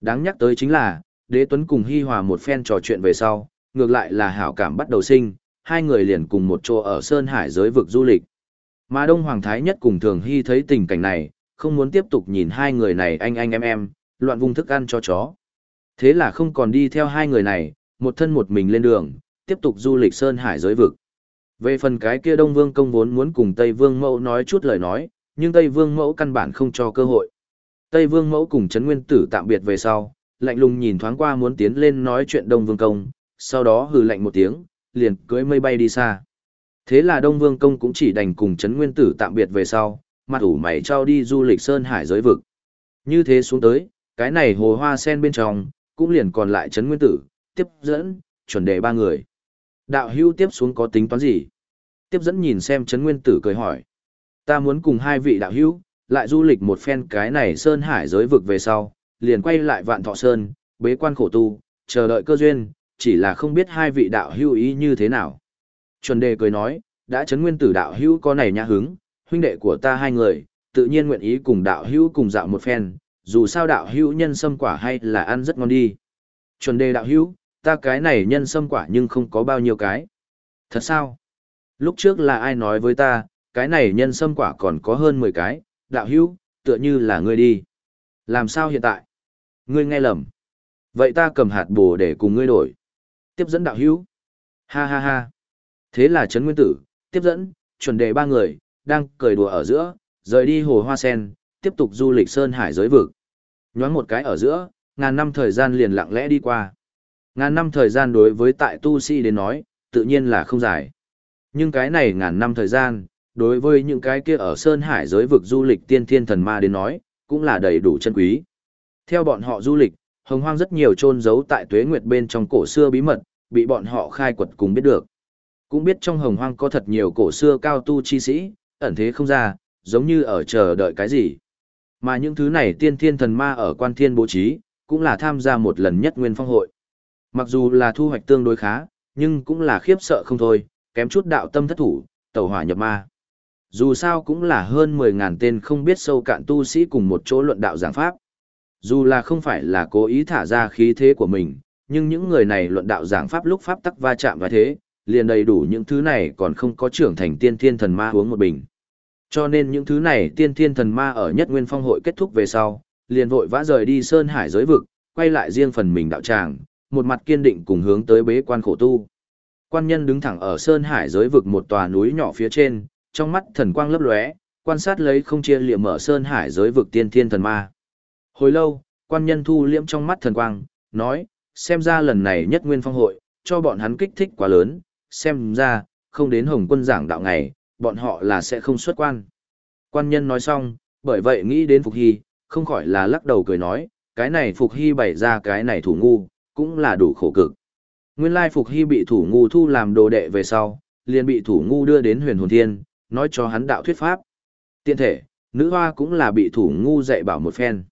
Đáng nhắc tới chính là, đế tuấn cùng Hi Hòa một phen trò chuyện về sau, ngược lại là hảo cảm bắt đầu sinh, hai người liền cùng một chỗ ở Sơn Hải giới vực du lịch. Mà Đông Hoàng Thái Nhất cùng Thường Hy thấy tình cảnh này, không muốn tiếp tục nhìn hai người này anh anh em em, loạn vùng thức ăn cho chó. Thế là không còn đi theo hai người này, một thân một mình lên đường, tiếp tục du lịch Sơn Hải giới vực. Về phần cái kia Đông Vương công vốn muốn cùng Tây Vương Mẫu nói chút lời nói, nhưng Tây Vương Mẫu căn bản không cho cơ hội. Tây Vương Mẫu cùng Trấn Nguyên Tử tạm biệt về sau, lạnh lùng nhìn thoáng qua muốn tiến lên nói chuyện Đông Vương công, sau đó hừ lạnh một tiếng, liền cưỡi mây bay đi xa. Thế là Đông Vương công cũng chỉ đành cùng Trấn Nguyên Tử tạm biệt về sau, mặt ủ mày trao đi du lịch Sơn Hải giới vực. Như thế xuống tới, cái này hồ hoa sen bên trong, cũng liền còn lại Trấn Nguyên Tử, tiếp dẫn, chuẩn đề ba người. Đạo hưu tiếp xuống có tính toán gì? Tiếp dẫn nhìn xem Trấn Nguyên Tử cười hỏi. Ta muốn cùng hai vị đạo hưu, lại du lịch một phen cái này Sơn Hải giới vực về sau, liền quay lại vạn thọ Sơn, bế quan khổ tu, chờ đợi cơ duyên, chỉ là không biết hai vị đạo hữu ý như thế nào. Chuẩn đề cười nói, đã chấn Nguyên Tử đạo hữu có này nhã hứng, huynh đệ của ta hai người, tự nhiên nguyện ý cùng đạo hữu cùng dạo một phen, dù sao đạo hữu nhân sâm quả hay là ăn rất ngon đi. Chuẩn đề đạo hữu, ta cái này nhân sâm quả nhưng không có bao nhiêu cái. Thật sao? Lúc trước là ai nói với ta, cái này nhân sâm quả còn có hơn 10 cái, đạo hữu, tựa như là ngươi đi. Làm sao hiện tại? Ngươi nghe lầm. Vậy ta cầm hạt bồ để cùng ngươi đổi. Tiếp dẫn đạo hữu. Ha ha ha. Thế là Trấn Nguyên Tử, tiếp dẫn, chuẩn đề ba người, đang cười đùa ở giữa, rời đi hồ hoa sen, tiếp tục du lịch Sơn Hải giới vực. Nhoáng một cái ở giữa, ngàn năm thời gian liền lặng lẽ đi qua. Ngàn năm thời gian đối với tại tu sĩ đến nói, tự nhiên là không dài. Nhưng cái này ngàn năm thời gian, đối với những cái kia ở Sơn Hải giới vực du lịch tiên thiên thần ma đến nói, cũng là đầy đủ chân quý. Theo bọn họ du lịch, hồng hoang rất nhiều trôn giấu tại tuế nguyệt bên trong cổ xưa bí mật, bị bọn họ khai quật cùng biết được. Cũng biết trong hồng hoang có thật nhiều cổ xưa cao tu chi sĩ, ẩn thế không ra, giống như ở chờ đợi cái gì. Mà những thứ này tiên thiên thần ma ở quan thiên bố trí, cũng là tham gia một lần nhất nguyên phong hội. Mặc dù là thu hoạch tương đối khá, nhưng cũng là khiếp sợ không thôi, kém chút đạo tâm thất thủ, tẩu hỏa nhập ma. Dù sao cũng là hơn 10.000 tên không biết sâu cạn tu sĩ cùng một chỗ luận đạo giảng pháp. Dù là không phải là cố ý thả ra khí thế của mình, nhưng những người này luận đạo giảng pháp lúc pháp tắc va chạm và thế, liền đầy đủ những thứ này còn không có trưởng thành tiên thiên thần ma uống một bình. Cho nên những thứ này tiên thiên thần ma ở nhất nguyên phong hội kết thúc về sau, liền vội vã rời đi sơn hải giới vực, quay lại riêng phần mình đạo tràng, một mặt kiên định cùng hướng tới bế quan khổ tu. Quan nhân đứng thẳng ở sơn hải giới vực một tòa núi nhỏ phía trên, trong mắt thần quang lấp lóe, quan sát lấy không chia liệm mở sơn hải giới vực tiên thiên thần ma. Hồi lâu, quan nhân thu liễm trong mắt thần quang, nói, xem ra lần này nhất nguyên phong hội, cho bọn hắn kích thích quá lớn, xem ra, không đến hồng quân giảng đạo ngày, bọn họ là sẽ không xuất quan. Quan nhân nói xong, bởi vậy nghĩ đến Phục Hy, không khỏi là lắc đầu cười nói, cái này Phục Hy bày ra cái này thủ ngu, cũng là đủ khổ cực. Nguyên lai Phục Hy bị thủ ngu thu làm đồ đệ về sau, liền bị thủ ngu đưa đến huyền hồn thiên, nói cho hắn đạo thuyết pháp. Tiện thể, nữ hoa cũng là bị thủ ngu dạy bảo một phen.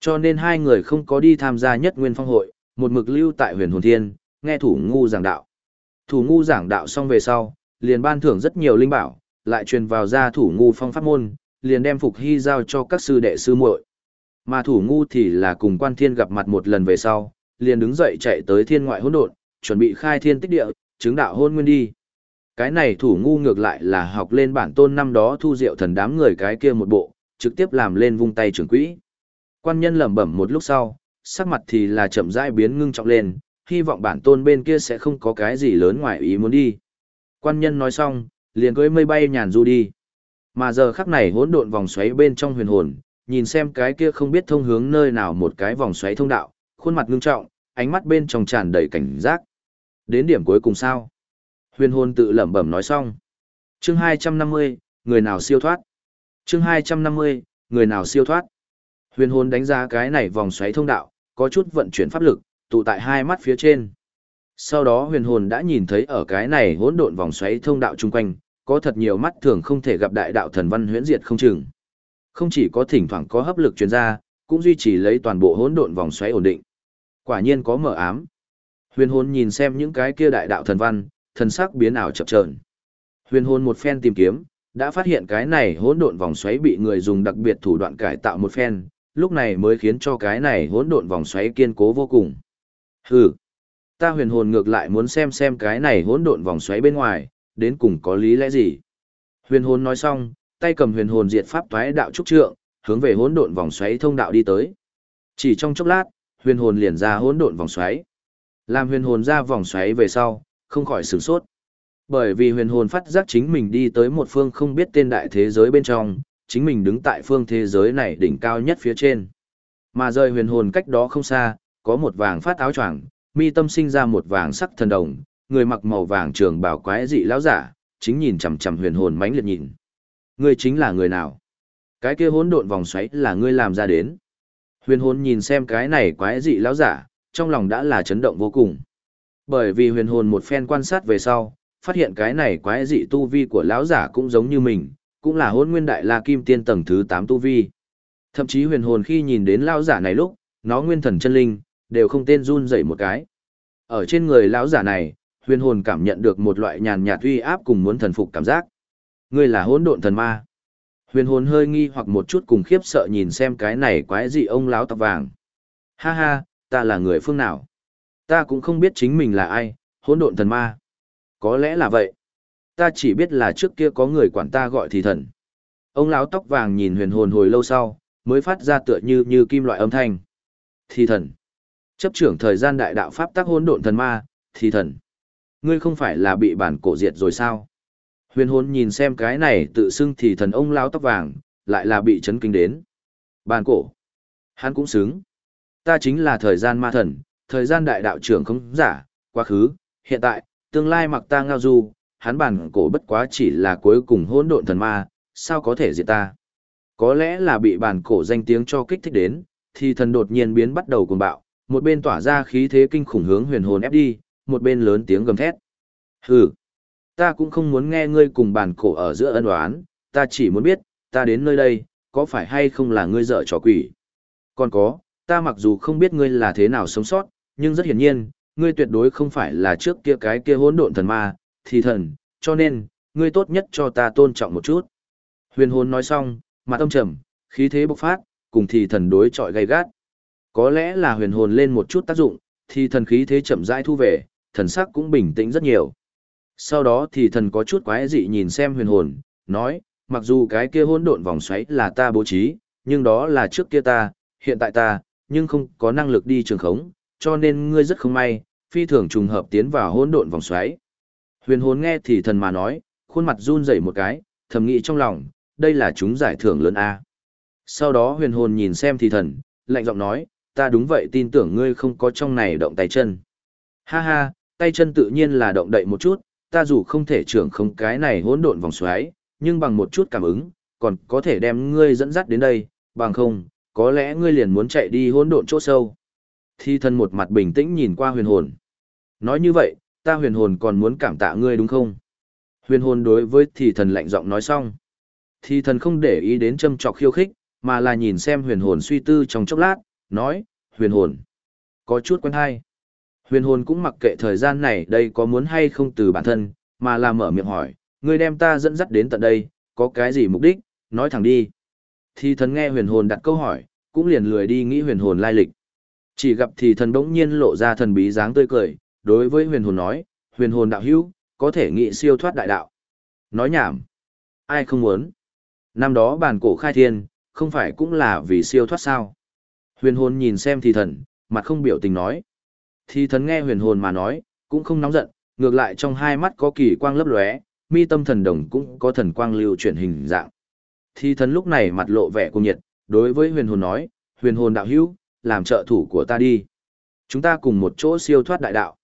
Cho nên hai người không có đi tham gia nhất nguyên phong hội, một mực lưu tại huyền hồn thiên, nghe thủ ngu giảng đạo. Thủ ngu giảng đạo xong về sau, liền ban thưởng rất nhiều linh bảo, lại truyền vào ra thủ ngu phong pháp môn, liền đem Phục Hy giao cho các sư đệ sư muội. Mà thủ ngu thì là cùng quan thiên gặp mặt một lần về sau, liền đứng dậy chạy tới thiên ngoại hỗn độn, chuẩn bị khai thiên tích địa, chứng đạo hôn nguyên đi. Cái này thủ ngu ngược lại là học lên bản tôn năm đó thu diệu thần đám người cái kia một bộ, trực tiếp làm lên vung tay trưởng quỹ. Quan nhân lẩm bẩm một lúc sau, sắc mặt thì là chậm rãi biến ngưng trọng lên, hy vọng bản tôn bên kia sẽ không có cái gì lớn ngoài ý muốn đi. Quan nhân nói xong, liền cưỡi mây bay nhàn du đi. Mà giờ khắc này hỗn độn vòng xoáy bên trong huyền hồn, nhìn xem cái kia không biết thông hướng nơi nào một cái vòng xoáy thông đạo, khuôn mặt ngưng trọng, ánh mắt bên trong tràn đầy cảnh giác. Đến điểm cuối cùng sao? Huyền hồn tự lẩm bẩm nói xong. Chương 250, người nào siêu thoát? Chương 250, người nào siêu thoát? Huyền hồn đánh giá cái này vòng xoáy thông đạo, có chút vận chuyển pháp lực, tụ tại hai mắt phía trên. Sau đó huyền hồn đã nhìn thấy ở cái này hỗn độn vòng xoáy thông đạo chung quanh, có thật nhiều mắt thường không thể gặp đại đạo thần văn huyễn diệt không chừng. Không chỉ có thỉnh thoảng có hấp lực truyền ra, cũng duy trì lấy toàn bộ hỗn độn vòng xoáy ổn định. Quả nhiên có mở ám. Huyền hồn nhìn xem những cái kia đại đạo thần văn, thần sắc biến ảo chập chờn. Huyền hồn một phen tìm kiếm, đã phát hiện cái này hỗn độn vòng xoáy bị người dùng đặc biệt thủ đoạn cải tạo một phen, lúc này mới khiến cho cái này hỗn độn vòng xoáy kiên cố vô cùng. Hừ, ta huyền hồn ngược lại muốn xem xem cái này hỗn độn vòng xoáy bên ngoài, đến cùng có lý lẽ gì. Huyền hồn nói xong, tay cầm huyền hồn diệt pháp toái đạo trúc trượng, hướng về hỗn độn vòng xoáy thông đạo đi tới. Chỉ trong chốc lát, huyền hồn liền ra hỗn độn vòng xoáy. Làm huyền hồn ra vòng xoáy về sau, không khỏi sửng sốt. Bởi vì huyền hồn phát giác chính mình đi tới một phương không biết tên đại thế giới bên trong, chính mình đứng tại phương thế giới này đỉnh cao nhất phía trên. Mà rời huyền hồn cách đó không xa, có một vàng phát áo choàng, mi tâm sinh ra một vàng sắc thần đồng, người mặc màu vàng trường bảo quái dị lão giả, chính nhìn chằm chằm huyền hồn mãnh liệt nhìn. Ngươi chính là người nào? Cái kia hỗn độn vòng xoáy là ngươi làm ra đến. Huyền hồn nhìn xem cái này quái dị lão giả, trong lòng đã là chấn động vô cùng. Bởi vì huyền hồn một phen quan sát về sau, phát hiện cái này quái dị tu vi của lão giả cũng giống như mình, cũng là hôn nguyên đại la kim tiên tầng thứ 8 tu vi. Thậm chí huyền hồn khi nhìn đến lão giả này lúc, nó nguyên thần chân linh, đều không tên run dậy một cái. Ở trên người lão giả này, huyền hồn cảm nhận được một loại nhàn nhạt uy áp cùng muốn thần phục cảm giác. Ngươi là hỗn độn thần ma. Huyền hồn hơi nghi hoặc một chút cùng khiếp sợ nhìn xem cái này quái dị ông lão tóc vàng. Ha ha, ta là người phương nào? Ta cũng không biết chính mình là ai, hỗn độn thần ma. Có lẽ là vậy. Ta chỉ biết là trước kia có người quản ta gọi thì thần. Ông lão tóc vàng nhìn huyền hồn hồi lâu sau, mới phát ra tựa như như kim loại âm thanh. Thì thần. Chấp trưởng thời gian đại đạo pháp tác hỗn độn thần ma, thì thần. Ngươi không phải là bị bản cổ diệt rồi sao? Huyền hồn nhìn xem cái này tự xưng thì thần ông lão tóc vàng, lại là bị chấn kinh đến. Bản cổ. Hắn cũng xứng. Ta chính là thời gian ma thần, thời gian đại đạo trưởng không giả, quá khứ, hiện tại, tương lai mặc ta ngao du, hắn bản cổ bất quá chỉ là cuối cùng hỗn độn thần ma, sao có thể diệt ta? Có lẽ là bị bản cổ danh tiếng cho kích thích đến, thì thần đột nhiên biến bắt đầu cuồng bạo, một bên tỏa ra khí thế kinh khủng hướng huyền hồn ép đi, một bên lớn tiếng gầm thét. Hừ, ta cũng không muốn nghe ngươi cùng bản cổ ở giữa ân oán, ta chỉ muốn biết, ta đến nơi đây, có phải hay không là ngươi dở trò quỷ? Còn có, ta mặc dù không biết ngươi là thế nào sống sót, nhưng rất hiển nhiên, ngươi tuyệt đối không phải là trước kia cái kia hỗn độn thần ma, thì thần, cho nên, ngươi tốt nhất cho ta tôn trọng một chút. Huyền hồn nói xong, mặt âm trầm, khí thế bộc phát, cùng thì thần đối chọi gay gắt. Có lẽ là huyền hồn lên một chút tác dụng, thì thần khí thế chậm rãi thu về, thần sắc cũng bình tĩnh rất nhiều. Sau đó thì thần có chút quái dị nhìn xem huyền hồn, nói, mặc dù cái kia hỗn độn vòng xoáy là ta bố trí, nhưng đó là trước kia ta, hiện tại ta, nhưng không có năng lực đi trường khống, cho nên ngươi rất không may, phi thường trùng hợp tiến vào hỗn độn vòng xoáy. Huyền hồn nghe thì thần mà nói, khuôn mặt run rẩy một cái, thầm nghĩ trong lòng, đây là chúng giải thưởng lớn A. Sau đó huyền hồn nhìn xem thì thần, lạnh giọng nói, ta đúng vậy tin tưởng ngươi không có trong này động tay chân. Ha ha, tay chân tự nhiên là động đậy một chút, ta dù không thể trưởng không cái này hỗn độn vòng xoáy, nhưng bằng một chút cảm ứng, còn có thể đem ngươi dẫn dắt đến đây, bằng không, có lẽ ngươi liền muốn chạy đi hỗn độn chỗ sâu. Thi thân một mặt bình tĩnh nhìn qua huyền hồn. Nói như vậy, ta huyền hồn còn muốn cảm tạ ngươi đúng không? Huyền hồn đối với thì thần lạnh giọng nói xong. Thi thần không để ý đến châm trọc khiêu khích, mà là nhìn xem huyền hồn suy tư trong chốc lát, nói, huyền hồn. Có chút quen hay. Huyền hồn cũng mặc kệ thời gian này đây có muốn hay không từ bản thân, mà là mở miệng hỏi, ngươi đem ta dẫn dắt đến tận đây, có cái gì mục đích, nói thẳng đi. Thì thần nghe huyền hồn đặt câu hỏi, cũng liền lười đi nghĩ huyền hồn lai lịch. Chỉ gặp thì thần bỗng nhiên lộ ra thần bí dáng tươi cười, đối với huyền hồn nói, huyền hồn đạo hữu, có thể nghị siêu thoát đại đạo. Nói nhảm. Ai không muốn. Năm đó bản cổ khai thiên, không phải cũng là vì siêu thoát sao. Huyền hồn nhìn xem thì thần, mặt không biểu tình nói. Thì thần nghe huyền hồn mà nói, cũng không nóng giận, ngược lại trong hai mắt có kỳ quang lấp lóe, mi tâm thần đồng cũng có thần quang lưu chuyển hình dạng. Thì thần lúc này mặt lộ vẻ cung nhiệt, đối với huyền hồn nói, huyền hồn đạo hữu, làm trợ thủ của ta đi. Chúng ta cùng một chỗ siêu thoát đại đạo.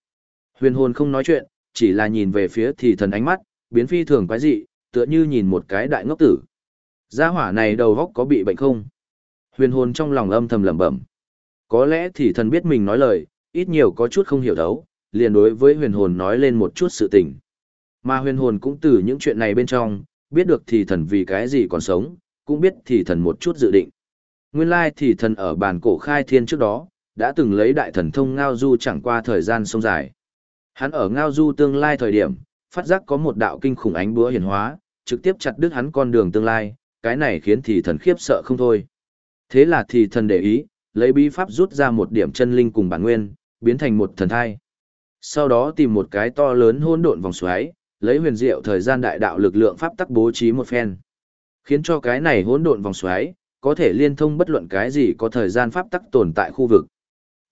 Huyền hồn không nói chuyện, chỉ là nhìn về phía thì thần ánh mắt, biến phi thường quái dị, tựa như nhìn một cái đại ngốc tử. Gia hỏa này đầu góc có bị bệnh không? Huyền hồn trong lòng âm thầm lẩm bẩm. Có lẽ thì thần biết mình nói lời, ít nhiều có chút không hiểu thấu, liền đối với huyền hồn nói lên một chút sự tình. Mà huyền hồn cũng từ những chuyện này bên trong, biết được thì thần vì cái gì còn sống, cũng biết thì thần một chút dự định. Nguyên lai thì thần ở bàn cổ khai thiên trước đó, đã từng lấy đại thần thông ngao du chẳng qua thời gian sông dài. Hắn ở ngao du tương lai thời điểm, phát giác có một đạo kinh khủng ánh búa hiển hóa, trực tiếp chặt đứt hắn con đường tương lai, cái này khiến thì thần khiếp sợ không thôi. Thế là thì thần để ý, lấy bí pháp rút ra một điểm chân linh cùng bản nguyên, biến thành một thần thai. Sau đó tìm một cái to lớn hỗn độn vòng xoáy, lấy huyền diệu thời gian đại đạo lực lượng pháp tắc bố trí một phen. Khiến cho cái này hỗn độn vòng xoáy, có thể liên thông bất luận cái gì có thời gian pháp tắc tồn tại khu vực.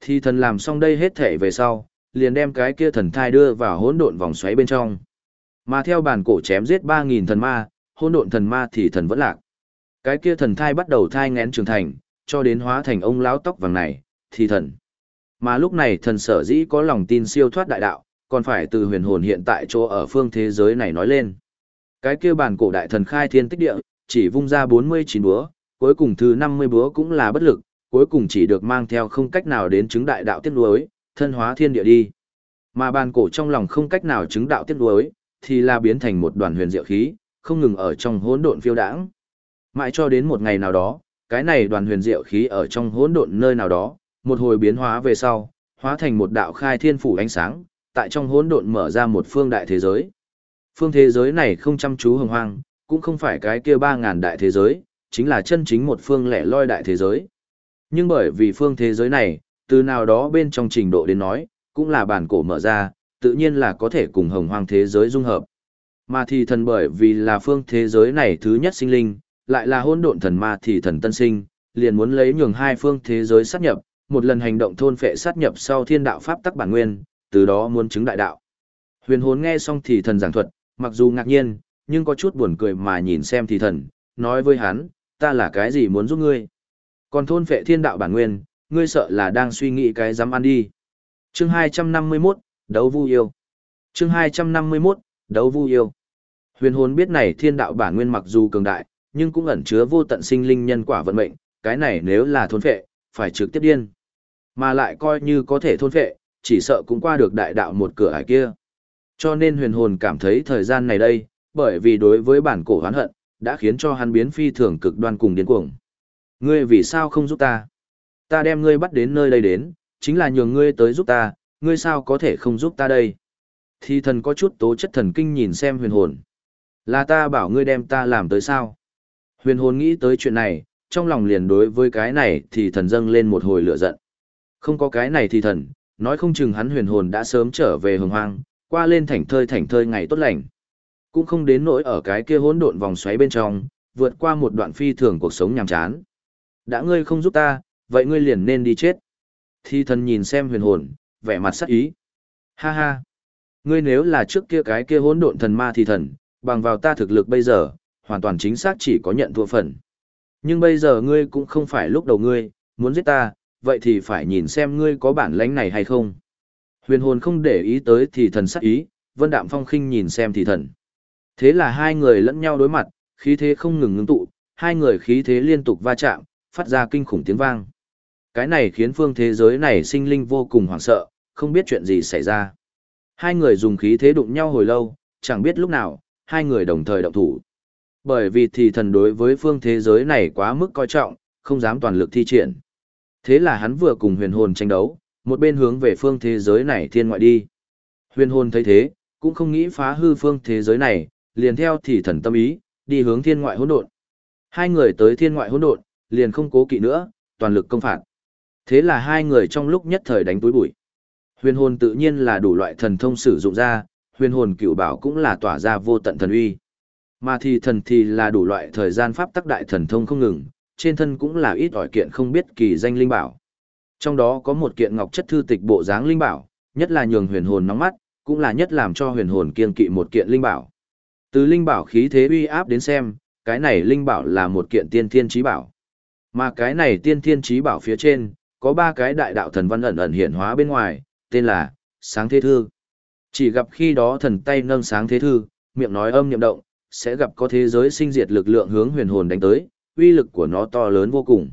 Thì thần làm xong đây hết thể về sau, liền đem cái kia thần thai đưa vào hỗn độn vòng xoáy bên trong. Mà theo bản cổ chém giết 3000 thần ma, hỗn độn thần ma thì thần vẫn lạc. Cái kia thần thai bắt đầu thai ngén trưởng thành, cho đến hóa thành ông lão tóc vàng này, thì thần. Mà lúc này thần sở dĩ có lòng tin siêu thoát đại đạo, còn phải từ huyền hồn hiện tại chỗ ở phương thế giới này nói lên. Cái kia bản cổ đại thần khai thiên tích địa, chỉ vung ra 49 búa, cuối cùng thứ 50 búa cũng là bất lực, cuối cùng chỉ được mang theo không cách nào đến chứng đại đạo tiết đối, thân hóa thiên địa đi. Mà bàn cổ trong lòng không cách nào chứng đạo tiết đối, thì là biến thành một đoàn huyền diệu khí, không ngừng ở trong hỗn độn phiêu đãng. Mãi cho đến một ngày nào đó, cái này đoàn huyền diệu khí ở trong hỗn độn nơi nào đó, một hồi biến hóa về sau, hóa thành một đạo khai thiên phủ ánh sáng, tại trong hỗn độn mở ra một phương đại thế giới. Phương thế giới này không chăm chú hồng hoang, cũng không phải cái kia ba ngàn đại thế giới, chính là chân chính một phương lẻ loi đại thế giới. Nhưng bởi vì phương thế giới này, từ nào đó bên trong trình độ đến nói, cũng là bản cổ mở ra, tự nhiên là có thể cùng hồng hoang thế giới dung hợp. Mà thì thần bởi vì là phương thế giới này thứ nhất sinh linh, lại là hôn độn thần ma thì thần tân sinh, liền muốn lấy nhường hai phương thế giới sát nhập, một lần hành động thôn phệ sát nhập sau thiên đạo pháp tắc bản nguyên, từ đó muốn chứng đại đạo. Huyền hồn nghe xong thì thần giảng thuật, mặc dù ngạc nhiên, nhưng có chút buồn cười mà nhìn xem thì thần, nói với hắn, ta là cái gì muốn giúp ngươi. Còn thôn phệ thiên đạo bản nguyên, ngươi sợ là đang suy nghĩ cái dám ăn đi. Chương 251, đấu vu yêu. Chương 251, đấu vu yêu. Huyền hồn biết này thiên đạo bản nguyên mặc dù cường đại, nhưng cũng ẩn chứa vô tận sinh linh nhân quả vận mệnh, cái này nếu là thôn phệ, phải trực tiếp điên. Mà lại coi như có thể thôn phệ, chỉ sợ cũng qua được đại đạo một cửa ải kia. Cho nên huyền hồn cảm thấy thời gian này đây, bởi vì đối với bản cổ hoán hận, đã khiến cho hắn biến phi thường cực đoan cùng điên cuồng. Ngươi vì sao không giúp ta? Ta đem ngươi bắt đến nơi đây đến, chính là nhường ngươi tới giúp ta, ngươi sao có thể không giúp ta đây? Thì thần có chút tố chất thần kinh nhìn xem huyền hồn. Là ta bảo ngươi đem ta làm tới sao? Huyền hồn nghĩ tới chuyện này, trong lòng liền đối với cái này thì thần dâng lên một hồi lửa giận. Không có cái này thì thần, nói không chừng hắn huyền hồn đã sớm trở về hồng hoang, qua lên thảnh thơi thảnh thơi ngày tốt lành. Cũng không đến nỗi ở cái kia hỗn độn vòng xoáy bên trong, vượt qua một đoạn phi thường cuộc sống nhàm chán. Đã ngươi không giúp ta, vậy ngươi liền nên đi chết. Thi thần nhìn xem huyền hồn, vẻ mặt sắc ý. Ha ha. Ngươi nếu là trước kia cái kia hỗn độn thần ma thì thần, bằng vào ta thực lực bây giờ, hoàn toàn chính xác chỉ có nhận thua phần. Nhưng bây giờ ngươi cũng không phải lúc đầu ngươi, muốn giết ta, vậy thì phải nhìn xem ngươi có bản lãnh này hay không. Huyền hồn không để ý tới thì thần sắc ý, vân đạm phong khinh nhìn xem thì thần. Thế là hai người lẫn nhau đối mặt, khí thế không ngừng ngưng tụ, hai người khí thế liên tục va chạm, phát ra kinh khủng tiếng vang. Cái này khiến phương thế giới này sinh linh vô cùng hoảng sợ, không biết chuyện gì xảy ra. Hai người dùng khí thế đụng nhau hồi lâu, chẳng biết lúc nào, hai người đồng thời động thủ. Bởi vì thì thần đối với phương thế giới này quá mức coi trọng, không dám toàn lực thi triển. Thế là hắn vừa cùng huyền hồn tranh đấu, một bên hướng về phương thế giới này thiên ngoại đi. Huyền hồn thấy thế, cũng không nghĩ phá hư phương thế giới này, liền theo thì thần tâm ý, đi hướng thiên ngoại hỗn độn. Hai người tới thiên ngoại hỗn độn, liền không cố kỵ nữa, toàn lực công phạt. Thế là hai người trong lúc nhất thời đánh túi bụi. Huyền hồn tự nhiên là đủ loại thần thông sử dụng ra, huyền hồn cựu bảo cũng là tỏa ra vô tận thần uy. Mà thì thần thì là đủ loại thời gian pháp tắc đại thần thông không ngừng, trên thân cũng là ít ỏi kiện không biết kỳ danh linh bảo. Trong đó có một kiện ngọc chất thư tịch bộ dáng linh bảo, nhất là nhường huyền hồn nóng mắt, cũng là nhất làm cho huyền hồn kiên kỵ một kiện linh bảo. Từ linh bảo khí thế uy áp đến xem, cái này linh bảo là một kiện tiên thiên trí bảo. Mà cái này tiên thiên trí bảo phía trên, có ba cái đại đạo thần văn ẩn ẩn hiện hóa bên ngoài, tên là Sáng Thế Thư. Chỉ gặp khi đó thần tay nâng Sáng Thế Thư, miệng nói âm niệm động, sẽ gặp có thế giới sinh diệt lực lượng hướng huyền hồn đánh tới, uy lực của nó to lớn vô cùng.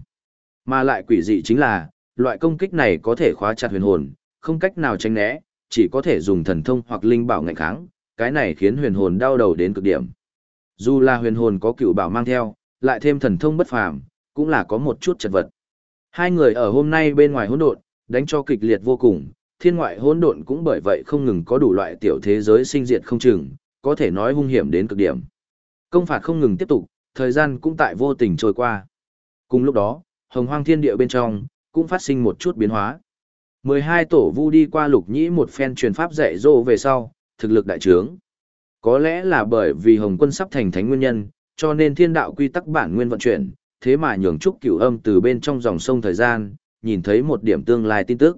Mà lại quỷ dị chính là, loại công kích này có thể khóa chặt huyền hồn, không cách nào tránh né, chỉ có thể dùng thần thông hoặc linh bảo ngạnh kháng, cái này khiến huyền hồn đau đầu đến cực điểm. Dù là huyền hồn có cựu bảo mang theo, lại thêm thần thông bất phàm, cũng là có một chút chật vật. Hai người ở hôm nay bên ngoài hỗn độn, đánh cho kịch liệt vô cùng, thiên ngoại hỗn độn cũng bởi vậy không ngừng có đủ loại tiểu thế giới sinh diệt không chừng, có thể nói hung hiểm đến cực điểm. Công phạt không ngừng tiếp tục, thời gian cũng tại vô tình trôi qua. Cùng lúc đó, hồng hoang thiên địa bên trong, cũng phát sinh một chút biến hóa. 12 tổ vu đi qua lục nhĩ một phen truyền pháp dạy dỗ về sau, thực lực đại trướng. Có lẽ là bởi vì Hồng quân sắp thành thánh nguyên nhân, cho nên thiên đạo quy tắc bản nguyên vận chuyển, thế mà nhường Trúc Cửu Âm từ bên trong dòng sông thời gian, nhìn thấy một điểm tương lai tin tức.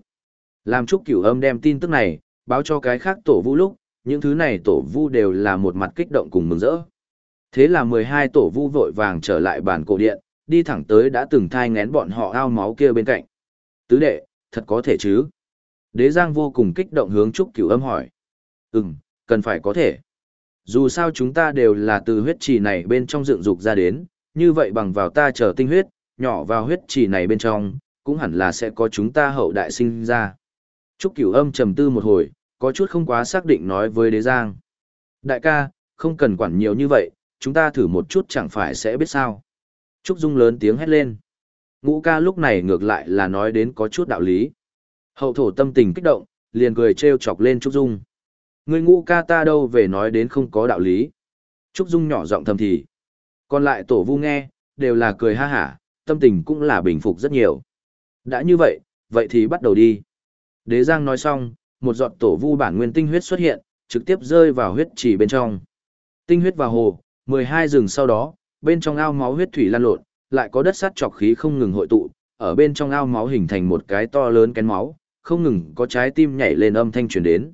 Làm Trúc Cửu Âm đem tin tức này, báo cho cái khác tổ vu lúc, những thứ này tổ vu đều là một mặt kích động cùng mừng rỡ. Thế là 12 tổ vu vội vàng trở lại bản cổ điện, đi thẳng tới đã từng thai ngén bọn họ ao máu kia bên cạnh. Tứ đệ, thật có thể chứ? Đế Giang vô cùng kích động hướng Trúc Cửu Âm hỏi. Ừm, cần phải có thể. Dù sao chúng ta đều là từ huyết trì này bên trong dựng dục ra đến, như vậy bằng vào ta chờ tinh huyết, nhỏ vào huyết trì này bên trong, cũng hẳn là sẽ có chúng ta hậu đại sinh ra. Trúc Cửu Âm trầm tư một hồi, có chút không quá xác định nói với Đế Giang. Đại ca, không cần quản nhiều như vậy, chúng ta thử một chút chẳng phải sẽ biết sao. Trúc Dung lớn tiếng hét lên. Ngũ ca lúc này ngược lại là nói đến có chút đạo lý. Hậu thổ tâm tình kích động, liền cười trêu chọc lên Trúc Dung. Người ngũ ca ta đâu về nói đến không có đạo lý. Trúc Dung nhỏ giọng thầm thì. Còn lại tổ vu nghe, đều là cười ha hả, tâm tình cũng là bình phục rất nhiều. Đã như vậy, vậy thì bắt đầu đi. Đế Giang nói xong, một giọt tổ vu bản nguyên tinh huyết xuất hiện, trực tiếp rơi vào huyết chỉ bên trong. Tinh huyết vào hồ, 12 rừng sau đó, bên trong ao máu huyết thủy lan lộn, lại có đất sắt trọc khí không ngừng hội tụ, ở bên trong ao máu hình thành một cái to lớn kén máu, không ngừng có trái tim nhảy lên âm thanh truyền đến.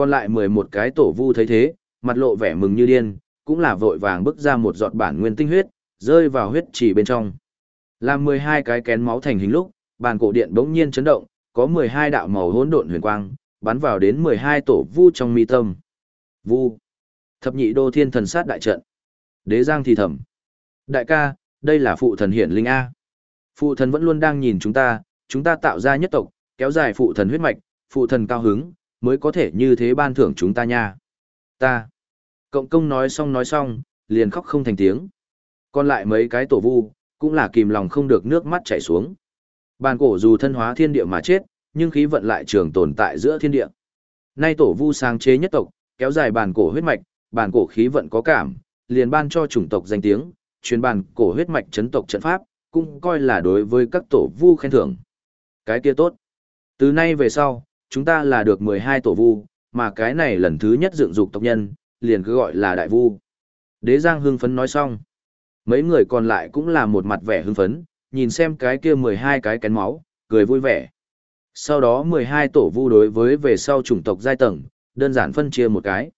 Còn lại 11 cái tổ vu thấy thế, mặt lộ vẻ mừng như điên, cũng là vội vàng bước ra một giọt bản nguyên tinh huyết, rơi vào huyết chỉ bên trong. Làm 12 cái kén máu thành hình lúc, bàn cổ điện bỗng nhiên chấn động, có 12 đạo màu hỗn độn huyền quang, bắn vào đến 12 tổ vu trong mi tâm. Vu. Thập nhị đô thiên thần sát đại trận. Đế Giang thì thầm. Đại ca, đây là phụ thần hiển linh A. Phụ thần vẫn luôn đang nhìn chúng ta, chúng ta tạo ra nhất tộc, kéo dài phụ thần huyết mạch, phụ thần cao hứng, mới có thể như thế ban thưởng chúng ta nha. Ta. Cộng công nói xong nói xong, liền khóc không thành tiếng. Còn lại mấy cái tổ vu, cũng là kìm lòng không được nước mắt chảy xuống. Bàn cổ dù thân hóa thiên địa mà chết, nhưng khí vận lại trường tồn tại giữa thiên địa. Nay tổ vu sáng chế nhất tộc, kéo dài bàn cổ huyết mạch, bàn cổ khí vận có cảm, liền ban cho chủng tộc danh tiếng, truyền bàn cổ huyết mạch chấn tộc trận pháp, cũng coi là đối với các tổ vu khen thưởng. Cái kia tốt. Từ nay về sau, chúng ta là được 12 tổ vu, mà cái này lần thứ nhất dựng dục tộc nhân, liền cứ gọi là đại vu. Đế Giang hưng phấn nói xong. Mấy người còn lại cũng là một mặt vẻ hưng phấn, nhìn xem cái kia 12 cái kén máu, cười vui vẻ. Sau đó 12 tổ vu đối với về sau chủng tộc giai tầng, đơn giản phân chia một cái.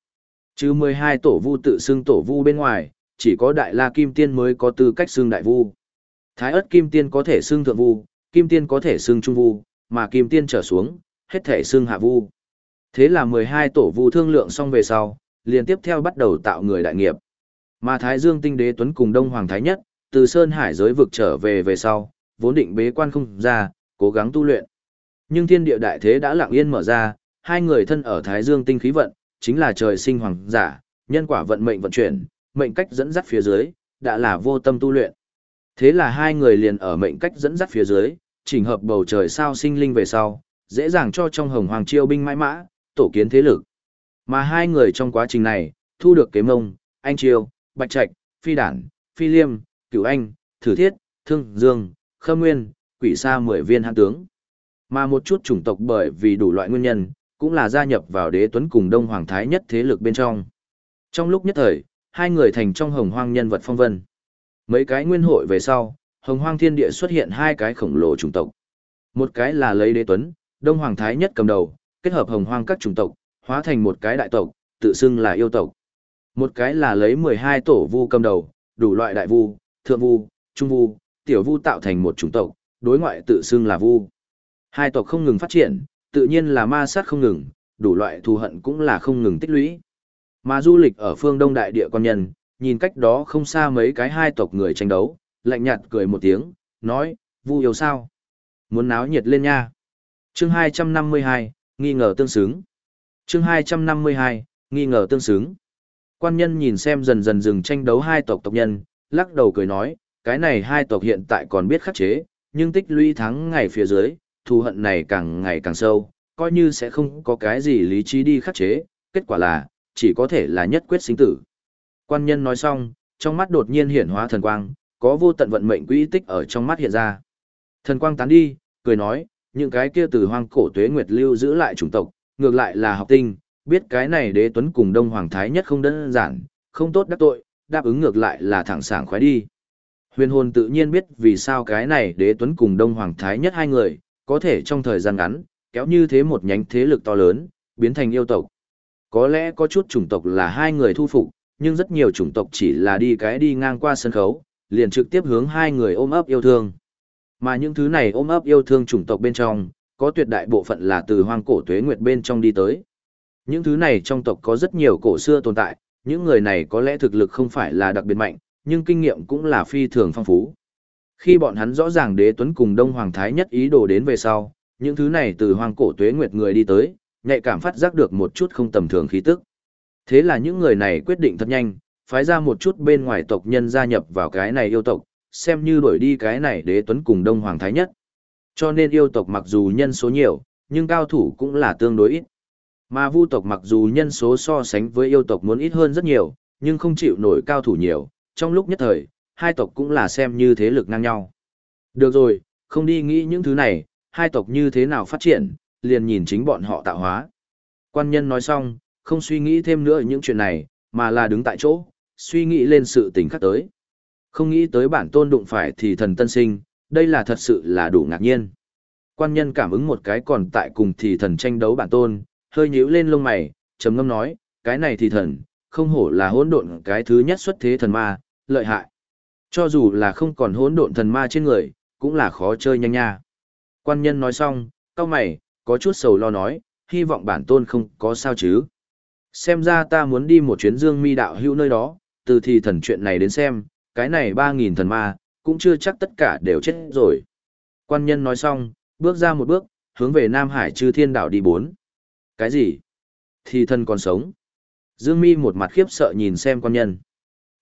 Chứ 12 tổ vu tự xưng tổ vu bên ngoài, chỉ có đại la kim tiên mới có tư cách xưng đại vu. Thái ất kim tiên có thể xưng thượng vu, kim tiên có thể xưng trung vu, mà kim tiên trở xuống, hết thể xưng hạ vu. Thế là 12 tổ vu thương lượng xong về sau, liền tiếp theo bắt đầu tạo người đại nghiệp. Mà Thái Dương Tinh Đế Tuấn cùng Đông Hoàng Thái Nhất, từ Sơn Hải giới vực trở về về sau, vốn định bế quan không ra, cố gắng tu luyện. Nhưng thiên địa đại thế đã lặng yên mở ra, hai người thân ở Thái Dương Tinh khí vận, chính là trời sinh hoàng giả, nhân quả vận mệnh vận chuyển, mệnh cách dẫn dắt phía dưới, đã là vô tâm tu luyện. Thế là hai người liền ở mệnh cách dẫn dắt phía dưới, chỉnh hợp bầu trời sao sinh linh về sau, dễ dàng cho trong hồng hoàng chiêu binh mãi mã, tổ kiến thế lực. Mà hai người trong quá trình này, thu được kế mông, anh chiêu, bạch trạch, phi đản, phi liêm, cửu anh, thử thiết, thương, dương, khâm nguyên, quỷ sa mười viên hãn tướng. Mà một chút chủng tộc bởi vì đủ loại nguyên nhân, cũng là gia nhập vào đế tuấn cùng đông hoàng thái nhất thế lực bên trong. Trong lúc nhất thời, hai người thành trong hồng hoang nhân vật phong vân. Mấy cái nguyên hội về sau, hồng hoang thiên địa xuất hiện hai cái khổng lồ chủng tộc. Một cái là lấy đế tuấn, đông hoàng thái nhất cầm đầu, kết hợp hồng hoang các chủng tộc, hóa thành một cái đại tộc, tự xưng là yêu tộc. Một cái là lấy 12 tổ vu cầm đầu, đủ loại đại vu, thượng vu, trung vu, tiểu vu tạo thành một chủng tộc, đối ngoại tự xưng là vu. Hai tộc không ngừng phát triển, tự nhiên là ma sát không ngừng, đủ loại thù hận cũng là không ngừng tích lũy. Mà du lịch ở phương Đông đại địa con nhân, nhìn cách đó không xa mấy cái hai tộc người tranh đấu, lạnh nhạt cười một tiếng, nói, vu yêu sao? Muốn náo nhiệt lên nha. Chương 252, nghi ngờ tương xứng. Chương 252, nghi ngờ tương xứng. Quan nhân nhìn xem dần dần dừng tranh đấu hai tộc tộc nhân, lắc đầu cười nói, cái này hai tộc hiện tại còn biết khắc chế, nhưng tích lũy thắng ngày phía dưới, thù hận này càng ngày càng sâu, coi như sẽ không có cái gì lý trí đi khắc chế, kết quả là, chỉ có thể là nhất quyết sinh tử. Quan nhân nói xong, trong mắt đột nhiên hiển hóa thần quang, có vô tận vận mệnh quỹ tích ở trong mắt hiện ra. Thần quang tán đi, cười nói, những cái kia từ hoang cổ tuế nguyệt lưu giữ lại chủng tộc, ngược lại là học tinh, biết cái này đế tuấn cùng đông hoàng thái nhất không đơn giản, không tốt đắc tội, đáp ứng ngược lại là thẳng sảng khoái đi. Huyền hồn tự nhiên biết vì sao cái này đế tuấn cùng đông hoàng thái nhất hai người, có thể trong thời gian ngắn, kéo như thế một nhánh thế lực to lớn, biến thành yêu tộc. Có lẽ có chút chủng tộc là hai người thu phục, nhưng rất nhiều chủng tộc chỉ là đi cái đi ngang qua sân khấu, liền trực tiếp hướng hai người ôm ấp yêu thương. Mà những thứ này ôm ấp yêu thương chủng tộc bên trong, có tuyệt đại bộ phận là từ hoang cổ tuế nguyệt bên trong đi tới. Những thứ này trong tộc có rất nhiều cổ xưa tồn tại, những người này có lẽ thực lực không phải là đặc biệt mạnh, nhưng kinh nghiệm cũng là phi thường phong phú. Khi bọn hắn rõ ràng đế tuấn cùng Đông Hoàng Thái nhất ý đồ đến về sau, những thứ này từ hoang cổ tuế nguyệt người đi tới, nhạy cảm phát giác được một chút không tầm thường khí tức. Thế là những người này quyết định thật nhanh, phái ra một chút bên ngoài tộc nhân gia nhập vào cái này yêu tộc, xem như đuổi đi cái này đế tuấn cùng Đông Hoàng Thái nhất. Cho nên yêu tộc mặc dù nhân số nhiều, nhưng cao thủ cũng là tương đối ít. Mà vu tộc mặc dù nhân số so sánh với yêu tộc muốn ít hơn rất nhiều, nhưng không chịu nổi cao thủ nhiều, trong lúc nhất thời, hai tộc cũng là xem như thế lực ngang nhau. Được rồi, không đi nghĩ những thứ này, hai tộc như thế nào phát triển, liền nhìn chính bọn họ tạo hóa. Quan nhân nói xong, không suy nghĩ thêm nữa những chuyện này, mà là đứng tại chỗ, suy nghĩ lên sự tình khác tới. Không nghĩ tới bản tôn đụng phải thì thần tân sinh, đây là thật sự là đủ ngạc nhiên. Quan nhân cảm ứng một cái còn tại cùng thì thần tranh đấu bản tôn, hơi nhíu lên lông mày, trầm ngâm nói, cái này thì thần, không hổ là hỗn độn cái thứ nhất xuất thế thần ma, lợi hại. Cho dù là không còn hỗn độn thần ma trên người, cũng là khó chơi nhanh nha. Quan nhân nói xong, cao mày, có chút sầu lo nói, hy vọng bản tôn không có sao chứ. Xem ra ta muốn đi một chuyến dương mi đạo hữu nơi đó, từ thì thần chuyện này đến xem, cái này ba nghìn thần ma, cũng chưa chắc tất cả đều chết rồi. Quan nhân nói xong, bước ra một bước, hướng về Nam Hải chư thiên đảo đi bốn. Cái gì? Thì thần còn sống. Dương mi một mặt khiếp sợ nhìn xem quan nhân.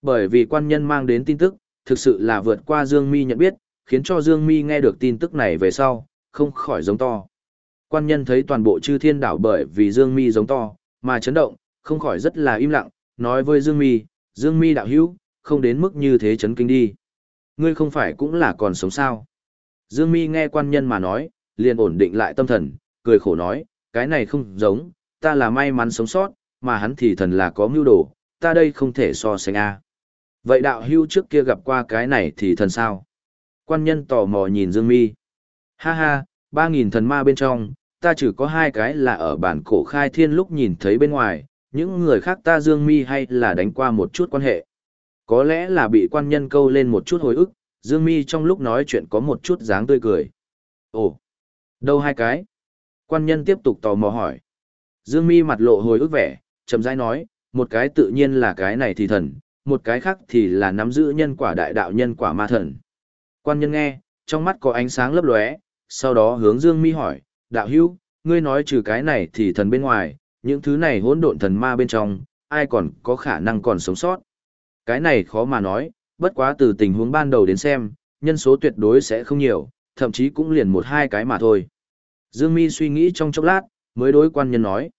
Bởi vì quan nhân mang đến tin tức, thực sự là vượt qua Dương mi nhận biết, khiến cho Dương mi nghe được tin tức này về sau, không khỏi giống to. Quan nhân thấy toàn bộ chư thiên đảo bởi vì Dương mi giống to, mà chấn động, không khỏi rất là im lặng, nói với Dương mi, Dương mi đạo hữu, không đến mức như thế chấn kinh đi. Ngươi không phải cũng là còn sống sao. Dương mi nghe quan nhân mà nói, liền ổn định lại tâm thần, cười khổ nói, cái này không giống, ta là may mắn sống sót, mà hắn thì thần là có mưu đồ, ta đây không thể so sánh a. Vậy đạo hưu trước kia gặp qua cái này thì thần sao? Quan nhân tò mò nhìn Dương Mi. Ha ha, ba nghìn thần ma bên trong, ta chỉ có hai cái là ở bản cổ khai thiên lúc nhìn thấy bên ngoài, những người khác ta Dương Mi hay là đánh qua một chút quan hệ. Có lẽ là bị quan nhân câu lên một chút hồi ức, Dương Mi trong lúc nói chuyện có một chút dáng tươi cười. Ồ, đâu hai cái? Quan nhân tiếp tục tò mò hỏi. Dương Mi mặt lộ hồi ức vẻ, chậm rãi nói, một cái tự nhiên là cái này thì thần, một cái khác thì là nắm giữ nhân quả đại đạo nhân quả ma thần. Quan nhân nghe, trong mắt có ánh sáng lấp lóe, sau đó hướng Dương Mi hỏi, đạo hữu, ngươi nói trừ cái này thì thần bên ngoài, những thứ này hỗn độn thần ma bên trong, ai còn có khả năng còn sống sót. Cái này khó mà nói, bất quá từ tình huống ban đầu đến xem, nhân số tuyệt đối sẽ không nhiều, thậm chí cũng liền một hai cái mà thôi. Dương Mi suy nghĩ trong chốc lát, mới đối quan nhân nói.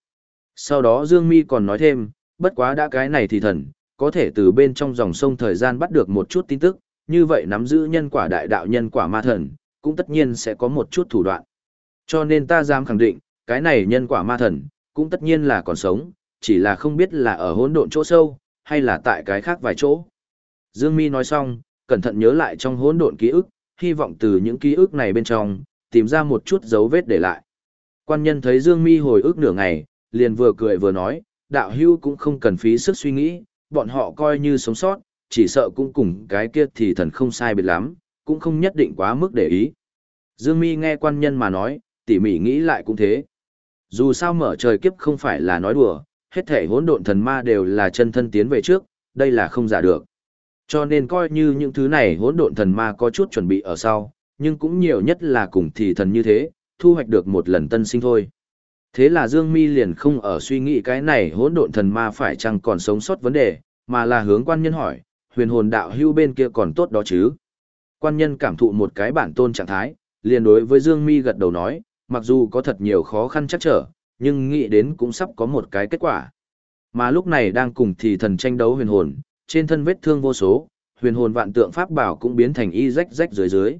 Sau đó Dương Mi còn nói thêm, bất quá đã cái này thì thần, có thể từ bên trong dòng sông thời gian bắt được một chút tin tức, như vậy nắm giữ nhân quả đại đạo nhân quả ma thần, cũng tất nhiên sẽ có một chút thủ đoạn. Cho nên ta dám khẳng định, cái này nhân quả ma thần, cũng tất nhiên là còn sống, chỉ là không biết là ở hỗn độn chỗ sâu, hay là tại cái khác vài chỗ. Dương Mi nói xong, cẩn thận nhớ lại trong hỗn độn ký ức, hy vọng từ những ký ức này bên trong, tìm ra một chút dấu vết để lại. Quan nhân thấy Dương Mi hồi ức nửa ngày, liền vừa cười vừa nói, đạo hưu cũng không cần phí sức suy nghĩ, bọn họ coi như sống sót, chỉ sợ cũng cùng cái kia thì thần không sai biệt lắm, cũng không nhất định quá mức để ý. Dương Mi nghe quan nhân mà nói, tỉ mỉ nghĩ lại cũng thế. Dù sao mở trời kiếp không phải là nói đùa, hết thể hỗn độn thần ma đều là chân thân tiến về trước, đây là không giả được. Cho nên coi như những thứ này hỗn độn thần ma có chút chuẩn bị ở sau, nhưng cũng nhiều nhất là cùng thì thần như thế, thu hoạch được một lần tân sinh thôi. Thế là Dương Mi liền không ở suy nghĩ cái này hỗn độn thần ma phải chăng còn sống sót vấn đề, mà là hướng quan nhân hỏi, huyền hồn đạo hưu bên kia còn tốt đó chứ. Quan nhân cảm thụ một cái bản tôn trạng thái, liền đối với Dương Mi gật đầu nói, mặc dù có thật nhiều khó khăn chắc trở, nhưng nghĩ đến cũng sắp có một cái kết quả. Mà lúc này đang cùng thì thần tranh đấu huyền hồn, trên thân vết thương vô số, huyền hồn vạn tượng pháp bảo cũng biến thành y rách rách dưới dưới.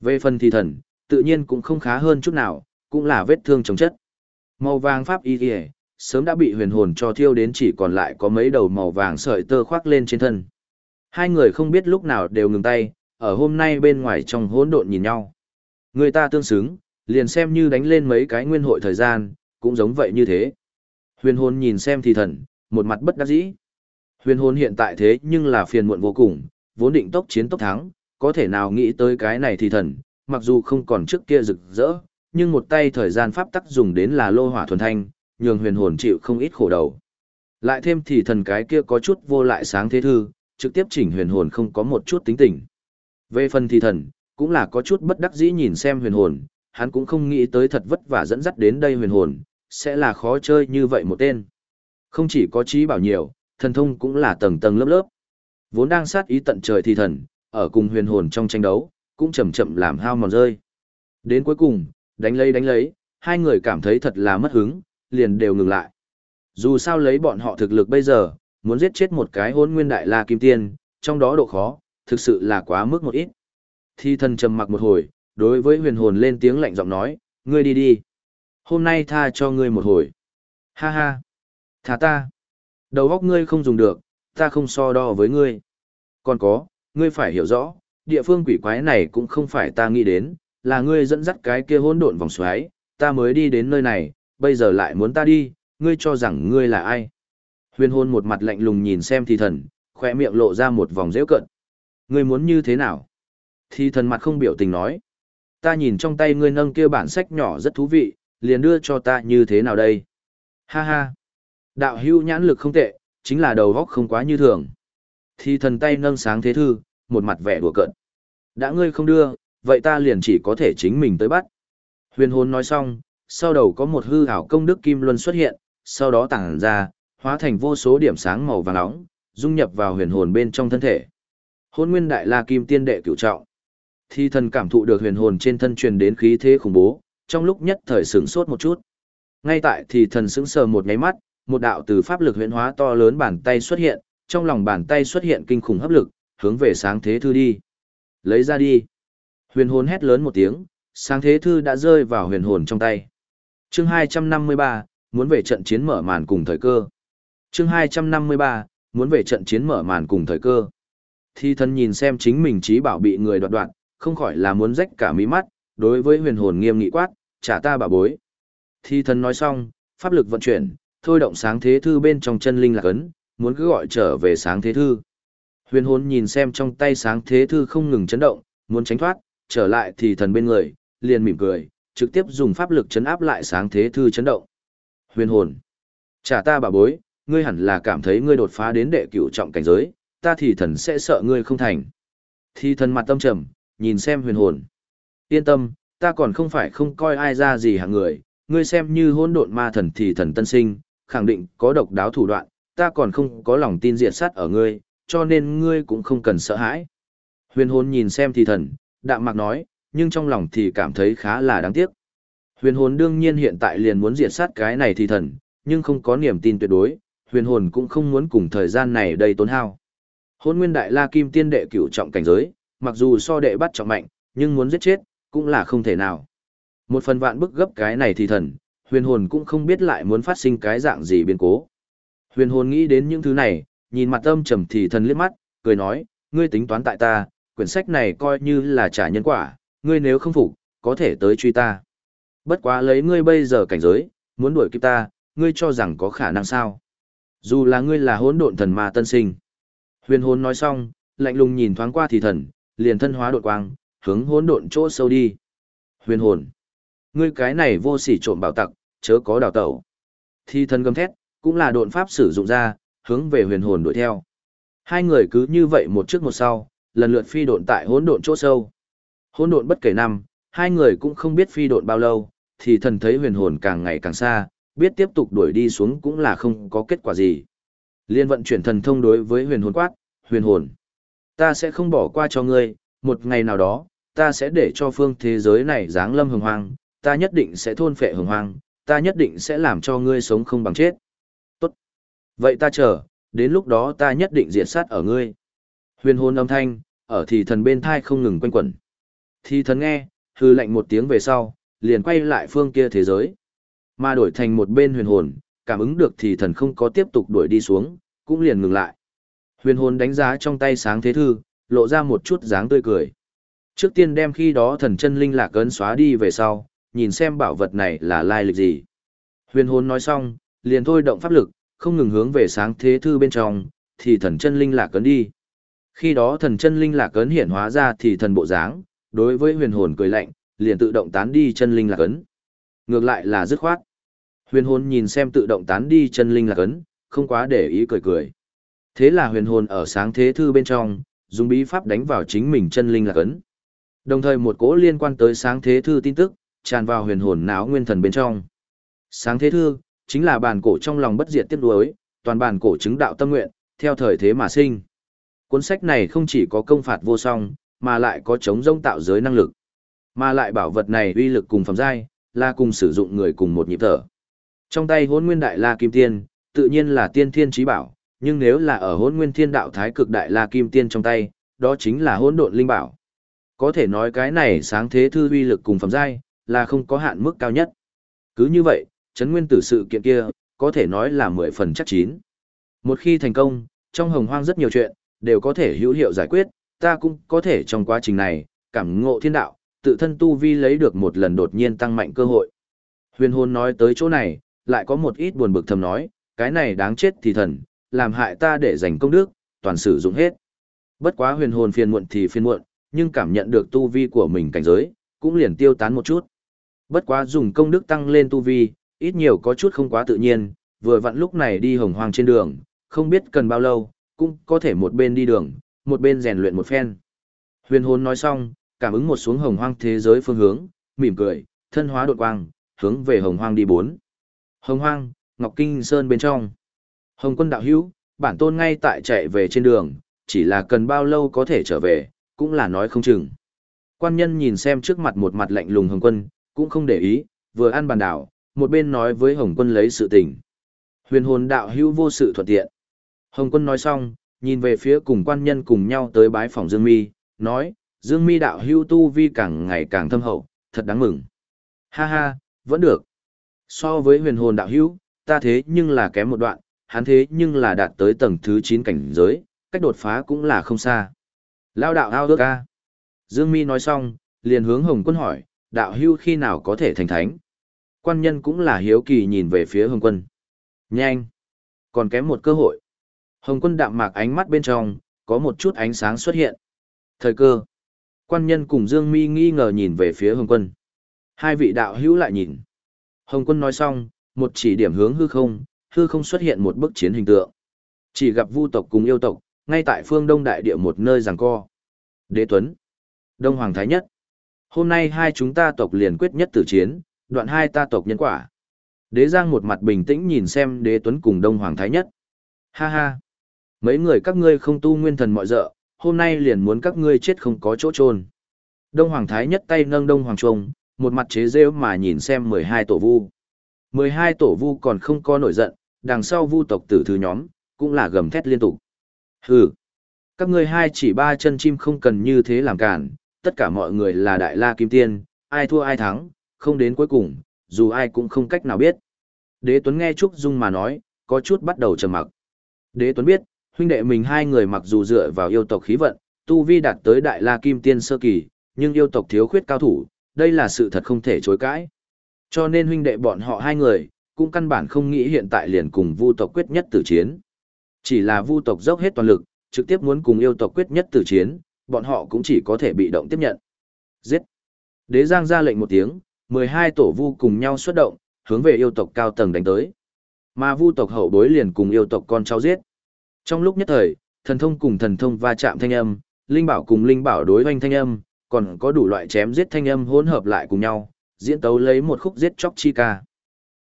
Về phần thì thần, tự nhiên cũng không khá hơn chút nào, cũng là vết thương chống chất. Màu vàng pháp y kìa, sớm đã bị huyền hồn cho thiêu đến chỉ còn lại có mấy đầu màu vàng sợi tơ khoác lên trên thân. Hai người không biết lúc nào đều ngừng tay, ở hôm nay bên ngoài trong hỗn độn nhìn nhau. Người ta tương xứng, liền xem như đánh lên mấy cái nguyên hội thời gian, cũng giống vậy như thế. Huyền hồn nhìn xem thì thần, một mặt bất đắc dĩ. Huyền hồn hiện tại thế nhưng là phiền muộn vô cùng, vốn định tốc chiến tốc thắng, có thể nào nghĩ tới cái này thì thần, mặc dù không còn trước kia rực rỡ, nhưng một tay thời gian pháp tắc dùng đến là lô hỏa thuần thanh, nhường huyền hồn chịu không ít khổ đầu. Lại thêm thì thần cái kia có chút vô lại sáng thế thư, trực tiếp chỉnh huyền hồn không có một chút tính tình. Về phần thì thần, cũng là có chút bất đắc dĩ nhìn xem huyền hồn, hắn cũng không nghĩ tới thật vất vả dẫn dắt đến đây huyền hồn, sẽ là khó chơi như vậy một tên. Không chỉ có trí bảo nhiều, thần thông cũng là tầng tầng lớp lớp. Vốn đang sát ý tận trời thì thần, ở cùng huyền hồn trong tranh đấu, cũng chậm chậm làm hao mòn rơi. Đến cuối cùng, đánh lấy đánh lấy, hai người cảm thấy thật là mất hứng, liền đều ngừng lại. Dù sao lấy bọn họ thực lực bây giờ, muốn giết chết một cái hôn nguyên đại la kim tiên, trong đó độ khó, thực sự là quá mức một ít. Thi thần trầm mặc một hồi, đối với huyền hồn lên tiếng lạnh giọng nói, ngươi đi đi. Hôm nay tha cho ngươi một hồi. Ha ha. Thả ta. Đầu óc ngươi không dùng được, ta không so đo với ngươi. Còn có, ngươi phải hiểu rõ, địa phương quỷ quái này cũng không phải ta nghĩ đến, là ngươi dẫn dắt cái kia hỗn độn vòng xoáy, ta mới đi đến nơi này, bây giờ lại muốn ta đi, ngươi cho rằng ngươi là ai? Huyền hồn một mặt lạnh lùng nhìn xem Thi thần, khỏe miệng lộ ra một vòng dễ cận. Ngươi muốn như thế nào? Thi thần mặt không biểu tình nói. Ta nhìn trong tay ngươi nâng kia bản sách nhỏ rất thú vị, liền đưa cho ta như thế nào đây? Ha ha! Đạo hưu nhãn lực không tệ, chính là đầu góc không quá như thường. Thì thần tay nâng sáng thế thư, một mặt vẻ đùa cợt. Đã ngươi không đưa, vậy ta liền chỉ có thể chính mình tới bắt. Huyền hồn nói xong, sau đầu có một hư ảo công đức kim luân xuất hiện, sau đó tàng ra, hóa thành vô số điểm sáng màu vàng nóng, dung nhập vào huyền hồn bên trong thân thể. Hôn nguyên đại la kim tiên đệ cửu trọng. Thi thần cảm thụ được huyền hồn trên thân truyền đến khí thế khủng bố, trong lúc nhất thời sửng sốt một chút. Ngay tại thì thần sững sờ một nháy mắt, một đạo từ pháp lực huyền hóa to lớn bàn tay xuất hiện, trong lòng bàn tay xuất hiện kinh khủng hấp lực, hướng về sáng thế thư đi. Lấy ra đi. Huyền hồn hét lớn một tiếng, sáng thế thư đã rơi vào huyền hồn trong tay. Chương 253, muốn về trận chiến mở màn cùng thời cơ. Chương 253, muốn về trận chiến mở màn cùng thời cơ. Thi thân nhìn xem chính mình trí bảo bị người đoạt đoạn, không khỏi là muốn rách cả mí mắt, đối với huyền hồn nghiêm nghị quát, trả ta bà bối. Thi Thần nói xong, pháp lực vận chuyển, thôi động sáng thế thư bên trong chân linh lạc ấn, muốn cứ gọi trở về sáng thế thư. Huyền hồn nhìn xem trong tay sáng thế thư không ngừng chấn động, muốn tránh thoát, trở lại thì thần bên người, liền mỉm cười, trực tiếp dùng pháp lực chấn áp lại sáng thế thư chấn động. Huyền hồn, trả ta bà bối, ngươi hẳn là cảm thấy ngươi đột phá đến đệ cửu trọng cảnh giới, ta thì thần sẽ sợ ngươi không thành. Thì thần mặt tâm trầm, nhìn xem huyền hồn. Yên tâm, ta còn không phải không coi ai ra gì hạng người, ngươi xem như hỗn độn ma thần thì thần tân sinh, khẳng định có độc đáo thủ đoạn, ta còn không có lòng tin diệt sát ở ngươi, cho nên ngươi cũng không cần sợ hãi. Huyền hồn nhìn xem thì thần, đạm mạc nói, nhưng trong lòng thì cảm thấy khá là đáng tiếc. Huyền hồn đương nhiên hiện tại liền muốn diệt sát cái này thì thần, nhưng không có niềm tin tuyệt đối, huyền hồn cũng không muốn cùng thời gian này đầy tốn hao. Hôn nguyên đại la kim tiên đệ cửu trọng cảnh giới, mặc dù so đệ bắt trọng mạnh, nhưng muốn giết chết, cũng là không thể nào. Một phần vạn bức gấp cái này thì thần, huyền hồn cũng không biết lại muốn phát sinh cái dạng gì biến cố. Huyền hồn nghĩ đến những thứ này, nhìn mặt âm trầm thì thần liếc mắt, cười nói, ngươi tính toán tại ta, quyển sách này coi như là trả nhân quả, ngươi nếu không phục, có thể tới truy ta. Bất quá lấy ngươi bây giờ cảnh giới, muốn đuổi kịp ta, ngươi cho rằng có khả năng sao? Dù là ngươi là hỗn độn thần ma tân sinh. Huyền hồn nói xong, lạnh lùng nhìn thoáng qua thì thần, liền thân hóa đột quang, hướng hỗn độn chỗ sâu đi. Huyền hồn, ngươi cái này vô sỉ trộm bảo tặc, chớ có đào tẩu. Thì thần gầm thét, cũng là độn pháp sử dụng ra, hướng về huyền hồn đuổi theo. Hai người cứ như vậy một trước một sau, lần lượt phi độn tại hỗn độn chỗ sâu. Hỗn độn bất kể năm, hai người cũng không biết phi độn bao lâu, thì thần thấy huyền hồn càng ngày càng xa, biết tiếp tục đuổi đi xuống cũng là không có kết quả gì. Liên vận chuyển thần thông đối với huyền hồn quát, huyền hồn. Ta sẽ không bỏ qua cho ngươi, một ngày nào đó, ta sẽ để cho phương thế giới này giáng lâm hồng hoang, ta nhất định sẽ thôn phệ hồng hoang, ta nhất định sẽ làm cho ngươi sống không bằng chết. Tốt. Vậy ta chờ, đến lúc đó ta nhất định diệt sát ở ngươi. Huyền hồn âm thanh, ở thì thần bên thai không ngừng quanh quẩn. Thì thần nghe, hư lệnh một tiếng về sau, liền quay lại phương kia thế giới. Mà đổi thành một bên huyền hồn, cảm ứng được thì thần không có tiếp tục đuổi đi xuống, cũng liền ngừng lại. Huyền hồn đánh giá trong tay sáng thế thư, lộ ra một chút dáng tươi cười. Trước tiên đem khi đó thần chân linh lạc ấn xóa đi về sau, nhìn xem bảo vật này là lai lịch gì. Huyền hồn nói xong, liền thôi động pháp lực, không ngừng hướng về sáng thế thư bên trong, thì thần chân linh lạc ấn đi. Khi đó thần chân linh lạc ấn hiện hóa ra thì thần bộ dáng, đối với huyền hồn cười lạnh, liền tự động tán đi chân linh lạc ấn. Ngược lại là dứt khoát. Huyền hồn nhìn xem tự động tán đi chân linh lạc ấn, không quá để ý cười cười. Thế là huyền hồn ở sáng thế thư bên trong, dùng bí pháp đánh vào chính mình chân linh lạc ấn. Đồng thời một cỗ liên quan tới sáng thế thư tin tức, tràn vào huyền hồn não nguyên thần bên trong. Sáng thế thư, chính là bản cổ trong lòng bất diệt tiếp đối, toàn bản cổ chứng đạo tâm nguyện, theo thời thế mà sinh. Cuốn sách này không chỉ có công phạt vô song, mà lại có chống rông tạo giới năng lực. Mà lại bảo vật này uy lực cùng phẩm giai, là cùng sử dụng người cùng một nhịp thở. Trong tay hôn nguyên đại la kim tiên, tự nhiên là tiên thiên trí bảo, nhưng nếu là ở hôn nguyên thiên đạo thái cực đại la kim tiên trong tay, đó chính là hôn độn linh bảo. Có thể nói cái này sáng thế thư uy lực cùng phẩm giai, là không có hạn mức cao nhất. Cứ như vậy, chấn nguyên tử sự kiện kia, có thể nói là mười phần chắc chín. Một khi thành công, trong hồng hoang rất nhiều chuyện, đều có thể hữu hiệu giải quyết, ta cũng có thể trong quá trình này, cảm ngộ thiên đạo, tự thân tu vi lấy được một lần đột nhiên tăng mạnh cơ hội. Huyền hồn nói tới chỗ này, lại có một ít buồn bực thầm nói, cái này đáng chết thì thần, làm hại ta để giành công đức, toàn sử dụng hết. Bất quá huyền hồn phiền muộn thì phiền muộn, nhưng cảm nhận được tu vi của mình cảnh giới, cũng liền tiêu tán một chút. Bất quá dùng công đức tăng lên tu vi, ít nhiều có chút không quá tự nhiên, vừa vặn lúc này đi hồng hoang trên đường, không biết cần bao lâu, cũng có thể một bên đi đường, một bên rèn luyện một phen. Huyền hồn nói xong, cảm ứng một xuống hồng hoang thế giới phương hướng, mỉm cười, thân hóa đột quang, hướng về hồng hoang đi bốn. Hồng hoang, Ngọc Kinh Sơn bên trong. Hồng quân đạo hữu, bản tôn ngay tại chạy về trên đường, chỉ là cần bao lâu có thể trở về, cũng là nói không chừng. Quan nhân nhìn xem trước mặt một mặt lạnh lùng hồng quân, cũng không để ý, vừa ăn bàn đảo, một bên nói với hồng quân lấy sự tình. Huyền hồn đạo hữu vô sự thuận tiện. Hồng quân nói xong, nhìn về phía cùng quan nhân cùng nhau tới bái phòng Dương Mi, nói, Dương Mi đạo hữu tu vi càng ngày càng thâm hậu, thật đáng mừng. Ha ha, vẫn được. So với huyền hồn đạo hữu, ta thế nhưng là kém một đoạn, hắn thế nhưng là đạt tới tầng thứ 9 cảnh giới, cách đột phá cũng là không xa. Lao đạo ao ước ca. Dương Mi nói xong, liền hướng Hồng Quân hỏi, đạo hưu khi nào có thể thành thánh? Quan nhân cũng là hiếu kỳ nhìn về phía Hồng Quân. Nhanh! Còn kém một cơ hội. Hồng Quân đạm mạc ánh mắt bên trong, có một chút ánh sáng xuất hiện. Thời cơ. Quan nhân cùng Dương Mi nghi ngờ nhìn về phía Hồng Quân. Hai vị đạo hữu lại nhìn. Hồng Quân nói xong, một chỉ điểm hướng hư không, hư không xuất hiện một bức chiến hình tượng. Chỉ gặp vu tộc cùng yêu tộc, ngay tại phương đông đại địa một nơi giằng co. Đế Tuấn, Đông Hoàng Thái Nhất. Hôm nay hai chúng ta tộc liền quyết nhất tử chiến, đoạn hai ta tộc nhân quả. Đế Giang một mặt bình tĩnh nhìn xem Đế Tuấn cùng Đông Hoàng Thái Nhất. Ha ha, mấy người các ngươi không tu nguyên thần mọi dợ, hôm nay liền muốn các ngươi chết không có chỗ trôn. Đông Hoàng Thái Nhất tay nâng Đông Hoàng Trung, một mặt chế rêu mà nhìn xem mười hai tổ vu mười hai tổ vu còn không có nổi giận, đằng sau vu tộc tử thứ nhóm, cũng là gầm thét liên tục. Hừ, các ngươi hai chỉ ba chân chim không cần như thế làm cản, tất cả mọi người là đại la kim tiên, ai thua ai thắng, không đến cuối cùng, dù ai cũng không cách nào biết. Đế Tuấn nghe Trúc Dung mà nói, có chút bắt đầu trầm mặc. Đế Tuấn biết, huynh đệ mình hai người mặc dù dựa vào yêu tộc khí vận, tu vi đạt tới đại la kim tiên sơ kỳ, nhưng yêu tộc thiếu khuyết cao thủ, đây là sự thật không thể chối cãi. Cho nên huynh đệ bọn họ hai người, cũng căn bản không nghĩ hiện tại liền cùng vu tộc quyết nhất tử chiến. Chỉ là vu tộc dốc hết toàn lực, trực tiếp muốn cùng yêu tộc quyết nhất tử chiến, bọn họ cũng chỉ có thể bị động tiếp nhận. Giết! Đế Giang ra lệnh một tiếng, 12 tổ vu cùng nhau xuất động, hướng về yêu tộc cao tầng đánh tới. Mà vu tộc hậu bối liền cùng yêu tộc con cháu giết. Trong lúc nhất thời, thần thông cùng thần thông va chạm thanh âm, linh bảo cùng linh bảo đối hoành thanh âm, còn có đủ loại chém giết thanh âm hỗn hợp lại cùng nhau, diễn tấu lấy một khúc giết chóc chi ca.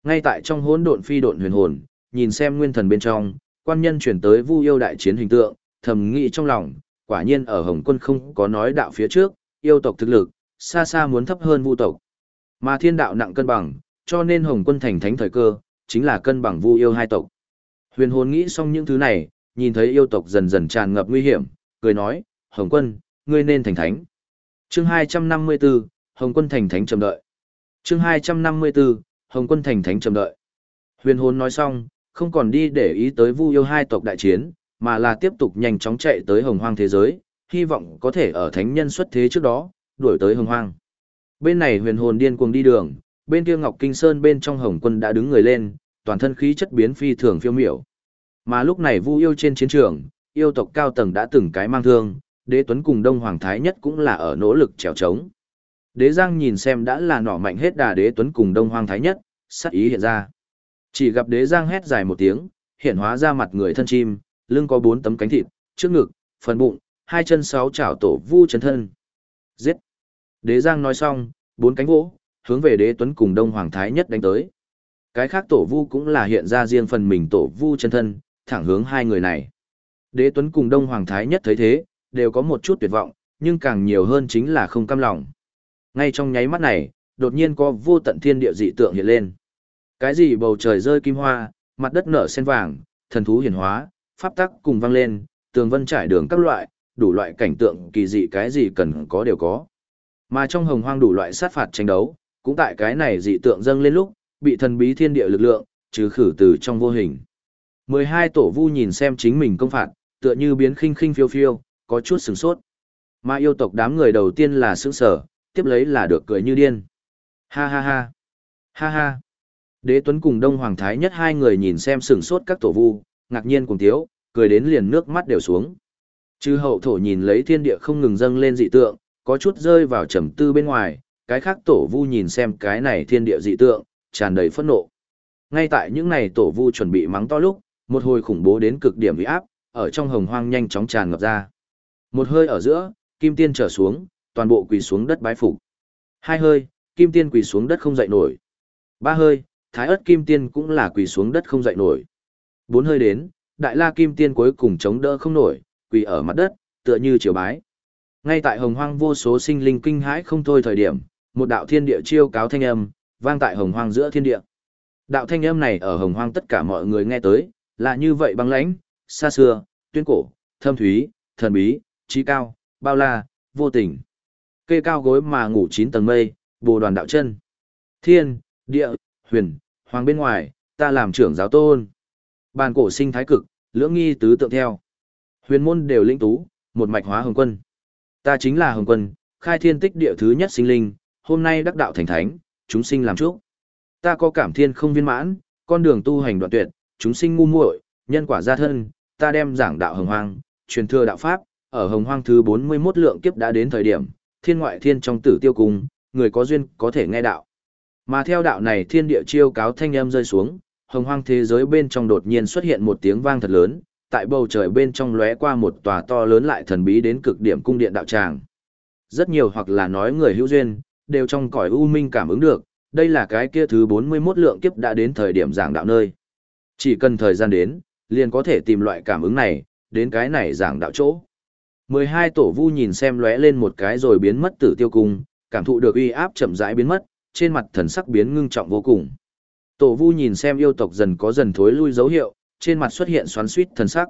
Ngay tại trong hỗn độn phi độn huyền hồn, nhìn xem nguyên thần bên trong, quan nhân chuyển tới Vu yêu đại chiến hình tượng, thầm nghĩ trong lòng, quả nhiên ở Hồng Quân không có nói đạo phía trước, yêu tộc thực lực, xa xa muốn thấp hơn Vu tộc. Mà thiên đạo nặng cân bằng, cho nên Hồng Quân thành thánh thời cơ, chính là cân bằng Vu yêu hai tộc. Huyền hồn nghĩ xong những thứ này, nhìn thấy yêu tộc dần dần tràn ngập nguy hiểm, cười nói, Hồng Quân, ngươi nên thành thánh. Chương 254, Hồng Quân Thành Thánh chờ đợi. Chương 254, Hồng Quân Thành Thánh trầm đợi. Huyền hồn nói xong, không còn đi để ý tới Vu yêu hai tộc đại chiến, mà là tiếp tục nhanh chóng chạy tới Hồng Hoang thế giới, hy vọng có thể ở thánh nhân xuất thế trước đó, đuổi tới Hồng Hoang. Bên này huyền hồn điên cuồng đi đường, bên kia Ngọc Kinh Sơn bên trong Hồng Quân đã đứng người lên, toàn thân khí chất biến phi thường phiêu miểu. Mà lúc này Vu yêu trên chiến trường, yêu tộc cao tầng đã từng cái mang thương, Đế Tuấn cùng Đông Hoàng Thái Nhất cũng là ở nỗ lực trèo trống. Đế Giang nhìn xem đã là nỏ mạnh hết đà Đế Tuấn cùng Đông Hoàng Thái Nhất, sắc ý hiện ra. Chỉ gặp Đế Giang hét dài một tiếng, hiện hóa ra mặt người thân chim, lưng có bốn tấm cánh thịt, trước ngực, phần bụng, hai chân sáu chảo tổ vu chân thân. Giết! Đế Giang nói xong, bốn cánh vỗ, hướng về Đế Tuấn cùng Đông Hoàng Thái Nhất đánh tới. Cái khác tổ vu cũng là hiện ra riêng phần mình tổ vu chân thân, thẳng hướng hai người này. Đế Tuấn cùng Đông Hoàng Thái Nhất thấy thế, đều có một chút tuyệt vọng, nhưng càng nhiều hơn chính là không cam lòng. Ngay trong nháy mắt này, đột nhiên có vô tận thiên địa dị tượng hiện lên. Cái gì bầu trời rơi kim hoa, mặt đất nở sen vàng, thần thú hiển hóa, pháp tắc cùng vang lên, tường vân trải đường các loại, đủ loại cảnh tượng kỳ dị cái gì cần có đều có. Mà trong hồng hoang đủ loại sát phạt tranh đấu, cũng tại cái này dị tượng dâng lên lúc, bị thần bí thiên địa lực lượng, trừ khử từ trong vô hình. 12 tổ vu nhìn xem chính mình công phạt, tựa như biến khinh khinh phiêu phiêu, có chút sửng sốt. Mà yêu tộc đám người đầu tiên là sững sở, tiếp lấy là được cười như điên. Ha ha ha. Ha ha. Đế Tuấn cùng Đông Hoàng Thái nhất hai người nhìn xem sừng sốt các tổ vu, ngạc nhiên cùng thiếu cười đến liền nước mắt đều xuống. Chư hậu thổ nhìn lấy thiên địa không ngừng dâng lên dị tượng, có chút rơi vào trầm tư bên ngoài, cái khác tổ vu nhìn xem cái này thiên địa dị tượng, tràn đầy phẫn nộ. Ngay tại những này tổ vu chuẩn bị mắng to lúc, một hồi khủng bố đến cực điểm uy áp, ở trong hồng hoang nhanh chóng tràn ngập ra. Một hơi ở giữa, kim tiên trở xuống, toàn bộ quỳ xuống đất bái phục. Hai hơi, kim tiên quỳ xuống đất không dậy nổi. Ba hơi, thái ớt kim tiên cũng là quỳ xuống đất không dậy nổi. Bốn hơi đến, đại la kim tiên cuối cùng chống đỡ không nổi, quỳ ở mặt đất, tựa như triều bái. Ngay tại hồng hoang vô số sinh linh kinh hãi không thôi thời điểm, một đạo thiên địa chiêu cáo thanh âm, vang tại hồng hoang giữa thiên địa. Đạo thanh âm này ở hồng hoang tất cả mọi người nghe tới, là như vậy băng lãnh, xa xưa, tuyên cổ, thâm thúy, thần bí, trí cao, bao la, vô tình. Cây cao gối mà ngủ chín tầng mây, bồ đoàn đạo chân. Thiên, địa, huyền, hoàng bên ngoài, ta làm trưởng giáo tôn. Bàn cổ sinh thái cực, lưỡng nghi tứ tượng theo. Huyền môn đều linh tú, một mạch hóa hồng quân. Ta chính là hồng quân, khai thiên tích địa thứ nhất sinh linh, hôm nay đắc đạo thành thánh, chúng sinh làm chúc. Ta có cảm thiên không viên mãn, con đường tu hành đoạn tuyệt, chúng sinh ngu muội, nhân quả gia thân, ta đem giảng đạo hồng hoang, truyền thừa đạo pháp, ở hồng hoang thứ 41 lượng kiếp đã đến thời điểm, thiên ngoại thiên trong tử tiêu cung, người có duyên có thể nghe đạo. Mà theo đạo này thiên địa chiêu cáo thanh âm rơi xuống, hồng hoang thế giới bên trong đột nhiên xuất hiện một tiếng vang thật lớn, tại bầu trời bên trong lóe qua một tòa to lớn lại thần bí đến cực điểm cung điện đạo tràng. Rất nhiều hoặc là nói người hữu duyên, đều trong cõi u minh cảm ứng được, đây là cái kia thứ 41 lượng kiếp đã đến thời điểm giảng đạo nơi. Chỉ cần thời gian đến, liền có thể tìm loại cảm ứng này, đến cái này giảng đạo chỗ. 12 tổ vu nhìn xem lóe lên một cái rồi biến mất tử tiêu cung, cảm thụ được uy áp chậm rãi biến mất, trên mặt thần sắc biến ngưng trọng vô cùng. Tổ vu nhìn xem yêu tộc dần có dần thối lui dấu hiệu, trên mặt xuất hiện xoắn suýt thần sắc.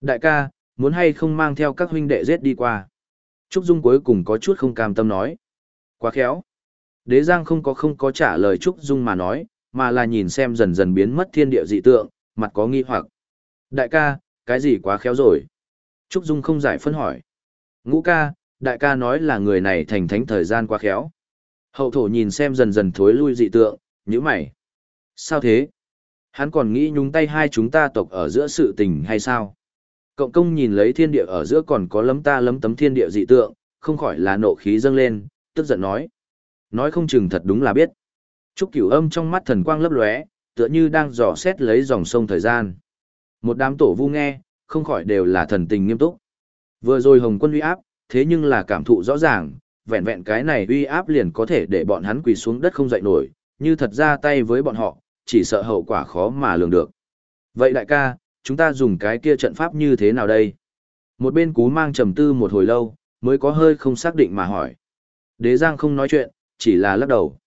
Đại ca, muốn hay không mang theo các huynh đệ giết đi qua. Trúc Dung cuối cùng có chút không cam tâm nói. Quá khéo. Đế Giang không có không có trả lời Trúc Dung mà nói, mà là nhìn xem dần dần biến mất thiên địa dị tượng, mặt có nghi hoặc. Đại ca, cái gì quá khéo rồi? Trúc Dung không giải phân hỏi. Ngũ ca, đại ca nói là người này thành thánh thời gian quá khéo. Hậu thổ nhìn xem dần dần thối lui dị tượng, nhíu mày. Sao thế? Hắn còn nghĩ nhúng tay hai chúng ta tộc ở giữa sự tình hay sao? Cộng công nhìn lấy thiên địa ở giữa còn có lấm ta lấm tấm thiên địa dị tượng, không khỏi là nộ khí dâng lên, tức giận nói. Nói không chừng thật đúng là biết. Trúc cửu âm trong mắt thần quang lấp lóe, tựa như đang dò xét lấy dòng sông thời gian. Một đám tổ vu nghe, không khỏi đều là thần tình nghiêm túc. Vừa rồi hồng quân uy áp, thế nhưng là cảm thụ rõ ràng, vẹn vẹn cái này uy áp liền có thể để bọn hắn quỳ xuống đất không dậy nổi, như thật ra tay với bọn họ, chỉ sợ hậu quả khó mà lường được. Vậy đại ca, chúng ta dùng cái kia trận pháp như thế nào đây? Một bên cú mang trầm tư một hồi lâu, mới có hơi không xác định mà hỏi. Đế Giang không nói chuyện, chỉ là lắc đầu.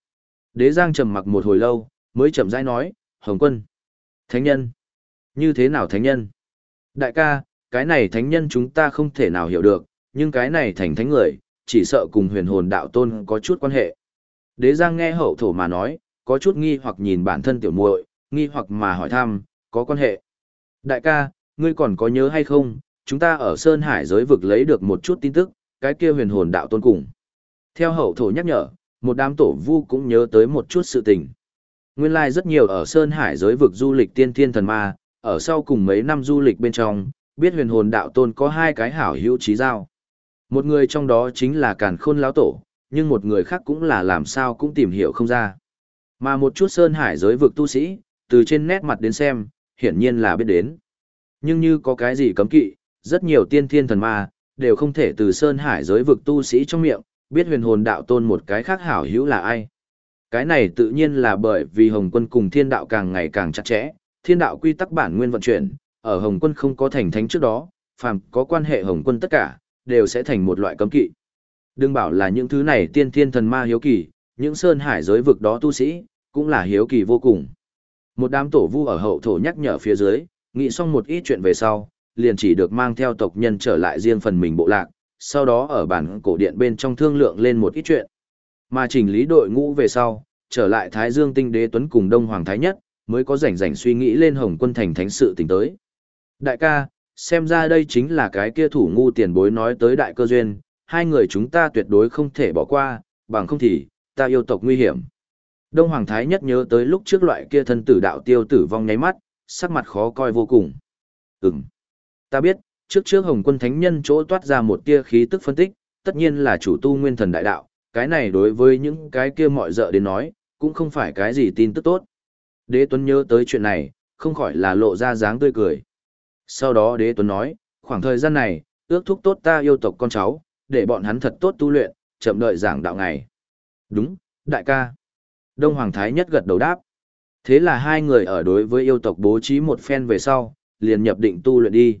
Đế Giang trầm mặc một hồi lâu, mới chậm rãi nói, Hồng quân. Thánh nhân. Như thế nào thánh nhân? Đại ca, cái này thánh nhân chúng ta không thể nào hiểu được, nhưng cái này thành thánh người, chỉ sợ cùng huyền hồn đạo tôn có chút quan hệ. Đế Giang nghe hậu thổ mà nói, có chút nghi hoặc nhìn bản thân tiểu muội, nghi hoặc mà hỏi thăm, có quan hệ. Đại ca, ngươi còn có nhớ hay không, chúng ta ở Sơn Hải giới vực lấy được một chút tin tức, cái kia huyền hồn đạo tôn cùng. Theo hậu thổ nhắc nhở, một đám tổ vu cũng nhớ tới một chút sự tình. Nguyên lai like rất nhiều ở Sơn Hải giới vực du lịch tiên thiên thần ma, ở sau cùng mấy năm du lịch bên trong, biết huyền hồn đạo tôn có hai cái hảo hữu trí giao. Một người trong đó chính là Càn Khôn lão tổ, nhưng một người khác cũng là làm sao cũng tìm hiểu không ra. Mà một chút Sơn Hải giới vực tu sĩ, từ trên nét mặt đến xem, hiển nhiên là biết đến. Nhưng như có cái gì cấm kỵ, rất nhiều tiên thiên thần ma, đều không thể từ Sơn Hải giới vực tu sĩ trong miệng, biết huyền hồn đạo tôn một cái khác hảo hữu là ai. Cái này tự nhiên là bởi vì Hồng quân cùng thiên đạo càng ngày càng chặt chẽ, thiên đạo quy tắc bản nguyên vận chuyển, ở Hồng quân không có thành thánh trước đó, phàm có quan hệ Hồng quân tất cả, đều sẽ thành một loại cấm kỵ. Đừng bảo là những thứ này tiên thiên thần ma hiếu kỳ, những sơn hải giới vực đó tu sĩ, cũng là hiếu kỳ vô cùng. Một đám tổ vu ở hậu thổ nhắc nhở phía dưới, nghĩ xong một ít chuyện về sau, liền chỉ được mang theo tộc nhân trở lại riêng phần mình bộ lạc, sau đó ở bản cổ điện bên trong thương lượng lên một ít chuyện. Mà chỉnh lý đội ngũ về sau, trở lại Thái Dương Tinh Đế Tuấn cùng Đông Hoàng Thái Nhất, mới có rảnh rảnh suy nghĩ lên Hồng Quân thành thánh sự tình tới. Đại ca, xem ra đây chính là cái kia thủ ngu tiền bối nói tới đại cơ duyên, hai người chúng ta tuyệt đối không thể bỏ qua, bằng không thì, ta yêu tộc nguy hiểm. Đông Hoàng Thái Nhất nhớ tới lúc trước loại kia thân tử đạo tiêu tử vong nháy mắt, sắc mặt khó coi vô cùng. Ừm. Ta biết, trước trước Hồng Quân Thánh Nhân chỗ toát ra một tia khí tức phân tích, tất nhiên là chủ tu nguyên thần đại đạo, cái này đối với những cái kia mọi dợ đến nói, cũng không phải cái gì tin tức tốt. Đế Tuấn nhớ tới chuyện này, không khỏi là lộ ra dáng tươi cười. Sau đó Đế Tuấn nói, khoảng thời gian này, ước thúc tốt ta yêu tộc con cháu, để bọn hắn thật tốt tu luyện, chậm đợi giảng đạo ngày. Đúng, đại ca. Đông Hoàng Thái nhất gật đầu đáp. Thế là hai người ở đối với yêu tộc bố trí một phen về sau, liền nhập định tu luyện đi.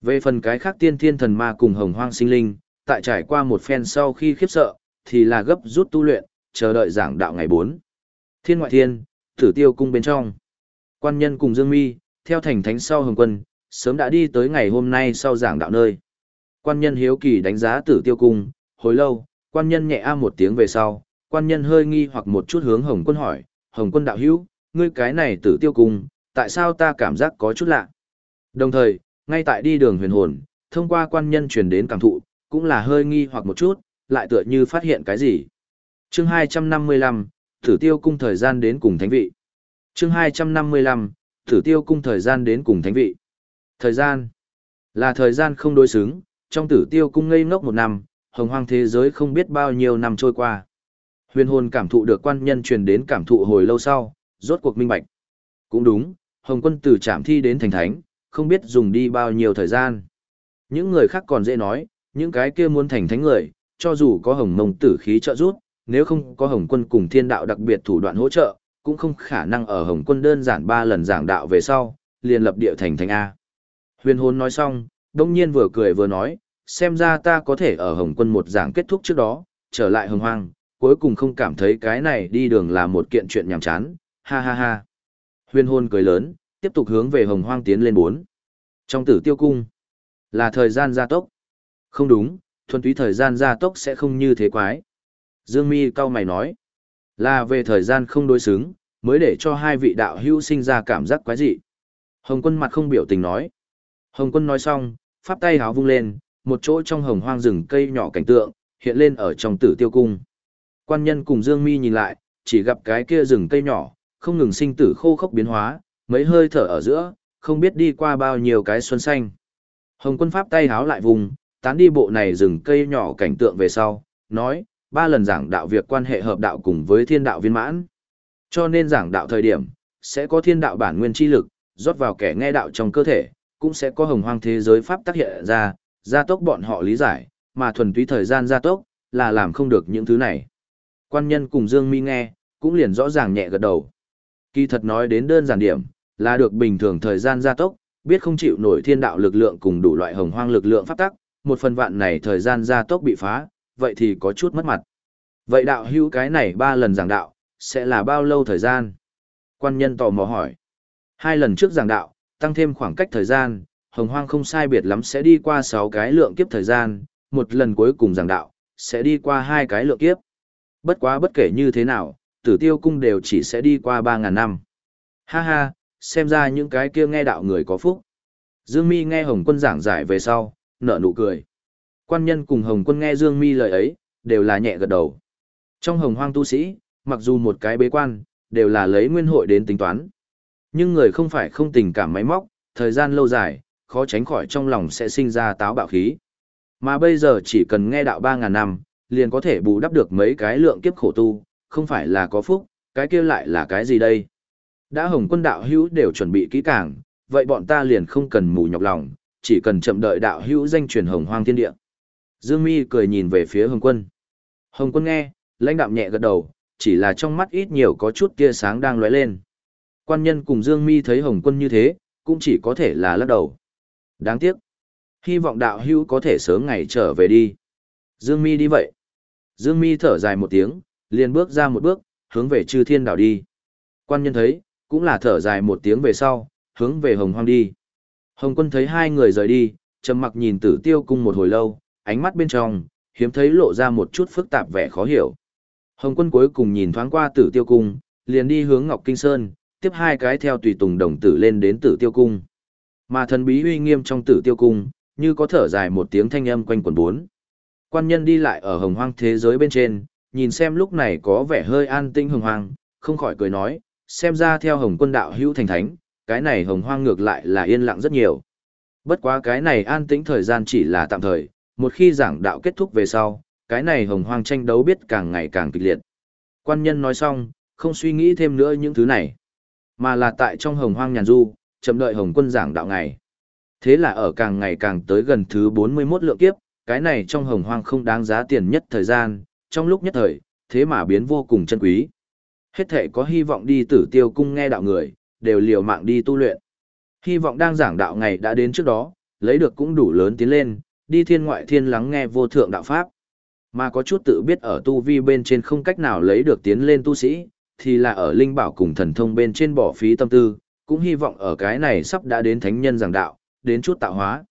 Về phần cái khác tiên thiên thần ma cùng hồng hoang sinh linh, tại trải qua một phen sau khi khiếp sợ, thì là gấp rút tu luyện, chờ đợi giảng đạo ngày 4. Thiên ngoại thiên, tử tiêu cung bên trong. Quan nhân cùng Dương Mi, theo thành thánh sau hồng quân, sớm đã đi tới ngày hôm nay sau giảng đạo nơi. Quan nhân hiếu kỳ đánh giá tử tiêu cung, hồi lâu, quan nhân nhẹ a một tiếng về sau, quan nhân hơi nghi hoặc một chút hướng hồng quân hỏi, hồng quân đạo hữu, ngươi cái này tử tiêu cung, tại sao ta cảm giác có chút lạ? Đồng thời, ngay tại đi đường huyền hồn, thông qua quan nhân truyền đến cảm thụ, cũng là hơi nghi hoặc một chút, lại tựa như phát hiện cái gì. Chương 255, Tử Tiêu cung thời gian đến cùng thánh vị. Chương 255, Tử Tiêu cung thời gian đến cùng thánh vị. Thời gian là thời gian không đối xứng, trong Tử Tiêu cung ngây ngốc một năm, hồng hoang thế giới không biết bao nhiêu năm trôi qua. Huyền hồn cảm thụ được quan nhân truyền đến cảm thụ hồi lâu sau, rốt cuộc minh bạch. Cũng đúng, hồng quân từ trạm thi đến thành thánh, không biết dùng đi bao nhiêu thời gian. Những người khác còn dễ nói, những cái kia muốn thành thánh người, cho dù có hồng mông tử khí trợ giúp, nếu không có hồng quân cùng thiên đạo đặc biệt thủ đoạn hỗ trợ, cũng không khả năng ở hồng quân đơn giản ba lần giảng đạo về sau, liền lập địa thành thánh A. Huyền hồn nói xong, đông nhiên vừa cười vừa nói, xem ra ta có thể ở hồng quân một giảng kết thúc trước đó, trở lại hồng hoang, cuối cùng không cảm thấy cái này đi đường là một kiện chuyện nhàm chán, ha ha ha. Huyền hồn cười lớn, tiếp tục hướng về hồng hoang tiến lên bốn. Trong tử tiêu cung, là thời gian gia tốc. Không đúng, thuần túy thời gian gia tốc sẽ không như thế quái. Dương Mi cao mày nói, là về thời gian không đối xứng, mới để cho hai vị đạo hữu sinh ra cảm giác quái dị. Hồng quân mặt không biểu tình nói. Hồng quân nói xong, pháp tay háo vung lên, một chỗ trong hồng hoang rừng cây nhỏ cảnh tượng, hiện lên ở trong tử tiêu cung. Quan nhân cùng Dương Mi nhìn lại, chỉ gặp cái kia rừng cây nhỏ, không ngừng sinh tử khô khốc biến hóa, mấy hơi thở ở giữa, không biết đi qua bao nhiêu cái xuân xanh. Hồng quân pháp tay háo lại vùng, tán đi bộ này rừng cây nhỏ cảnh tượng về sau, nói, ba lần giảng đạo việc quan hệ hợp đạo cùng với thiên đạo viên mãn. Cho nên giảng đạo thời điểm, sẽ có thiên đạo bản nguyên chi lực, rót vào kẻ nghe đạo trong cơ thể, cũng sẽ có hồng hoang thế giới pháp tác hiện ra, gia tốc bọn họ lý giải, mà thuần túy thời gian gia tốc, là làm không được những thứ này. Quan nhân cùng Dương Mi nghe, cũng liền rõ ràng nhẹ gật đầu. Kỳ thật nói đến đơn giản điểm, là được bình thường thời gian gia tốc, biết không chịu nổi thiên đạo lực lượng cùng đủ loại hồng hoang lực lượng pháp tắc, một phần vạn này thời gian gia tốc bị phá, vậy thì có chút mất mặt. Vậy đạo hữu cái này ba lần giảng đạo, sẽ là bao lâu thời gian? Quan nhân tò mò hỏi. Hai lần trước giảng đạo, tăng thêm khoảng cách thời gian, hồng hoang không sai biệt lắm sẽ đi qua sáu cái lượng kiếp thời gian, một lần cuối cùng giảng đạo, sẽ đi qua hai cái lượng kiếp. Bất quá bất kể như thế nào, tử tiêu cung đều chỉ sẽ đi qua 3.000 năm. Ha ha, xem ra những cái kia nghe đạo người có phúc. Dương Mi nghe Hồng Quân giảng giải về sau, nở nụ cười. Quan nhân cùng Hồng Quân nghe Dương Mi lời ấy, đều là nhẹ gật đầu. Trong Hồng Hoang tu sĩ, mặc dù một cái bế quan, đều là lấy nguyên hội đến tính toán. Nhưng người không phải không tình cảm máy móc, thời gian lâu dài, khó tránh khỏi trong lòng sẽ sinh ra táo bạo khí. Mà bây giờ chỉ cần nghe đạo 3.000 năm, liền có thể bù đắp được mấy cái lượng kiếp khổ tu, không phải là có phúc, cái kia lại là cái gì đây? Đã hồng quân đạo hữu đều chuẩn bị kỹ càng, vậy bọn ta liền không cần mù nhọc lòng, chỉ cần chậm đợi đạo hữu danh truyền hồng hoang thiên địa. Dương Mi cười nhìn về phía hồng quân. Hồng quân nghe, lãnh đạm nhẹ gật đầu, chỉ là trong mắt ít nhiều có chút tia sáng đang lóe lên. Quan nhân cùng Dương Mi thấy hồng quân như thế, cũng chỉ có thể là lắc đầu. Đáng tiếc. Hy vọng đạo hữu có thể sớm ngày trở về đi. Dương Mi đi vậy. Dương Mi thở dài một tiếng, liền bước ra một bước, hướng về chư thiên đảo đi. Quan nhân thấy, cũng là thở dài một tiếng về sau, hướng về hồng hoang đi. Hồng quân thấy hai người rời đi, trầm mặc nhìn tử tiêu cung một hồi lâu, ánh mắt bên trong, hiếm thấy lộ ra một chút phức tạp vẻ khó hiểu. Hồng quân cuối cùng nhìn thoáng qua tử tiêu cung, liền đi hướng Ngọc Kinh Sơn, tiếp hai cái theo tùy tùng đồng tử lên đến tử tiêu cung. Mà thần bí uy nghiêm trong tử tiêu cung, như có thở dài một tiếng thanh âm quanh quần bốn. Quan nhân đi lại ở hồng hoang thế giới bên trên, nhìn xem lúc này có vẻ hơi an tinh hồng hoang, không khỏi cười nói, xem ra theo hồng quân đạo hữu thành thánh, cái này hồng hoang ngược lại là yên lặng rất nhiều. Bất quá cái này an tĩnh thời gian chỉ là tạm thời, một khi giảng đạo kết thúc về sau, cái này hồng hoang tranh đấu biết càng ngày càng kịch liệt. Quan nhân nói xong, không suy nghĩ thêm nữa những thứ này, mà là tại trong hồng hoang nhàn du, chậm đợi hồng quân giảng đạo ngày. Thế là ở càng ngày càng tới gần thứ 41 lượng kiếp, cái này trong hồng hoang không đáng giá tiền nhất thời gian, trong lúc nhất thời, thế mà biến vô cùng chân quý. Hết thể có hy vọng đi tử tiêu cung nghe đạo người, đều liều mạng đi tu luyện. Hy vọng đang giảng đạo ngày đã đến trước đó, lấy được cũng đủ lớn tiến lên, đi thiên ngoại thiên lắng nghe vô thượng đạo pháp. Mà có chút tự biết ở tu vi bên trên không cách nào lấy được tiến lên tu sĩ, thì là ở linh bảo cùng thần thông bên trên bỏ phí tâm tư, cũng hy vọng ở cái này sắp đã đến thánh nhân giảng đạo, đến chút tạo hóa.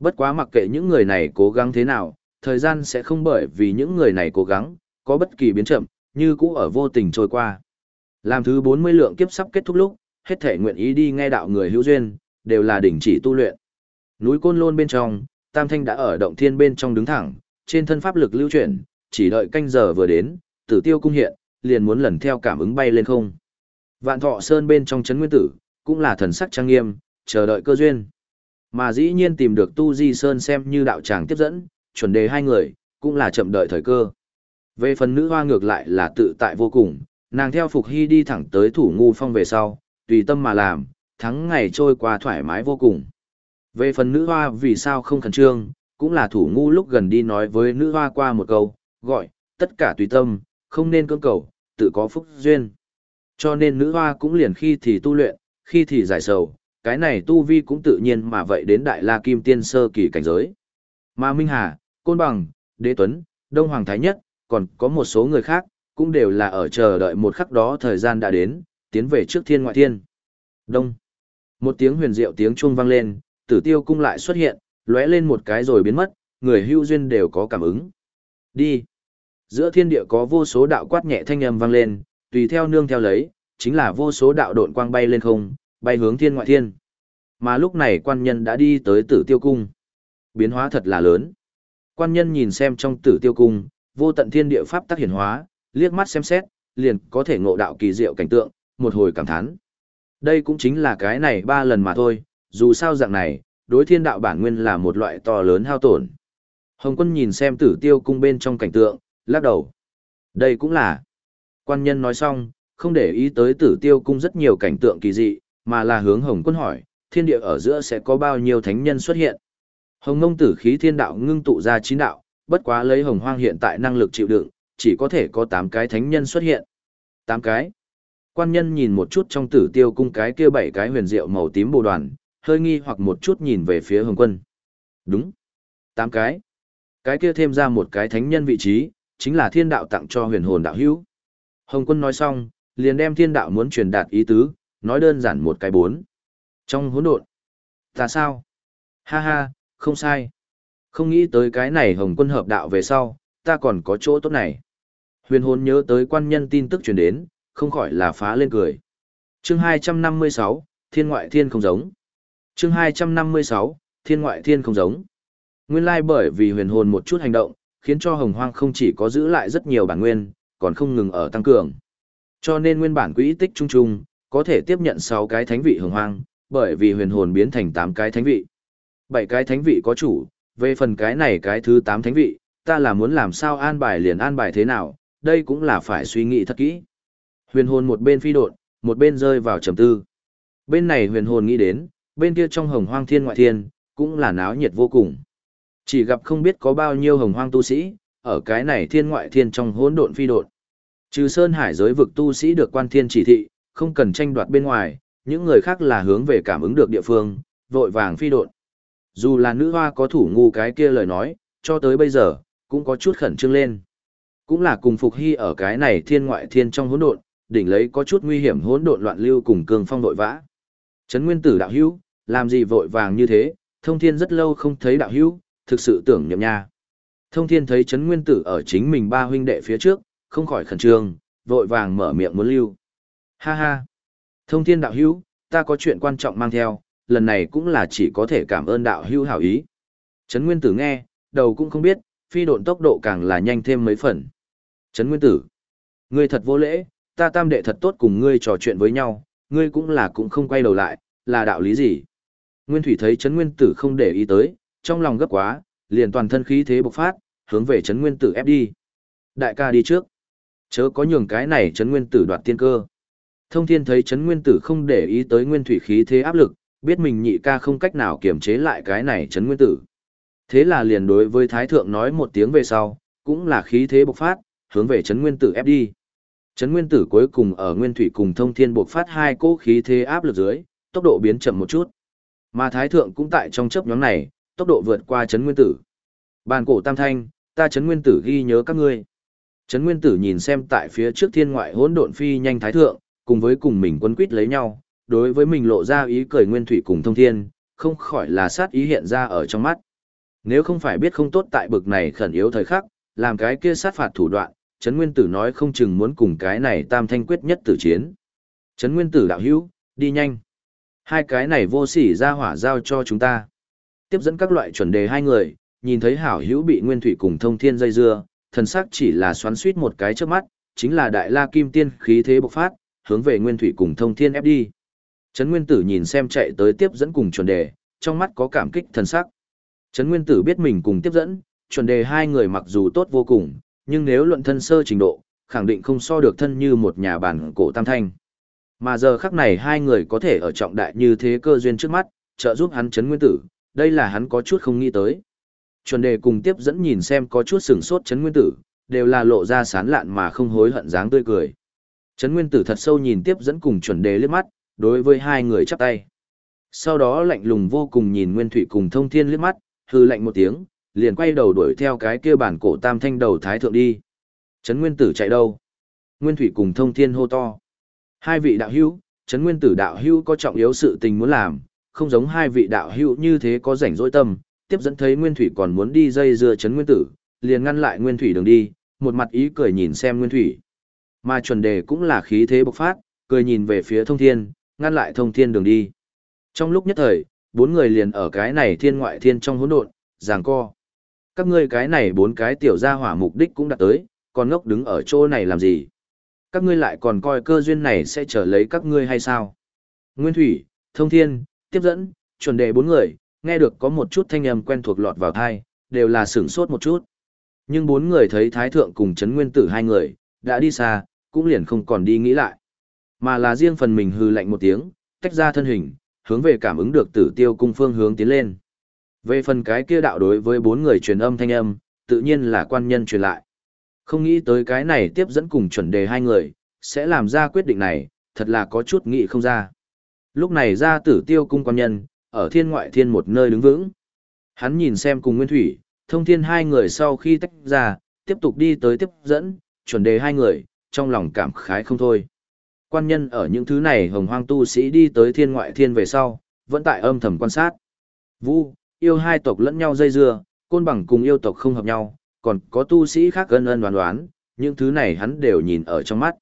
Bất quá mặc kệ những người này cố gắng thế nào, thời gian sẽ không bởi vì những người này cố gắng, có bất kỳ biến chậm, như cũ ở vô tình trôi qua. Làm thứ 40 lượng kiếp sắp kết thúc lúc, hết thể nguyện ý đi nghe đạo người hữu duyên, đều là đỉnh chỉ tu luyện. Núi Côn Lôn bên trong, Tam Thanh đã ở động thiên bên trong đứng thẳng, trên thân pháp lực lưu chuyển, chỉ đợi canh giờ vừa đến, tử tiêu cung hiện, liền muốn lần theo cảm ứng bay lên không. Vạn Thọ Sơn bên trong chấn nguyên tử, cũng là thần sắc trang nghiêm, chờ đợi cơ duyên. Mà dĩ nhiên tìm được Tu Di Sơn xem như đạo tràng tiếp dẫn, chuẩn đề hai người, cũng là chậm đợi thời cơ. Về phần nữ hoa ngược lại là tự tại vô cùng, nàng theo Phục Hy đi thẳng tới thủ ngu phong về sau, tùy tâm mà làm, thắng ngày trôi qua thoải mái vô cùng. Về phần nữ hoa vì sao không khẩn trương, cũng là thủ ngu lúc gần đi nói với nữ hoa qua một câu, gọi, tất cả tùy tâm, không nên cưỡng cầu, tự có phúc duyên. Cho nên nữ hoa cũng liền khi thì tu luyện, khi thì giải sầu, cái này tu vi cũng tự nhiên mà vậy đến đại la kim tiên sơ kỳ cảnh giới. Mà Minh Hà, Côn Bằng, Đế Tuấn, Đông Hoàng Thái Nhất, còn có một số người khác, cũng đều là ở chờ đợi một khắc đó thời gian đã đến, tiến về trước thiên ngoại thiên. Đông. Một tiếng huyền diệu tiếng chuông vang lên, tử tiêu cung lại xuất hiện, lóe lên một cái rồi biến mất, người hưu duyên đều có cảm ứng. Đi. Giữa thiên địa có vô số đạo quát nhẹ thanh âm vang lên, tùy theo nương theo lấy, chính là vô số đạo độn quang bay lên không, bay hướng thiên ngoại thiên. Mà lúc này quan nhân đã đi tới tử tiêu cung. Biến hóa thật là lớn. Quan nhân nhìn xem trong tử tiêu cung, vô tận thiên địa pháp tác hiển hóa, liếc mắt xem xét, liền có thể ngộ đạo kỳ diệu cảnh tượng, một hồi cảm thán. Đây cũng chính là cái này ba lần mà thôi, dù sao dạng này, đối thiên đạo bản nguyên là một loại to lớn hao tổn. Hồng quân nhìn xem tử tiêu cung bên trong cảnh tượng, lắc đầu. Đây cũng là. Quan nhân nói xong, không để ý tới tử tiêu cung rất nhiều cảnh tượng kỳ dị, mà là hướng Hồng quân hỏi, thiên địa ở giữa sẽ có bao nhiêu thánh nhân xuất hiện. Hồng ngông tử khí thiên đạo ngưng tụ ra chín đạo, bất quá lấy hồng hoang hiện tại năng lực chịu đựng, chỉ có thể có 8 cái thánh nhân xuất hiện. 8 cái. Quan nhân nhìn một chút trong tử tiêu cung cái kia bảy cái huyền diệu màu tím bồ đoàn, hơi nghi hoặc một chút nhìn về phía hồng quân. Đúng. tám cái. Cái kia thêm ra một cái thánh nhân vị trí, chính là thiên đạo tặng cho huyền hồn đạo hữu. Hồng quân nói xong, liền đem thiên đạo muốn truyền đạt ý tứ, nói đơn giản một cái bốn. Trong hỗn độn. Ta sao? Ha ha, không sai. Không nghĩ tới cái này hồng quân hợp đạo về sau, ta còn có chỗ tốt này. Huyền hồn nhớ tới quan nhân tin tức truyền đến, không khỏi là phá lên cười. Chương 256, Thiên ngoại thiên không giống. Chương 256, Thiên ngoại thiên không giống. Nguyên lai bởi vì huyền hồn một chút hành động, khiến cho hồng hoang không chỉ có giữ lại rất nhiều bản nguyên, còn không ngừng ở tăng cường. Cho nên nguyên bản quỹ tích trung trung, có thể tiếp nhận 6 cái thánh vị hồng hoang, bởi vì huyền hồn biến thành 8 cái thánh vị. 7 cái thánh vị có chủ, về phần cái này cái thứ 8 thánh vị, ta là muốn làm sao an bài liền an bài thế nào, đây cũng là phải suy nghĩ thật kỹ. Huyền hồn một bên phi độn, một bên rơi vào trầm tư. Bên này huyền hồn nghĩ đến, bên kia trong hồng hoang thiên ngoại thiên, cũng là náo nhiệt vô cùng. Chỉ gặp không biết có bao nhiêu hồng hoang tu sĩ, ở cái này thiên ngoại thiên trong hỗn độn phi độn. Trừ sơn hải giới vực tu sĩ được quan thiên chỉ thị, không cần tranh đoạt bên ngoài, những người khác là hướng về cảm ứng được địa phương, vội vàng phi độn. Dù là nữ hoa có thủ ngu cái kia lời nói, cho tới bây giờ, cũng có chút khẩn trương lên. Cũng là cùng Phục Hy ở cái này thiên ngoại thiên trong hỗn độn, đỉnh lấy có chút nguy hiểm hỗn độn loạn lưu cùng cường phong vội vã. Trấn Nguyên Tử đạo hữu, làm gì vội vàng như thế, Thông Thiên rất lâu không thấy đạo hữu, thực sự tưởng nhậm nha. Thông Thiên thấy Trấn Nguyên Tử ở chính mình ba huynh đệ phía trước, không khỏi khẩn trương, vội vàng mở miệng muốn lưu. Ha ha. Thông Thiên đạo hữu, ta có chuyện quan trọng mang theo, lần này cũng là chỉ có thể cảm ơn đạo hữu hảo ý. Trấn Nguyên Tử nghe, đầu cũng không biết, phi độn tốc độ càng là nhanh thêm mấy phần. Trấn Nguyên Tử, ngươi thật vô lễ, ta tam đệ thật tốt cùng ngươi trò chuyện với nhau, ngươi cũng là cũng không quay đầu lại, là đạo lý gì? Nguyên Thủy thấy Trấn Nguyên Tử không để ý tới, trong lòng gấp quá, liền toàn thân khí thế bộc phát, hướng về Trấn Nguyên Tử ép đi. Đại ca đi trước. Chớ có nhường cái này Trấn Nguyên Tử đoạt tiên cơ. Thông Thiên thấy Trấn Nguyên Tử không để ý tới Nguyên Thủy khí thế áp lực, biết mình nhị ca không cách nào kiểm chế lại cái này Trấn Nguyên Tử. Thế là liền đối với Thái Thượng nói một tiếng về sau, cũng là khí thế bộc phát, hướng về Trấn Nguyên Tử ép đi. Trấn Nguyên Tử cuối cùng ở Nguyên Thủy cùng Thông Thiên bộc phát hai cỗ khí thế áp lực dưới, tốc độ biến chậm một chút. Mà Thái Thượng cũng tại trong chớp nhóm này, tốc độ vượt qua Trấn Nguyên Tử. Bàn cổ Tam Thanh, ta Trấn Nguyên Tử ghi nhớ các ngươi. Trấn Nguyên Tử nhìn xem tại phía trước thiên ngoại hỗn độn phi nhanh Thái Thượng, cùng với cùng mình quân quýt lấy nhau, đối với mình lộ ra ý cười Nguyên Thủy cùng Thông Thiên, không khỏi là sát ý hiện ra ở trong mắt. Nếu không phải biết không tốt tại bực này khẩn yếu thời khắc, làm cái kia sát phạt thủ đoạn, Trấn Nguyên Tử nói không chừng muốn cùng cái này tam thanh quyết nhất tử chiến. Trấn Nguyên Tử đạo hữu, đi nhanh. Hai cái này vô sỉ ra hỏa giao cho chúng ta. Tiếp dẫn các loại chuẩn đề hai người, nhìn thấy hảo hữu bị Nguyên Thủy cùng thông thiên dây dưa, thần sắc chỉ là xoắn suýt một cái trước mắt, chính là đại la kim tiên khí thế bộc phát, hướng về Nguyên Thủy cùng thông thiên ép đi. Trấn Nguyên Tử nhìn xem chạy tới tiếp dẫn cùng chuẩn đề, trong mắt có cảm kích thần sắc. Trấn Nguyên Tử biết mình cùng tiếp dẫn, chuẩn đề hai người mặc dù tốt vô cùng, nhưng nếu luận thân sơ trình độ, khẳng định không so được thân như một nhà bản cổ tam thanh. Mà giờ khắc này hai người có thể ở trọng đại như thế cơ duyên trước mắt, trợ giúp hắn chấn Nguyên Tử, đây là hắn có chút không nghĩ tới. Chuẩn đề cùng tiếp dẫn nhìn xem có chút sừng sốt chấn Nguyên Tử, đều là lộ ra sán lạn mà không hối hận dáng tươi cười. chấn Nguyên Tử thật sâu nhìn tiếp dẫn cùng chuẩn đề liếc mắt, đối với hai người chắp tay. Sau đó lạnh lùng vô cùng nhìn Nguyên Thủy cùng Thông Thiên liếc mắt, hư lạnh một tiếng, liền quay đầu đuổi theo cái kia bản cổ tam thanh đầu thái thượng đi. chấn Nguyên Tử chạy đâu? Nguyên Thủy cùng Thông Thiên hô to. Hai vị đạo hữu, Trấn Nguyên Tử đạo hữu có trọng yếu sự tình muốn làm, không giống hai vị đạo hữu như thế có rảnh rỗi tâm, tiếp dẫn thấy Nguyên Thủy còn muốn đi dây dưa Trấn Nguyên Tử, liền ngăn lại Nguyên Thủy đường đi, một mặt ý cười nhìn xem Nguyên Thủy. Mà chuẩn đề cũng là khí thế bộc phát, cười nhìn về phía Thông Thiên, ngăn lại Thông Thiên đường đi. Trong lúc nhất thời, bốn người liền ở cái này thiên ngoại thiên trong hỗn độn, giằng co. Các ngươi cái này bốn cái tiểu gia hỏa mục đích cũng đã tới, còn ngốc đứng ở chỗ này làm gì? Các ngươi lại còn coi cơ duyên này sẽ trở lấy các ngươi hay sao? Nguyên Thủy, Thông Thiên, Tiếp dẫn, chuẩn đề bốn người, nghe được có một chút thanh âm quen thuộc lọt vào thai, đều là sửng sốt một chút. Nhưng bốn người thấy Thái Thượng cùng Trấn Nguyên Tử hai người, đã đi xa, cũng liền không còn đi nghĩ lại. Mà là riêng phần mình hư lạnh một tiếng, tách ra thân hình, hướng về cảm ứng được tử tiêu cung phương hướng tiến lên. Về phần cái kia đạo đối với bốn người truyền âm thanh âm, tự nhiên là quan nhân truyền lại. Không nghĩ tới cái này tiếp dẫn cùng chuẩn đề hai người, sẽ làm ra quyết định này, thật là có chút nghĩ không ra. Lúc này ra tử tiêu cung quan nhân, ở thiên ngoại thiên một nơi đứng vững. Hắn nhìn xem cùng Nguyên Thủy, thông thiên hai người sau khi tách ra, tiếp tục đi tới tiếp dẫn, chuẩn đề hai người, trong lòng cảm khái không thôi. Quan nhân ở những thứ này hồng hoang tu sĩ đi tới thiên ngoại thiên về sau, vẫn tại âm thầm quan sát. Vu, yêu hai tộc lẫn nhau dây dưa, côn bằng cùng yêu tộc không hợp nhau, còn có tu sĩ khác gân ân đoán đoán, những thứ này hắn đều nhìn ở trong mắt.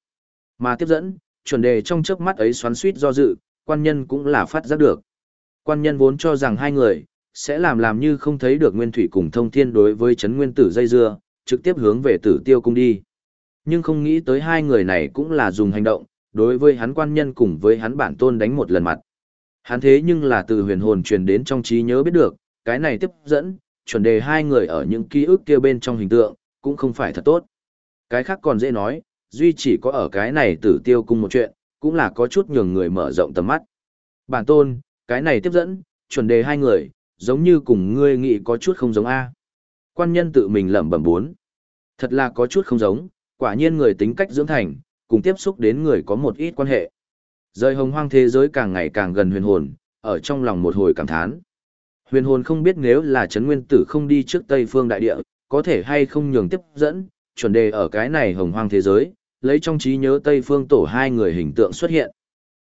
Mà tiếp dẫn, chuẩn đề trong chớp mắt ấy xoắn suýt do dự, quan nhân cũng là phát giác được. Quan nhân vốn cho rằng hai người, sẽ làm làm như không thấy được nguyên thủy cùng thông thiên đối với chấn nguyên tử dây dưa, trực tiếp hướng về tử tiêu cung đi. Nhưng không nghĩ tới hai người này cũng là dùng hành động, đối với hắn quan nhân cùng với hắn bản tôn đánh một lần mặt. Hắn thế nhưng là từ huyền hồn truyền đến trong trí nhớ biết được, cái này tiếp dẫn, chuẩn đề hai người ở những ký ức kia bên trong hình tượng, cũng không phải thật tốt. Cái khác còn dễ nói, duy chỉ có ở cái này tử tiêu cung một chuyện, cũng là có chút nhường người mở rộng tầm mắt. Bản tôn, cái này tiếp dẫn, chuẩn đề hai người, giống như cùng ngươi nghĩ có chút không giống A. Quan nhân tự mình lẩm bẩm bốn. Thật là có chút không giống, quả nhiên người tính cách dưỡng thành, cùng tiếp xúc đến người có một ít quan hệ. Rời hồng hoang thế giới càng ngày càng gần huyền hồn, ở trong lòng một hồi cảm thán. Huyền hồn không biết nếu là Trấn Nguyên Tử không đi trước Tây Phương Đại Địa, có thể hay không nhường tiếp dẫn, chuẩn đề ở cái này hồng hoang thế giới, lấy trong trí nhớ Tây Phương Tổ hai người hình tượng xuất hiện.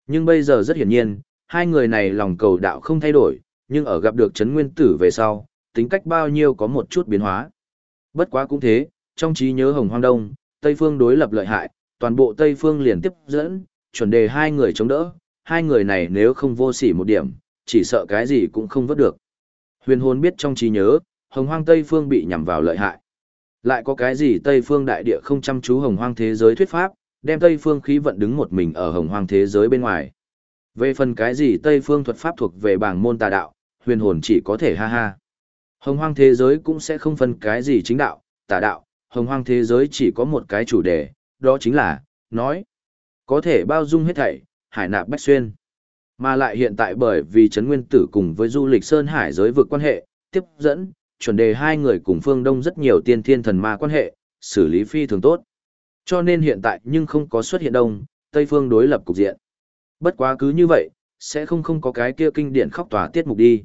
Nhưng bây giờ rất hiển nhiên, hai người này lòng cầu đạo không thay đổi, nhưng ở gặp được Trấn Nguyên Tử về sau, tính cách bao nhiêu có một chút biến hóa. Bất quá cũng thế, trong trí nhớ hồng hoang đông, Tây Phương đối lập lợi hại, toàn bộ Tây Phương liền tiếp dẫn, chuẩn đề hai người chống đỡ, hai người này nếu không vô sỉ một điểm, chỉ sợ cái gì cũng không vớt được. Huyền hồn biết trong trí nhớ, hồng hoang Tây Phương bị nhằm vào lợi hại. Lại có cái gì Tây Phương đại địa không chăm chú hồng hoang thế giới thuyết pháp, đem Tây Phương khí vận đứng một mình ở hồng hoang thế giới bên ngoài. Về phần cái gì Tây Phương thuật pháp thuộc về bảng môn tà đạo, huyền hồn chỉ có thể ha ha. Hồng hoang thế giới cũng sẽ không phân cái gì chính đạo, tà đạo, hồng hoang thế giới chỉ có một cái chủ đề, đó chính là, nói. Có thể bao dung hết thảy, hải nạp bách xuyên. Mà lại hiện tại bởi vì Trấn Nguyên Tử cùng với du lịch Sơn Hải giới vực quan hệ, tiếp dẫn, chuẩn đề hai người cùng phương Đông rất nhiều tiên thiên thần ma quan hệ, xử lý phi thường tốt. Cho nên hiện tại nhưng không có xuất hiện đông, Tây phương đối lập cục diện. Bất quá cứ như vậy, sẽ không không có cái kia kinh điển khóc tỏa tiết mục đi.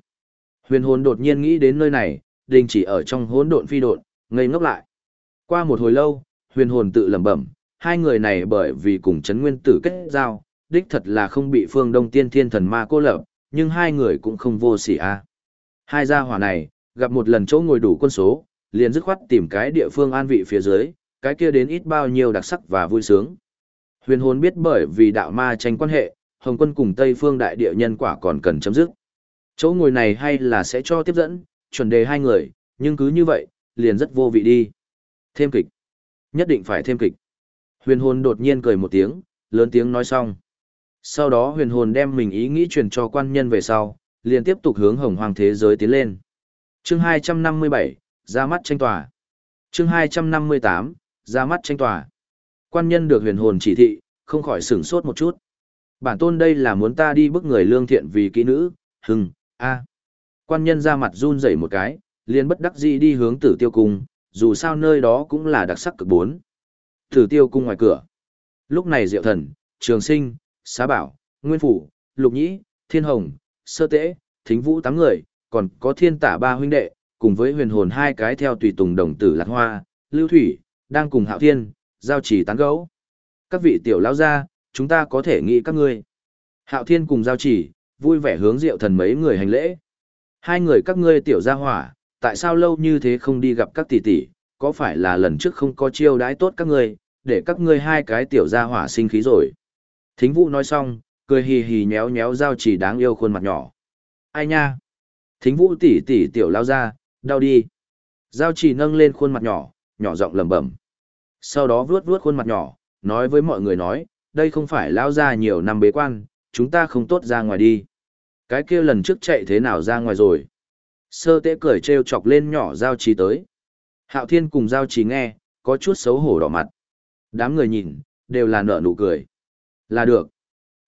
Huyền hồn đột nhiên nghĩ đến nơi này, đình chỉ ở trong hỗn độn phi độn, ngây ngốc lại. Qua một hồi lâu, huyền hồn tự lẩm bẩm, hai người này bởi vì cùng chấn nguyên tử kết giao, đích thật là không bị phương đông tiên thiên thần ma cô lập, nhưng hai người cũng không vô sỉ a. Hai gia hỏa này, gặp một lần chỗ ngồi đủ quân số, liền dứt khoát tìm cái địa phương an vị phía dưới, cái kia đến ít bao nhiêu đặc sắc và vui sướng. Huyền hồn biết bởi vì đạo ma tranh quan hệ, Hồng quân cùng Tây phương đại địa nhân quả còn cần chấm dứt. Chỗ ngồi này hay là sẽ cho tiếp dẫn, chuẩn đề hai người, nhưng cứ như vậy, liền rất vô vị đi. Thêm kịch. Nhất định phải thêm kịch. Huyền hồn đột nhiên cười một tiếng, lớn tiếng nói xong. Sau đó huyền hồn đem mình ý nghĩ truyền cho quan nhân về sau, liền tiếp tục hướng hồng hoàng thế giới tiến lên. Chương 257, ra mắt tranh tòa. Chương 258, ra mắt tranh tòa. Quan nhân được huyền hồn chỉ thị, không khỏi sửng sốt một chút. Bản tôn đây là muốn ta đi bức người lương thiện vì kỹ nữ, hừng, a. Quan nhân ra mặt run rẩy một cái, liền bất đắc dĩ đi hướng tử tiêu cung, dù sao nơi đó cũng là đặc sắc cực bốn. Tử tiêu cung ngoài cửa. Lúc này diệu thần, trường sinh, xá bảo, nguyên phủ, lục nhĩ, thiên hồng, sơ tễ, thính vũ tám người, còn có thiên tả ba huynh đệ, cùng với huyền hồn hai cái theo tùy tùng đồng tử lạc hoa, lưu thủy, đang cùng hạo thiên, giao trì tán gấu. Các vị tiểu lão gia, chúng ta có thể nghĩ các ngươi. Hạo thiên cùng giao trì, vui vẻ hướng diệu thần mấy người hành lễ. Hai người các ngươi tiểu gia hỏa, tại sao lâu như thế không đi gặp các tỷ tỷ, có phải là lần trước không có chiêu đãi tốt các ngươi, để các ngươi hai cái tiểu gia hỏa sinh khí rồi. Thính vũ nói xong, cười hì hì nhéo nhéo giao chỉ đáng yêu khuôn mặt nhỏ. Ai nha? Thính vũ tỉ tỉ tiểu lao ra, đau đi. Giao chỉ nâng lên khuôn mặt nhỏ, nhỏ giọng lẩm bẩm. Sau đó vuốt vuốt khuôn mặt nhỏ, nói với mọi người nói, đây không phải lao ra nhiều năm bế quan, chúng ta không tốt ra ngoài đi. Cái kia lần trước chạy thế nào ra ngoài rồi? Sơ tế cười trêu chọc lên nhỏ giao trì tới. Hạo thiên cùng giao trì nghe, có chút xấu hổ đỏ mặt. Đám người nhìn, đều là nở nụ cười. Là được.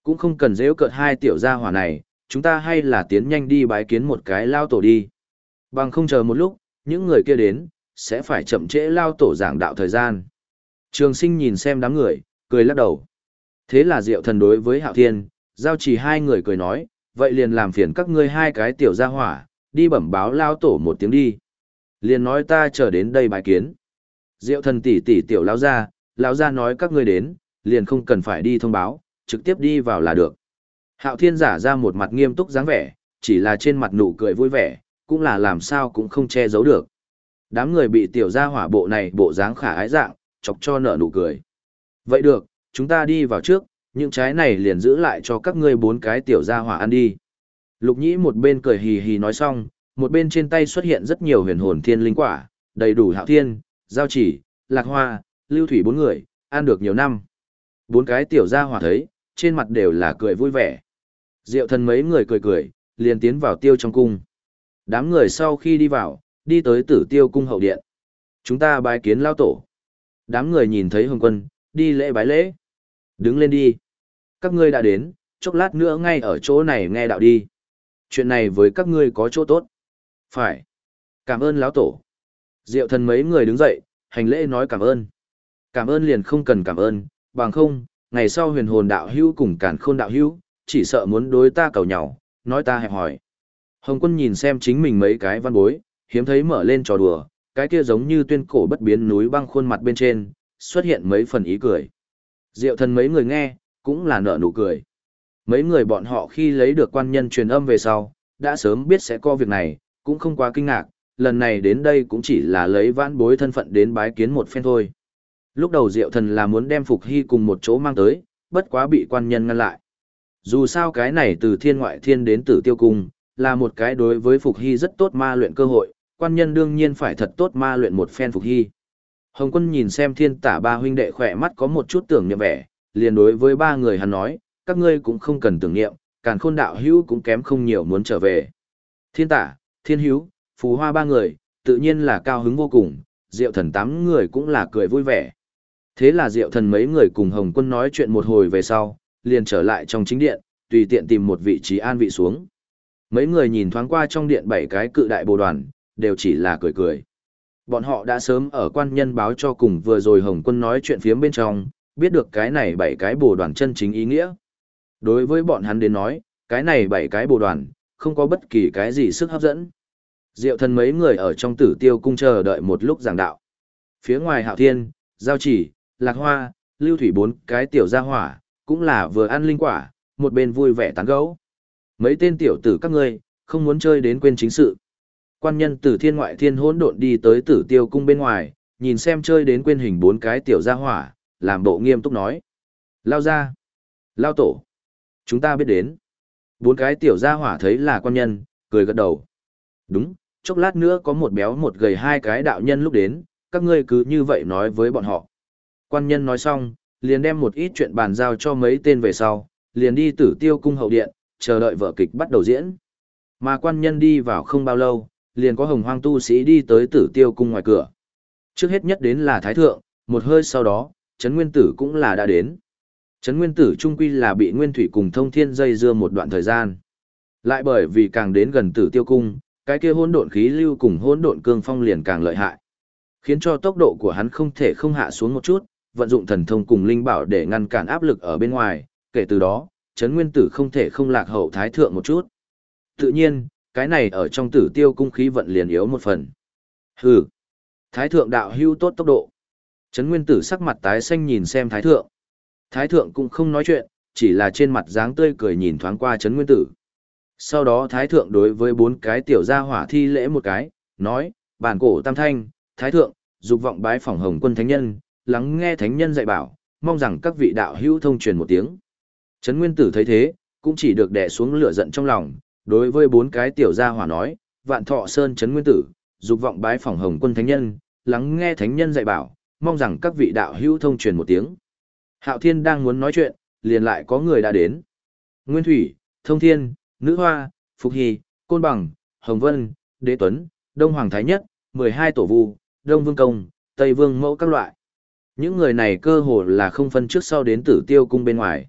Cũng không cần dễ cợt hai tiểu gia hỏa này, chúng ta hay là tiến nhanh đi bái kiến một cái lao tổ đi. Bằng không chờ một lúc, những người kia đến, sẽ phải chậm trễ lao tổ giảng đạo thời gian. Trường sinh nhìn xem đám người, cười lắc đầu. Thế là diệu thần đối với hạo thiên, giao chỉ hai người cười nói, vậy liền làm phiền các ngươi hai cái tiểu gia hỏa, đi bẩm báo lao tổ một tiếng đi. Liền nói ta chờ đến đây bài kiến. Diệu thần tỷ tỷ tiểu lao gia, lao gia nói các ngươi đến, liền không cần phải đi thông báo, trực tiếp đi vào là được. Hạo thiên giả ra một mặt nghiêm túc dáng vẻ, chỉ là trên mặt nụ cười vui vẻ, cũng là làm sao cũng không che giấu được. Đám người bị tiểu gia hỏa bộ này bộ dáng khả ái dạng, chọc cho nở nụ cười. Vậy được, chúng ta đi vào trước, những trái này liền giữ lại cho các ngươi bốn cái tiểu gia hỏa ăn đi. Lục nhĩ một bên cười hì hì nói xong, một bên trên tay xuất hiện rất nhiều huyền hồn thiên linh quả, đầy đủ hạo thiên, giao chỉ, lạc hoa, lưu thủy bốn người, ăn được nhiều năm. Bốn cái tiểu gia hỏa thấy, trên mặt đều là cười vui vẻ. Diệu thần mấy người cười cười, liền tiến vào tiêu trong cung. Đám người sau khi đi vào, đi tới tử tiêu cung hậu điện. Chúng ta bái kiến lao tổ. Đám người nhìn thấy hồng quân, đi lễ bái lễ. Đứng lên đi. Các ngươi đã đến, chốc lát nữa ngay ở chỗ này nghe đạo đi. Chuyện này với các ngươi có chỗ tốt. Phải. Cảm ơn lão tổ. Diệu thần mấy người đứng dậy, hành lễ nói cảm ơn. Cảm ơn liền không cần cảm ơn, bằng không, ngày sau huyền hồn đạo hữu cùng càn khôn đạo hữu, chỉ sợ muốn đối ta cầu nhau, nói ta hẹp hỏi. Hồng quân nhìn xem chính mình mấy cái văn bối, hiếm thấy mở lên trò đùa, cái kia giống như tuyên cổ bất biến núi băng khuôn mặt bên trên, xuất hiện mấy phần ý cười. Diệu thần mấy người nghe, cũng là nở nụ cười. Mấy người bọn họ khi lấy được quan nhân truyền âm về sau, đã sớm biết sẽ có việc này, cũng không quá kinh ngạc, lần này đến đây cũng chỉ là lấy vãn bối thân phận đến bái kiến một phen thôi. Lúc đầu Diệu Thần là muốn đem Phục Hy cùng một chỗ mang tới, bất quá bị quan nhân ngăn lại. Dù sao cái này từ thiên ngoại thiên đến tử tiêu cung, là một cái đối với Phục Hy rất tốt ma luyện cơ hội, quan nhân đương nhiên phải thật tốt ma luyện một phen Phục Hy. Hồng quân nhìn xem thiên tả ba huynh đệ khỏe mắt có một chút tưởng niệm vẻ, liền đối với ba người hắn nói, các ngươi cũng không cần tưởng niệm, càn khôn đạo hữu cũng kém không nhiều muốn trở về. Thiên tả, thiên hữu, phù hoa ba người, tự nhiên là cao hứng vô cùng, diệu thần tám người cũng là cười vui vẻ. Thế là diệu thần mấy người cùng Hồng quân nói chuyện một hồi về sau, liền trở lại trong chính điện, tùy tiện tìm một vị trí an vị xuống. Mấy người nhìn thoáng qua trong điện bảy cái cự đại bồ đoàn, đều chỉ là cười cười. Bọn họ đã sớm ở quan nhân báo cho cùng vừa rồi Hồng quân nói chuyện phía bên trong, biết được cái này bảy cái bồ đoàn chân chính ý nghĩa. Đối với bọn hắn đến nói, cái này bảy cái bồ đoàn, không có bất kỳ cái gì sức hấp dẫn. Diệu thần mấy người ở trong tử tiêu cung chờ đợi một lúc giảng đạo. Phía ngoài hạo thiên, giao chỉ, lạc hoa, lưu thủy bốn cái tiểu gia hỏa, cũng là vừa ăn linh quả, một bên vui vẻ tán gấu. Mấy tên tiểu tử các ngươi, không muốn chơi đến quên chính sự. Quan nhân từ thiên ngoại thiên hỗn độn đi tới tử tiêu cung bên ngoài, nhìn xem chơi đến quên hình bốn cái tiểu gia hỏa, làm bộ nghiêm túc nói. Lao ra. Lao tổ. Chúng ta biết đến. Bốn cái tiểu gia hỏa thấy là quan nhân, cười gật đầu. Đúng, chốc lát nữa có một béo một gầy hai cái đạo nhân lúc đến, các ngươi cứ như vậy nói với bọn họ. Quan nhân nói xong, liền đem một ít chuyện bàn giao cho mấy tên về sau, liền đi tử tiêu cung hậu điện, chờ đợi vở kịch bắt đầu diễn. Mà quan nhân đi vào không bao lâu, liền có hồng hoang tu sĩ đi tới tử tiêu cung ngoài cửa. Trước hết nhất đến là Thái Thượng, một hơi sau đó, Trấn Nguyên Tử cũng là đã đến. Trấn Nguyên Tử trung quy là bị Nguyên Thủy cùng Thông Thiên dây dưa một đoạn thời gian. Lại bởi vì càng đến gần tử tiêu cung, cái kia hỗn độn khí lưu cùng hỗn độn cương phong liền càng lợi hại. Khiến cho tốc độ của hắn không thể không hạ xuống một chút, vận dụng thần thông cùng linh bảo để ngăn cản áp lực ở bên ngoài, kể từ đó, Trấn Nguyên Tử không thể không lạc hậu thái thượng một chút. Tự nhiên, cái này ở trong tử tiêu cung khí vận liền yếu một phần. Hừ, thái thượng đạo hưu tốt tốc độ. Trấn Nguyên Tử sắc mặt tái xanh nhìn xem thái thượng. Thái thượng cũng không nói chuyện, chỉ là trên mặt dáng tươi cười nhìn thoáng qua Trấn Nguyên Tử. Sau đó Thái Thượng đối với bốn cái tiểu gia hỏa thi lễ một cái, nói, bản cổ tam thanh, Thái Thượng, dục vọng bái phỏng hồng quân thánh nhân, lắng nghe thánh nhân dạy bảo, mong rằng các vị đạo hữu thông truyền một tiếng. Trấn Nguyên Tử thấy thế, cũng chỉ được đè xuống lửa giận trong lòng, đối với bốn cái tiểu gia hỏa nói, vạn thọ sơn Trấn Nguyên Tử, dục vọng bái phỏng hồng quân thánh nhân, lắng nghe thánh nhân dạy bảo, mong rằng các vị đạo hữu thông truyền một tiếng. Hạo Thiên đang muốn nói chuyện, liền lại có người đã đến. Nguyên Thủy, Thông Thiên, Nữ Hoa, Phục Hy, Côn Bằng, Hồng Vân, Đế Tuấn, Đông Hoàng Thái Nhất, 12 Tổ Vu, Đông Vương Công, Tây Vương Mẫu các loại. Những người này cơ hồ là không phân trước sau đến tử tiêu cung bên ngoài.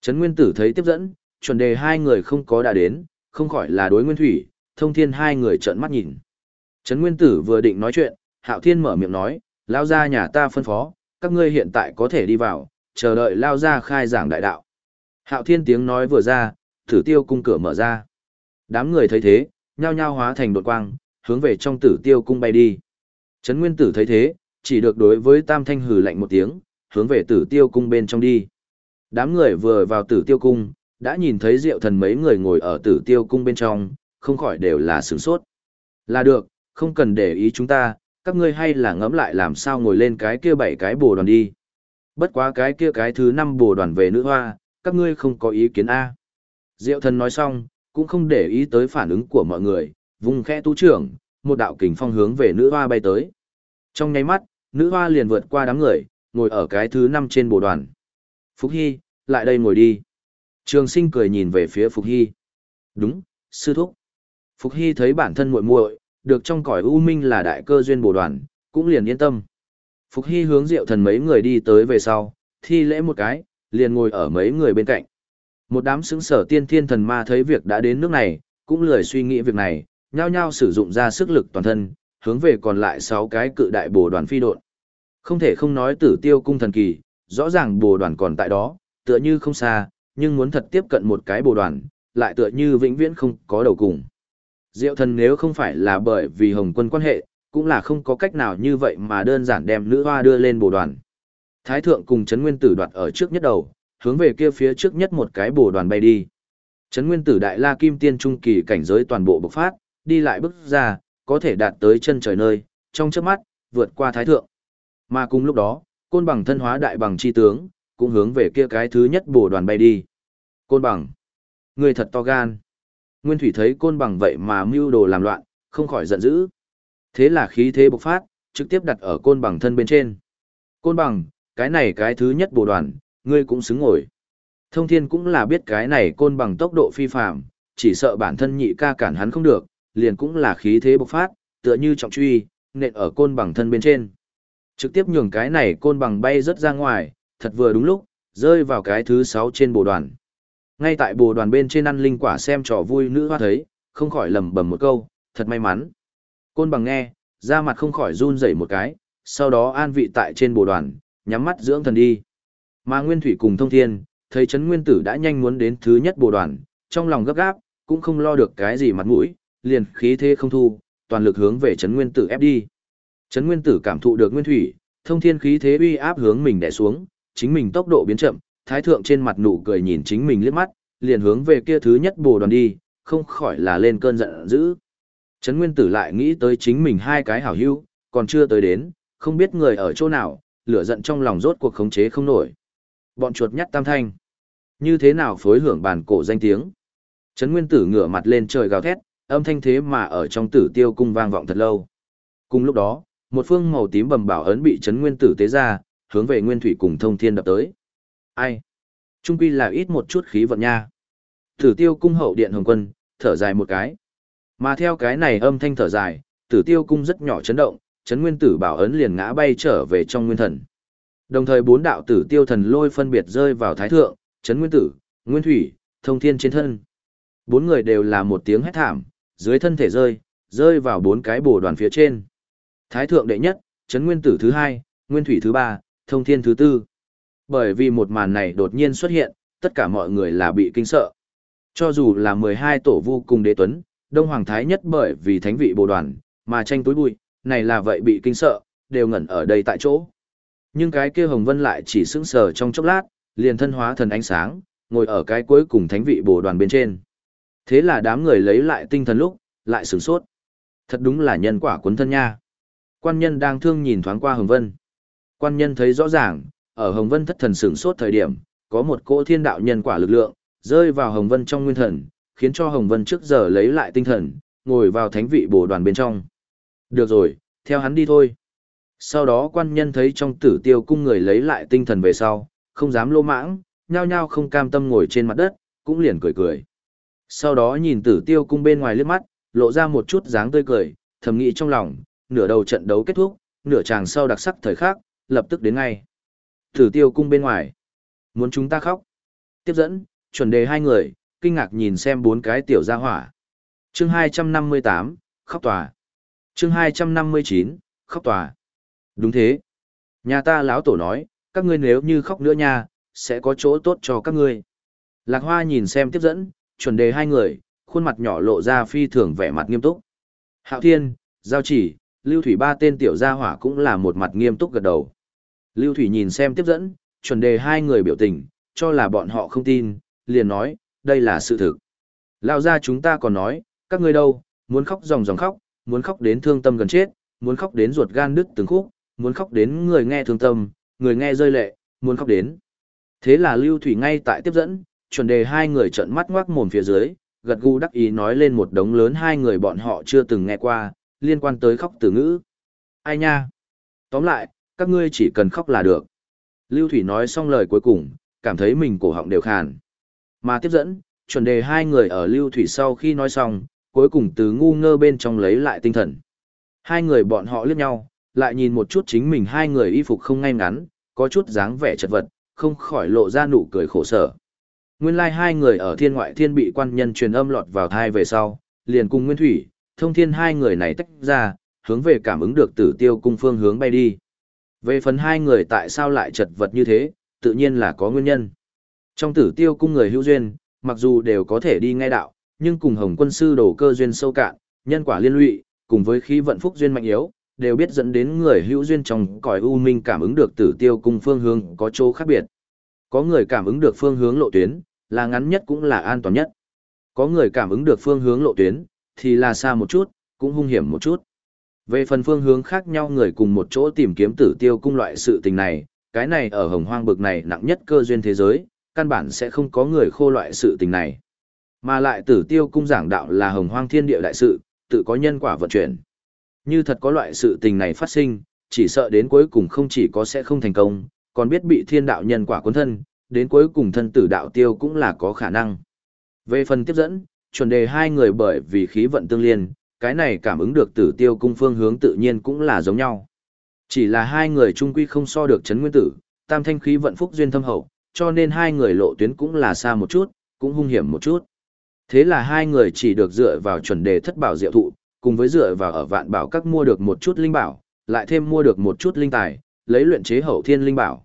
Trấn Nguyên Tử thấy tiếp dẫn, chuẩn đề hai người không có đã đến, không khỏi là đối Nguyên Thủy, thông thiên hai người trợn mắt nhìn. Trấn Nguyên Tử vừa định nói chuyện, Hạo Thiên mở miệng nói, lao ra nhà ta phân phó, các ngươi hiện tại có thể đi vào, chờ đợi lao ra khai giảng đại đạo. Hạo Thiên tiếng nói vừa ra, tử tiêu cung cửa mở ra. Đám người thấy thế, nhao nhao hóa thành đột quang, hướng về trong tử tiêu cung bay đi. Trấn Nguyên Tử thấy thế, chỉ được đối với Tam Thanh hừ lạnh một tiếng, hướng về tử tiêu cung bên trong đi. Đám người vừa vào tử tiêu cung, đã nhìn thấy diệu thần mấy người ngồi ở tử tiêu cung bên trong, không khỏi đều là sửng sốt. Là được, không cần để ý chúng ta, các ngươi hay là ngẫm lại làm sao ngồi lên cái kia bảy cái bồ đoàn đi. Bất quá cái kia cái thứ năm bồ đoàn về nữ hoa, các ngươi không có ý kiến A. Diệu thần nói xong, cũng không để ý tới phản ứng của mọi người, vùng khe tu trưởng, một đạo kình phong hướng về nữ hoa bay tới. Trong nháy mắt, nữ hoa liền vượt qua đám người, ngồi ở cái thứ năm trên bộ đoàn. Phúc Hy, lại đây ngồi đi. Trường sinh cười nhìn về phía Phục Hy. Đúng, sư thúc. Phục Hy thấy bản thân muội muội được trong cõi u minh là đại cơ duyên bồ đoàn, cũng liền yên tâm. Phục Hy hướng Diệu Thần mấy người đi tới về sau, thi lễ một cái, liền ngồi ở mấy người bên cạnh. Một đám xứng sở tiên thiên thần ma thấy việc đã đến nước này, cũng lười suy nghĩ việc này, nhao nhao sử dụng ra sức lực toàn thân, hướng về còn lại 6 cái cự đại bồ đoàn phi độn. Không thể không nói tử tiêu cung thần kỳ, rõ ràng bồ đoàn còn tại đó, tựa như không xa, nhưng muốn thật tiếp cận một cái bồ đoàn, lại tựa như vĩnh viễn không có đầu cùng. Diệu thần nếu không phải là bởi vì hồng quân quan hệ, cũng là không có cách nào như vậy mà đơn giản đem nữ hoa đưa lên bồ đoàn. Thái thượng cùng Trấn Nguyên Tử đoạt ở trước nhất đầu, hướng về kia phía trước nhất một cái bồ đoàn bay đi. Trấn Nguyên Tử Đại La Kim Tiên Trung Kỳ cảnh giới toàn bộ bộc phát, đi lại bước ra, có thể đạt tới chân trời nơi, trong chớp mắt, vượt qua Thái thượng. Mà cùng lúc đó, côn bằng thân hóa đại bằng chi tướng, cũng hướng về kia cái thứ nhất bổ đoàn bay đi. Côn bằng, người thật to gan. Nguyên Thủy thấy côn bằng vậy mà mưu đồ làm loạn, không khỏi giận dữ. Thế là khí thế bộc phát, trực tiếp đặt ở côn bằng thân bên trên. Côn bằng, cái này cái thứ nhất bổ đoàn, ngươi cũng xứng ngồi. Thông thiên cũng là biết cái này côn bằng tốc độ phi phạm, chỉ sợ bản thân nhị ca cản hắn không được, liền cũng là khí thế bộc phát, tựa như trọng truy, nện ở côn bằng thân bên trên. Trực tiếp nhường cái này côn bằng bay rớt ra ngoài, thật vừa đúng lúc, rơi vào cái thứ sáu trên bồ đoàn. Ngay tại bồ đoàn bên trên ăn linh quả xem trò vui nữ hoa thấy, không khỏi lầm bầm một câu, thật may mắn. Côn bằng nghe, da mặt không khỏi run rẩy một cái, sau đó an vị tại trên bồ đoàn, nhắm mắt dưỡng thần đi. Mà Nguyên Thủy cùng Thông Thiên, thấy chấn nguyên tử đã nhanh muốn đến thứ nhất bồ đoàn, trong lòng gấp gáp, cũng không lo được cái gì mặt mũi, liền khí thế không thu, toàn lực hướng về chấn nguyên tử ép đi. Chấn nguyên tử cảm thụ được Nguyên Thủy, Thông Thiên khí thế uy áp hướng mình đè xuống, chính mình tốc độ biến chậm, thái thượng trên mặt nụ cười nhìn chính mình liếc mắt, liền hướng về kia thứ nhất bồ đoàn đi, không khỏi là lên cơn giận dữ. Trấn Nguyên Tử lại nghĩ tới chính mình hai cái hảo hữu, còn chưa tới đến, không biết người ở chỗ nào, lửa giận trong lòng rốt cuộc khống chế không nổi. Bọn chuột nhắt tam thanh. Như thế nào phối hưởng bàn cổ danh tiếng. Trấn Nguyên Tử ngửa mặt lên trời gào thét, âm thanh thế mà ở trong tử tiêu cung vang vọng thật lâu. Cùng lúc đó, một phương màu tím bầm bảo ấn bị chấn Nguyên Tử tế ra, hướng về Nguyên Thủy cùng Thông Thiên đập tới. Ai? Trung quy là ít một chút khí vận nha. Tử tiêu cung hậu điện hồng quân, thở dài một cái. Mà theo cái này âm thanh thở dài, tử tiêu cung rất nhỏ chấn động, chấn nguyên tử bảo ấn liền ngã bay trở về trong nguyên thần. Đồng thời bốn đạo tử tiêu thần lôi phân biệt rơi vào thái thượng, chấn nguyên tử, nguyên thủy, thông thiên trên thân. Bốn người đều là một tiếng hét thảm, dưới thân thể rơi, rơi vào bốn cái bồ đoàn phía trên. Thái thượng đệ nhất, chấn nguyên tử thứ hai, nguyên thủy thứ ba, thông thiên thứ tư. Bởi vì một màn này đột nhiên xuất hiện, tất cả mọi người là bị kinh sợ. Cho dù là 12 tổ vu cùng đế tuấn, Đông Hoàng Thái nhất bởi vì thánh vị bồ đoàn, mà tranh túi bụi, này là vậy bị kinh sợ, đều ngẩn ở đây tại chỗ. Nhưng cái kia Hồng Vân lại chỉ sững sờ trong chốc lát, liền thân hóa thần ánh sáng, ngồi ở cái cuối cùng thánh vị bồ đoàn bên trên. Thế là đám người lấy lại tinh thần lúc, lại sửng sốt. Thật đúng là nhân quả cuốn thân nha. Quan nhân đang thương nhìn thoáng qua Hồng Vân. Quan nhân thấy rõ ràng, ở Hồng Vân thất thần sửng sốt thời điểm, có một cỗ thiên đạo nhân quả lực lượng, rơi vào Hồng Vân trong nguyên thần, khiến cho Hồng Vân trước giờ lấy lại tinh thần, ngồi vào thánh vị bổ đoàn bên trong. Được rồi, theo hắn đi thôi. Sau đó quan nhân thấy trong tử tiêu cung người lấy lại tinh thần về sau, không dám lô mãng, nhao nhao không cam tâm ngồi trên mặt đất, cũng liền cười cười. Sau đó nhìn tử tiêu cung bên ngoài liếc mắt, lộ ra một chút dáng tươi cười, thầm nghĩ trong lòng, nửa đầu trận đấu kết thúc, nửa chàng sau đặc sắc thời khắc, lập tức đến ngay. thử tiêu cung bên ngoài. Muốn chúng ta khóc. Tiếp dẫn, chuẩn đề hai người, kinh ngạc nhìn xem bốn cái tiểu gia hỏa. Chương 258, khóc tòa. Chương 259, khóc tòa. Đúng thế. Nhà ta lão tổ nói, các ngươi nếu như khóc nữa nha, sẽ có chỗ tốt cho các ngươi. Lạc Hoa nhìn xem tiếp dẫn, chuẩn đề hai người, khuôn mặt nhỏ lộ ra phi thường vẻ mặt nghiêm túc. Hạo Thiên, Giao Chỉ, Lưu Thủy ba tên tiểu gia hỏa cũng là một mặt nghiêm túc gật đầu. Lưu Thủy nhìn xem tiếp dẫn, chuẩn đề hai người biểu tình, cho là bọn họ không tin, liền nói, đây là sự thực. Lao ra chúng ta còn nói, các ngươi đâu, muốn khóc dòng dòng khóc, muốn khóc đến thương tâm gần chết, muốn khóc đến ruột gan đứt từng khúc, muốn khóc đến người nghe thương tâm, người nghe rơi lệ, muốn khóc đến. Thế là Lưu Thủy ngay tại tiếp dẫn, chuẩn đề hai người trợn mắt ngoác mồm phía dưới, gật gù đắc ý nói lên một đống lớn hai người bọn họ chưa từng nghe qua, liên quan tới khóc từ ngữ. Ai nha? Tóm lại, các ngươi chỉ cần khóc là được. Lưu Thủy nói xong lời cuối cùng, cảm thấy mình cổ họng đều khàn. Mà tiếp dẫn, chuẩn đề hai người ở Lưu Thủy sau khi nói xong, cuối cùng từ ngu ngơ bên trong lấy lại tinh thần. Hai người bọn họ liếc nhau, lại nhìn một chút chính mình hai người y phục không ngay ngắn, có chút dáng vẻ chật vật, không khỏi lộ ra nụ cười khổ sở. Nguyên lai like hai người ở thiên ngoại thiên bị quan nhân truyền âm lọt vào thai về sau, liền cùng Nguyên Thủy, thông thiên hai người này tách ra, hướng về cảm ứng được tử tiêu cung phương hướng bay đi. Về phần hai người tại sao lại chật vật như thế, tự nhiên là có nguyên nhân. Trong tử tiêu cung người hữu duyên, mặc dù đều có thể đi ngay đạo, nhưng cùng hồng quân sư đổ cơ duyên sâu cạn, nhân quả liên lụy, cùng với khí vận phúc duyên mạnh yếu, đều biết dẫn đến người hữu duyên trong cõi u minh cảm ứng được tử tiêu cung phương hướng có chỗ khác biệt. Có người cảm ứng được phương hướng lộ tuyến, là ngắn nhất cũng là an toàn nhất. Có người cảm ứng được phương hướng lộ tuyến, thì là xa một chút, cũng hung hiểm một chút. Về phần phương hướng khác nhau người cùng một chỗ tìm kiếm tử tiêu cung loại sự tình này, cái này ở hồng hoang bực này nặng nhất cơ duyên thế giới, căn bản sẽ không có người khô loại sự tình này. Mà lại tử tiêu cung giảng đạo là hồng hoang thiên địa đại sự, tự có nhân quả vận chuyển. Như thật có loại sự tình này phát sinh, chỉ sợ đến cuối cùng không chỉ có sẽ không thành công, còn biết bị thiên đạo nhân quả cuốn thân, đến cuối cùng thân tử đạo tiêu cũng là có khả năng. Về phần tiếp dẫn, chuẩn đề hai người bởi vì khí vận tương liên, cái này cảm ứng được tử tiêu cung phương hướng tự nhiên cũng là giống nhau. Chỉ là hai người trung quy không so được chấn nguyên tử, tam thanh khí vận phúc duyên thâm hậu, cho nên hai người lộ tuyến cũng là xa một chút, cũng hung hiểm một chút. Thế là hai người chỉ được dựa vào chuẩn đề thất bảo diệu thụ, cùng với dựa vào ở vạn bảo các mua được một chút linh bảo, lại thêm mua được một chút linh tài, lấy luyện chế hậu thiên linh bảo.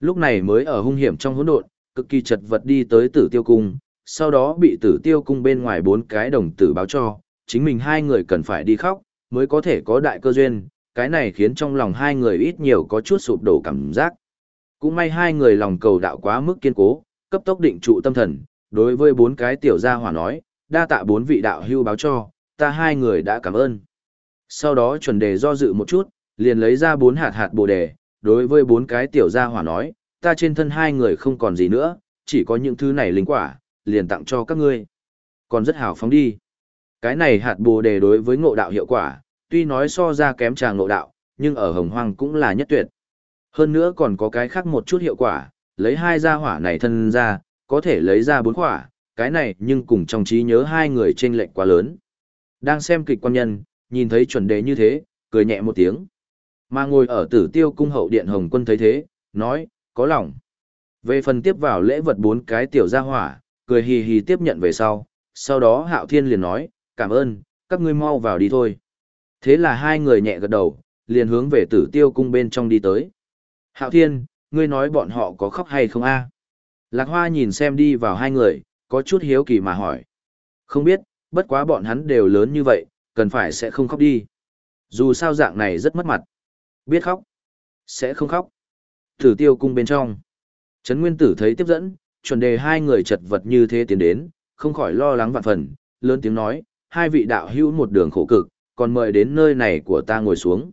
Lúc này mới ở hung hiểm trong hỗn độn, cực kỳ chật vật đi tới tử tiêu cung, sau đó bị tử tiêu cung bên ngoài bốn cái đồng tử báo cho, chính mình hai người cần phải đi khóc, mới có thể có đại cơ duyên, cái này khiến trong lòng hai người ít nhiều có chút sụp đổ cảm giác. Cũng may hai người lòng cầu đạo quá mức kiên cố, cấp tốc định trụ tâm thần, đối với bốn cái tiểu gia hỏa nói, đa tạ bốn vị đạo hưu báo cho, ta hai người đã cảm ơn. Sau đó chuẩn đề do dự một chút, liền lấy ra bốn hạt hạt bồ đề, đối với bốn cái tiểu gia hỏa nói, ta trên thân hai người không còn gì nữa, chỉ có những thứ này linh quả, liền tặng cho các ngươi. Còn rất hào phóng đi. Cái này hạt bồ đề đối với ngộ đạo hiệu quả, tuy nói so ra kém tràng ngộ đạo, nhưng ở hồng hoang cũng là nhất tuyệt. Hơn nữa còn có cái khác một chút hiệu quả, lấy hai gia hỏa này thân ra, có thể lấy ra bốn quả, cái này nhưng cùng trong trí nhớ hai người trên lệnh quá lớn. Đang xem kịch quan nhân, nhìn thấy chuẩn đề như thế, cười nhẹ một tiếng. Mà ngồi ở tử tiêu cung hậu điện hồng quân thấy thế, nói, có lòng. Về phần tiếp vào lễ vật bốn cái tiểu gia hỏa, cười hì hì tiếp nhận về sau, sau đó hạo thiên liền nói, cảm ơn, các ngươi mau vào đi thôi. Thế là hai người nhẹ gật đầu, liền hướng về tử tiêu cung bên trong đi tới. Hạo thiên, ngươi nói bọn họ có khóc hay không a? Lạc Hoa nhìn xem đi vào hai người, có chút hiếu kỳ mà hỏi. Không biết, bất quá bọn hắn đều lớn như vậy, cần phải sẽ không khóc đi. Dù sao dạng này rất mất mặt. Biết khóc, sẽ không khóc. Tử tiêu cung bên trong. Trấn Nguyên Tử thấy tiếp dẫn, chuẩn đề hai người chật vật như thế tiến đến, không khỏi lo lắng vạn phần, lớn tiếng nói, hai vị đạo hữu một đường khổ cực, còn mời đến nơi này của ta ngồi xuống.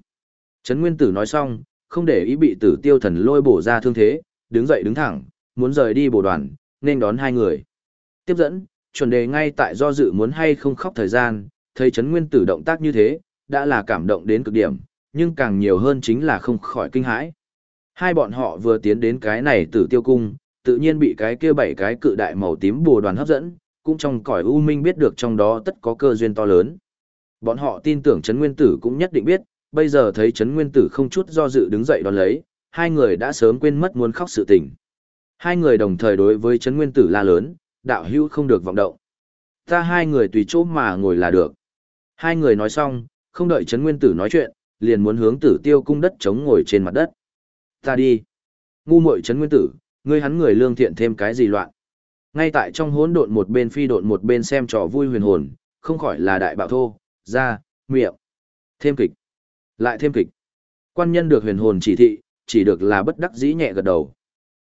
Trấn Nguyên Tử nói xong, không để ý bị tử tiêu thần lôi bổ ra thương thế, đứng dậy đứng thẳng, muốn rời đi bổ đoàn, nên đón hai người. Tiếp dẫn, chuẩn đề ngay tại do dự muốn hay không khóc thời gian, thấy Trấn nguyên tử động tác như thế, đã là cảm động đến cực điểm, nhưng càng nhiều hơn chính là không khỏi kinh hãi. Hai bọn họ vừa tiến đến cái này tử tiêu cung, tự nhiên bị cái kia bảy cái cự đại màu tím bùa đoàn hấp dẫn, cũng trong cõi u minh biết được trong đó tất có cơ duyên to lớn. Bọn họ tin tưởng chấn nguyên tử cũng nhất định biết, bây giờ thấy chấn nguyên tử không chút do dự đứng dậy đón lấy, hai người đã sớm quên mất muốn khóc sự tình. Hai người đồng thời đối với chấn nguyên tử la lớn, đạo hữu không được vọng động. Ta hai người tùy chỗ mà ngồi là được. Hai người nói xong, không đợi chấn nguyên tử nói chuyện, liền muốn hướng tử tiêu cung đất chống ngồi trên mặt đất. Ta đi. Ngu muội chấn nguyên tử, ngươi hắn người lương thiện thêm cái gì loạn. Ngay tại trong hỗn độn một bên phi độn một bên xem trò vui huyền hồn, không khỏi là đại bạo thô, ra, miệng. Thêm kịch. Lại thêm kịch. Quan nhân được huyền hồn chỉ thị, chỉ được là bất đắc dĩ nhẹ gật đầu.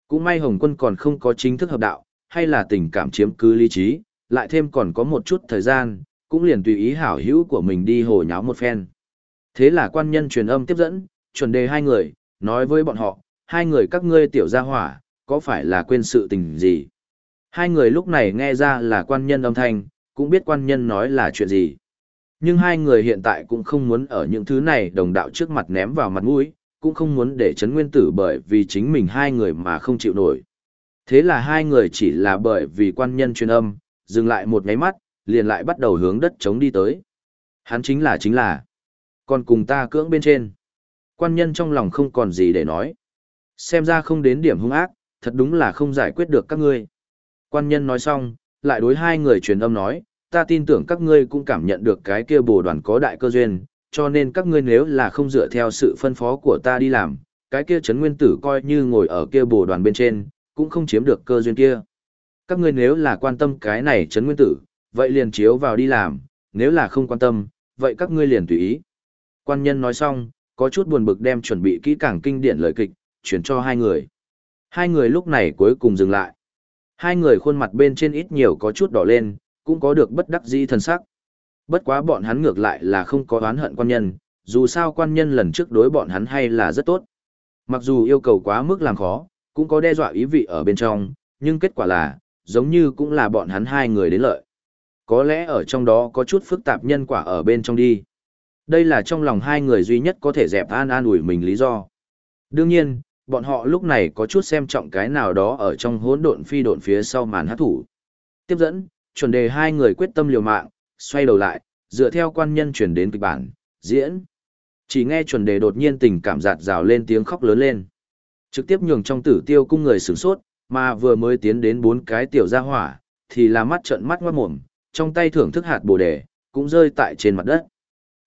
Cũng may Hồng quân còn không có chính thức hợp đạo, hay là tình cảm chiếm cứ lý trí, lại thêm còn có một chút thời gian, cũng liền tùy ý hảo hữu của mình đi hồ nháo một phen. Thế là quan nhân truyền âm tiếp dẫn, chuẩn đề hai người, nói với bọn họ, hai người các ngươi tiểu gia hỏa, có phải là quên sự tình gì? Hai người lúc này nghe ra là quan nhân âm thanh, cũng biết quan nhân nói là chuyện gì. Nhưng hai người hiện tại cũng không muốn ở những thứ này đồng đạo trước mặt ném vào mặt mũi, cũng không muốn để chấn nguyên tử bởi vì chính mình hai người mà không chịu nổi. Thế là hai người chỉ là bởi vì quan nhân truyền âm, dừng lại một ngáy mắt, liền lại bắt đầu hướng đất chống đi tới. Hắn chính là chính là, còn cùng ta cưỡng bên trên. Quan nhân trong lòng không còn gì để nói. Xem ra không đến điểm hung ác, thật đúng là không giải quyết được các ngươi. Quan nhân nói xong, lại đối hai người truyền âm nói, ta tin tưởng các ngươi cũng cảm nhận được cái kia bồ đoàn có đại cơ duyên, cho nên các ngươi nếu là không dựa theo sự phân phó của ta đi làm, cái kia chấn nguyên tử coi như ngồi ở kia bồ đoàn bên trên, cũng không chiếm được cơ duyên kia. Các ngươi nếu là quan tâm cái này chấn nguyên tử, vậy liền chiếu vào đi làm, nếu là không quan tâm, vậy các ngươi liền tùy ý. Quan nhân nói xong, có chút buồn bực đem chuẩn bị kỹ càng kinh điển lời kịch, chuyển cho hai người. Hai người lúc này cuối cùng dừng lại. Hai người khuôn mặt bên trên ít nhiều có chút đỏ lên, cũng có được bất đắc dĩ thần sắc. Bất quá bọn hắn ngược lại là không có oán hận quan nhân, dù sao quan nhân lần trước đối bọn hắn hay là rất tốt. Mặc dù yêu cầu quá mức làm khó, cũng có đe dọa ý vị ở bên trong, nhưng kết quả là, giống như cũng là bọn hắn hai người đến lợi. Có lẽ ở trong đó có chút phức tạp nhân quả ở bên trong đi. Đây là trong lòng hai người duy nhất có thể dẹp an an ủi mình lý do. Đương nhiên, bọn họ lúc này có chút xem trọng cái nào đó ở trong hỗn độn phi độn phía sau màn hát thủ. Tiếp dẫn, chuẩn đề hai người quyết tâm liều mạng, xoay đầu lại, dựa theo quan nhân chuyển đến kịch bản, diễn. Chỉ nghe chuẩn đề đột nhiên tình cảm giạt rào lên tiếng khóc lớn lên. Trực tiếp nhường trong tử tiêu cung người sửng sốt, mà vừa mới tiến đến bốn cái tiểu gia hỏa, thì là mắt trợn mắt ngoát mồm, trong tay thưởng thức hạt bồ đề, cũng rơi tại trên mặt đất.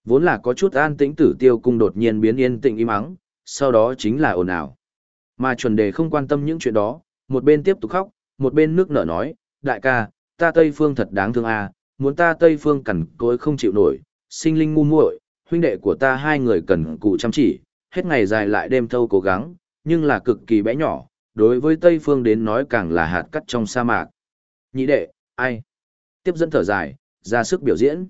Vốn là có chút an tĩnh tử tiêu cung đột nhiên biến yên tĩnh im ắng, sau đó chính là ồn ào. Mà chuẩn đề không quan tâm những chuyện đó, một bên tiếp tục khóc, một bên nước nở nói, đại ca, ta Tây Phương thật đáng thương à, muốn ta Tây Phương cẩn cối không chịu nổi, sinh linh ngu muội, huynh đệ của ta hai người cần cụ chăm chỉ, hết ngày dài lại đêm thâu cố gắng, nhưng là cực kỳ bé nhỏ, đối với Tây Phương đến nói càng là hạt cắt trong sa mạc. Nhị đệ, ai? Tiếp dẫn thở dài, ra sức biểu diễn.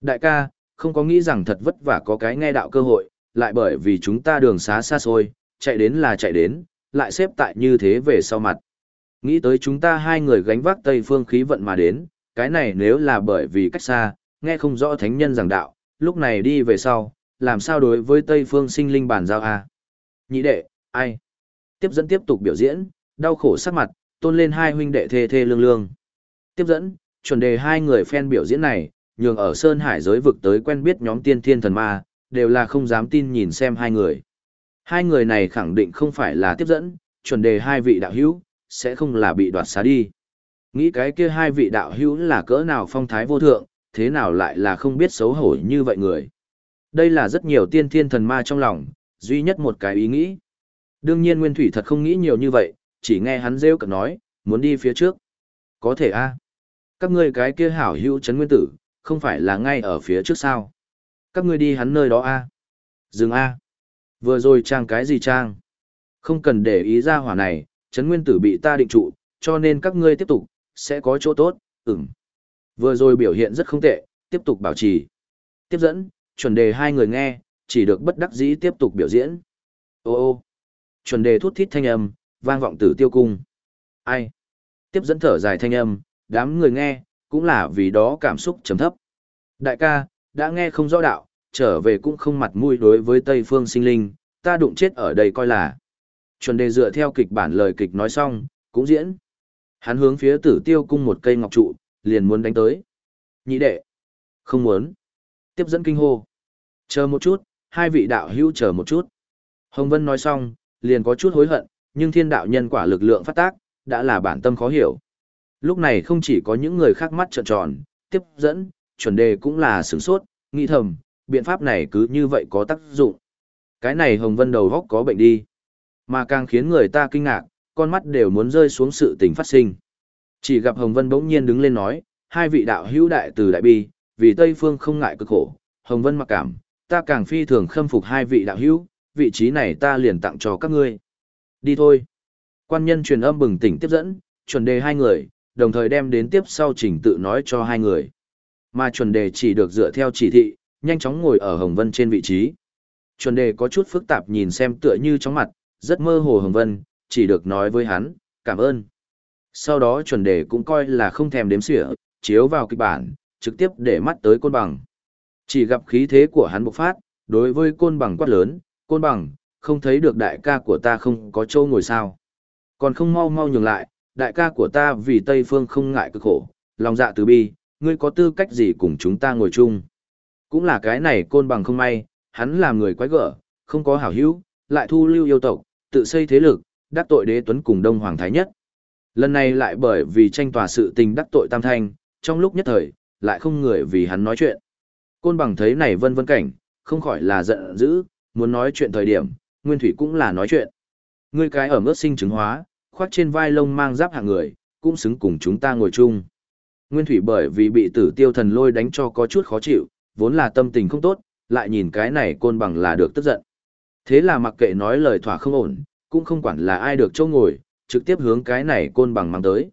Đại ca, không có nghĩ rằng thật vất vả có cái nghe đạo cơ hội, lại bởi vì chúng ta đường xá xa xôi, chạy đến là chạy đến, lại xếp tại như thế về sau mặt. Nghĩ tới chúng ta hai người gánh vác Tây Phương khí vận mà đến, cái này nếu là bởi vì cách xa, nghe không rõ thánh nhân giảng đạo, lúc này đi về sau, làm sao đối với Tây Phương sinh linh bản giao a? Nhị đệ, ai? Tiếp dẫn tiếp tục biểu diễn, đau khổ sắc mặt, tôn lên hai huynh đệ thê thê lương lương. Tiếp dẫn, chuẩn đề hai người fan biểu diễn này, nhường ở Sơn Hải giới vực tới quen biết nhóm tiên thiên thần ma, đều là không dám tin nhìn xem hai người. Hai người này khẳng định không phải là tiếp dẫn, chuẩn đề hai vị đạo hữu, sẽ không là bị đoạt xá đi. Nghĩ cái kia hai vị đạo hữu là cỡ nào phong thái vô thượng, thế nào lại là không biết xấu hổ như vậy người. Đây là rất nhiều tiên thiên thần ma trong lòng, duy nhất một cái ý nghĩ. Đương nhiên Nguyên Thủy thật không nghĩ nhiều như vậy, chỉ nghe hắn rêu cực nói, muốn đi phía trước. Có thể a Các ngươi cái kia hảo hữu chấn nguyên tử, không phải là ngay ở phía trước sao. Các ngươi đi hắn nơi đó a Dừng a Vừa rồi trang cái gì trang? Không cần để ý ra hỏa này, chấn nguyên tử bị ta định trụ, cho nên các ngươi tiếp tục, sẽ có chỗ tốt, ừm. Vừa rồi biểu hiện rất không tệ, tiếp tục bảo trì. Tiếp dẫn, chuẩn đề hai người nghe, chỉ được bất đắc dĩ tiếp tục biểu diễn. Ô ô, chuẩn đề thút thít thanh âm, vang vọng tử tiêu cung. Ai? Tiếp dẫn thở dài thanh âm, đám người nghe, cũng là vì đó cảm xúc trầm thấp. Đại ca, đã nghe không rõ đạo, trở về cũng không mặt mũi đối với Tây Phương sinh linh, ta đụng chết ở đây coi là. Chuẩn đề dựa theo kịch bản lời kịch nói xong, cũng diễn. Hắn hướng phía tử tiêu cung một cây ngọc trụ, liền muốn đánh tới. Nhị đệ. Không muốn. Tiếp dẫn kinh hô. Chờ một chút, hai vị đạo hữu chờ một chút. Hồng Vân nói xong, liền có chút hối hận, nhưng thiên đạo nhân quả lực lượng phát tác, đã là bản tâm khó hiểu. Lúc này không chỉ có những người khác mắt trợn tròn, tiếp dẫn, chuẩn đề cũng là sửng sốt, nghĩ thầm, biện pháp này cứ như vậy có tác dụng. Cái này Hồng Vân đầu góc có bệnh đi. Mà càng khiến người ta kinh ngạc, con mắt đều muốn rơi xuống sự tình phát sinh. Chỉ gặp Hồng Vân bỗng nhiên đứng lên nói, hai vị đạo hữu đại từ đại bi, vì Tây Phương không ngại cực khổ, Hồng Vân mặc cảm, ta càng phi thường khâm phục hai vị đạo hữu, vị trí này ta liền tặng cho các ngươi. Đi thôi. Quan nhân truyền âm bừng tỉnh tiếp dẫn, chuẩn đề hai người, đồng thời đem đến tiếp sau trình tự nói cho hai người. Mà chuẩn đề chỉ được dựa theo chỉ thị, nhanh chóng ngồi ở Hồng Vân trên vị trí. Chuẩn đề có chút phức tạp nhìn xem tựa như chóng mặt, rất mơ hồ Hồng Vân, chỉ được nói với hắn, cảm ơn. Sau đó chuẩn đề cũng coi là không thèm đếm xỉa, chiếu vào kịch bản, trực tiếp để mắt tới côn bằng. Chỉ gặp khí thế của hắn bộc phát, đối với côn bằng quát lớn, côn bằng, không thấy được đại ca của ta không có châu ngồi sao. Còn không mau mau nhường lại, đại ca của ta vì Tây Phương không ngại cực khổ, lòng dạ từ bi, ngươi có tư cách gì cùng chúng ta ngồi chung. Cũng là cái này côn bằng không may, hắn làm người quái gở, không có hảo hữu, lại thu lưu yêu tộc, tự xây thế lực, đắc tội đế tuấn cùng Đông Hoàng Thái Nhất. Lần này lại bởi vì tranh tòa sự tình đắc tội Tam Thanh, trong lúc nhất thời, lại không người vì hắn nói chuyện. Côn bằng thấy này vân vân cảnh, không khỏi là giận dữ, muốn nói chuyện thời điểm, Nguyên Thủy cũng là nói chuyện. Ngươi cái ở mức sinh chứng hóa, khoác trên vai lông mang giáp hạng người, cũng xứng cùng chúng ta ngồi chung. Nguyên Thủy bởi vì bị tử tiêu thần lôi đánh cho có chút khó chịu, vốn là tâm tình không tốt, lại nhìn cái này côn bằng là được tức giận. Thế là mặc kệ nói lời thỏa không ổn, cũng không quản là ai được châu ngồi, trực tiếp hướng cái này côn bằng mang tới.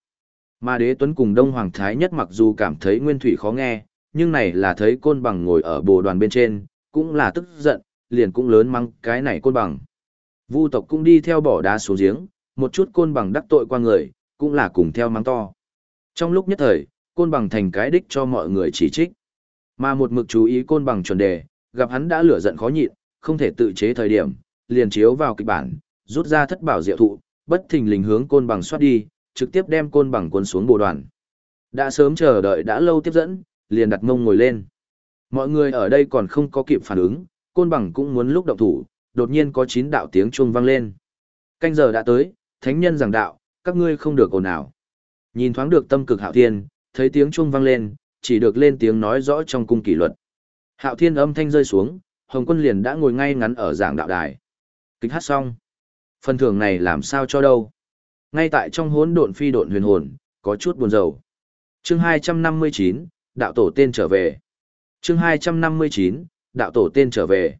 Mà đế tuấn cùng Đông Hoàng Thái nhất mặc dù cảm thấy Nguyên Thủy khó nghe, nhưng này là thấy côn bằng ngồi ở bồ đoàn bên trên, cũng là tức giận, liền cũng lớn mắng cái này côn bằng. Vu tộc cũng đi theo bỏ đá xuống giếng, một chút côn bằng đắc tội qua người, cũng là cùng theo mắng to. Trong lúc nhất thời, côn bằng thành cái đích cho mọi người chỉ trích. Mà một mực chú ý côn bằng chuẩn đề, gặp hắn đã lửa giận khó nhịn, không thể tự chế thời điểm, liền chiếu vào kịch bản, rút ra thất bảo diệu thụ, bất thình lình hướng côn bằng xoát đi, trực tiếp đem côn bằng cuốn xuống bồ đoàn. Đã sớm chờ đợi đã lâu tiếp dẫn, liền đặt mông ngồi lên. Mọi người ở đây còn không có kịp phản ứng, côn bằng cũng muốn lúc động thủ, đột nhiên có chín đạo tiếng chuông vang lên. Canh giờ đã tới, thánh nhân giảng đạo, các ngươi không được ồn ào. Nhìn thoáng được tâm cực hạo thiên, thấy tiếng chuông vang lên, chỉ được lên tiếng nói rõ trong cung kỷ luật. Hạo thiên âm thanh rơi xuống, Hồng quân liền đã ngồi ngay ngắn ở giảng đạo đài. Kịch hát xong. Phần thưởng này làm sao cho đâu. Ngay tại trong hỗn độn phi độn huyền hồn, có chút buồn rầu. Chương 259, đạo tổ tên trở về. Chương 259, đạo tổ tên trở về.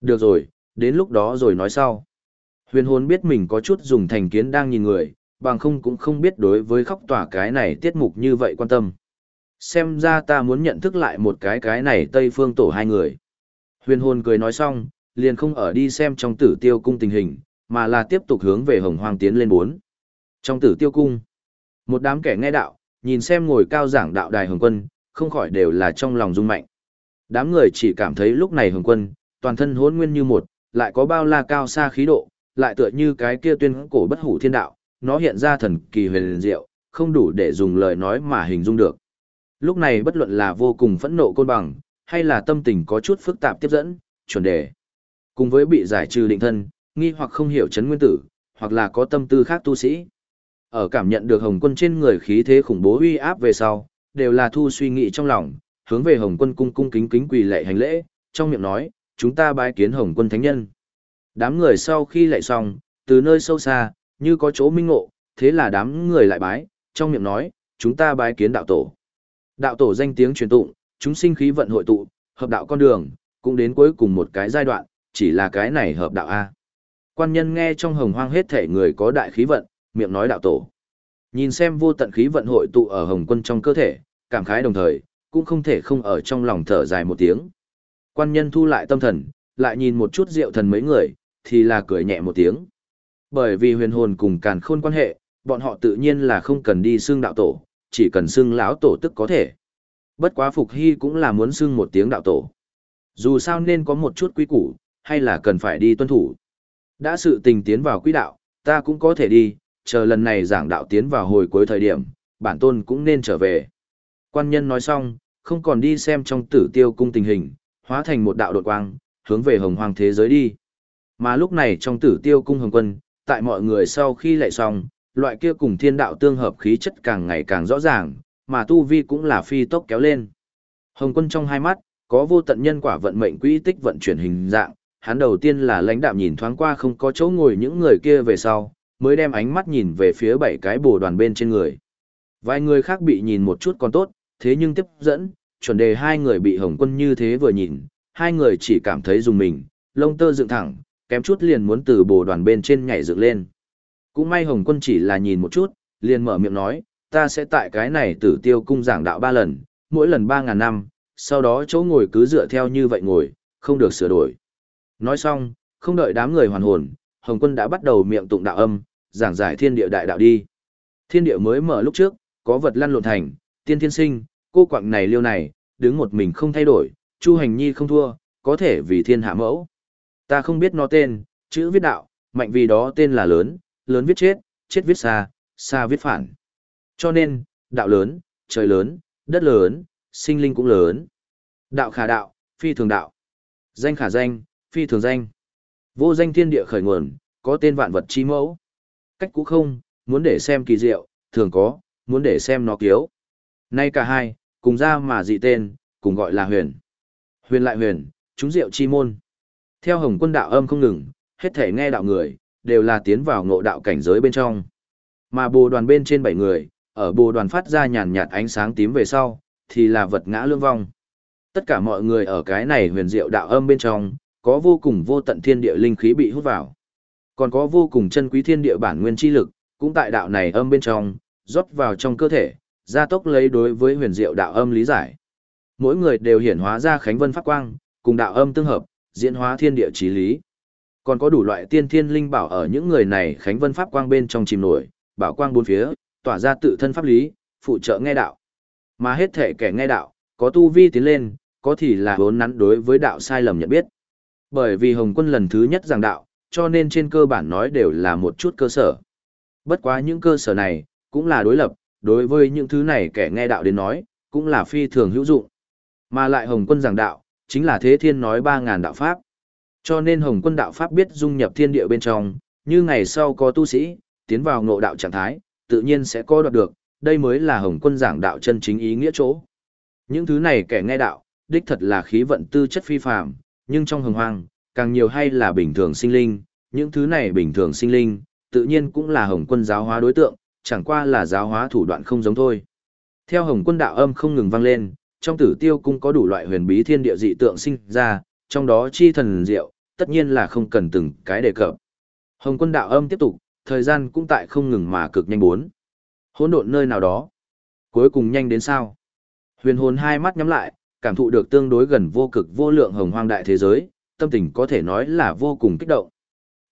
Được rồi, đến lúc đó rồi nói sau. Huyền hồn biết mình có chút dùng thành kiến đang nhìn người, bằng không cũng không biết đối với khóc tỏa cái này tiết mục như vậy quan tâm. Xem ra ta muốn nhận thức lại một cái cái này Tây Phương tổ hai người. Huyền hồn cười nói xong, liền không ở đi xem trong tử tiêu cung tình hình, mà là tiếp tục hướng về hồng hoang tiến lên bốn. Trong tử tiêu cung, một đám kẻ nghe đạo, nhìn xem ngồi cao giảng đạo đài hồng quân, không khỏi đều là trong lòng rung mạnh. Đám người chỉ cảm thấy lúc này hồng quân, toàn thân hỗn nguyên như một, lại có bao la cao xa khí độ, lại tựa như cái kia tuyên cổ bất hủ thiên đạo, nó hiện ra thần kỳ huyền diệu, không đủ để dùng lời nói mà hình dung được. Lúc này bất luận là vô cùng phẫn nộ côn bằng, hay là tâm tình có chút phức tạp tiếp dẫn, chuẩn đề. Cùng với bị giải trừ định thân, nghi hoặc không hiểu chấn nguyên tử, hoặc là có tâm tư khác tu sĩ. Ở cảm nhận được Hồng Quân trên người khí thế khủng bố uy áp về sau, đều là thu suy nghĩ trong lòng, hướng về Hồng Quân cung cung kính kính quỳ lạy hành lễ, trong miệng nói, chúng ta bái kiến Hồng Quân thánh nhân. Đám người sau khi lạy xong, từ nơi sâu xa, như có chỗ minh ngộ, thế là đám người lại bái, trong miệng nói, chúng ta bái kiến đạo tổ. Đạo tổ danh tiếng truyền tụng, chúng sinh khí vận hội tụ, hợp đạo con đường, cũng đến cuối cùng một cái giai đoạn, chỉ là cái này hợp đạo A. Quan nhân nghe trong hồng hoang hết thể người có đại khí vận, miệng nói đạo tổ. Nhìn xem vô tận khí vận hội tụ ở hồng quân trong cơ thể, cảm khái đồng thời, cũng không thể không ở trong lòng thở dài một tiếng. Quan nhân thu lại tâm thần, lại nhìn một chút rượu thần mấy người, thì là cười nhẹ một tiếng. Bởi vì huyền hồn cùng càn khôn quan hệ, bọn họ tự nhiên là không cần đi xương đạo tổ, chỉ cần xưng lão tổ tức có thể. Bất quá Phục Hy cũng là muốn xưng một tiếng đạo tổ. Dù sao nên có một chút quý củ, hay là cần phải đi tuân thủ. Đã sự tình tiến vào quỹ đạo, ta cũng có thể đi, chờ lần này giảng đạo tiến vào hồi cuối thời điểm, bản tôn cũng nên trở về. Quan nhân nói xong, không còn đi xem trong tử tiêu cung tình hình, hóa thành một đạo đột quang, hướng về hồng hoàng thế giới đi. Mà lúc này trong tử tiêu cung hồng quân, tại mọi người sau khi lại xong, loại kia cùng thiên đạo tương hợp khí chất càng ngày càng rõ ràng, mà tu vi cũng là phi tốc kéo lên. Hồng quân trong hai mắt, có vô tận nhân quả vận mệnh quỹ tích vận chuyển hình dạng, hắn đầu tiên là lãnh đạm nhìn thoáng qua không có chỗ ngồi những người kia về sau, mới đem ánh mắt nhìn về phía bảy cái bồ đoàn bên trên người. Vài người khác bị nhìn một chút còn tốt, thế nhưng tiếp dẫn, chuẩn đề hai người bị hồng quân như thế vừa nhìn, hai người chỉ cảm thấy dùng mình, lông tơ dựng thẳng, kém chút liền muốn từ bồ đoàn bên trên nhảy dựng lên. Cũng may hồng quân chỉ là nhìn một chút, liền mở miệng nói, ta sẽ tại cái này tử tiêu cung giảng đạo ba lần, mỗi lần ba ngàn năm, sau đó chỗ ngồi cứ dựa theo như vậy ngồi, không được sửa đổi. Nói xong, không đợi đám người hoàn hồn, Hồng Quân đã bắt đầu miệng tụng đạo âm, giảng giải thiên địa đại đạo đi. Thiên địa mới mở lúc trước, có vật lăn lộn thành, tiên thiên sinh, cô quạng này liêu này, đứng một mình không thay đổi, Chu Hành Nhi không thua, có thể vì thiên hạ mẫu. Ta không biết nó tên, chữ viết đạo, mạnh vì đó tên là lớn, lớn viết chết, chết viết xa, xa viết phản. Cho nên, đạo lớn, trời lớn, đất lớn, sinh linh cũng lớn. Đạo khả đạo, phi thường đạo. Danh khả danh, phi thường danh. Vô danh thiên địa khởi nguồn, có tên vạn vật chi mẫu. Cách cũ không, muốn để xem kỳ diệu, thường có, muốn để xem nó kiếu. Nay cả hai, cùng ra mà dị tên, cùng gọi là huyền. Huyền lại huyền, chúng diệu chi môn. Theo hồng quân đạo âm không ngừng, hết thể nghe đạo người, đều là tiến vào ngộ đạo cảnh giới bên trong. Mà bồ đoàn bên trên bảy người, ở bồ đoàn phát ra nhàn nhạt ánh sáng tím về sau, thì là vật ngã lương vong. Tất cả mọi người ở cái này huyền diệu đạo âm bên trong, có vô cùng vô tận thiên địa linh khí bị hút vào. Còn có vô cùng chân quý thiên địa bản nguyên chi lực, cũng tại đạo này âm bên trong, rót vào trong cơ thể, gia tốc lấy đối với huyền diệu đạo âm lý giải. Mỗi người đều hiển hóa ra khánh vân pháp quang, cùng đạo âm tương hợp, diễn hóa thiên địa chí lý. Còn có đủ loại tiên thiên linh bảo ở những người này khánh vân pháp quang bên trong chìm nổi, bảo quang bốn phía, tỏa ra tự thân pháp lý, phụ trợ nghe đạo. Mà hết thể kẻ nghe đạo, có tu vi tiến lên, có thì là vốn nắn đối với đạo sai lầm nhận biết. Bởi vì Hồng Quân lần thứ nhất giảng đạo, cho nên trên cơ bản nói đều là một chút cơ sở. Bất quá những cơ sở này, cũng là đối lập, đối với những thứ này kẻ nghe đạo đến nói, cũng là phi thường hữu dụng. Mà lại Hồng Quân giảng đạo, chính là thế thiên nói 3.000 đạo pháp. Cho nên Hồng Quân đạo pháp biết dung nhập thiên địa bên trong, như ngày sau có tu sĩ, tiến vào ngộ đạo trạng thái, tự nhiên sẽ có đoạt được, đây mới là Hồng Quân giảng đạo chân chính ý nghĩa chỗ. Những thứ này kẻ nghe đạo, đích thật là khí vận tư chất phi phàm, nhưng trong hồng hoang, càng nhiều hay là bình thường sinh linh, những thứ này bình thường sinh linh, tự nhiên cũng là Hồng Quân giáo hóa đối tượng, chẳng qua là giáo hóa thủ đoạn không giống thôi. Theo Hồng Quân đạo âm không ngừng vang lên, trong Tử Tiêu cung có đủ loại huyền bí thiên địa dị tượng sinh ra, trong đó chi thần diệu, tất nhiên là không cần từng cái đề cập. Hồng Quân đạo âm tiếp tục, thời gian cũng tại không ngừng mà cực nhanh bốn. Hỗn độn nơi nào đó, cuối cùng nhanh đến sao? Huyền hồn hai mắt nhắm lại, cảm thụ được tương đối gần vô cực vô lượng hồng hoang đại thế giới, tâm tình có thể nói là vô cùng kích động.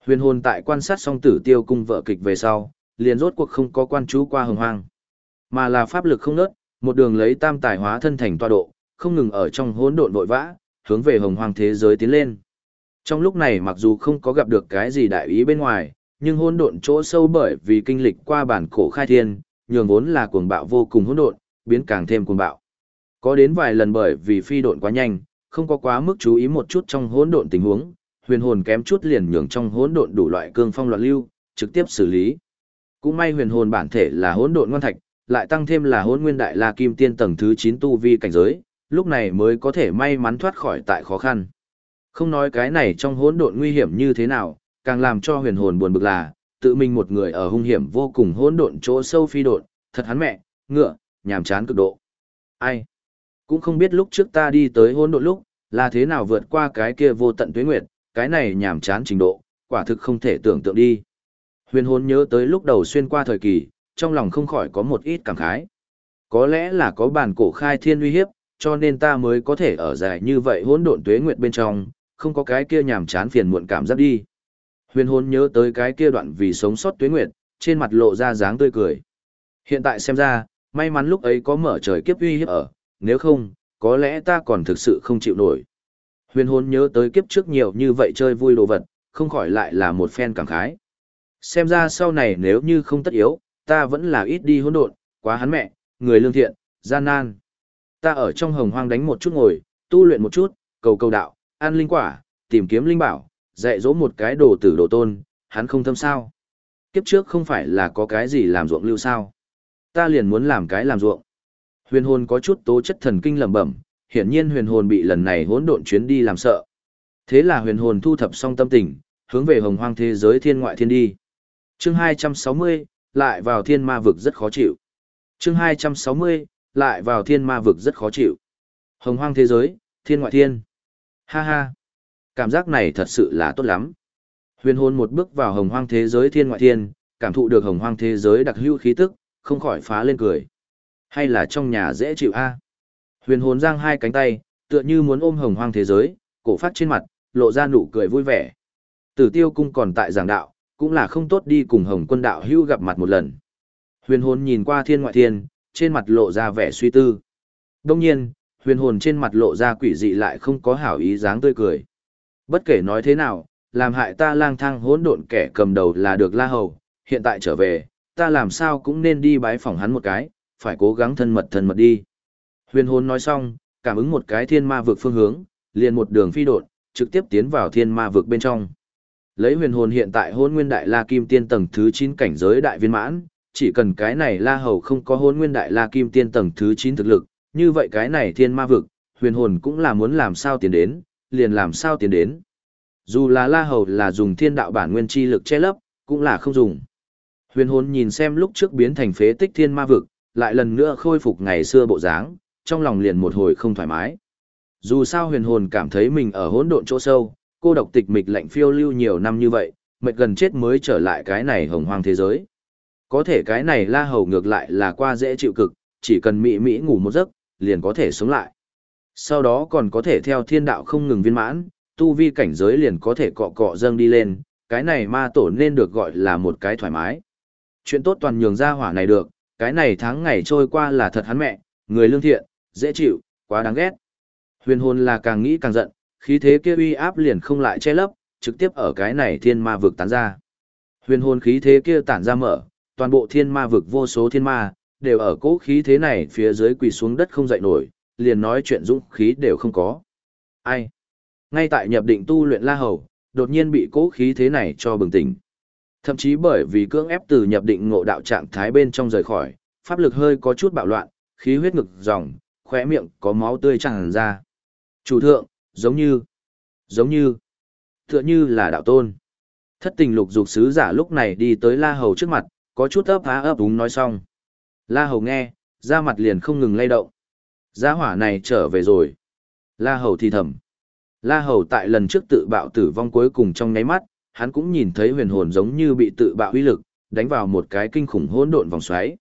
Huyền hồn tại quan sát xong tử tiêu cung vợ kịch về sau, liền rốt cuộc không có quan chú qua hồng hoang, mà là pháp lực không nớt, một đường lấy tam tài hóa thân thành toa độ, không ngừng ở trong hỗn độn vội vã, hướng về hồng hoang thế giới tiến lên. Trong lúc này mặc dù không có gặp được cái gì đại ý bên ngoài, nhưng hỗn độn chỗ sâu bởi vì kinh lịch qua bản cổ khai thiên, nhường vốn là cuồng bạo vô cùng hỗn độn, biến càng thêm cuồng bạo. Có đến vài lần bởi vì phi độn quá nhanh, không có quá mức chú ý một chút trong hỗn độn tình huống, huyền hồn kém chút liền nhường trong hỗn độn đủ loại cương phong loạn lưu, trực tiếp xử lý. Cũng may huyền hồn bản thể là hỗn độn ngoan thạch, lại tăng thêm là hỗn nguyên đại la kim tiên tầng thứ 9 tu vi cảnh giới, lúc này mới có thể may mắn thoát khỏi tại khó khăn. Không nói cái này trong hỗn độn nguy hiểm như thế nào, càng làm cho huyền hồn buồn bực là, tự mình một người ở hung hiểm vô cùng hỗn độn chỗ sâu phi độn, thật hắn mẹ, ngựa, nhàm chán cực độ. Ai? Cũng không biết lúc trước ta đi tới hỗn độn lúc, là thế nào vượt qua cái kia vô tận tuế nguyệt, cái này nhàm chán trình độ, quả thực không thể tưởng tượng đi. Huyền hồn nhớ tới lúc đầu xuyên qua thời kỳ, trong lòng không khỏi có một ít cảm khái. Có lẽ là có bản cổ khai thiên uy hiếp, cho nên ta mới có thể ở dài như vậy hỗn độn tuế nguyệt bên trong, không có cái kia nhàm chán phiền muộn cảm giác đi. Huyền hồn nhớ tới cái kia đoạn vì sống sót tuế nguyệt, trên mặt lộ ra dáng tươi cười. Hiện tại xem ra, may mắn lúc ấy có mở trời kiếp uy hiếp ở, nếu không, có lẽ ta còn thực sự không chịu nổi. Huyền hồn nhớ tới kiếp trước nhiều như vậy chơi vui đồ vật, không khỏi lại là một phen cảm khái. Xem ra sau này nếu như không tất yếu, ta vẫn là ít đi hỗn độn, quá hắn mẹ, người lương thiện, gian nan. Ta ở trong hồng hoang đánh một chút ngồi, tu luyện một chút, cầu cầu đạo, ăn linh quả, tìm kiếm linh bảo, dạy dỗ một cái đồ tử đồ tôn, hắn không thâm sao. Kiếp trước không phải là có cái gì làm ruộng lưu sao. Ta liền muốn làm cái làm ruộng. Huyền hồn có chút tố chất thần kinh lẩm bẩm, hiển nhiên huyền hồn bị lần này hỗn độn chuyến đi làm sợ. Thế là huyền hồn thu thập xong tâm tình, hướng về hồng hoang thế giới thiên ngoại thiên đi. Chương 260, lại vào thiên ma vực rất khó chịu. Chương 260, lại vào thiên ma vực rất khó chịu. Hồng hoang thế giới, thiên ngoại thiên. Ha ha. Cảm giác này thật sự là tốt lắm. Huyền hồn một bước vào hồng hoang thế giới thiên ngoại thiên, cảm thụ được hồng hoang thế giới đặc hữu khí tức, không khỏi phá lên cười. Hay là trong nhà dễ chịu a? Huyền hồn giang hai cánh tay, tựa như muốn ôm hồng hoang thế giới, cổ phát trên mặt, lộ ra nụ cười vui vẻ. Tử tiêu cung còn tại giảng đạo, cũng là không tốt đi cùng hồng quân đạo hưu gặp mặt một lần. Huyền hồn nhìn qua thiên ngoại thiên, trên mặt lộ ra vẻ suy tư. Đông nhiên, huyền hồn trên mặt lộ ra quỷ dị lại không có hảo ý dáng tươi cười. Bất kể nói thế nào, làm hại ta lang thang hỗn độn kẻ cầm đầu là được la hầu, hiện tại trở về, ta làm sao cũng nên đi bái phỏng hắn một cái, phải cố gắng thân mật thân mật đi. Huyền hồn nói xong, cảm ứng một cái thiên ma vực phương hướng, liền một đường phi đột, trực tiếp tiến vào thiên ma vực bên trong. Lấy huyền hồn hiện tại hôn nguyên đại la kim tiên tầng thứ 9 cảnh giới đại viên mãn, chỉ cần cái này la hầu không có hôn nguyên đại la kim tiên tầng thứ 9 thực lực, như vậy cái này thiên ma vực, huyền hồn cũng là muốn làm sao tiến đến, liền làm sao tiến đến. Dù là la hầu là dùng thiên đạo bản nguyên chi lực che lấp, cũng là không dùng. Huyền hồn nhìn xem lúc trước biến thành phế tích thiên ma vực, lại lần nữa khôi phục ngày xưa bộ dáng, trong lòng liền một hồi không thoải mái. Dù sao huyền hồn cảm thấy mình ở hỗn độn chỗ sâu, cô độc tịch mịch lạnh phiêu lưu nhiều năm như vậy, mệt gần chết mới trở lại cái này hồng hoang thế giới. Có thể cái này la hầu ngược lại là qua dễ chịu cực, chỉ cần mị mỹ ngủ một giấc, liền có thể sống lại. Sau đó còn có thể theo thiên đạo không ngừng viên mãn, tu vi cảnh giới liền có thể cọ cọ dâng đi lên, cái này ma tổ nên được gọi là một cái thoải mái. Chuyện tốt toàn nhường ra hỏa này được, cái này tháng ngày trôi qua là thật hắn mẹ, người lương thiện, dễ chịu, quá đáng ghét. Huyền hồn là càng nghĩ càng giận, khí thế kia uy áp liền không lại che lấp, trực tiếp ở cái này thiên ma vực tán ra. Huyền hồn khí thế kia tản ra mở, toàn bộ thiên ma vực vô số thiên ma, đều ở cỗ khí thế này phía dưới quỳ xuống đất không dậy nổi, liền nói chuyện dũng khí đều không có. Ai? Ngay tại nhập định tu luyện la hầu, đột nhiên bị cỗ khí thế này cho bừng tỉnh. Thậm chí bởi vì cưỡng ép từ nhập định ngộ đạo trạng thái bên trong rời khỏi, pháp lực hơi có chút bạo loạn, khí huyết ngực dòng, khóe miệng có máu tươi tràn ra. Chủ thượng, giống như, giống như, tựa như là đạo tôn. Thất tình lục dục sứ giả lúc này đi tới La Hầu trước mặt, có chút ấp á ấp úng nói xong. La Hầu nghe, da mặt liền không ngừng lay động. Gia hỏa này trở về rồi. La Hầu thì thầm. La Hầu tại lần trước tự bạo tử vong cuối cùng trong nháy mắt, hắn cũng nhìn thấy huyền hồn giống như bị tự bạo uy lực, đánh vào một cái kinh khủng hỗn độn vòng xoáy.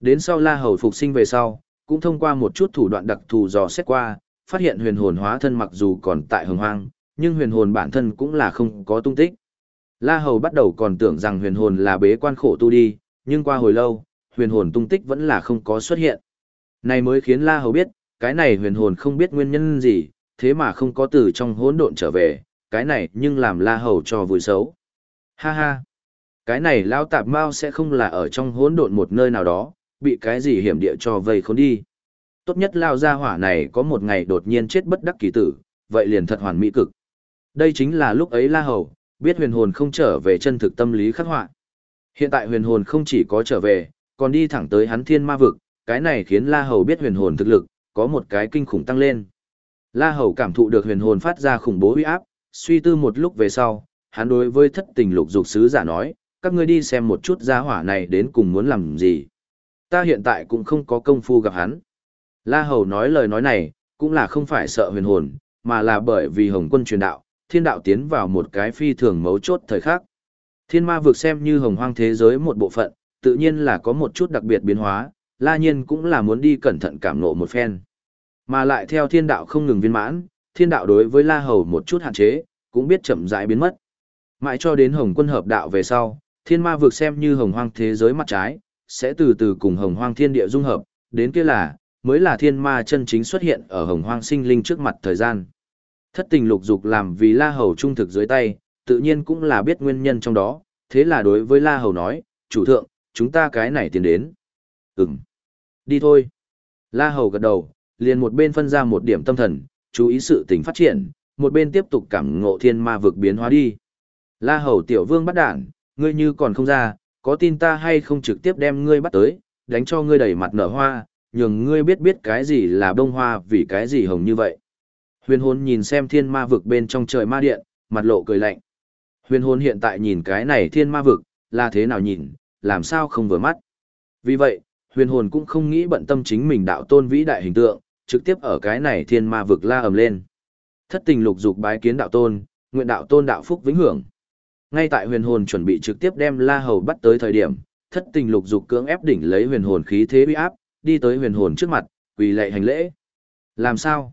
Đến sau La Hầu phục sinh về sau, cũng thông qua một chút thủ đoạn đặc thù dò xét qua, phát hiện huyền hồn hóa thân mặc dù còn tại hồng hoang, nhưng huyền hồn bản thân cũng là không có tung tích. La Hầu bắt đầu còn tưởng rằng huyền hồn là bế quan khổ tu đi, nhưng qua hồi lâu, huyền hồn tung tích vẫn là không có xuất hiện. Này mới khiến La Hầu biết, cái này huyền hồn không biết nguyên nhân gì, thế mà không có từ trong hỗn độn trở về, cái này nhưng làm La Hầu cho vui xấu. Ha ha! Cái này Lão tạp mau sẽ không là ở trong hỗn độn một nơi nào đó, bị cái gì hiểm địa cho vây khốn đi. Tốt nhất lao ra hỏa này có một ngày đột nhiên chết bất đắc kỳ tử, vậy liền thật hoàn mỹ cực. Đây chính là lúc ấy La Hầu, biết huyền hồn không trở về chân thực tâm lý khắc họa. Hiện tại huyền hồn không chỉ có trở về, còn đi thẳng tới hắn thiên ma vực, cái này khiến La Hầu biết huyền hồn thực lực, có một cái kinh khủng tăng lên. La Hầu cảm thụ được huyền hồn phát ra khủng bố uy áp, suy tư một lúc về sau, hắn đối với thất tình lục dục sứ giả nói, các ngươi đi xem một chút gia hỏa này đến cùng muốn làm gì. Ta hiện tại cũng không có công phu gặp hắn. La Hầu nói lời nói này, cũng là không phải sợ huyền hồn, mà là bởi vì Hồng quân truyền đạo, thiên đạo tiến vào một cái phi thường mấu chốt thời khắc. Thiên ma vực xem như hồng hoang thế giới một bộ phận, tự nhiên là có một chút đặc biệt biến hóa, la nhiên cũng là muốn đi cẩn thận cảm ngộ một phen. Mà lại theo thiên đạo không ngừng viên mãn, thiên đạo đối với la hầu một chút hạn chế, cũng biết chậm rãi biến mất. Mãi cho đến hồng quân hợp đạo về sau, thiên ma vực xem như hồng hoang thế giới mặt trái, sẽ từ từ cùng hồng hoang thiên địa dung hợp, đến kia là, mới là thiên ma chân chính xuất hiện ở hồng hoang sinh linh trước mặt thời gian. Thất tình lục dục làm vì La Hầu trung thực dưới tay, tự nhiên cũng là biết nguyên nhân trong đó, thế là đối với La Hầu nói, chủ thượng, chúng ta cái này tiến đến. Ừm. Đi thôi. La Hầu gật đầu, liền một bên phân ra một điểm tâm thần, chú ý sự tình phát triển, một bên tiếp tục cảm ngộ thiên ma vực biến hóa đi. La Hầu tiểu vương bắt đản, ngươi như còn không ra, có tin ta hay không trực tiếp đem ngươi bắt tới, đánh cho ngươi đầy mặt nở hoa, nhường ngươi biết biết cái gì là bông hoa vì cái gì hồng như vậy. Huyền hồn nhìn xem thiên ma vực bên trong trời ma điện, mặt lộ cười lạnh. Huyền hồn hiện tại nhìn cái này thiên ma vực, là thế nào nhìn, làm sao không vừa mắt. Vì vậy, huyền hồn cũng không nghĩ bận tâm chính mình đạo tôn vĩ đại hình tượng, trực tiếp ở cái này thiên ma vực la ầm lên. Thất tình lục dục bái kiến đạo tôn, nguyện đạo tôn đạo phúc vĩnh hưởng. Ngay tại huyền hồn chuẩn bị trực tiếp đem la hầu bắt tới thời điểm, thất tình lục dục cưỡng ép đỉnh lấy huyền hồn khí thế uy áp, đi tới huyền hồn trước mặt, quỳ lệ hành lễ. Làm sao?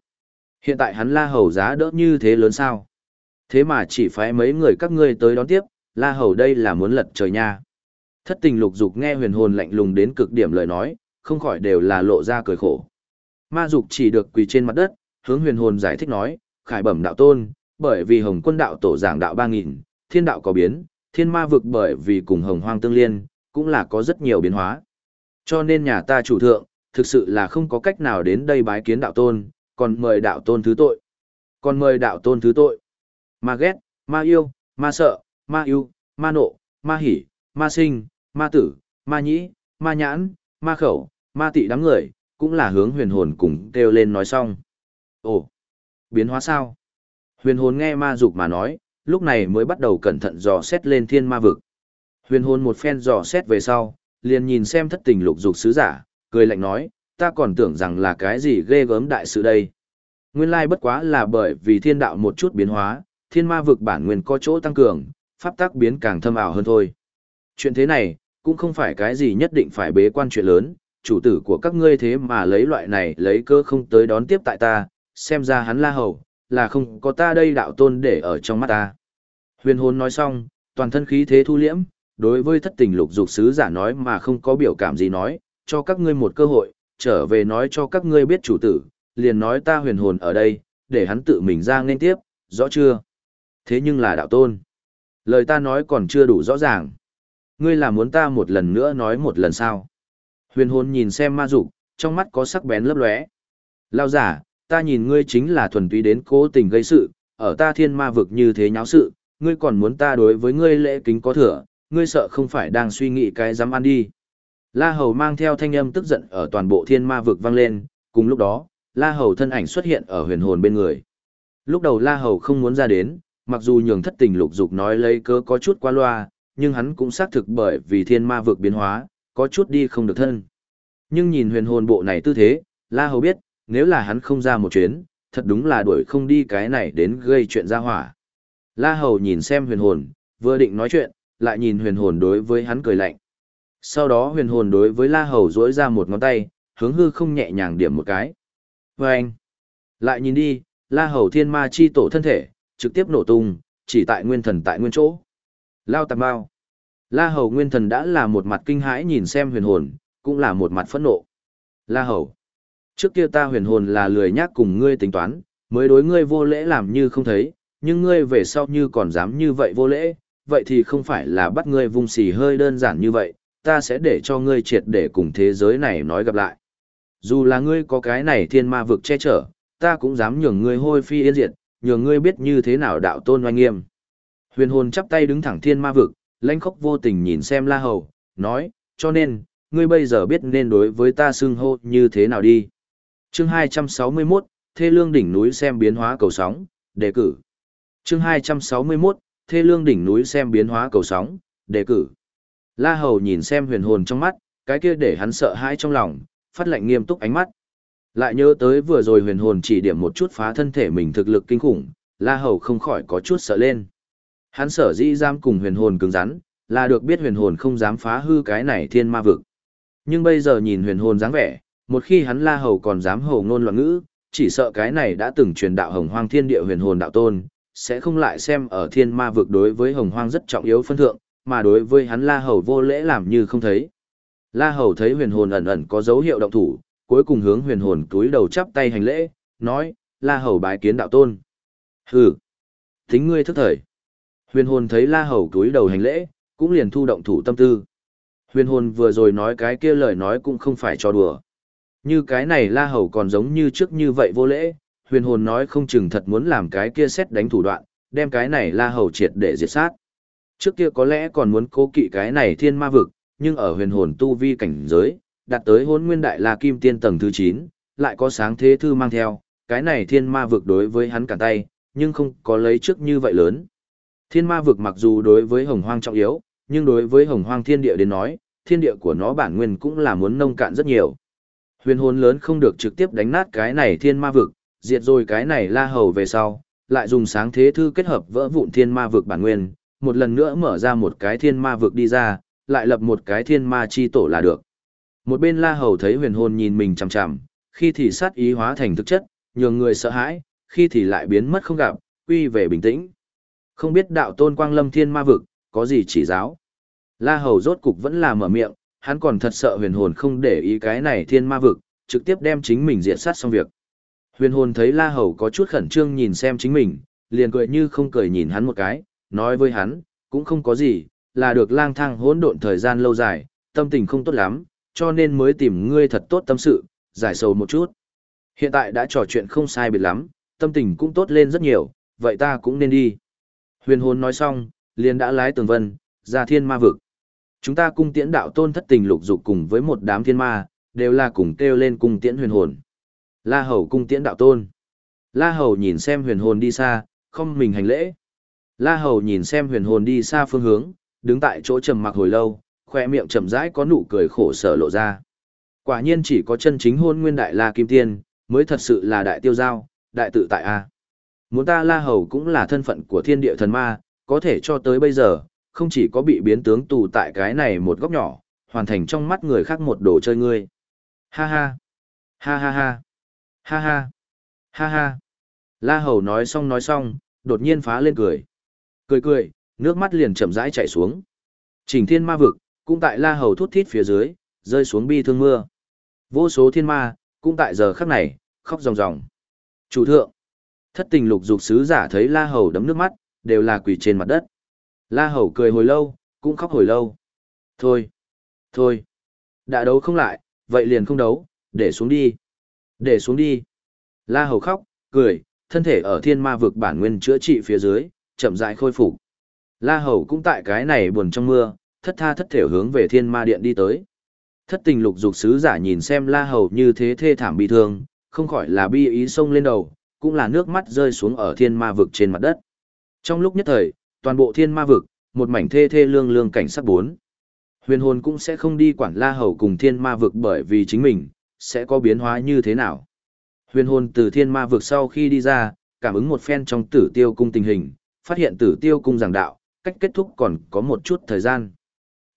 Hiện tại hắn la hầu giá đỡ như thế lớn sao? Thế mà chỉ phái mấy người các ngươi tới đón tiếp, la hầu đây là muốn lật trời nha. Thất tình lục dục nghe huyền hồn lạnh lùng đến cực điểm lời nói, không khỏi đều là lộ ra cười khổ. Ma dục chỉ được quỳ trên mặt đất, hướng huyền hồn giải thích nói, khải bẩm đạo tôn, bởi vì hồng quân đạo tổ giảng đạo 3.000, thiên đạo có biến, thiên ma vực bởi vì cùng hồng hoang tương liên, cũng là có rất nhiều biến hóa. Cho nên nhà ta chủ thượng, thực sự là không có cách nào đến đây bái kiến đạo tôn, còn mời đạo tôn thứ tội. Còn mời đạo tôn thứ tội. Ma ghét, ma yêu, ma sợ, ma yêu, ma nộ, ma hỉ, ma sinh, ma tử, ma nhĩ, ma nhãn, ma khẩu, ma tị đám người, cũng là hướng huyền hồn cùng kêu lên nói xong. Ồ, biến hóa sao? Huyền hồn nghe ma dục mà nói, lúc này mới bắt đầu cẩn thận dò xét lên thiên ma vực. Huyền hồn một phen dò xét về sau, liền nhìn xem thất tình lục dục sứ giả, cười lạnh nói, ta còn tưởng rằng là cái gì ghê gớm đại sự đây. Nguyên lai bất quá là bởi vì thiên đạo một chút biến hóa, thiên ma vực bản nguyên có chỗ tăng cường, pháp tác biến càng thâm ảo hơn thôi. Chuyện thế này, cũng không phải cái gì nhất định phải bế quan chuyện lớn, chủ tử của các ngươi thế mà lấy loại này lấy cơ không tới đón tiếp tại ta, xem ra hắn la hầu, là không có ta đây đạo tôn để ở trong mắt ta. Huyền hồn nói xong, toàn thân khí thế thu liễm, đối với thất tình lục dục sứ giả nói mà không có biểu cảm gì nói, cho các ngươi một cơ hội, trở về nói cho các ngươi biết chủ tử, liền nói ta huyền hồn ở đây, để hắn tự mình ra nên tiếp, rõ chưa? Thế nhưng là đạo tôn. Lời ta nói còn chưa đủ rõ ràng. Ngươi là muốn ta một lần nữa nói một lần sao? Huyền hồn nhìn xem ma dục, trong mắt có sắc bén lấp lóe. Lao giả, ta nhìn ngươi chính là thuần túy đến cố tình gây sự, ở ta thiên ma vực như thế nháo sự, ngươi còn muốn ta đối với ngươi lễ kính có thừa, ngươi sợ không phải đang suy nghĩ cái dám ăn đi. La Hầu mang theo thanh âm tức giận ở toàn bộ thiên ma vực vang lên, cùng lúc đó, La Hầu thân ảnh xuất hiện ở huyền hồn bên người. Lúc đầu La Hầu không muốn ra đến, mặc dù nhường thất tình lục dục nói lấy cớ có chút qua loa, nhưng hắn cũng xác thực bởi vì thiên ma vực biến hóa, có chút đi không được thân. Nhưng nhìn huyền hồn bộ này tư thế, La Hầu biết, nếu là hắn không ra một chuyến, thật đúng là đuổi không đi cái này đến gây chuyện ra hỏa. La Hầu nhìn xem huyền hồn, vừa định nói chuyện, lại nhìn huyền hồn đối với hắn cười lạnh. Sau đó huyền hồn đối với La Hầu duỗi ra một ngón tay, hướng hư không nhẹ nhàng điểm một cái. Và anh, lại nhìn đi, La Hầu thiên ma chi tổ thân thể, trực tiếp nổ tung, chỉ tại nguyên thần tại nguyên chỗ. Lao tạp bao. La Hầu nguyên thần đã là một mặt kinh hãi nhìn xem huyền hồn, cũng là một mặt phẫn nộ. La Hầu. Trước kia ta huyền hồn là lười nhác cùng ngươi tính toán, mới đối ngươi vô lễ làm như không thấy, nhưng ngươi về sau như còn dám như vậy vô lễ, vậy thì không phải là bắt ngươi vung xì hơi đơn giản như vậy, ta sẽ để cho ngươi triệt để cùng thế giới này nói gặp lại. Dù là ngươi có cái này thiên ma vực che chở, ta cũng dám nhường ngươi hôi phi yên diệt, nhường ngươi biết như thế nào đạo tôn oanh nghiêm. Huyền hồn chắp tay đứng thẳng thiên ma vực, lãnh khốc vô tình nhìn xem la hầu, nói, cho nên, ngươi bây giờ biết nên đối với ta xưng hô như thế nào đi. Chương 261, Thê Lương đỉnh núi xem biến hóa cầu sóng, đề cử. Chương 261, Thê Lương đỉnh núi xem biến hóa cầu sóng, đề cử. La Hầu nhìn xem huyền hồn trong mắt, cái kia để hắn sợ hãi trong lòng, phát lệnh nghiêm túc ánh mắt. Lại nhớ tới vừa rồi huyền hồn chỉ điểm một chút phá thân thể mình thực lực kinh khủng, La Hầu không khỏi có chút sợ lên. Hắn sở dĩ giam cùng huyền hồn cứng rắn, là được biết huyền hồn không dám phá hư cái này thiên ma vực. Nhưng bây giờ nhìn huyền hồn dáng vẻ, một khi hắn La Hầu còn dám hầu ngôn loạn ngữ, chỉ sợ cái này đã từng truyền đạo hồng hoang thiên địa huyền hồn đạo tôn, sẽ không lại xem ở thiên ma vực đối với hồng hoang rất trọng yếu phân thượng, mà đối với hắn La Hầu vô lễ làm như không thấy. La Hầu thấy huyền hồn ẩn ẩn có dấu hiệu động thủ, cuối cùng hướng huyền hồn túi đầu chắp tay hành lễ, nói, La Hầu bái kiến đạo tôn. Hừ, tính ngươi thức thời. Huyền hồn thấy La Hầu túi đầu hành lễ, cũng liền thu động thủ tâm tư. Huyền hồn vừa rồi nói cái kia lời nói cũng không phải cho đùa. Như cái này La Hầu còn giống như trước như vậy vô lễ, huyền hồn nói không chừng thật muốn làm cái kia xét đánh thủ đoạn, đem cái này La Hầu triệt để diệt sát. Trước kia có lẽ còn muốn cố kỵ cái này thiên ma vực, nhưng ở huyền hồn tu vi cảnh giới, đạt tới hôn nguyên đại la kim tiên tầng thứ 9, lại có sáng thế thư mang theo, cái này thiên ma vực đối với hắn cả tay, nhưng không có lấy trước như vậy lớn. Thiên ma vực mặc dù đối với hồng hoang trọng yếu, nhưng đối với hồng hoang thiên địa đến nói, thiên địa của nó bản nguyên cũng là muốn nông cạn rất nhiều. Huyền hồn lớn không được trực tiếp đánh nát cái này thiên ma vực, diệt rồi cái này la hầu về sau, lại dùng sáng thế thư kết hợp vỡ vụn thiên ma vực bản nguyên, một lần nữa mở ra một cái thiên ma vực đi ra, lại lập một cái thiên ma chi tổ là được. Một bên la hầu thấy huyền hồn nhìn mình chằm chằm, khi thì sát ý hóa thành thực chất, nhường người sợ hãi, khi thì lại biến mất không gặp, quy về bình tĩnh. Không biết đạo tôn quang lâm thiên ma vực, có gì chỉ giáo. La Hầu rốt cục vẫn là mở miệng, hắn còn thật sợ huyền hồn không để ý cái này thiên ma vực, trực tiếp đem chính mình diện sát xong việc. Huyền hồn thấy La Hầu có chút khẩn trương nhìn xem chính mình, liền cười như không cười nhìn hắn một cái, nói với hắn, cũng không có gì, là được lang thang hỗn độn thời gian lâu dài, tâm tình không tốt lắm, cho nên mới tìm ngươi thật tốt tâm sự, giải sầu một chút. Hiện tại đã trò chuyện không sai biệt lắm, tâm tình cũng tốt lên rất nhiều, vậy ta cũng nên đi. Huyền hồn nói xong, liền đã lái tường vân, ra thiên ma vực. Chúng ta cung tiễn đạo tôn thất tình lục dục cùng với một đám thiên ma, đều là cùng kêu lên cung tiễn huyền hồn. La hầu cung tiễn đạo tôn. La hầu nhìn xem huyền hồn đi xa, không mình hành lễ. La hầu nhìn xem huyền hồn đi xa phương hướng, đứng tại chỗ trầm mặc hồi lâu, khoe miệng chậm rãi có nụ cười khổ sở lộ ra. Quả nhiên chỉ có chân chính hôn nguyên đại La Kim Tiên, mới thật sự là đại tiêu giao, đại tự tại A. Muốn ta La Hầu cũng là thân phận của thiên địa thần ma, có thể cho tới bây giờ, không chỉ có bị biến tướng tù tại cái này một góc nhỏ, hoàn thành trong mắt người khác một đồ chơi ngươi. Ha ha. Ha ha ha. Ha ha. Ha ha. La Hầu nói xong nói xong, đột nhiên phá lên cười. Cười cười, nước mắt liền chậm rãi chảy xuống. Trình thiên ma vực, cũng tại La Hầu thút thít phía dưới, rơi xuống bi thương mưa. Vô số thiên ma, cũng tại giờ khắc này, khóc ròng ròng. Chủ thượng, thất tình lục dục sứ giả thấy La Hầu đấm nước mắt, đều là quỳ trên mặt đất. La Hầu cười hồi lâu, cũng khóc hồi lâu. Thôi, thôi, đã đấu không lại, vậy liền không đấu, để xuống đi. Để xuống đi. La Hầu khóc, cười, thân thể ở thiên ma vực bản nguyên chữa trị phía dưới, chậm rãi khôi phục. La Hầu cũng tại cái này buồn trong mưa, thất tha thất thể hướng về thiên ma điện đi tới. Thất tình lục dục sứ giả nhìn xem La Hầu như thế thê thảm bị thương, không khỏi là bi ý sông lên đầu, cũng là nước mắt rơi xuống ở thiên ma vực trên mặt đất. Trong lúc nhất thời, toàn bộ thiên ma vực, một mảnh thê thê lương lương cảnh sắc bốn. Huyền hồn cũng sẽ không đi quản La Hầu cùng thiên ma vực bởi vì chính mình, sẽ có biến hóa như thế nào. Huyền hồn từ thiên ma vực sau khi đi ra, cảm ứng một phen trong tử tiêu cung tình hình, phát hiện tử tiêu cung giảng đạo, cách kết thúc còn có một chút thời gian.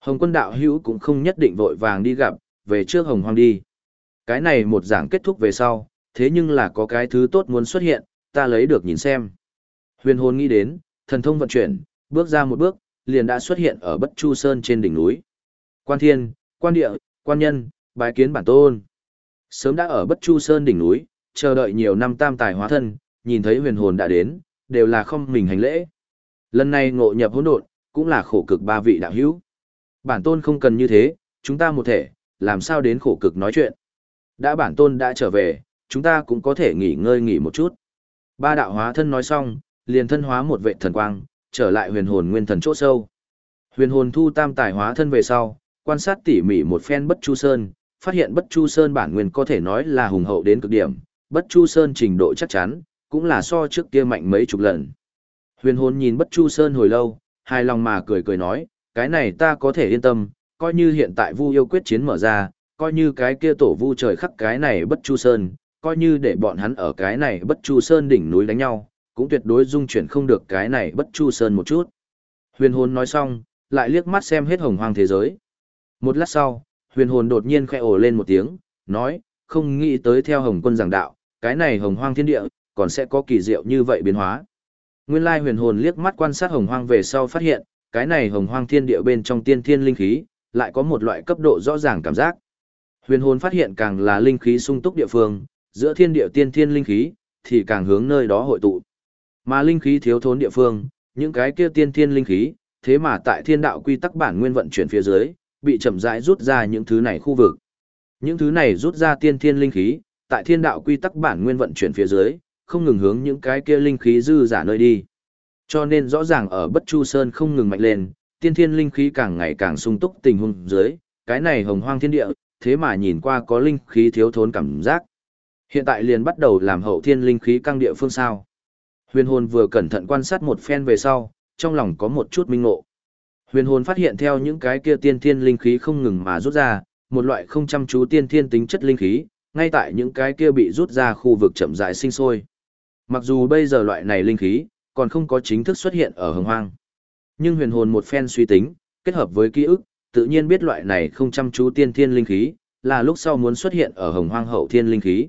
Hồng quân đạo hữu cũng không nhất định vội vàng đi gặp, về trước hồng hoang đi. Cái này một giảng kết thúc về sau, thế nhưng là có cái thứ tốt muốn xuất hiện, ta lấy được nhìn xem. Huyền hồn nghĩ đến, thần thông vận chuyển, bước ra một bước, liền đã xuất hiện ở Bất Chu Sơn trên đỉnh núi. Quan thiên, quan địa, quan nhân, bái kiến bản tôn. Sớm đã ở Bất Chu Sơn đỉnh núi, chờ đợi nhiều năm tam tài hóa thân, nhìn thấy huyền hồn đã đến, đều là không mình hành lễ. Lần này ngộ nhập hỗn độn, cũng là khổ cực ba vị đạo hữu. Bản tôn không cần như thế, chúng ta một thể, làm sao đến khổ cực nói chuyện. Đã bản tôn đã trở về, chúng ta cũng có thể nghỉ ngơi nghỉ một chút. Ba đạo hóa thân nói xong, liền thân hóa một vệ thần quang, trở lại huyền hồn nguyên thần chỗ sâu. Huyền hồn thu tam tài hóa thân về sau, quan sát tỉ mỉ một phen bất chu sơn, phát hiện bất chu sơn bản nguyên có thể nói là hùng hậu đến cực điểm, bất chu sơn trình độ chắc chắn, cũng là so trước kia mạnh mấy chục lần. Huyền hồn nhìn bất chu sơn hồi lâu, hài lòng mà cười cười nói, cái này ta có thể yên tâm, coi như hiện tại vu yêu quyết chiến mở ra, coi như cái kia tổ vu trời khắc cái này bất chu sơn, coi như để bọn hắn ở cái này bất chu sơn đỉnh núi đánh nhau, cũng tuyệt đối dung chuyển không được cái này bất chu sơn một chút. Huyền hồn nói xong, lại liếc mắt xem hết hồng hoang thế giới. Một lát sau, huyền hồn đột nhiên khẽ ồ lên một tiếng, nói, không nghĩ tới theo hồng quân giảng đạo, cái này hồng hoang thiên địa, còn sẽ có kỳ diệu như vậy biến hóa. Nguyên lai huyền hồn liếc mắt quan sát hồng hoang về sau phát hiện, cái này hồng hoang thiên địa bên trong tiên thiên linh khí, lại có một loại cấp độ rõ ràng cảm giác. Huyền hồn phát hiện càng là linh khí sung túc địa phương, giữa thiên địa tiên thiên linh khí, thì càng hướng nơi đó hội tụ. Mà linh khí thiếu thốn địa phương, những cái kia tiên thiên linh khí, thế mà tại thiên đạo quy tắc bản nguyên vận chuyển phía dưới, bị chậm rãi rút ra những thứ này khu vực. Những thứ này rút ra tiên thiên linh khí, tại thiên đạo quy tắc bản nguyên vận chuyển phía dưới, không ngừng hướng những cái kia linh khí dư giả nơi đi. Cho nên rõ ràng ở Bất Chu Sơn không ngừng mạnh lên, tiên thiên linh khí càng ngày càng sung túc tình huống dưới, cái này hồng hoang thiên địa, thế mà nhìn qua có linh khí thiếu thốn cảm giác. Hiện tại liền bắt đầu làm hậu thiên linh khí căng địa phương sao. Huyền hồn vừa cẩn thận quan sát một phen về sau, trong lòng có một chút minh ngộ. Huyền hồn phát hiện theo những cái kia tiên thiên linh khí không ngừng mà rút ra, một loại không chăm chú tiên thiên tính chất linh khí, ngay tại những cái kia bị rút ra khu vực chậm rãi sinh sôi. Mặc dù bây giờ loại này linh khí còn không có chính thức xuất hiện ở hồng hoang. Nhưng huyền hồn một phen suy tính, kết hợp với ký ức, tự nhiên biết loại này không chăm chú tiên thiên linh khí, là lúc sau muốn xuất hiện ở hồng hoang hậu thiên linh khí.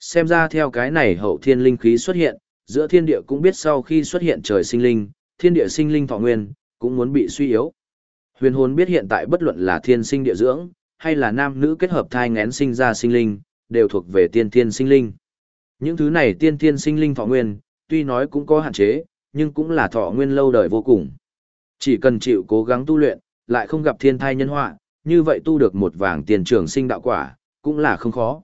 Xem ra theo cái này hậu thiên linh khí xuất hiện, giữa thiên địa cũng biết sau khi xuất hiện trời sinh linh, thiên địa sinh linh thọ nguyên, cũng muốn bị suy yếu. Huyền hồn biết hiện tại bất luận là thiên sinh địa dưỡng, hay là nam nữ kết hợp thai ngén sinh ra sinh linh, đều thuộc về tiên thiên sinh linh. Những thứ này tiên thiên sinh linh thọ nguyên, tuy nói cũng có hạn chế, nhưng cũng là thọ nguyên lâu đời vô cùng. Chỉ cần chịu cố gắng tu luyện, lại không gặp thiên thai nhân họa, như vậy tu được một vàng tiền trường sinh đạo quả, cũng là không khó.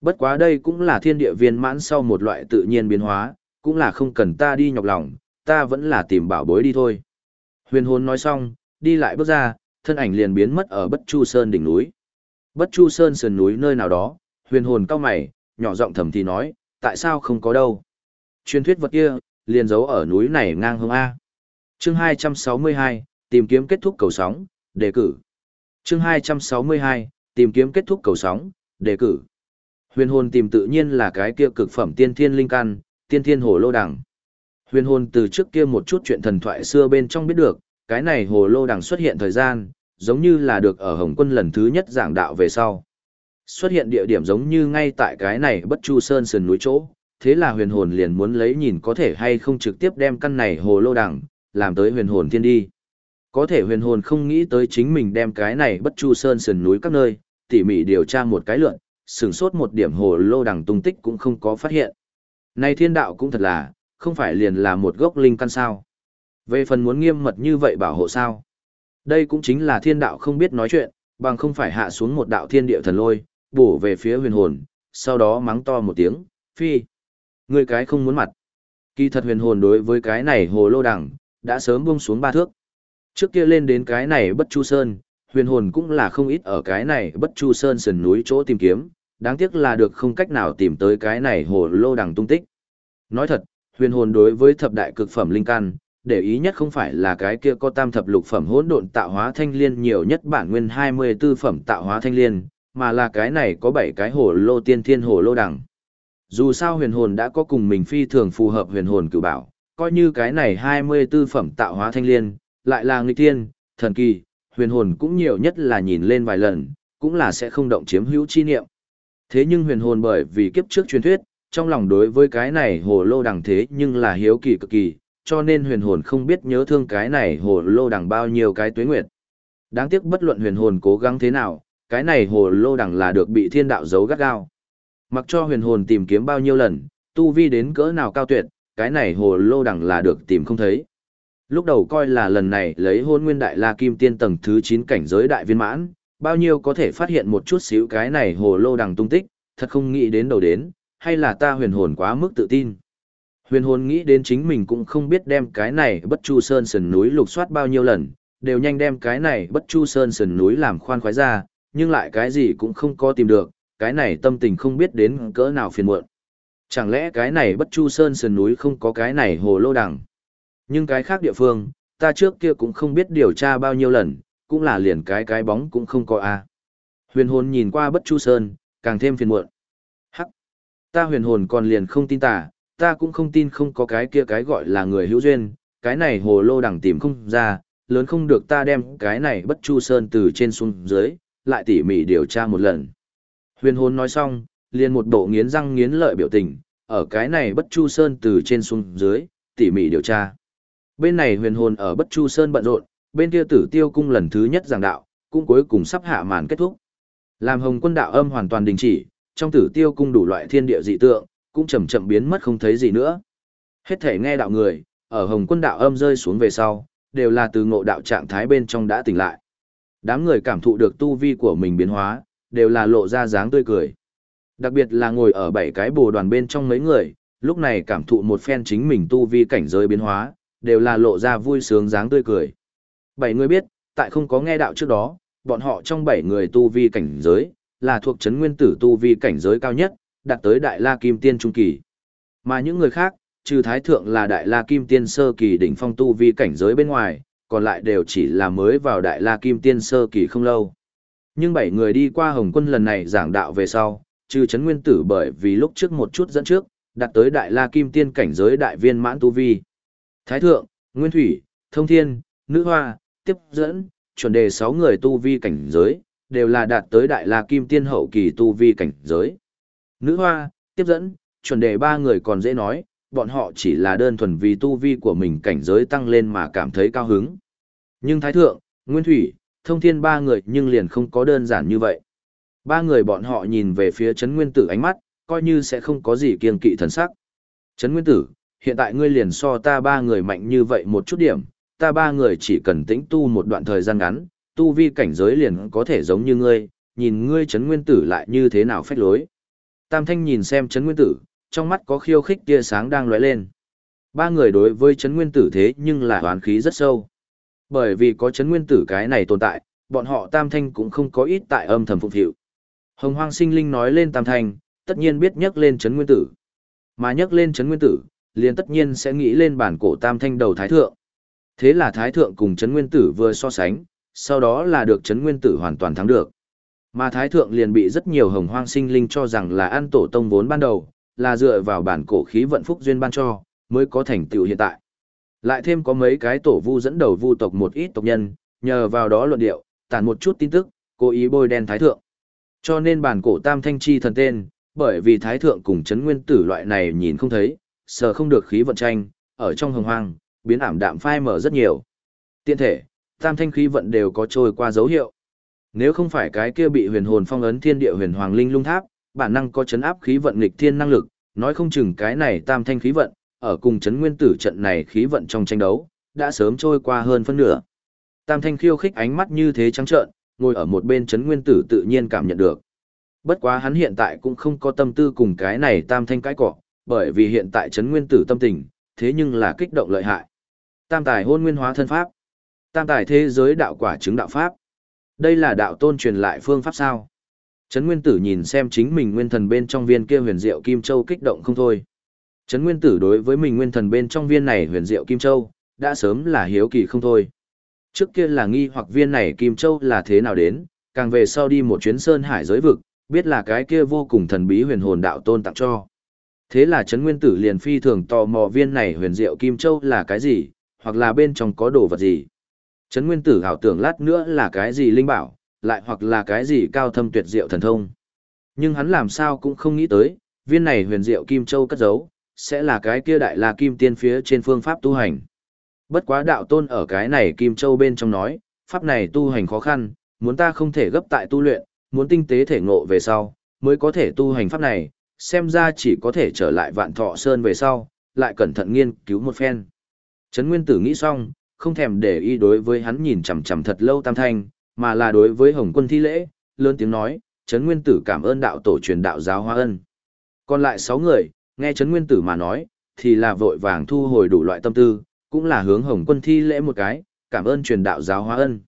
Bất quá đây cũng là thiên địa viên mãn sau một loại tự nhiên biến hóa, cũng là không cần ta đi nhọc lòng, ta vẫn là tìm bảo bối đi thôi. Huyền hồn nói xong, đi lại bước ra, thân ảnh liền biến mất ở Bất Chu Sơn đỉnh núi. Bất Chu Sơn sườn núi nơi nào đó, huyền hồn cao mày, nhỏ giọng thầm thì nói, tại sao không có đâu. Truyền thuyết vật kia, liền giấu ở núi này ngang hông A. Chương 262, tìm kiếm kết thúc cầu sóng, đề cử. Chương 262, tìm kiếm kết thúc cầu sóng, đề cử. Huyền hồn tìm tự nhiên là cái kia cực phẩm tiên thiên linh căn, tiên thiên hồ lô đằng. Huyền hồn từ trước kia một chút chuyện thần thoại xưa bên trong biết được, cái này hồ lô đằng xuất hiện thời gian, giống như là được ở Hồng Quân lần thứ nhất giảng đạo về sau. Xuất hiện địa điểm giống như ngay tại cái này bất chu sơn sườn núi chỗ, thế là huyền hồn liền muốn lấy nhìn có thể hay không trực tiếp đem căn này hồ lô đằng, làm tới huyền hồn thiên đi. Có thể huyền hồn không nghĩ tới chính mình đem cái này bất chu sơn sườn núi các nơi, tỉ mỉ điều tra một cái lượn, sửng sốt một điểm hồ lô đằng tung tích cũng không có phát hiện. Này thiên đạo cũng thật là, không phải liền là một gốc linh căn sao. Về phần muốn nghiêm mật như vậy bảo hộ sao. Đây cũng chính là thiên đạo không biết nói chuyện, bằng không phải hạ xuống một đạo thiên địa thần lôi, bổ về phía huyền hồn, sau đó mắng to một tiếng, phi. Người cái không muốn mặt. Kỳ thật huyền hồn đối với cái này hồ lô đẳng đã sớm buông xuống ba thước. Trước kia lên đến cái này bất chu sơn, huyền hồn cũng là không ít ở cái này bất chu sơn sườn núi chỗ tìm kiếm, đáng tiếc là được không cách nào tìm tới cái này hồ lô đằng tung tích. Nói thật, huyền hồn đối với thập đại cực phẩm linh căn, để ý nhất không phải là cái kia có tam thập lục phẩm hỗn độn tạo hóa thanh liên nhiều nhất bản nguyên 24 phẩm tạo hóa thanh liên, mà là cái này có 7 cái hồ lô tiên thiên hồ lô đằng. Dù sao huyền hồn đã có cùng mình phi thường phù hợp huyền hồn cử bảo, coi như cái này 24 phẩm tạo hóa thanh liên, lại là nghịch tiên, thần kỳ, huyền hồn cũng nhiều nhất là nhìn lên vài lần, cũng là sẽ không động chiếm hữu chi niệm. Thế nhưng huyền hồn bởi vì kiếp trước truyền thuyết, trong lòng đối với cái này hồ lô đằng thế nhưng là hiếu kỳ cực kỳ, cho nên huyền hồn không biết nhớ thương cái này hồ lô đằng bao nhiêu cái tuế nguyệt. Đáng tiếc bất luận huyền hồn cố gắng thế nào, cái này hồ lô đằng là được bị thiên đạo giấu gắt gao. Mặc cho huyền hồn tìm kiếm bao nhiêu lần, tu vi đến cỡ nào cao tuyệt, cái này hồ lô đằng là được tìm không thấy. Lúc đầu coi là lần này lấy hôn nguyên đại la kim tiên tầng thứ 9 cảnh giới đại viên mãn, bao nhiêu có thể phát hiện một chút xíu cái này hồ lô đằng tung tích, thật không nghĩ đến đầu đến, hay là ta huyền hồn quá mức tự tin. Huyền hồn nghĩ đến chính mình cũng không biết đem cái này bất chu sơn sườn núi lục soát bao nhiêu lần, đều nhanh đem cái này bất chu sơn sườn núi làm khoan khoái ra, nhưng lại cái gì cũng không có tìm được, cái này tâm tình không biết đến cỡ nào phiền muộn. Chẳng lẽ cái này bất chu sơn sườn núi không có cái này hồ lô đằng? Nhưng cái khác địa phương, ta trước kia cũng không biết điều tra bao nhiêu lần, cũng là liền cái cái bóng cũng không có a. Huyền hồn nhìn qua bất chu sơn, càng thêm phiền muộn. Hắc! Ta huyền hồn còn liền không tin tà, ta cũng không tin không có cái kia cái gọi là người hữu duyên, cái này hồ lô đằng tìm không ra, lớn không được ta đem cái này bất chu sơn từ trên xuống dưới, lại tỉ mỉ điều tra một lần. Huyền hồn nói xong, liền một bộ nghiến răng nghiến lợi biểu tình, ở cái này bất chu sơn từ trên xuống dưới, tỉ mỉ điều tra. Bên này huyền hồn ở bất chu sơn bận rộn, bên kia tử tiêu cung lần thứ nhất giảng đạo, cũng cuối cùng sắp hạ màn kết thúc. Làm hồng quân đạo âm hoàn toàn đình chỉ, trong tử tiêu cung đủ loại thiên địa dị tượng, cũng chậm chậm biến mất không thấy gì nữa. Hết thể nghe đạo người, ở hồng quân đạo âm rơi xuống về sau, đều là từ ngộ đạo trạng thái bên trong đã tỉnh lại. Đám người cảm thụ được tu vi của mình biến hóa, đều là lộ ra dáng tươi cười. Đặc biệt là ngồi ở bảy cái bồ đoàn bên trong mấy người, lúc này cảm thụ một phen chính mình tu vi cảnh giới biến hóa, đều là lộ ra vui sướng dáng tươi cười. Bảy người biết, tại không có nghe đạo trước đó, bọn họ trong bảy người tu vi cảnh giới, là thuộc chấn nguyên tử tu vi cảnh giới cao nhất, đạt tới đại la kim tiên trung kỳ. Mà những người khác, trừ thái thượng là đại la kim tiên sơ kỳ đỉnh phong tu vi cảnh giới bên ngoài, còn lại đều chỉ là mới vào đại la kim tiên sơ kỳ không lâu. Nhưng bảy người đi qua hồng quân lần này giảng đạo về sau, trừ chấn nguyên tử bởi vì lúc trước một chút dẫn trước, đạt tới đại la kim tiên cảnh giới đại viên mãn tu vi. Thái thượng, nguyên thủy, thông thiên, nữ hoa, tiếp dẫn, chuẩn đề 6 người tu vi cảnh giới, đều là đạt tới đại la kim tiên hậu kỳ tu vi cảnh giới. Nữ hoa, Tiếp dẫn, chuẩn đề ba người còn dễ nói, bọn họ chỉ là đơn thuần vì tu vi của mình cảnh giới tăng lên mà cảm thấy cao hứng. Nhưng Thái Thượng, Nguyên Thủy, Thông Thiên ba người nhưng liền không có đơn giản như vậy. Ba người bọn họ nhìn về phía Trấn Nguyên Tử ánh mắt, coi như sẽ không có gì kiên kỵ thần sắc. Trấn Nguyên Tử, hiện tại ngươi liền so ta ba người mạnh như vậy một chút điểm, ta ba người chỉ cần tĩnh tu một đoạn thời gian ngắn, tu vi cảnh giới liền có thể giống như ngươi, nhìn ngươi Trấn Nguyên Tử lại như thế nào phách lối. Tam Thanh nhìn xem Trấn Nguyên Tử, trong mắt có khiêu khích tia sáng đang lóe lên. Ba người đối với chấn Nguyên Tử thế nhưng là hoán khí rất sâu. Bởi vì có chấn Nguyên Tử cái này tồn tại, bọn họ Tam Thanh cũng không có ít tại âm thầm phục hiệu. Hồng Hoang Sinh Linh nói lên Tam Thanh, tất nhiên biết nhắc lên chấn Nguyên Tử. Mà nhắc lên chấn Nguyên Tử, liền tất nhiên sẽ nghĩ lên bản cổ Tam Thanh đầu Thái Thượng. Thế là Thái Thượng cùng chấn Nguyên Tử vừa so sánh, sau đó là được chấn Nguyên Tử hoàn toàn thắng được. Mà Thái Thượng liền bị rất nhiều hồng hoang sinh linh cho rằng là ăn tổ tông vốn ban đầu, là dựa vào bản cổ khí vận phúc duyên ban cho, mới có thành tựu hiện tại. Lại thêm có mấy cái tổ vu dẫn đầu vu tộc một ít tộc nhân, nhờ vào đó luận điệu, tản một chút tin tức, cố ý bôi đen Thái Thượng. Cho nên bản cổ tam thanh chi thần tên, bởi vì Thái Thượng cùng chấn nguyên tử loại này nhìn không thấy, sờ không được khí vận tranh, ở trong hồng hoang, biến ảm đạm phai mở rất nhiều. Tiện thể, tam thanh khí vận đều có trôi qua dấu hiệu. Nếu không phải cái kia bị huyền hồn phong ấn thiên địa huyền hoàng linh lung tháp, bản năng có chấn áp khí vận nghịch thiên năng lực, nói không chừng cái này tam thanh khí vận, ở cùng chấn nguyên tử trận này khí vận trong tranh đấu, đã sớm trôi qua hơn phân nửa. Tam thanh khiêu khích ánh mắt như thế trắng trợn, ngồi ở một bên chấn nguyên tử tự nhiên cảm nhận được. Bất quá hắn hiện tại cũng không có tâm tư cùng cái này tam thanh cái cọ, bởi vì hiện tại chấn nguyên tử tâm tình, thế nhưng là kích động lợi hại. Tam tài hôn nguyên hóa thân pháp. Tam tài thế giới đạo quả chứng đạo pháp. Đây là đạo tôn truyền lại phương pháp sao? Trấn Nguyên Tử nhìn xem chính mình nguyên thần bên trong viên kia huyền diệu kim châu kích động không thôi. Trấn Nguyên Tử đối với mình nguyên thần bên trong viên này huyền diệu kim châu, đã sớm là hiếu kỳ không thôi. Trước kia là nghi hoặc viên này kim châu là thế nào đến, càng về sau đi một chuyến sơn hải giới vực, biết là cái kia vô cùng thần bí huyền hồn đạo tôn tặng cho. Thế là Trấn Nguyên Tử liền phi thường tò mò viên này huyền diệu kim châu là cái gì, hoặc là bên trong có đồ vật gì. Trấn Nguyên Tử ảo tưởng lát nữa là cái gì linh bảo, lại hoặc là cái gì cao thâm tuyệt diệu thần thông. Nhưng hắn làm sao cũng không nghĩ tới, viên này huyền diệu kim châu cất giấu, sẽ là cái kia đại la kim tiên phía trên phương pháp tu hành. Bất quá đạo tôn ở cái này kim châu bên trong nói, pháp này tu hành khó khăn, muốn ta không thể gấp tại tu luyện, muốn tinh tế thể ngộ về sau, mới có thể tu hành pháp này, xem ra chỉ có thể trở lại vạn thọ sơn về sau, lại cẩn thận nghiên cứu một phen. Trấn Nguyên Tử nghĩ xong, không thèm để ý đối với hắn nhìn chằm chằm thật lâu tam thanh, mà là đối với Hồng Quân thi lễ, lớn tiếng nói, Trấn Nguyên Tử cảm ơn đạo tổ truyền đạo giáo hóa ân. Còn lại sáu người, nghe Trấn Nguyên Tử mà nói, thì là vội vàng thu hồi đủ loại tâm tư, cũng là hướng Hồng Quân thi lễ một cái, cảm ơn truyền đạo giáo hóa ân.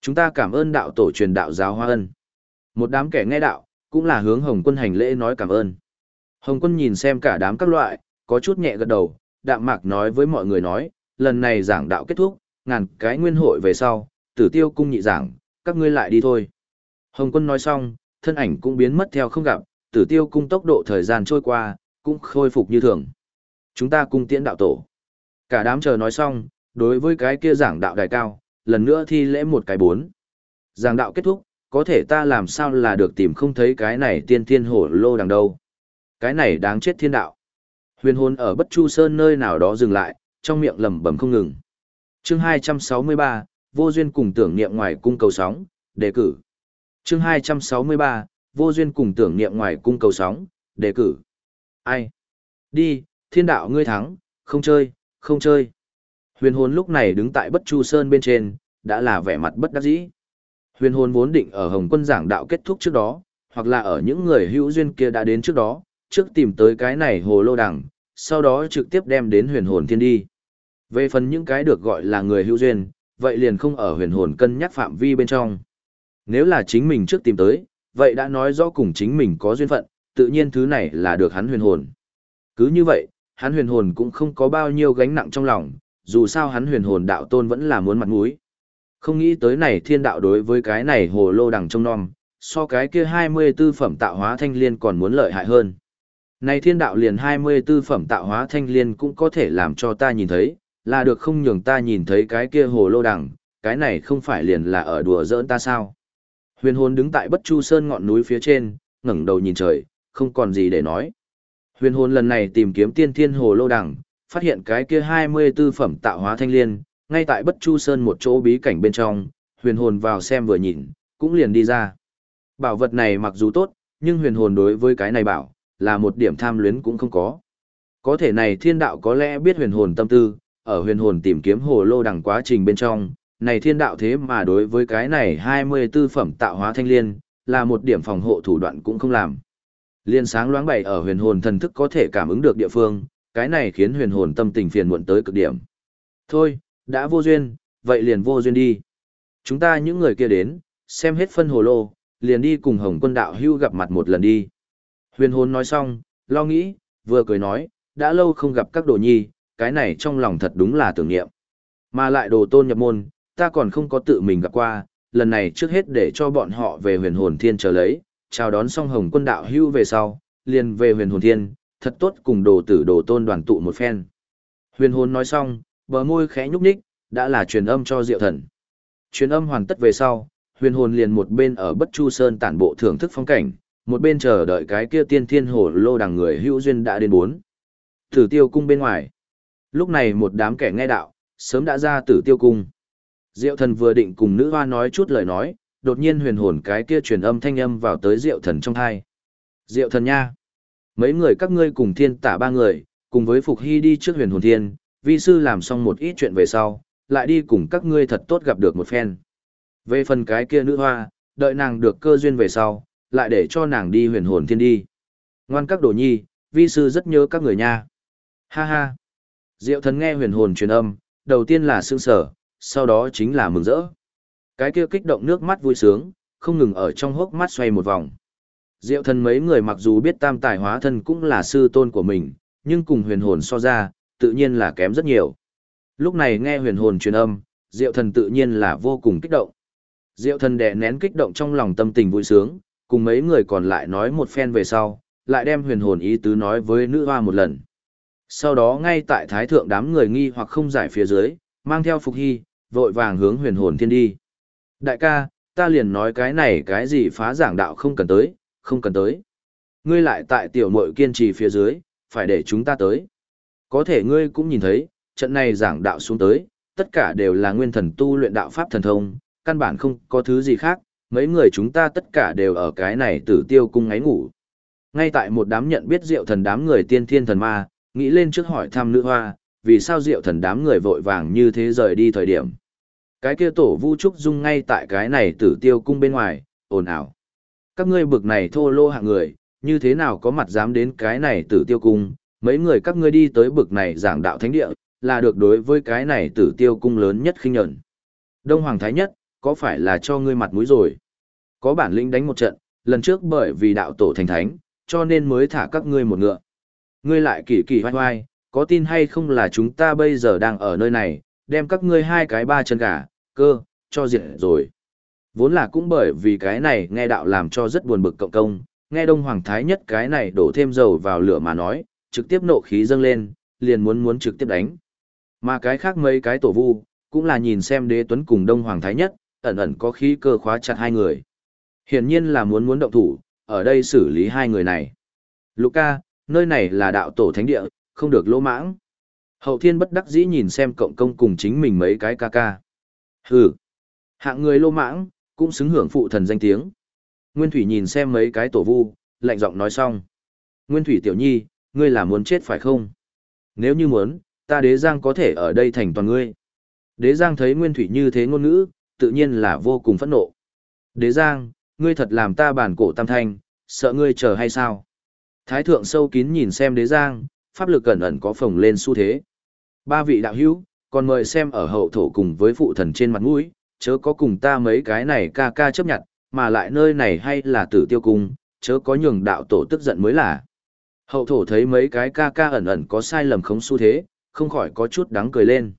Chúng ta cảm ơn đạo tổ truyền đạo giáo hóa ân. Một đám kẻ nghe đạo, cũng là hướng Hồng Quân hành lễ nói cảm ơn. Hồng Quân nhìn xem cả đám các loại, có chút nhẹ gật đầu, đạm mạc nói với mọi người nói, lần này giảng đạo kết thúc, ngàn cái nguyên hội về sau, tử tiêu cung nhị giảng, các ngươi lại đi thôi. Hồng quân nói xong, thân ảnh cũng biến mất theo không gặp, tử tiêu cung tốc độ thời gian trôi qua, cũng khôi phục như thường. Chúng ta cung tiễn đạo tổ. Cả đám chờ nói xong, đối với cái kia giảng đạo đài cao, lần nữa thi lễ một cái bốn. Giảng đạo kết thúc, có thể ta làm sao là được tìm không thấy cái này tiên thiên hổ lô đằng đâu. Cái này đáng chết thiên đạo. Huyền hồn ở bất chu sơn nơi nào đó dừng lại, trong miệng lẩm bẩm không ngừng. Chương 263, vô duyên cùng tưởng niệm ngoài cung cầu sóng, đề cử. Chương 263, vô duyên cùng tưởng niệm ngoài cung cầu sóng, đề cử. Ai? Đi, thiên đạo ngươi thắng, không chơi, không chơi. Huyền hồn lúc này đứng tại bất chu sơn bên trên, đã là vẻ mặt bất đắc dĩ. Huyền hồn vốn định ở Hồng quân giảng đạo kết thúc trước đó, hoặc là ở những người hữu duyên kia đã đến trước đó, trước tìm tới cái này hồ lô đằng, sau đó trực tiếp đem đến huyền hồn thiên đi. Về phần những cái được gọi là người hữu duyên, vậy liền không ở huyền hồn cân nhắc phạm vi bên trong. Nếu là chính mình trước tìm tới, vậy đã nói rõ cùng chính mình có duyên phận, tự nhiên thứ này là được hắn huyền hồn. Cứ như vậy, hắn huyền hồn cũng không có bao nhiêu gánh nặng trong lòng, dù sao hắn huyền hồn đạo tôn vẫn là muốn mặt mũi. Không nghĩ tới này thiên đạo đối với cái này hồ lô đằng trong non, so cái kia 24 phẩm tạo hóa thanh liên còn muốn lợi hại hơn. Này thiên đạo liền 24 phẩm tạo hóa thanh liên cũng có thể làm cho ta nhìn thấy, là được không nhường ta nhìn thấy cái kia hồ lô đằng, cái này không phải liền là ở đùa giỡn ta sao. Huyền hồn đứng tại bất chu sơn ngọn núi phía trên, ngẩng đầu nhìn trời, không còn gì để nói. Huyền hồn lần này tìm kiếm tiên thiên hồ lô đằng, phát hiện cái kia 24 phẩm tạo hóa thanh liên, ngay tại Bất Chu Sơn một chỗ bí cảnh bên trong, huyền hồn vào xem vừa nhìn, cũng liền đi ra. Bảo vật này mặc dù tốt, nhưng huyền hồn đối với cái này bảo, là một điểm tham luyến cũng không có. Có thể này thiên đạo có lẽ biết huyền hồn tâm tư, ở huyền hồn tìm kiếm hồ lô đằng quá trình bên trong, này thiên đạo thế mà đối với cái này 24 phẩm tạo hóa thanh liên, là một điểm phòng hộ thủ đoạn cũng không làm. Liên sáng loáng bày ở huyền hồn thần thức có thể cảm ứng được địa phương, cái này khiến huyền hồn tâm tình phiền muộn tới cực điểm. Thôi, đã vô duyên, vậy liền vô duyên đi. Chúng ta những người kia đến, xem hết phân hồ lô, liền đi cùng Hồng Quân đạo hưu gặp mặt một lần đi. Huyền hồn nói xong, lo nghĩ, vừa cười nói, đã lâu không gặp các đồ nhi, cái này trong lòng thật đúng là tưởng niệm. Mà lại đồ tôn nhập môn, ta còn không có tự mình gặp qua, lần này trước hết để cho bọn họ về huyền hồn thiên chờ lấy, chào đón song hồng quân đạo hưu về sau, liền về huyền hồn thiên, thật tốt cùng đồ tử đồ tôn đoàn tụ một phen. Huyền hồn nói xong, bờ môi khẽ nhúc nhích, đã là truyền âm cho diệu thần. Truyền âm hoàn tất về sau, huyền hồn liền một bên ở bất chu sơn tản bộ thưởng thức phong cảnh, một bên chờ đợi cái kia tiên thiên hồ lô đằng người hữu duyên đã đến bốn. thử tiêu cung bên ngoài. Lúc này một đám kẻ nghe đạo, sớm đã ra tử tiêu cung. Diệu thần vừa định cùng nữ hoa nói chút lời nói, đột nhiên huyền hồn cái kia truyền âm thanh âm vào tới diệu thần trong thai. Diệu thần nha! Mấy người các ngươi cùng thiên tả ba người, cùng với Phục Hy đi trước huyền hồn thiên, vi sư làm xong một ít chuyện về sau, lại đi cùng các ngươi thật tốt gặp được một phen. Về phần cái kia nữ hoa, đợi nàng được cơ duyên về sau, lại để cho nàng đi huyền hồn thiên đi. Ngoan các đồ nhi, vi sư rất nhớ các người nha. Ha ha! Diệu thần nghe huyền hồn truyền âm, đầu tiên là sương sở, sau đó chính là mừng rỡ. Cái kia kích động nước mắt vui sướng, không ngừng ở trong hốc mắt xoay một vòng. Diệu thần mấy người mặc dù biết tam tài hóa thân cũng là sư tôn của mình, nhưng cùng huyền hồn so ra, tự nhiên là kém rất nhiều. Lúc này nghe huyền hồn truyền âm, diệu thần tự nhiên là vô cùng kích động. Diệu thần đè nén kích động trong lòng tâm tình vui sướng, cùng mấy người còn lại nói một phen về sau, lại đem huyền hồn ý tứ nói với nữ hoa một lần. Sau đó ngay tại thái thượng đám người nghi hoặc không giải phía dưới, mang theo phục hy, vội vàng hướng huyền hồn thiên đi. Đại ca, ta liền nói cái này cái gì phá giảng đạo không cần tới, không cần tới. Ngươi lại tại tiểu mội kiên trì phía dưới, phải để chúng ta tới. Có thể ngươi cũng nhìn thấy, trận này giảng đạo xuống tới, tất cả đều là nguyên thần tu luyện đạo pháp thần thông, căn bản không có thứ gì khác, mấy người chúng ta tất cả đều ở cái này tử tiêu cung ngáy ngủ. Ngay tại một đám nhận biết diệu thần đám người tiên thiên thần ma, nghĩ lên trước hỏi thăm nữ hoa, vì sao diệu thần đám người vội vàng như thế rời đi thời điểm. Cái kia tổ vu trúc dung ngay tại cái này tử tiêu cung bên ngoài, ồn ào. Các ngươi bực này thô lô hạng người, như thế nào có mặt dám đến cái này tử tiêu cung, mấy người các ngươi đi tới bực này giảng đạo thánh địa, là được đối với cái này tử tiêu cung lớn nhất khinh nhẫn. Đông Hoàng Thái Nhất, có phải là cho ngươi mặt mũi rồi? Có bản lĩnh đánh một trận, lần trước bởi vì đạo tổ thành thánh, cho nên mới thả các ngươi một ngựa. Ngươi lại kỳ kỳ hoai hoai, có tin hay không là chúng ta bây giờ đang ở nơi này, đem các ngươi hai cái ba chân gà, cơ, cho diệt rồi. Vốn là cũng bởi vì cái này nghe đạo làm cho rất buồn bực cộng công, nghe Đông Hoàng Thái nhất cái này đổ thêm dầu vào lửa mà nói, trực tiếp nộ khí dâng lên, liền muốn muốn trực tiếp đánh. Mà cái khác mấy cái tổ vu, cũng là nhìn xem đế tuấn cùng Đông Hoàng Thái nhất, ẩn ẩn có khí cơ khóa chặt hai người. Hiển nhiên là muốn muốn động thủ, ở đây xử lý hai người này. Luca, nơi này là đạo tổ thánh địa, không được lỗ mãng. Hậu thiên bất đắc dĩ nhìn xem cộng công cùng chính mình mấy cái ca ca. Hừ, hạng người lô mãng, cũng xứng hưởng phụ thần danh tiếng. Nguyên Thủy nhìn xem mấy cái tổ vu, lạnh giọng nói xong. Nguyên Thủy tiểu nhi, ngươi là muốn chết phải không? Nếu như muốn, ta đế giang có thể ở đây thành toàn ngươi. Đế giang thấy Nguyên Thủy như thế ngôn ngữ, tự nhiên là vô cùng phẫn nộ. Đế giang, ngươi thật làm ta bản cổ tam thanh, sợ ngươi chờ hay sao? Thái thượng sâu kín nhìn xem đế giang, pháp lực cẩn ẩn có phồng lên xu thế. Ba vị đạo hữu, còn mời xem ở hậu thổ cùng với phụ thần trên mặt mũi, chớ có cùng ta mấy cái này ca ca chấp nhận, mà lại nơi này hay là tử tiêu cung, chớ có nhường đạo tổ tức giận mới là. Hậu thổ thấy mấy cái ca ca ẩn ẩn có sai lầm khống xu thế, không khỏi có chút đáng cười lên.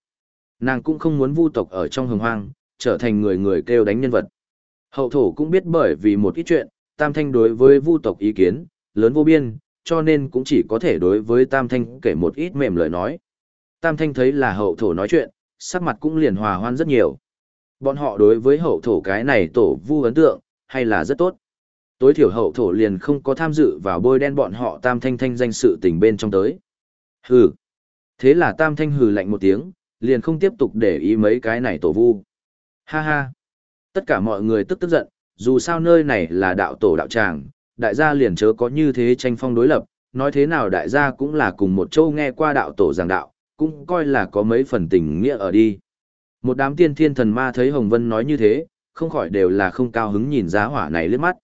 Nàng cũng không muốn vu tộc ở trong hồng hoang, trở thành người người kêu đánh nhân vật. Hậu thổ cũng biết bởi vì một ít chuyện, tam thanh đối với vu tộc ý kiến, lớn vô biên, cho nên cũng chỉ có thể đối với tam thanh kể một ít mềm lời nói. Tam thanh thấy là hậu thổ nói chuyện, sắc mặt cũng liền hòa hoan rất nhiều. Bọn họ đối với hậu thổ cái này tổ vu ấn tượng, hay là rất tốt. tối thiểu hậu thổ liền không có tham dự vào bôi đen bọn họ tam thanh thanh danh sự tình bên trong tới. Hừ. Thế là tam thanh hừ lạnh một tiếng, liền không tiếp tục để ý mấy cái này tổ vu. Ha ha. Tất cả mọi người tức tức giận, dù sao nơi này là đạo tổ đạo tràng, đại gia liền chớ có như thế tranh phong đối lập, nói thế nào đại gia cũng là cùng một châu nghe qua đạo tổ giảng đạo, cũng coi là có mấy phần tình nghĩa ở đi. Một đám tiên thiên thần ma thấy Hồng Vân nói như thế, không khỏi đều là không cao hứng nhìn giá hỏa này lướt mắt.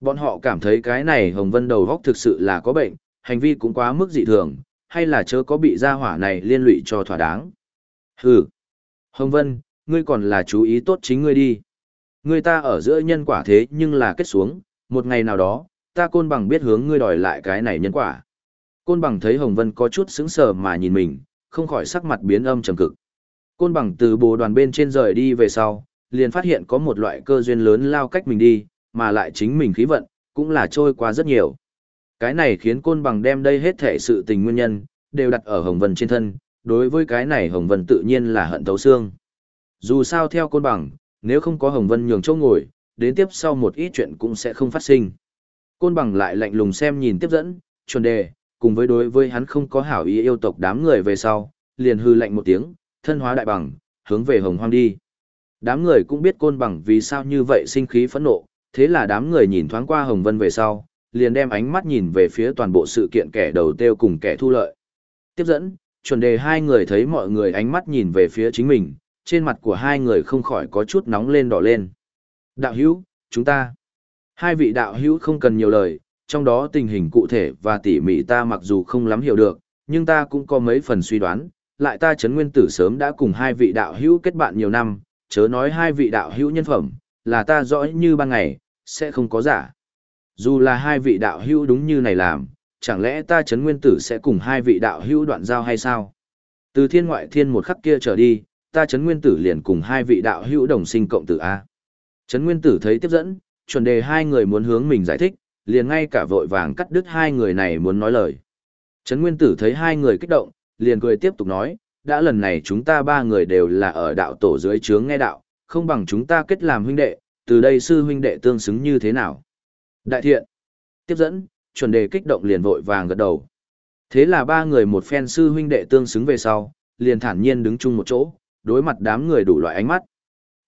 Bọn họ cảm thấy cái này Hồng Vân đầu góc thực sự là có bệnh, hành vi cũng quá mức dị thường, hay là chớ có bị gia hỏa này liên lụy cho thỏa đáng. Hừ. Hồng Vân, ngươi còn là chú ý tốt chính ngươi đi. Ngươi ta ở giữa nhân quả thế nhưng là kết xuống, một ngày nào đó, ta côn bằng biết hướng ngươi đòi lại cái này nhân quả. Côn bằng thấy Hồng Vân có chút sững sờ mà nhìn mình, không khỏi sắc mặt biến âm trầm cực. Côn bằng từ bồ đoàn bên trên rời đi về sau, liền phát hiện có một loại cơ duyên lớn lao cách mình đi, mà lại chính mình khí vận, cũng là trôi qua rất nhiều. Cái này khiến côn bằng đem đây hết thể sự tình nguyên nhân, đều đặt ở Hồng Vân trên thân, đối với cái này Hồng Vân tự nhiên là hận thấu xương. Dù sao theo côn bằng, nếu không có Hồng Vân nhường chỗ ngồi, đến tiếp sau một ít chuyện cũng sẽ không phát sinh. Côn bằng lại lạnh lùng xem nhìn tiếp dẫn, chuẩn đề, cùng với đối với hắn không có hảo ý yêu tộc đám người về sau, liền hư lạnh một tiếng, thân hóa đại bằng, hướng về hồng hoang đi. Đám người cũng biết côn bằng vì sao như vậy sinh khí phẫn nộ, thế là đám người nhìn thoáng qua hồng vân về sau, liền đem ánh mắt nhìn về phía toàn bộ sự kiện kẻ đầu tiêu cùng kẻ thu lợi. Tiếp dẫn, chuẩn đề hai người thấy mọi người ánh mắt nhìn về phía chính mình, trên mặt của hai người không khỏi có chút nóng lên đỏ lên. Đạo hữu, chúng ta. Hai vị đạo hữu không cần nhiều lời, trong đó tình hình cụ thể và tỉ mỉ ta mặc dù không lắm hiểu được, nhưng ta cũng có mấy phần suy đoán, lại ta Trấn nguyên tử sớm đã cùng hai vị đạo hữu kết bạn nhiều năm, chớ nói hai vị đạo hữu nhân phẩm, là ta rõ như ban ngày, sẽ không có giả. Dù là hai vị đạo hữu đúng như này làm, chẳng lẽ ta Trấn nguyên tử sẽ cùng hai vị đạo hữu đoạn giao hay sao? Từ thiên ngoại thiên một khắc kia trở đi, ta Trấn nguyên tử liền cùng hai vị đạo hữu đồng sinh cộng tử A. Chấn nguyên tử thấy tiếp dẫn, chuẩn đề hai người muốn hướng mình giải thích, liền ngay cả vội vàng cắt đứt hai người này muốn nói lời. Trấn Nguyên Tử thấy hai người kích động, liền cười tiếp tục nói, đã lần này chúng ta ba người đều là ở đạo tổ dưới trướng nghe đạo, không bằng chúng ta kết làm huynh đệ, từ đây sư huynh đệ tương xứng như thế nào. Đại thiện. Tiếp dẫn, chuẩn đề kích động liền vội vàng gật đầu. Thế là ba người một phen sư huynh đệ tương xứng về sau, liền thản nhiên đứng chung một chỗ, đối mặt đám người đủ loại ánh mắt.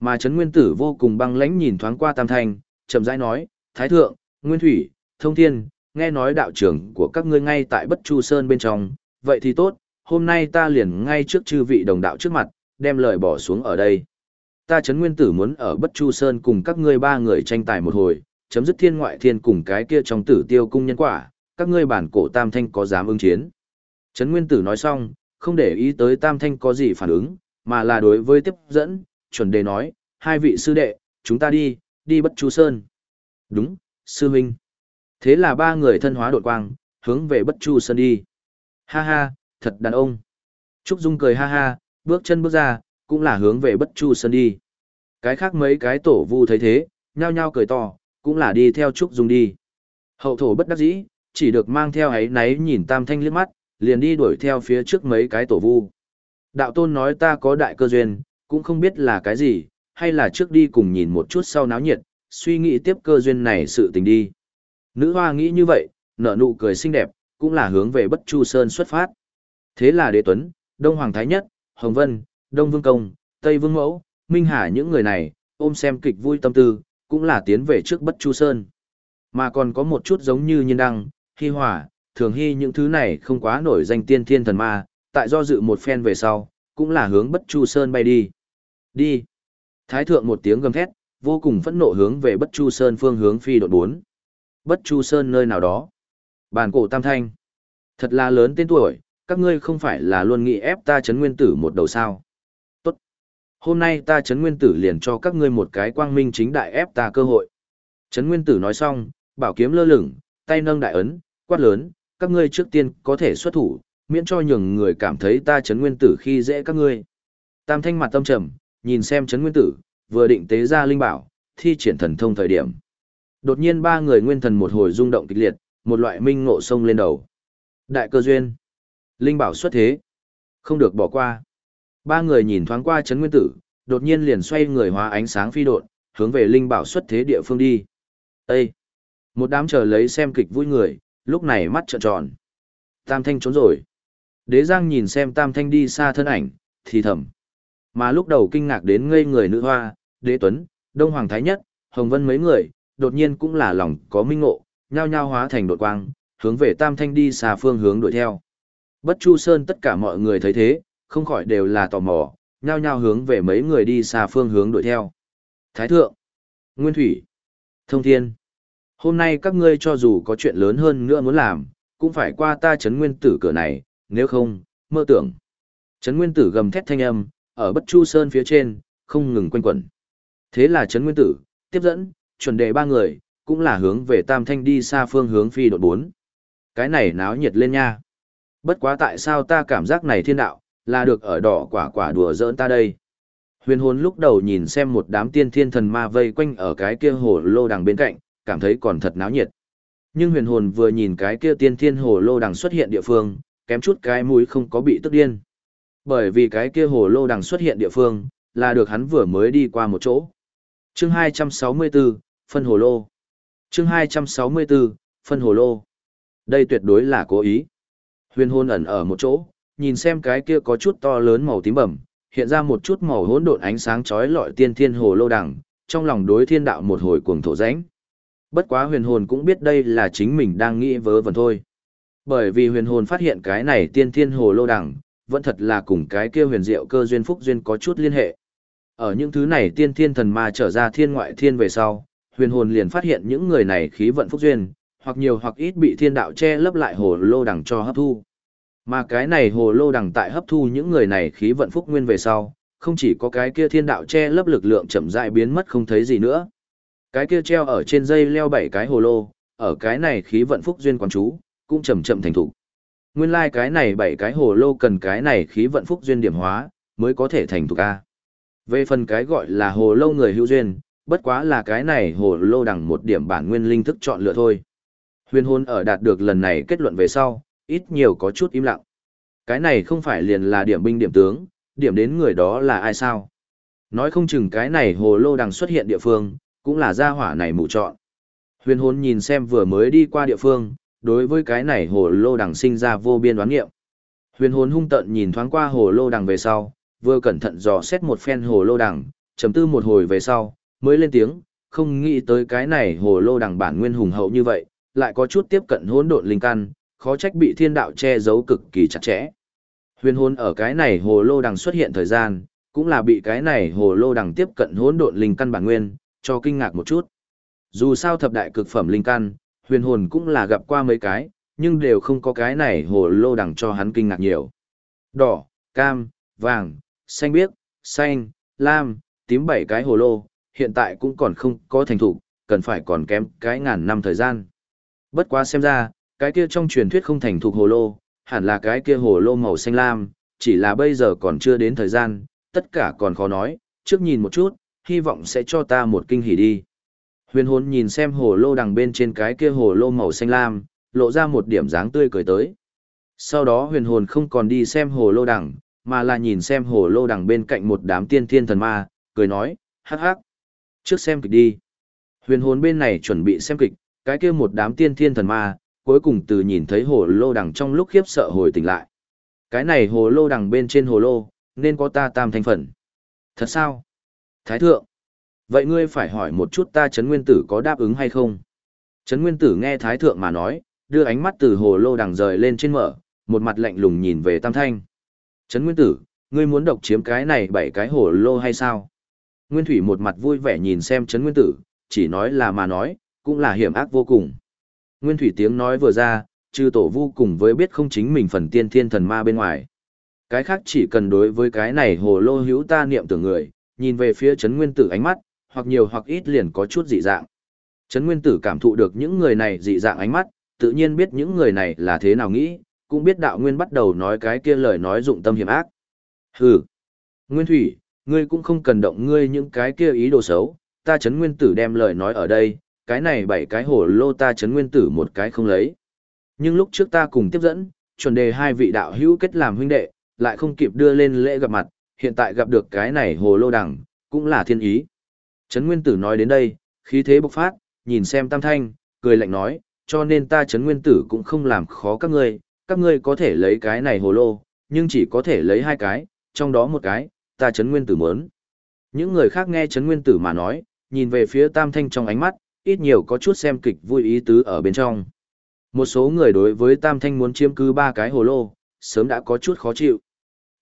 Mà Trấn Nguyên Tử vô cùng băng lãnh nhìn thoáng qua Tam Thanh, chậm rãi nói, Thái Thượng, Nguyên Thủy, Thông Thiên, nghe nói đạo trưởng của các ngươi ngay tại Bất Chu Sơn bên trong, vậy thì tốt, hôm nay ta liền ngay trước chư vị đồng đạo trước mặt, đem lời bỏ xuống ở đây. Ta chấn nguyên tử muốn ở Bất Chu Sơn cùng các ngươi ba người tranh tài một hồi, chấm dứt thiên ngoại thiên cùng cái kia trong tử tiêu cung nhân quả, các ngươi bản cổ tam thanh có dám ứng chiến. Chấn nguyên tử nói xong, không để ý tới tam thanh có gì phản ứng, mà là đối với tiếp dẫn, chuẩn đề nói, hai vị sư đệ, chúng ta đi, đi Bất Chu Sơn. Đúng, sư huynh. Thế là ba người thân hóa đột quang, hướng về Bất Chu Sơn đi. Ha ha, thật đàn ông. Trúc Dung cười ha ha, bước chân bước ra, cũng là hướng về Bất Chu Sơn đi. Cái khác mấy cái tổ vu thấy thế, nhao nhao cười to, cũng là đi theo Trúc Dung đi. Hậu thổ bất đắc dĩ, chỉ được mang theo ấy náy nhìn Tam Thanh liếc mắt, liền đi đuổi theo phía trước mấy cái tổ vu. Đạo tôn nói ta có đại cơ duyên, cũng không biết là cái gì, hay là trước đi cùng nhìn một chút sau náo nhiệt, suy nghĩ tiếp cơ duyên này sự tình đi. Nữ hoa nghĩ như vậy, nở nụ cười xinh đẹp, cũng là hướng về Bất Chu Sơn xuất phát. Thế là Đế Tuấn, Đông Hoàng Thái Nhất, Hồng Vân, Đông Vương Công, Tây Vương Mẫu, Minh Hà những người này, ôm xem kịch vui tâm tư, cũng là tiến về trước Bất Chu Sơn. Mà còn có một chút giống như nhân Đăng, Hy Hỏa, Thường Hy những thứ này không quá nổi danh tiên thiên thần ma, tại do dự một phen về sau, cũng là hướng Bất Chu Sơn bay đi. Đi! Thái thượng một tiếng gầm thét, vô cùng phẫn nộ hướng về Bất Chu Sơn phương hướng phi đột bốn. Bất Chu Sơn nơi nào đó. Bàn cổ tam thanh. Thật là lớn tên tuổi, các ngươi không phải là luôn nghĩ ép ta chấn nguyên tử một đầu sao. Tốt. Hôm nay ta chấn nguyên tử liền cho các ngươi một cái quang minh chính đại ép ta cơ hội. Chấn nguyên tử nói xong, bảo kiếm lơ lửng, tay nâng đại ấn, quát lớn, các ngươi trước tiên có thể xuất thủ, miễn cho nhường người cảm thấy ta chấn nguyên tử khi dễ các ngươi. Tam thanh mặt tâm trầm, nhìn xem chấn nguyên tử, vừa định tế ra linh bảo, thi triển thần thông thời điểm. Đột nhiên ba người nguyên thần một hồi rung động kịch liệt, một loại minh ngộ sông lên đầu. Đại cơ duyên. Linh bảo xuất thế. Không được bỏ qua. Ba người nhìn thoáng qua chấn nguyên tử, đột nhiên liền xoay người hóa ánh sáng phi độn, hướng về linh bảo xuất thế địa phương đi. Ê! Một đám chờ lấy xem kịch vui người, lúc này mắt trợn tròn. Tam Thanh trốn rồi. Đế Giang nhìn xem Tam Thanh đi xa thân ảnh, thì thầm. Mà lúc đầu kinh ngạc đến ngây người nữ hoa, Đế Tuấn, Đông Hoàng Thái Nhất, Hồng Vân mấy người, đột nhiên cũng là lòng có minh ngộ, nhao nhao hóa thành đột quang, hướng về Tam Thanh đi xa phương hướng đuổi theo. Bất Chu Sơn tất cả mọi người thấy thế, không khỏi đều là tò mò, nhao nhao hướng về mấy người đi xa phương hướng đuổi theo. Thái Thượng, Nguyên Thủy, Thông Thiên. Hôm nay các ngươi cho dù có chuyện lớn hơn nữa muốn làm, cũng phải qua ta chấn nguyên tử cửa này, nếu không, mơ tưởng. Chấn nguyên tử gầm thét thanh âm, ở bất chu sơn phía trên, không ngừng quanh quẩn. Thế là chấn nguyên tử, tiếp dẫn, chuẩn đề ba người, cũng là hướng về tam thanh đi xa phương hướng phi đột bốn. Cái này náo nhiệt lên nha. Bất quá tại sao ta cảm giác này thiên đạo, là được ở đỏ quả quả đùa giỡn ta đây. Huyền hồn lúc đầu nhìn xem một đám tiên thiên thần ma vây quanh ở cái kia hồ lô đằng bên cạnh, cảm thấy còn thật náo nhiệt. Nhưng huyền hồn vừa nhìn cái kia tiên thiên hồ lô đằng xuất hiện địa phương, kém chút cái mũi không có bị tức điên. Bởi vì cái kia hồ lô đằng xuất hiện địa phương, là được hắn vừa mới đi qua một chỗ. Chương 264, phân hồ lô. Chương 264, phân hồ lô. Đây tuyệt đối là cố ý. Huyền hồn ẩn ở một chỗ, nhìn xem cái kia có chút to lớn màu tím bẩm, hiện ra một chút màu hỗn độn ánh sáng chói lọi tiên thiên hồ lô đằng, trong lòng đối thiên đạo một hồi cuồng thổ rãnh. Bất quá huyền hồn cũng biết đây là chính mình đang nghĩ vớ vẩn thôi. Bởi vì huyền hồn phát hiện cái này tiên thiên hồ lô đằng, vẫn thật là cùng cái kia huyền diệu cơ duyên phúc duyên có chút liên hệ. Ở những thứ này tiên thiên thần ma trở ra thiên ngoại thiên về sau, huyền hồn liền phát hiện những người này khí vận phúc duyên, hoặc nhiều hoặc ít bị thiên đạo che lấp lại hồ lô đằng cho hấp thu. Mà cái này hồ lô đằng tại hấp thu những người này khí vận phúc nguyên về sau, không chỉ có cái kia thiên đạo che lấp lực lượng chậm rãi biến mất không thấy gì nữa. Cái kia treo ở trên dây leo bảy cái hồ lô, ở cái này khí vận phúc duyên quán chú, cũng chậm chậm thành thủ. Nguyên lai like cái này bảy cái hồ lô cần cái này khí vận phúc duyên điểm hóa, mới có thể thành thủ a. Về phần cái gọi là hồ lô người hữu duyên, bất quá là cái này hồ lô đằng một điểm bản nguyên linh thức chọn lựa thôi. Huyền Hôn ở đạt được lần này kết luận về sau, ít nhiều có chút im lặng. Cái này không phải liền là điểm binh điểm tướng, điểm đến người đó là ai sao? Nói không chừng cái này hồ lô đằng xuất hiện địa phương, cũng là gia hỏa này mụ chọn. Huyền Hôn nhìn xem vừa mới đi qua địa phương, đối với cái này hồ lô đằng sinh ra vô biên đoán nghiệm. Huyền hồn hung tận nhìn thoáng qua hồ lô đằng về sau, vừa cẩn thận dò xét một phen hồ lô đằng, chấm tư một hồi về sau, mới lên tiếng, không nghĩ tới cái này hồ lô đằng bản nguyên hùng hậu như vậy, lại có chút tiếp cận hỗn độn linh căn, khó trách bị thiên đạo che giấu cực kỳ chặt chẽ. Huyền hồn ở cái này hồ lô đằng xuất hiện thời gian, cũng là bị cái này hồ lô đằng tiếp cận hỗn độn linh căn bản nguyên, cho kinh ngạc một chút. Dù sao thập đại cực phẩm linh căn, huyền hồn cũng là gặp qua mấy cái, nhưng đều không có cái này hồ lô đằng cho hắn kinh ngạc nhiều. Đỏ, cam, vàng, xanh biếc, xanh, lam, tím bảy cái hồ lô, hiện tại cũng còn không có thành thủ, cần phải còn kém cái ngàn năm thời gian. Bất quá xem ra, cái kia trong truyền thuyết không thành thuộc hồ lô, hẳn là cái kia hồ lô màu xanh lam, chỉ là bây giờ còn chưa đến thời gian, tất cả còn khó nói, trước nhìn một chút, hy vọng sẽ cho ta một kinh hỉ đi. Huyền hồn nhìn xem hồ lô đằng bên trên cái kia hồ lô màu xanh lam, lộ ra một điểm dáng tươi cười tới. Sau đó huyền hồn không còn đi xem hồ lô đằng, mà là nhìn xem hồ lô đằng bên cạnh một đám tiên thiên thần ma, cười nói, hắc hắc. Trước xem kịch đi. Huyền hồn bên này chuẩn bị xem kịch, cái kia một đám tiên thiên thần ma, cuối cùng từ nhìn thấy hồ lô đằng trong lúc khiếp sợ hồi tỉnh lại. Cái này hồ lô đằng bên trên hồ lô, nên có ta tam thành phần. Thật sao? Thái thượng. Vậy ngươi phải hỏi một chút ta Trấn Nguyên Tử có đáp ứng hay không? Trấn Nguyên Tử nghe Thái thượng mà nói, đưa ánh mắt từ hồ lô đằng rời lên trên mở, một mặt lạnh lùng nhìn về tam thanh. Trấn Nguyên Tử, ngươi muốn độc chiếm cái này bảy cái hồ lô hay sao? Nguyên Thủy một mặt vui vẻ nhìn xem Trấn Nguyên Tử, chỉ nói là mà nói, cũng là hiểm ác vô cùng. Nguyên Thủy tiếng nói vừa ra, chư tổ vu cùng với biết không chính mình phần tiên thiên thần ma bên ngoài. Cái khác chỉ cần đối với cái này hồ lô hữu ta niệm tưởng người, nhìn về phía Trấn Nguyên Tử ánh mắt, hoặc nhiều hoặc ít liền có chút dị dạng. Trấn Nguyên Tử cảm thụ được những người này dị dạng ánh mắt, tự nhiên biết những người này là thế nào nghĩ, cũng biết đạo nguyên bắt đầu nói cái kia lời nói dụng tâm hiểm ác. Hừ! Nguyên Thủy, ngươi cũng không cần động ngươi những cái kia ý đồ xấu, ta Trấn Nguyên Tử đem lời nói ở đây, cái này bảy cái hồ lô ta Trấn nguyên tử một cái không lấy. Nhưng lúc trước ta cùng tiếp dẫn, chuẩn đề hai vị đạo hữu kết làm huynh đệ, lại không kịp đưa lên lễ gặp mặt, hiện tại gặp được cái này hồ lô đằng, cũng là thiên ý. Trấn Nguyên Tử nói đến đây, khí thế bộc phát, nhìn xem Tam Thanh, cười lạnh nói, cho nên ta Trấn nguyên tử cũng không làm khó các ngươi, các ngươi có thể lấy cái này hồ lô, nhưng chỉ có thể lấy hai cái, trong đó một cái, ta Trấn nguyên tử muốn. Những người khác nghe Trấn nguyên tử mà nói, nhìn về phía tam thanh trong ánh mắt, ít nhiều có chút xem kịch vui ý tứ ở bên trong. Một số người đối với tam thanh muốn chiếm cứ ba cái hồ lô, sớm đã có chút khó chịu.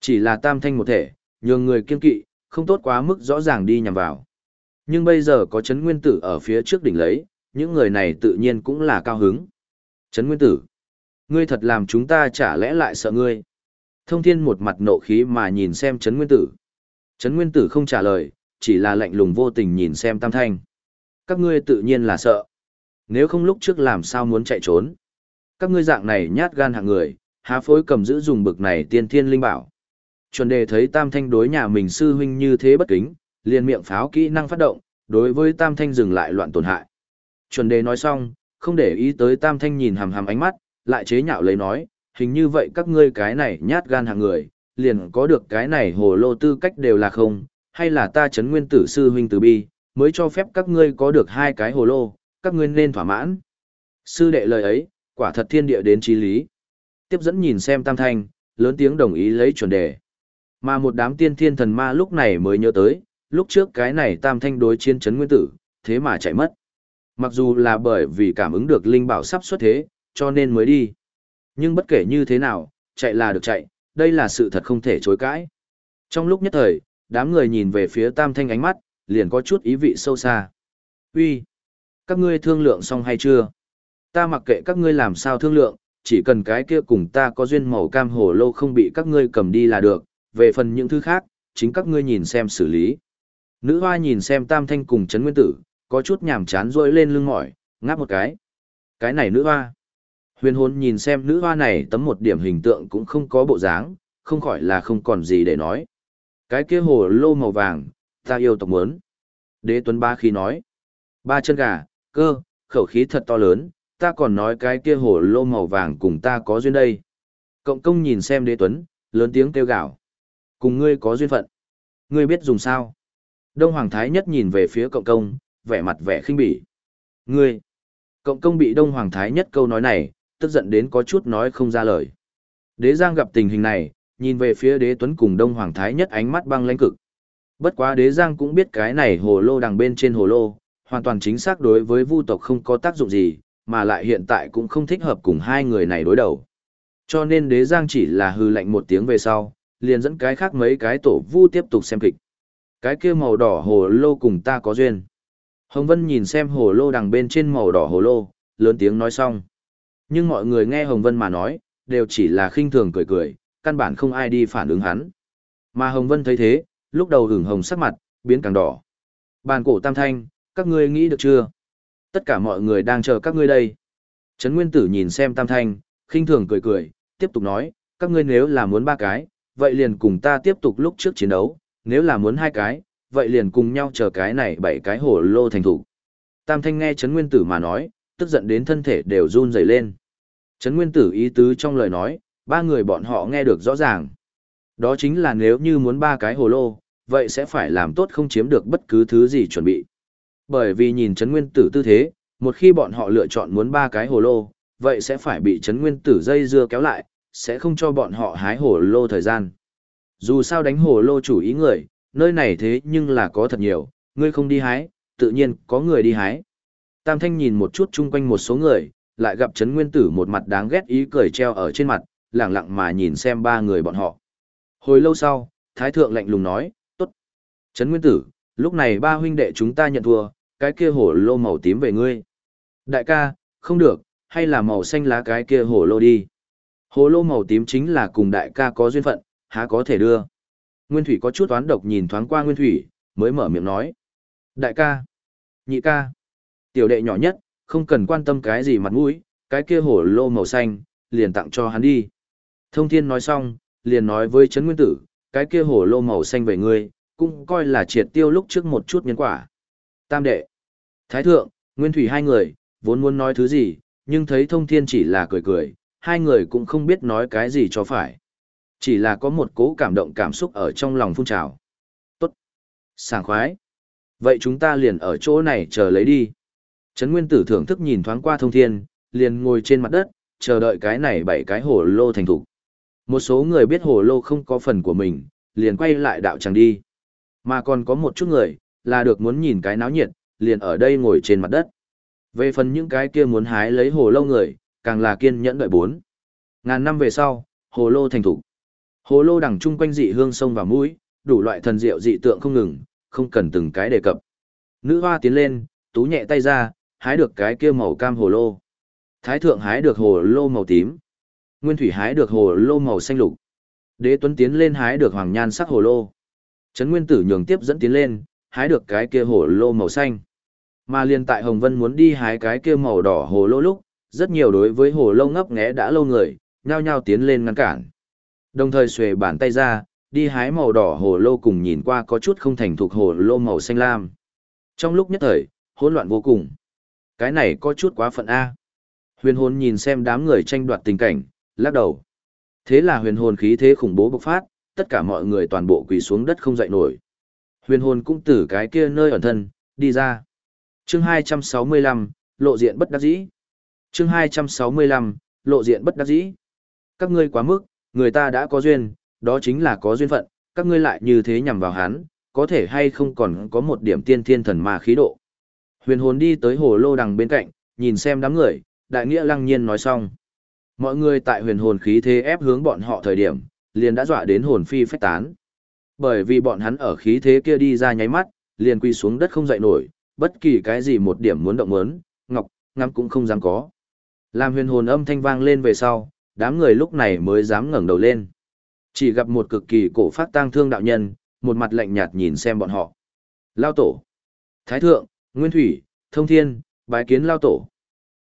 Chỉ là tam thanh một thể, nhường người kiên kỵ, không tốt quá mức rõ ràng đi nhằm vào. Nhưng bây giờ có chấn nguyên tử ở phía trước đỉnh lấy, những người này tự nhiên cũng là cao hứng. Chấn nguyên tử, ngươi thật làm chúng ta chả lẽ lại sợ ngươi. Thông thiên một mặt nộ khí mà nhìn xem chấn nguyên tử. Chấn nguyên tử không trả lời, chỉ là lạnh lùng vô tình nhìn xem tam thanh. Các ngươi tự nhiên là sợ. Nếu không lúc trước làm sao muốn chạy trốn. Các ngươi dạng này nhát gan hạng người, há phối cầm giữ dùng bực này tiên thiên linh bảo. Chuẩn đề thấy tam thanh đối nhà mình sư huynh như thế bất kính, liền miệng pháo kỹ năng phát động, đối với tam thanh dừng lại loạn tổn hại. Chuẩn đề nói xong, không để ý tới tam thanh nhìn hàm hàm ánh mắt, lại chế nhạo lấy nói, hình như vậy các ngươi cái này nhát gan hàng người, liền có được cái này hồ lô tư cách đều là không, hay là ta chấn nguyên tử sư huynh từ bi, mới cho phép các ngươi có được hai cái hồ lô, các ngươi nên thỏa mãn. Sư đệ lời ấy, quả thật thiên địa đến trí lý. Tiếp dẫn nhìn xem tam thanh, lớn tiếng đồng ý lấy chuẩn đề. Mà một đám tiên thiên thần ma lúc này mới nhớ tới, lúc trước cái này tam thanh đối chiến chấn nguyên tử, thế mà chạy mất. Mặc dù là bởi vì cảm ứng được linh bảo sắp xuất thế, cho nên mới đi. Nhưng bất kể như thế nào, chạy là được chạy, đây là sự thật không thể chối cãi. Trong lúc nhất thời, đám người nhìn về phía tam thanh ánh mắt, liền có chút ý vị sâu xa. Uy, Các ngươi thương lượng xong hay chưa? Ta mặc kệ các ngươi làm sao thương lượng, chỉ cần cái kia cùng ta có duyên màu cam hồ lô không bị các ngươi cầm đi là được, về phần những thứ khác, chính các ngươi nhìn xem xử lý. Nữ hoa nhìn xem tam thanh cùng chấn nguyên tử, có chút nhàm chán rôi lên lưng mỏi, ngáp một cái. Cái này nữ hoa. Huyền hồn nhìn xem nữ hoa này tấm một điểm hình tượng cũng không có bộ dáng, không khỏi là không còn gì để nói. Cái kia hồ lô màu vàng, ta yêu tộc muốn. Đế Tuấn Ba khi nói, ba chân gà, cơ, khẩu khí thật to lớn, ta còn nói cái kia hồ lô màu vàng cùng ta có duyên đây. Cộng công nhìn xem đế Tuấn, lớn tiếng kêu gào. Cùng ngươi có duyên phận. Ngươi biết dùng sao? Đông Hoàng Thái nhất nhìn về phía cộng công, vẻ mặt vẻ khinh bỉ. Ngươi! Cộng công bị Đông Hoàng Thái nhất câu nói này, tức giận đến có chút nói không ra lời. Đế Giang gặp tình hình này, nhìn về phía đế Tuấn cùng Đông Hoàng Thái nhất ánh mắt băng lãnh cực. Bất quá đế Giang cũng biết cái này hồ lô đằng bên trên hồ lô, hoàn toàn chính xác đối với vu tộc không có tác dụng gì, mà lại hiện tại cũng không thích hợp cùng hai người này đối đầu. Cho nên đế Giang chỉ là hư lạnh một tiếng về sau, liền dẫn cái khác mấy cái tổ vu tiếp tục xem kịch. Cái kia màu đỏ hồ lô cùng ta có duyên. Hồng Vân nhìn xem hồ lô đằng bên trên màu đỏ hồ lô, lớn tiếng nói xong. Nhưng mọi người nghe Hồng Vân mà nói, đều chỉ là khinh thường cười cười, căn bản không ai đi phản ứng hắn. Mà Hồng Vân thấy thế, lúc đầu hửng hồng sắc mặt, biến càng đỏ. Bàn cổ tam thanh, các ngươi nghĩ được chưa? Tất cả mọi người đang chờ các ngươi đây. Trấn Nguyên Tử nhìn xem tam thanh, khinh thường cười cười, tiếp tục nói, các ngươi nếu là muốn ba cái, vậy liền cùng ta tiếp tục lúc trước chiến đấu, nếu là muốn hai cái, vậy liền cùng nhau chờ cái này bảy cái hổ lô thành thủ. Tam thanh nghe Trấn Nguyên Tử mà nói, tức giận đến thân thể đều run rẩy lên. Trấn Nguyên Tử ý tứ trong lời nói, ba người bọn họ nghe được rõ ràng. Đó chính là nếu như muốn ba cái hồ lô, vậy sẽ phải làm tốt không chiếm được bất cứ thứ gì chuẩn bị. Bởi vì nhìn Trấn Nguyên Tử tư thế, một khi bọn họ lựa chọn muốn ba cái hồ lô, vậy sẽ phải bị Trấn Nguyên Tử dây dưa kéo lại, sẽ không cho bọn họ hái hồ lô thời gian. Dù sao đánh hồ lô chủ ý người, nơi này thế nhưng là có thật nhiều, ngươi không đi hái, tự nhiên có người đi hái. Tam Thanh nhìn một chút chung quanh một số người, lại gặp Trấn Nguyên Tử một mặt đáng ghét ý cười treo ở trên mặt, lẳng lặng mà nhìn xem ba người bọn họ. Hồi lâu sau, Thái Thượng lạnh lùng nói, tốt. Trấn Nguyên Tử, lúc này ba huynh đệ chúng ta nhận thua, cái kia hổ lô màu tím về ngươi. Đại ca, không được, hay là màu xanh lá cái kia hổ lô đi. Hồ lô màu tím chính là cùng đại ca có duyên phận, há có thể đưa. Nguyên Thủy có chút toán độc nhìn thoáng qua Nguyên Thủy, mới mở miệng nói. Đại ca, nhị ca, tiểu đệ nhỏ nhất, không cần quan tâm cái gì mặt mũi, cái kia hổ lô màu xanh, liền tặng cho hắn đi. Thông thiên nói xong, liền nói với Trấn Nguyên Tử, cái kia hổ lô màu xanh về ngươi, cũng coi là triệt tiêu lúc trước một chút nhân quả. Tam đệ, Thái Thượng, Nguyên Thủy hai người, vốn muốn nói thứ gì, nhưng thấy thông thiên chỉ là cười cười, hai người cũng không biết nói cái gì cho phải. Chỉ là có một cố cảm động cảm xúc ở trong lòng phun trào. Tốt. Sảng khoái. Vậy chúng ta liền ở chỗ này chờ lấy đi. Trấn Nguyên Tử thưởng thức nhìn thoáng qua thông thiên, liền ngồi trên mặt đất, chờ đợi cái này bảy cái hồ lô thành thủ. Một số người biết hồ lô không có phần của mình, liền quay lại đạo tràng đi. Mà còn có một chút người, là được muốn nhìn cái náo nhiệt, liền ở đây ngồi trên mặt đất. Về phần những cái kia muốn hái lấy hồ lô người, càng là kiên nhẫn đợi bốn. Ngàn năm về sau, hồ lô thành thủ. Hồ lô đằng chung quanh dị hương sông và mũi, đủ loại thần diệu dị tượng không ngừng, không cần từng cái đề cập. Nữ hoa tiến lên, tú nhẹ tay ra, hái được cái kia màu cam hồ lô. Thái thượng hái được hồ lô màu tím. Nguyên thủy hái được hồ lô màu xanh lục. Đế tuấn tiến lên hái được hoàng nhan sắc hồ lô. Trấn Nguyên Tử nhường tiếp dẫn tiến lên, hái được cái kia hồ lô màu xanh. Mà liền tại Hồng Vân muốn đi hái cái kia màu đỏ hồ lô lúc, rất nhiều đối với hồ lô ngấp nghé đã lâu người, nhao nhao tiến lên ngăn cản. Đồng thời xuề bàn tay ra, đi hái màu đỏ hồ lô cùng nhìn qua có chút không thành thuộc hồ lô màu xanh lam. Trong lúc nhất thời, hỗn loạn vô cùng. Cái này có chút quá phận A. Huyền hồn nhìn xem đám người tranh đoạt tình cảnh, lắc đầu. Thế là huyền hồn khí thế khủng bố bộc phát, tất cả mọi người toàn bộ quỳ xuống đất không dậy nổi. Huyền hồn cũng từ cái kia nơi ẩn thân, đi ra. Chương 265, lộ diện bất đắc dĩ. Chương 265, lộ diện bất đắc dĩ. Các ngươi quá mức, người ta đã có duyên, đó chính là có duyên phận, các ngươi lại như thế nhằm vào hắn, có thể hay không còn có một điểm tiên thiên thần ma khí độ. Huyền hồn đi tới hồ lô đằng bên cạnh, nhìn xem đám người, đại nghĩa lăng nhiên nói xong. Mọi người tại huyền hồn khí thế ép hướng bọn họ thời điểm, liền đã dọa đến hồn phi phách tán. Bởi vì bọn hắn ở khí thế kia đi ra nháy mắt, liền quy xuống đất không dậy nổi, bất kỳ cái gì một điểm muốn động muốn, ngọc, ngắm cũng không dám có. Làm huyền hồn âm thanh vang lên về sau, đám người lúc này mới dám ngẩng đầu lên. Chỉ gặp một cực kỳ cổ phát tang thương đạo nhân, một mặt lạnh nhạt nhìn xem bọn họ. Lao tổ, Thái thượng, Nguyên thủy, Thông thiên, bái kiến Lao tổ.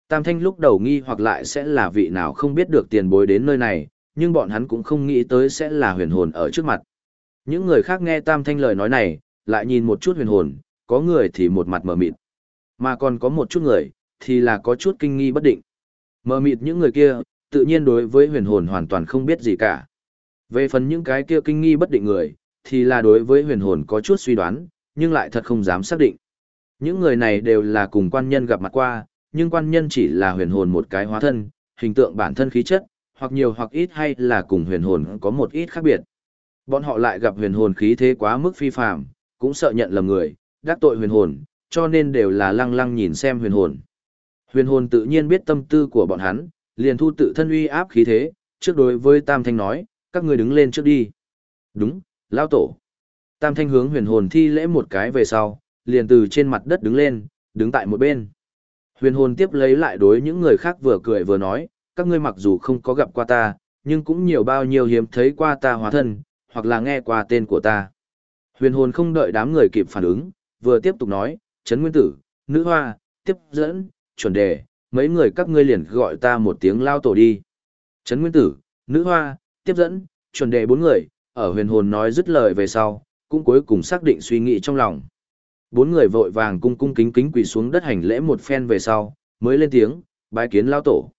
Tam thanh lúc đầu nghi hoặc lại sẽ là vị nào không biết được tiền bối đến nơi này, nhưng bọn hắn cũng không nghĩ tới sẽ là huyền hồn ở trước mặt. Những người khác nghe tam thanh lời nói này, lại nhìn một chút huyền hồn, có người thì một mặt mờ mịt. Mà còn có một chút người, thì là có chút kinh nghi bất định. Mờ mịt những người kia, tự nhiên đối với huyền hồn hoàn toàn không biết gì cả. Về phần những cái kia kinh nghi bất định người, thì là đối với huyền hồn có chút suy đoán, nhưng lại thật không dám xác định. Những người này đều là cùng quan nhân gặp mặt qua, nhưng quan nhân chỉ là huyền hồn một cái hóa thân, hình tượng bản thân khí chất, hoặc nhiều hoặc ít hay là cùng huyền hồn có một ít khác biệt. Bọn họ lại gặp huyền hồn khí thế quá mức phi phàm, cũng sợ nhận lầm người, đắc tội huyền hồn, cho nên đều là lăng lăng nhìn xem huyền hồn. Huyền hồn tự nhiên biết tâm tư của bọn hắn, liền thu tự thân uy áp khí thế, trước đối với Tam Thanh nói, các người đứng lên trước đi. Đúng, lao tổ. Tam Thanh hướng huyền hồn thi lễ một cái về sau, liền từ trên mặt đất đứng lên, đứng tại một bên. Huyền hồn tiếp lấy lại đối những người khác vừa cười vừa nói, các ngươi mặc dù không có gặp qua ta, nhưng cũng nhiều bao nhiêu hiếm thấy qua ta hóa thân, hoặc là nghe qua tên của ta. Huyền hồn không đợi đám người kịp phản ứng, vừa tiếp tục nói, Trấn Nguyên Tử, Nữ Hoa, tiếp dẫn, chuẩn đề, mấy người các ngươi liền gọi ta một tiếng lao tổ đi. Trấn Nguyên Tử, Nữ Hoa, tiếp dẫn, chuẩn đề bốn người, ở huyền hồn nói dứt lời về sau, cũng cuối cùng xác định suy nghĩ trong lòng. Bốn người vội vàng cung cung kính kính quỳ xuống đất hành lễ một phen về sau, mới lên tiếng, bái kiến lao tổ.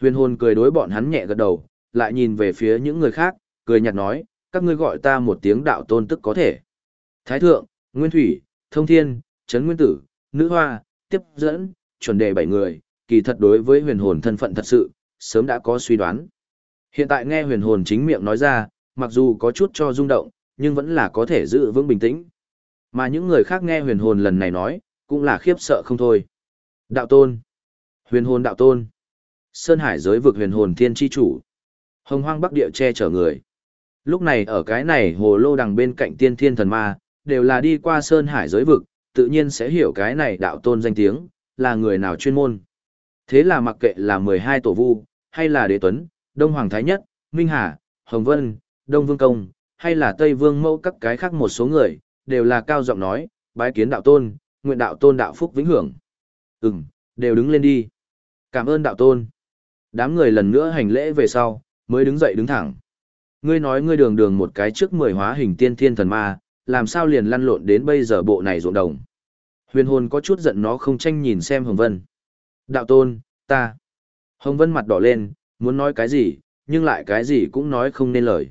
Huyền hồn cười đối bọn hắn nhẹ gật đầu, lại nhìn về phía những người khác, cười nhạt nói, các ngươi gọi ta một tiếng đạo tôn tức có thể. Thái thượng, Nguyên Thủy, Thông Thiên, Trấn Nguyên Tử, Nữ Hoa, Tiếp Dẫn, chuẩn đề bảy người, kỳ thật đối với huyền hồn thân phận thật sự, sớm đã có suy đoán. Hiện tại nghe huyền hồn chính miệng nói ra, mặc dù có chút cho rung động, nhưng vẫn là có thể giữ vững bình tĩnh. Mà những người khác nghe huyền hồn lần này nói, cũng là khiếp sợ không thôi. Đạo tôn. Huyền hồn đạo tôn. Sơn Hải giới vực huyền hồn thiên chi chủ. Hồng hoang bắc địa che chở người. Lúc này ở cái này hồ lô đằng bên cạnh tiên thiên thần ma, đều là đi qua Sơn Hải giới vực, tự nhiên sẽ hiểu cái này đạo tôn danh tiếng, là người nào chuyên môn. Thế là mặc kệ là 12 tổ vu, hay là đế tuấn, Đông Hoàng Thái Nhất, Minh Hà, Hồng Vân, Đông Vương Công, hay là Tây Vương Mẫu các cái khác một số người, đều là cao giọng nói, bái kiến đạo tôn, nguyện đạo tôn đạo phúc vĩnh hưởng. Ừm, đều đứng lên đi. Cảm ơn đạo tôn. Đám người lần nữa hành lễ về sau, mới đứng dậy đứng thẳng. Ngươi nói ngươi đường đường một cái trước mười hóa hình tiên thiên thần ma, làm sao liền lăn lộn đến bây giờ bộ này ruộng đồng. Huyền hồn có chút giận nó không tranh nhìn xem Hồng Vân. Đạo tôn, ta. Hồng Vân mặt đỏ lên, muốn nói cái gì, nhưng lại cái gì cũng nói không nên lời.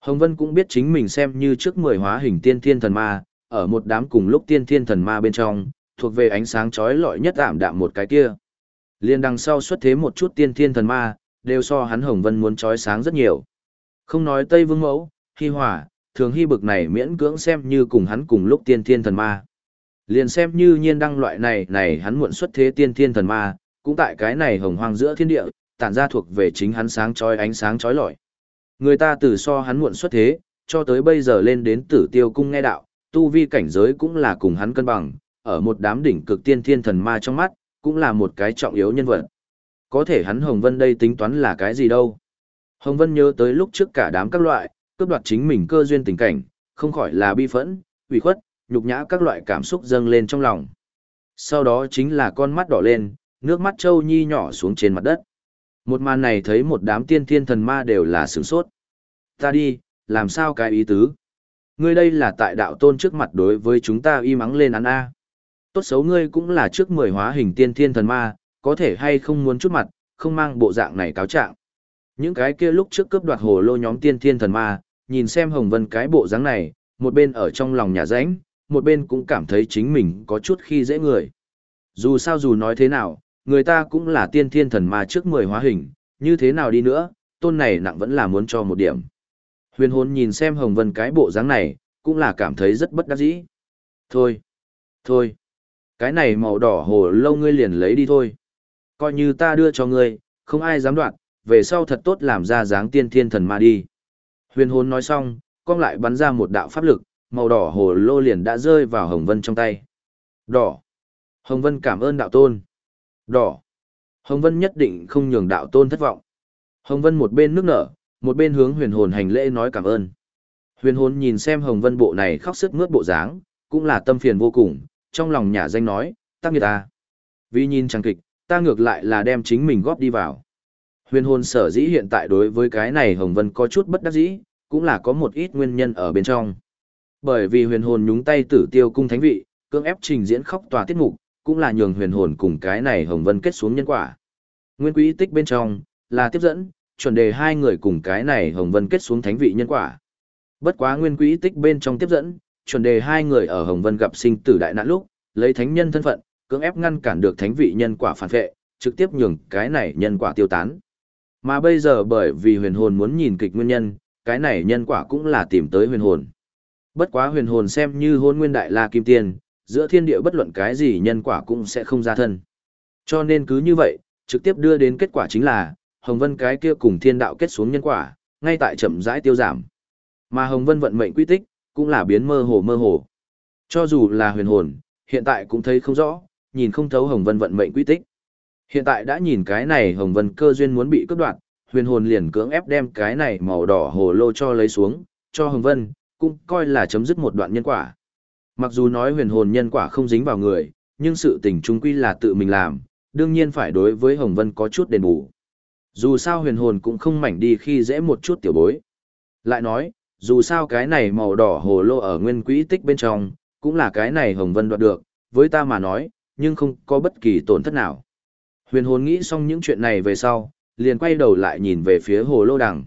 Hồng Vân cũng biết chính mình xem như trước mười hóa hình tiên thiên thần ma, ở một đám cùng lúc tiên thiên thần ma bên trong, thuộc về ánh sáng chói lọi nhất ảm đạm một cái kia. Liên đằng sau xuất thế một chút tiên thiên thần ma, đều so hắn Hồng Vân muốn chói sáng rất nhiều. Không nói Tây Vương Mẫu, Hy Hỏa, thường hy bực này miễn cưỡng xem như cùng hắn cùng lúc tiên thiên thần ma. Liền xem như nhiên đăng loại này này hắn muộn xuất thế tiên thiên thần ma, cũng tại cái này hồng hoang giữa thiên địa, tản ra thuộc về chính hắn sáng chói ánh sáng chói lọi. Người ta từ so hắn muộn xuất thế, cho tới bây giờ lên đến tử tiêu cung nghe đạo, tu vi cảnh giới cũng là cùng hắn cân bằng, ở một đám đỉnh cực tiên thiên thần ma trong mắt, cũng là một cái trọng yếu nhân vật. Có thể hắn Hồng Vân đây tính toán là cái gì đâu. Hồng Vân nhớ tới lúc trước cả đám các loại, cướp đoạt chính mình cơ duyên tình cảnh, không khỏi là bi phẫn, ủy khuất, nhục nhã các loại cảm xúc dâng lên trong lòng. Sau đó chính là con mắt đỏ lên, nước mắt châu nhi nhỏ xuống trên mặt đất. Một màn này thấy một đám tiên thiên thần ma đều là sửng sốt. Ta đi, làm sao cái ý tứ? Ngươi đây là tại đạo tôn trước mặt đối với chúng ta y mắng lên ăn a. Tốt xấu ngươi cũng là trước mười hóa hình tiên thiên thần ma, có thể hay không muốn chút mặt, không mang bộ dạng này cáo trạng. Những cái kia lúc trước cướp đoạt hồ lô nhóm tiên thiên thần ma, nhìn xem Hồng Vân cái bộ dáng này, một bên ở trong lòng nhà rãnh, một bên cũng cảm thấy chính mình có chút khi dễ người. Dù sao dù nói thế nào, người ta cũng là tiên thiên thần ma trước mười hóa hình, như thế nào đi nữa, tôn này nặng vẫn là muốn cho một điểm. Huyền hồn nhìn xem Hồng Vân cái bộ dáng này, cũng là cảm thấy rất bất đắc dĩ. Thôi, thôi, cái này màu đỏ hồ lâu ngươi liền lấy đi thôi. Coi như ta đưa cho ngươi, không ai dám đoạt, về sau thật tốt làm ra dáng tiên thiên thần ma đi. Huyền hồn nói xong, con lại bắn ra một đạo pháp lực, màu đỏ hồ lô liền đã rơi vào Hồng Vân trong tay. Đỏ. Hồng Vân cảm ơn đạo tôn. Đỏ. Hồng Vân nhất định không nhường đạo tôn thất vọng. Hồng Vân một bên nước nở, một bên hướng huyền hồn hành lễ nói cảm ơn. Huyền hồn nhìn xem Hồng Vân bộ này khóc sức mướt bộ dáng, cũng là tâm phiền vô cùng, trong lòng nhà danh nói, tác nghiệp ta. Vì nhìn trang kịch, ta ngược lại là đem chính mình góp đi vào. Huyền hồn sở dĩ hiện tại đối với cái này Hồng Vân có chút bất đắc dĩ, cũng là có một ít nguyên nhân ở bên trong. Bởi vì huyền hồn nhúng tay tử tiêu cung thánh vị, cưỡng ép trình diễn khóc tòa tiết mục, cũng là nhường huyền hồn cùng cái này Hồng Vân kết xuống nhân quả. Nguyên quý tích bên trong, là tiếp dẫn, chuẩn đề hai người cùng cái này Hồng Vân kết xuống thánh vị nhân quả. Bất quá nguyên quý tích bên trong tiếp dẫn, chuẩn đề hai người ở Hồng Vân gặp sinh tử đại nạn lúc, lấy thánh nhân thân phận, cưỡng ép ngăn cản được thánh vị nhân quả phản vệ, trực tiếp nhường cái này nhân quả tiêu tán. Mà bây giờ bởi vì huyền hồn muốn nhìn kịch nguyên nhân, cái này nhân quả cũng là tìm tới huyền hồn. Bất quá huyền hồn xem như hôn nguyên đại la kim tiên, giữa thiên địa bất luận cái gì nhân quả cũng sẽ không ra thân. Cho nên cứ như vậy, trực tiếp đưa đến kết quả chính là, Hồng Vân cái kia cùng thiên đạo kết xuống nhân quả, ngay tại chậm rãi tiêu giảm. Mà Hồng Vân vận mệnh quy tích, cũng là biến mơ hồ mơ hồ. Cho dù là huyền hồn, hiện tại cũng thấy không rõ, nhìn không thấu Hồng Vân vận mệnh quy tích. Hiện tại đã nhìn cái này Hồng Vân cơ duyên muốn bị cướp đoạt, huyền hồn liền cưỡng ép đem cái này màu đỏ hồ lô cho lấy xuống, cho Hồng Vân, cũng coi là chấm dứt một đoạn nhân quả. Mặc dù nói huyền hồn nhân quả không dính vào người, nhưng sự tình trung quy là tự mình làm, đương nhiên phải đối với Hồng Vân có chút đền bù. Dù sao huyền hồn cũng không mảnh đi khi dễ một chút tiểu bối. Lại nói, dù sao cái này màu đỏ hồ lô ở nguyên quỹ tích bên trong, cũng là cái này Hồng Vân đoạt được, với ta mà nói, nhưng không có bất kỳ tổn thất nào. Huyền hồn nghĩ xong những chuyện này về sau, liền quay đầu lại nhìn về phía hồ lô đằng.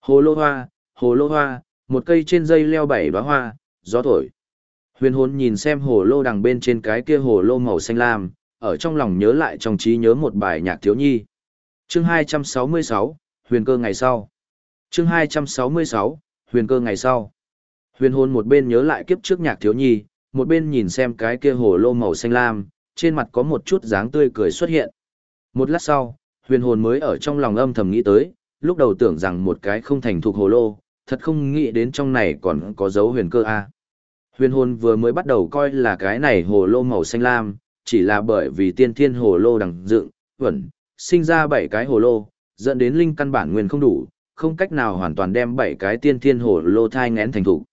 Hồ lô hoa, hồ lô hoa, một cây trên dây leo bảy đóa hoa, gió thổi. Huyền hồn nhìn xem hồ lô đằng bên trên cái kia hồ lô màu xanh lam, ở trong lòng nhớ lại trong trí nhớ một bài nhạc thiếu nhi. Chương 266, huyền cơ ngày sau. Chương 266, huyền cơ ngày sau. Huyền hồn một bên nhớ lại kiếp trước nhạc thiếu nhi, một bên nhìn xem cái kia hồ lô màu xanh lam, trên mặt có một chút dáng tươi cười xuất hiện. Một lát sau, huyền hồn mới ở trong lòng âm thầm nghĩ tới, lúc đầu tưởng rằng một cái không thành thuộc hồ lô, thật không nghĩ đến trong này còn có dấu huyền cơ a. Huyền hồn vừa mới bắt đầu coi là cái này hồ lô màu xanh lam, chỉ là bởi vì tiên thiên hồ lô đằng dựng, vẩn, sinh ra bảy cái hồ lô, dẫn đến linh căn bản nguyên không đủ, không cách nào hoàn toàn đem bảy cái tiên thiên hồ lô thai ngén thành thủ.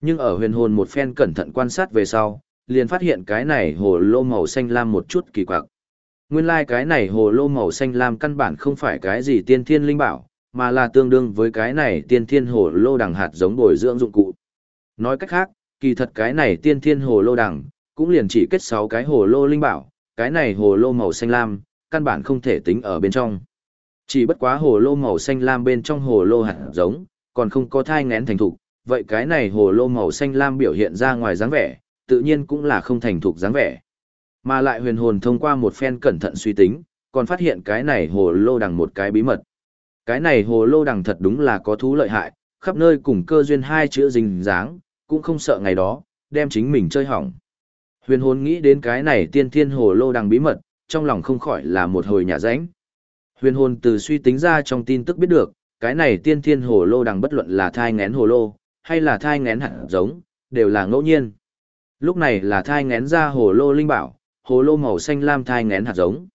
Nhưng ở huyền hồn một phen cẩn thận quan sát về sau, liền phát hiện cái này hồ lô màu xanh lam một chút kỳ quặc. Nguyên lai like cái này hồ lô màu xanh lam căn bản không phải cái gì tiên thiên linh bảo, mà là tương đương với cái này tiên thiên hồ lô đằng hạt giống bồi dưỡng dụng cụ. Nói cách khác, kỳ thật cái này tiên thiên hồ lô đằng, cũng liền chỉ kết 6 cái hồ lô linh bảo, cái này hồ lô màu xanh lam, căn bản không thể tính ở bên trong. Chỉ bất quá hồ lô màu xanh lam bên trong hồ lô hạt giống, còn không có thai ngén thành thục, vậy cái này hồ lô màu xanh lam biểu hiện ra ngoài dáng vẻ, tự nhiên cũng là không thành thục dáng vẻ. Mà lại huyền hồn thông qua một phen cẩn thận suy tính, còn phát hiện cái này hồ lô đằng một cái bí mật. Cái này hồ lô đằng thật đúng là có thú lợi hại, khắp nơi cùng cơ duyên hai chữ rình dáng, cũng không sợ ngày đó, đem chính mình chơi hỏng. Huyền hồn nghĩ đến cái này tiên thiên hồ lô đằng bí mật, trong lòng không khỏi là một hồi nhà ránh. Huyền hồn từ suy tính ra trong tin tức biết được, cái này tiên thiên hồ lô đằng bất luận là thai ngén hồ lô, hay là thai ngén hạt giống, đều là ngẫu nhiên. Lúc này là thai ngén ra hồ lô linh bảo, hồ lô màu xanh lam thai ngén hạt giống.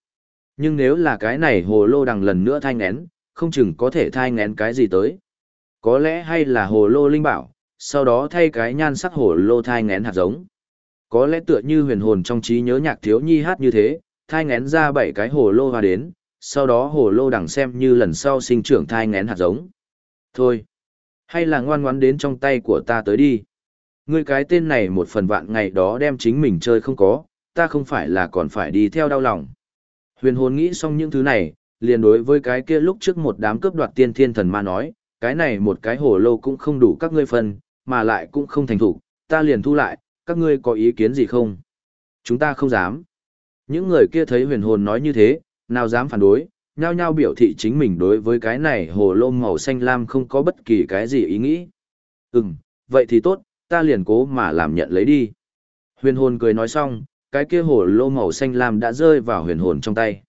Nhưng nếu là cái này hồ lô đằng lần nữa thai ngén, không chừng có thể thai ngén cái gì tới. Có lẽ hay là hồ lô linh bảo, sau đó thay cái nhan sắc hồ lô thai ngén hạt giống. Có lẽ tựa như huyền hồn trong trí nhớ nhạc thiếu nhi hát như thế, thai ngén ra bảy cái hồ lô hoa đến, sau đó hồ lô đằng xem như lần sau sinh trưởng thai ngén hạt giống. Thôi, hay là ngoan ngoãn đến trong tay của ta tới đi. Ngươi cái tên này một phần vạn ngày đó đem chính mình chơi không có, ta không phải là còn phải đi theo đau lòng. Huyền hồn nghĩ xong những thứ này, liền đối với cái kia lúc trước một đám cướp đoạt tiên thiên thần ma nói, cái này một cái hồ lô cũng không đủ các ngươi phân, mà lại cũng không thành thủ, ta liền thu lại, các ngươi có ý kiến gì không? Chúng ta không dám. Những người kia thấy huyền hồn nói như thế, nào dám phản đối, nhao nhao biểu thị chính mình đối với cái này hồ lô màu xanh lam không có bất kỳ cái gì ý nghĩ. Ừm, vậy thì tốt, ta liền cố mà làm nhận lấy đi. Huyền hồn cười nói xong, cái kia hồ lô màu xanh lam đã rơi vào huyền hồn trong tay.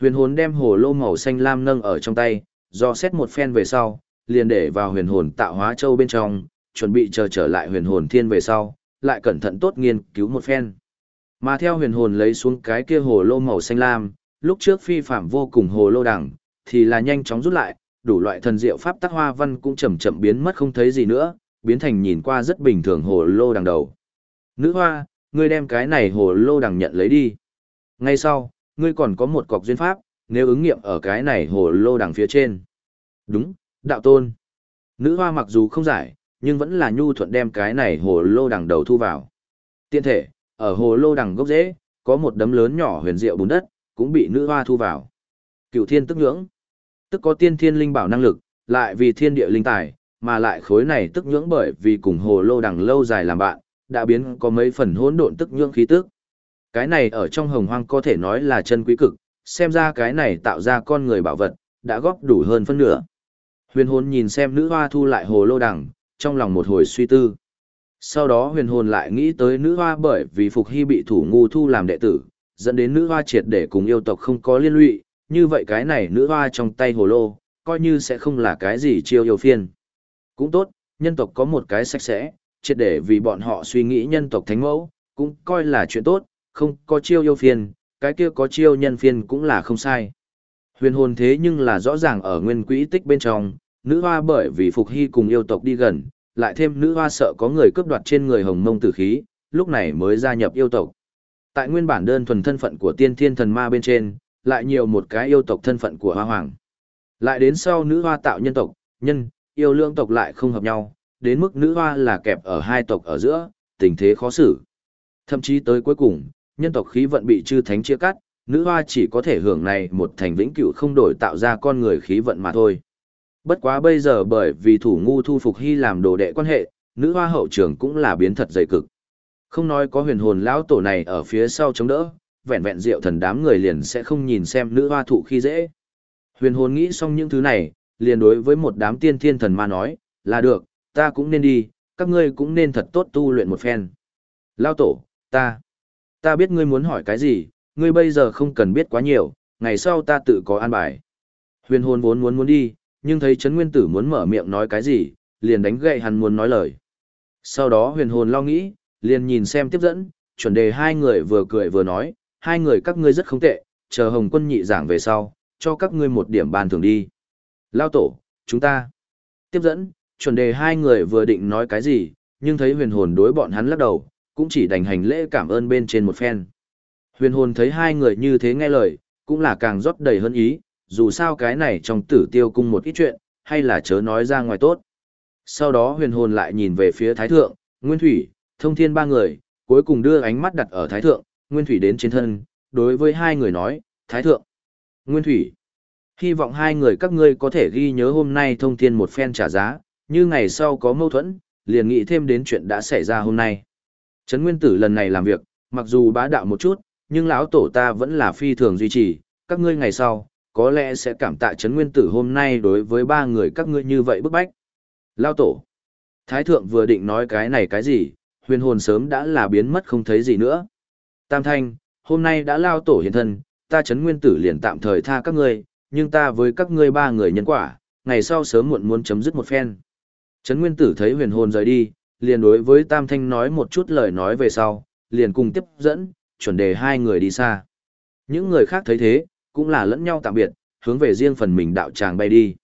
Huyền hồn đem hồ lô màu xanh lam nâng ở trong tay, do xét một phen về sau, liền để vào huyền hồn tạo hóa châu bên trong, chuẩn bị chờ trở lại huyền hồn thiên về sau, lại cẩn thận tốt nghiên cứu một phen. Mà theo huyền hồn lấy xuống cái kia hồ lô màu xanh lam, lúc trước phi phạm vô cùng hồ lô đẳng, thì là nhanh chóng rút lại, đủ loại thần diệu pháp tắc hoa văn cũng chậm chậm biến mất không thấy gì nữa, biến thành nhìn qua rất bình thường hồ lô đằng đầu. Nữ hoa, ngươi đem cái này hồ lô đằng nhận lấy đi. Ngay sau, ngươi còn có một cọc duyên pháp, nếu ứng nghiệm ở cái này hồ lô đằng phía trên. Đúng, đạo tôn. Nữ hoa mặc dù không giải, nhưng vẫn là nhu thuận đem cái này hồ lô đằng đầu thu vào. Tiện thể, ở hồ lô đằng gốc rễ, có một đấm lớn nhỏ huyền diệu bùn đất, cũng bị nữ hoa thu vào. Cựu thiên tức nhưỡng, tức có tiên thiên linh bảo năng lực, lại vì thiên địa linh tài, mà lại khối này tức nhưỡng bởi vì cùng hồ lô đằng lâu dài làm bạn, đã biến có mấy phần hỗn độn tức nhưỡng khí tức. Cái này ở trong hồng hoang có thể nói là chân quý cực, xem ra cái này tạo ra con người bảo vật, đã góp đủ hơn phân nửa. Huyền hồn nhìn xem nữ hoa thu lại hồ lô đằng, trong lòng một hồi suy tư. Sau đó huyền hồn lại nghĩ tới nữ hoa bởi vì Phục Hy bị thủ ngu thu làm đệ tử, dẫn đến nữ hoa triệt để cùng yêu tộc không có liên lụy, như vậy cái này nữ hoa trong tay hồ lô, coi như sẽ không là cái gì chiêu yêu phiên. Cũng tốt, nhân tộc có một cái sạch sẽ, triệt để vì bọn họ suy nghĩ nhân tộc thánh mẫu, cũng coi là chuyện tốt, không có chiêu yêu phiên, cái kia có chiêu nhân phiên cũng là không sai. Huyền hồn thế nhưng là rõ ràng ở nguyên quỹ tích bên trong, nữ hoa bởi vì Phục Hy cùng yêu tộc đi gần, lại thêm nữ hoa sợ có người cướp đoạt trên người hồng mông tử khí, lúc này mới gia nhập yêu tộc. Tại nguyên bản đơn thuần thân phận của tiên thiên thần ma bên trên, lại nhiều một cái yêu tộc thân phận của hoa hoàng. Lại đến sau nữ hoa tạo nhân tộc, nhân, yêu lương tộc lại không hợp nhau, đến mức nữ hoa là kẹp ở hai tộc ở giữa, tình thế khó xử. Thậm chí tới cuối cùng, nhân tộc khí vận bị chư thánh chia cắt, nữ hoa chỉ có thể hưởng này một thành vĩnh cửu không đổi tạo ra con người khí vận mà thôi. Bất quá bây giờ bởi vì thủ ngu thu phục hy làm đồ đệ quan hệ, nữ hoa hậu trường cũng là biến thật dày cực. Không nói có huyền hồn lão tổ này ở phía sau chống đỡ, vẹn vẹn diệu thần đám người liền sẽ không nhìn xem nữ hoa thụ khi dễ. Huyền hồn nghĩ xong những thứ này, liền đối với một đám tiên thiên thần ma nói, là được, ta cũng nên đi, các ngươi cũng nên thật tốt tu luyện một phen. Lao tổ, ta, ta biết ngươi muốn hỏi cái gì, ngươi bây giờ không cần biết quá nhiều, ngày sau ta tự có an bài. Huyền hồn vốn muốn muốn đi, nhưng thấy Trấn Nguyên Tử muốn mở miệng nói cái gì, liền đánh gậy hắn muốn nói lời. Sau đó huyền hồn lo nghĩ, liền nhìn xem tiếp dẫn, chuẩn đề hai người vừa cười vừa nói, hai người các ngươi rất không tệ, chờ Hồng Quân nhị giảng về sau, cho các ngươi một điểm bàn thường đi. Lao tổ, chúng ta. Tiếp dẫn, chuẩn đề hai người vừa định nói cái gì, nhưng thấy huyền hồn đối bọn hắn lắc đầu, cũng chỉ đành hành lễ cảm ơn bên trên một phen. Huyền hồn thấy hai người như thế nghe lời, cũng là càng rót đầy hơn ý, dù sao cái này trong tử tiêu cung một ít chuyện, hay là chớ nói ra ngoài tốt. Sau đó huyền hồn lại nhìn về phía thái thượng, nguyên thủy, thông thiên ba người, cuối cùng đưa ánh mắt đặt ở thái thượng, nguyên thủy đến trên thân, đối với hai người nói, thái thượng, nguyên thủy. Hy vọng hai người các ngươi có thể ghi nhớ hôm nay thông thiên một phen trả giá, như ngày sau có mâu thuẫn, liền nghĩ thêm đến chuyện đã xảy ra hôm nay. Trấn Nguyên Tử lần này làm việc, mặc dù bá đạo một chút, nhưng lão tổ ta vẫn là phi thường duy trì, các ngươi ngày sau, có lẽ sẽ cảm tạ chấn nguyên tử hôm nay đối với ba người các ngươi như vậy bức bách. Lão tổ. Thái thượng vừa định nói cái này cái gì, huyền hồn sớm đã là biến mất không thấy gì nữa. Tam thanh, hôm nay đã lao tổ hiện thân, ta chấn nguyên tử liền tạm thời tha các ngươi, nhưng ta với các ngươi ba người nhân quả, ngày sau sớm muộn muốn chấm dứt một phen. Trấn Nguyên Tử thấy huyền hồn rời đi, liền đối với Tam Thanh nói một chút lời nói về sau, liền cùng tiếp dẫn, chuẩn đề hai người đi xa. Những người khác thấy thế, cũng là lẫn nhau tạm biệt, hướng về riêng phần mình đạo tràng bay đi.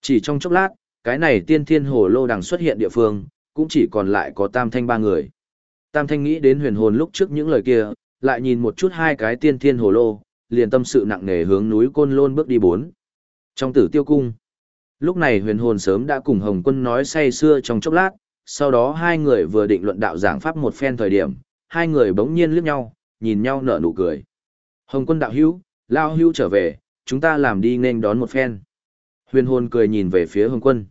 Chỉ trong chốc lát, cái này tiên thiên hồ lô đằng xuất hiện địa phương, cũng chỉ còn lại có Tam Thanh ba người. Tam Thanh nghĩ đến huyền hồn lúc trước những lời kia, lại nhìn một chút hai cái tiên thiên hồ lô, liền tâm sự nặng nề hướng núi Côn Lôn bước đi bốn. Trong tử tiêu cung, lúc này huyền hồn sớm đã cùng Hồng Quân nói say xưa trong chốc lát, sau đó hai người vừa định luận đạo giảng pháp một phen thời điểm, hai người bỗng nhiên liếc nhau, nhìn nhau nở nụ cười. Hồng Quân đạo hữu, lao hữu trở về, chúng ta làm đi nên đón một phen. Huyền hồn cười nhìn về phía Hồng Quân.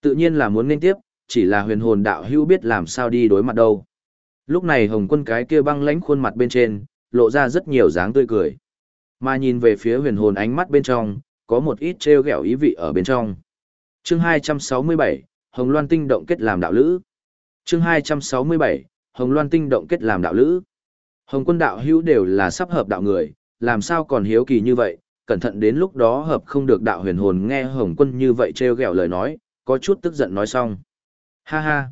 Tự nhiên là muốn nên tiếp, chỉ là huyền hồn đạo hữu biết làm sao đi đối mặt đâu. Lúc này Hồng Quân cái kia băng lãnh khuôn mặt bên trên, lộ ra rất nhiều dáng tươi cười. Mà nhìn về phía huyền hồn ánh mắt bên trong, có một ít trêu ghẹo ý vị ở bên trong. Chương 267, Hồng Loan Tinh động kết làm đạo lữ. Chương 267, Hồng Loan Tinh động kết làm đạo lữ. Hồng quân đạo hữu đều là sắp hợp đạo người, làm sao còn hiếu kỳ như vậy, cẩn thận đến lúc đó hợp không được đạo huyền hồn nghe Hồng quân như vậy trêu ghẹo lời nói, có chút tức giận nói xong. Ha ha,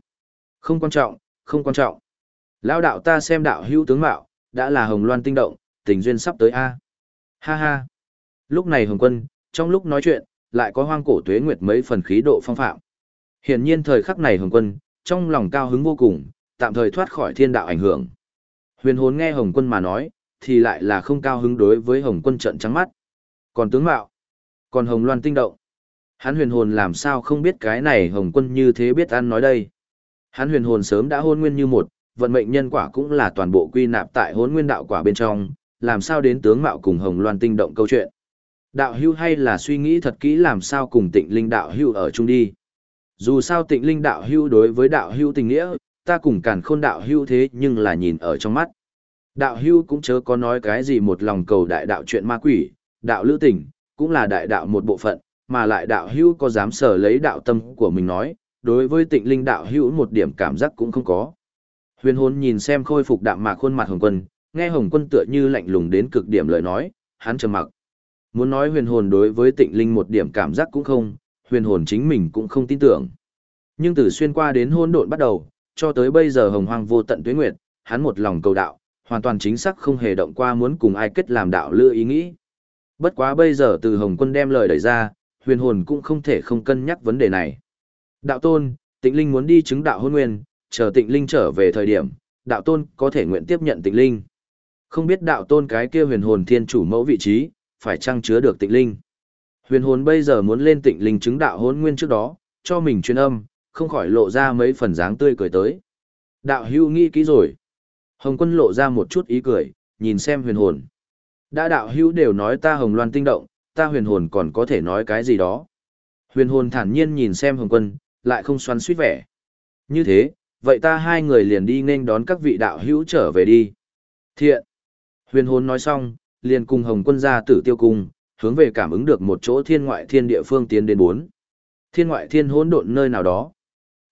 không quan trọng, không quan trọng. Lão đạo ta xem đạo hữu tướng mạo, đã là Hồng Loan Tinh động, tình duyên sắp tới a. Ha ha. Lúc này Hồng Quân, trong lúc nói chuyện, lại có hoang cổ tuế nguyệt mấy phần khí độ phong phạm. Hiển nhiên thời khắc này Hồng Quân, trong lòng cao hứng vô cùng, tạm thời thoát khỏi thiên đạo ảnh hưởng. Huyền hồn nghe Hồng Quân mà nói, thì lại là không cao hứng đối với Hồng Quân trận trắng mắt. Còn tướng mạo, còn Hồng Loan tinh động. Hắn huyền hồn làm sao không biết cái này Hồng Quân như thế biết ăn nói đây. Hắn huyền hồn sớm đã hôn nguyên như một, vận mệnh nhân quả cũng là toàn bộ quy nạp tại hôn nguyên đạo quả bên trong, làm sao đến tướng mạo cùng Hồng Loan tinh động câu chuyện. Đạo hưu hay là suy nghĩ thật kỹ làm sao cùng tịnh linh đạo hưu ở chung đi. Dù sao tịnh linh đạo hưu đối với đạo hưu tình nghĩa, ta cùng càn khôn đạo hưu thế nhưng là nhìn ở trong mắt. Đạo hưu cũng chớ có nói cái gì một lòng cầu đại đạo chuyện ma quỷ, đạo lữ tình, cũng là đại đạo một bộ phận, mà lại đạo hưu có dám sở lấy đạo tâm của mình nói, đối với tịnh linh đạo hưu một điểm cảm giác cũng không có. Huyền hồn nhìn xem khôi phục đạm mạc khuôn mặt hồng quân, Nghe Hồng Quân tựa như lạnh lùng đến cực điểm lời nói, hắn trầm mặc. Muốn nói huyền hồn đối với tịnh linh một điểm cảm giác cũng không, huyền hồn chính mình cũng không tin tưởng. Nhưng từ xuyên qua đến hôn độn bắt đầu, cho tới bây giờ hồng hoang vô tận tuế nguyệt, hắn một lòng cầu đạo, hoàn toàn chính xác không hề động qua muốn cùng ai kết làm đạo lựa ý nghĩ. Bất quá bây giờ từ hồng quân đem lời đẩy ra, huyền hồn cũng không thể không cân nhắc vấn đề này. Đạo tôn, tịnh linh muốn đi chứng đạo hôn nguyên, chờ tịnh linh trở về thời điểm, đạo tôn có thể nguyện tiếp nhận tịnh linh. Không biết đạo tôn cái kia huyền hồn thiên chủ mẫu vị trí, phải chăng chứa được tịnh linh. Huyền hồn bây giờ muốn lên tịnh linh chứng đạo hôn nguyên trước đó, cho mình truyền âm, không khỏi lộ ra mấy phần dáng tươi cười tới. Đạo hưu nghĩ kỹ rồi. Hồng quân lộ ra một chút ý cười, nhìn xem huyền hồn. Đã đạo hưu đều nói ta hồng loan tinh động, ta huyền hồn còn có thể nói cái gì đó. Huyền hồn thản nhiên nhìn xem hồng quân, lại không xoắn suýt vẻ. Như thế, vậy ta hai người liền đi nên đón các vị đạo hữu trở về đi. Thiện. Huyền hồn nói xong, liền cùng Hồng Quân ra tử tiêu cung, hướng về cảm ứng được một chỗ thiên ngoại thiên địa phương tiến đến bốn. Thiên ngoại thiên hỗn độn nơi nào đó.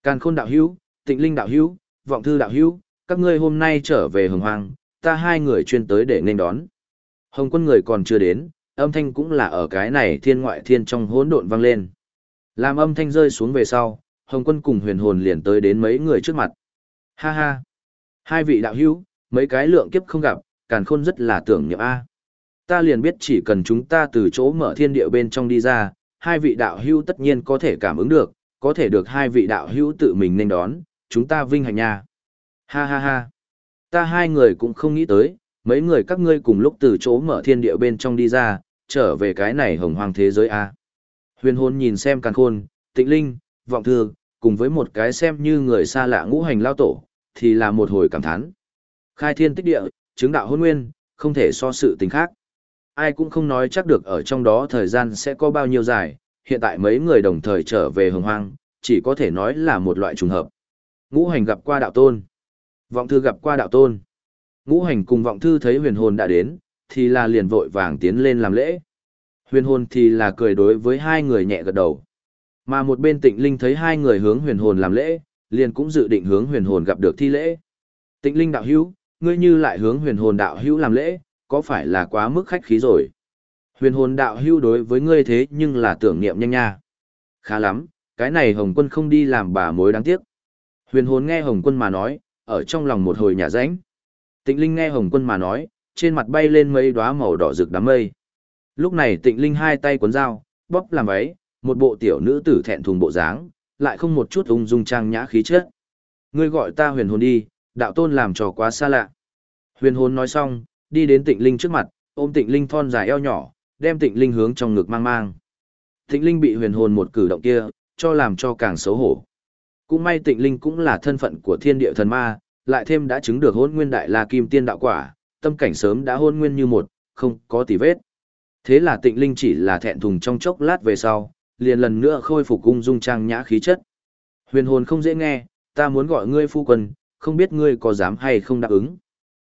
Càn Khôn đạo hữu, Tịnh Linh đạo hữu, Vọng Thư đạo hữu, các ngươi hôm nay trở về Hồng Hoang, ta hai người chuyên tới để nên đón. Hồng Quân người còn chưa đến, âm thanh cũng là ở cái này thiên ngoại thiên trong hỗn độn vang lên. Làm âm thanh rơi xuống về sau, Hồng Quân cùng huyền hồn liền tới đến mấy người trước mặt. Ha ha! Hai vị đạo hữu, mấy cái lượng kiếp không gặp, càn khôn rất là tưởng niệm A. Ta liền biết chỉ cần chúng ta từ chỗ mở thiên địa bên trong đi ra, hai vị đạo hữu tất nhiên có thể cảm ứng được, có thể được hai vị đạo hữu tự mình nên đón, chúng ta vinh hạnh nha. Ha ha ha. Ta hai người cũng không nghĩ tới, mấy người các ngươi cùng lúc từ chỗ mở thiên địa bên trong đi ra, trở về cái này hồng hoang thế giới A. Huyền hồn nhìn xem càng khôn, tịnh linh, vọng thư, cùng với một cái xem như người xa lạ ngũ hành lao tổ, thì là một hồi cảm thán. Khai thiên tích địa, chứng đạo hôn nguyên, không thể so sự tình khác. Ai cũng không nói chắc được ở trong đó thời gian sẽ có bao nhiêu dài, hiện tại mấy người đồng thời trở về hồng hoang, chỉ có thể nói là một loại trùng hợp. Ngũ hành gặp qua đạo tôn. Vọng thư gặp qua đạo tôn. Ngũ hành cùng vọng thư thấy huyền hồn đã đến, thì là liền vội vàng tiến lên làm lễ. Huyền hồn thì là cười đối với hai người nhẹ gật đầu. Mà một bên tịnh linh thấy hai người hướng huyền hồn làm lễ, liền cũng dự định hướng huyền hồn gặp được thi lễ. Tịnh linh đạo hữu, ngươi như lại hướng huyền hồn đạo hữu làm lễ, có phải là quá mức khách khí rồi? Huyền hồn đạo hưu đối với ngươi thế nhưng là tưởng niệm nhanh nha. Khá lắm, cái này Hồng quân không đi làm bà mối đáng tiếc. Huyền hồn nghe Hồng quân mà nói, ở trong lòng một hồi nhà ránh. Tịnh linh nghe Hồng quân mà nói, trên mặt bay lên mấy đóa màu đỏ rực đám mây. Lúc này tịnh linh hai tay cuốn dao, bóp làm váy, một bộ tiểu nữ tử thẹn thùng bộ dáng, lại không một chút ung dung trang nhã khí chất. Ngươi gọi ta huyền hồn đi, đạo tôn làm trò quá xa lạ. Huyền hồn nói xong, đi đến tịnh linh trước mặt, ôm tịnh linh thon dài eo nhỏ, đem tịnh linh hướng trong ngực mang mang. Tịnh linh bị huyền hồn một cử động kia, cho làm cho càng xấu hổ. Cũng may tịnh linh cũng là thân phận của thiên địa thần ma, lại thêm đã chứng được hôn nguyên đại la kim tiên đạo quả, tâm cảnh sớm đã hôn nguyên như một, không có tì vết. Thế là tịnh linh chỉ là thẹn thùng trong chốc lát về sau, liền lần nữa khôi phục cung dung trang nhã khí chất. Huyền hồn không dễ nghe, ta muốn gọi ngươi phu quân, không biết ngươi có dám hay không đáp ứng.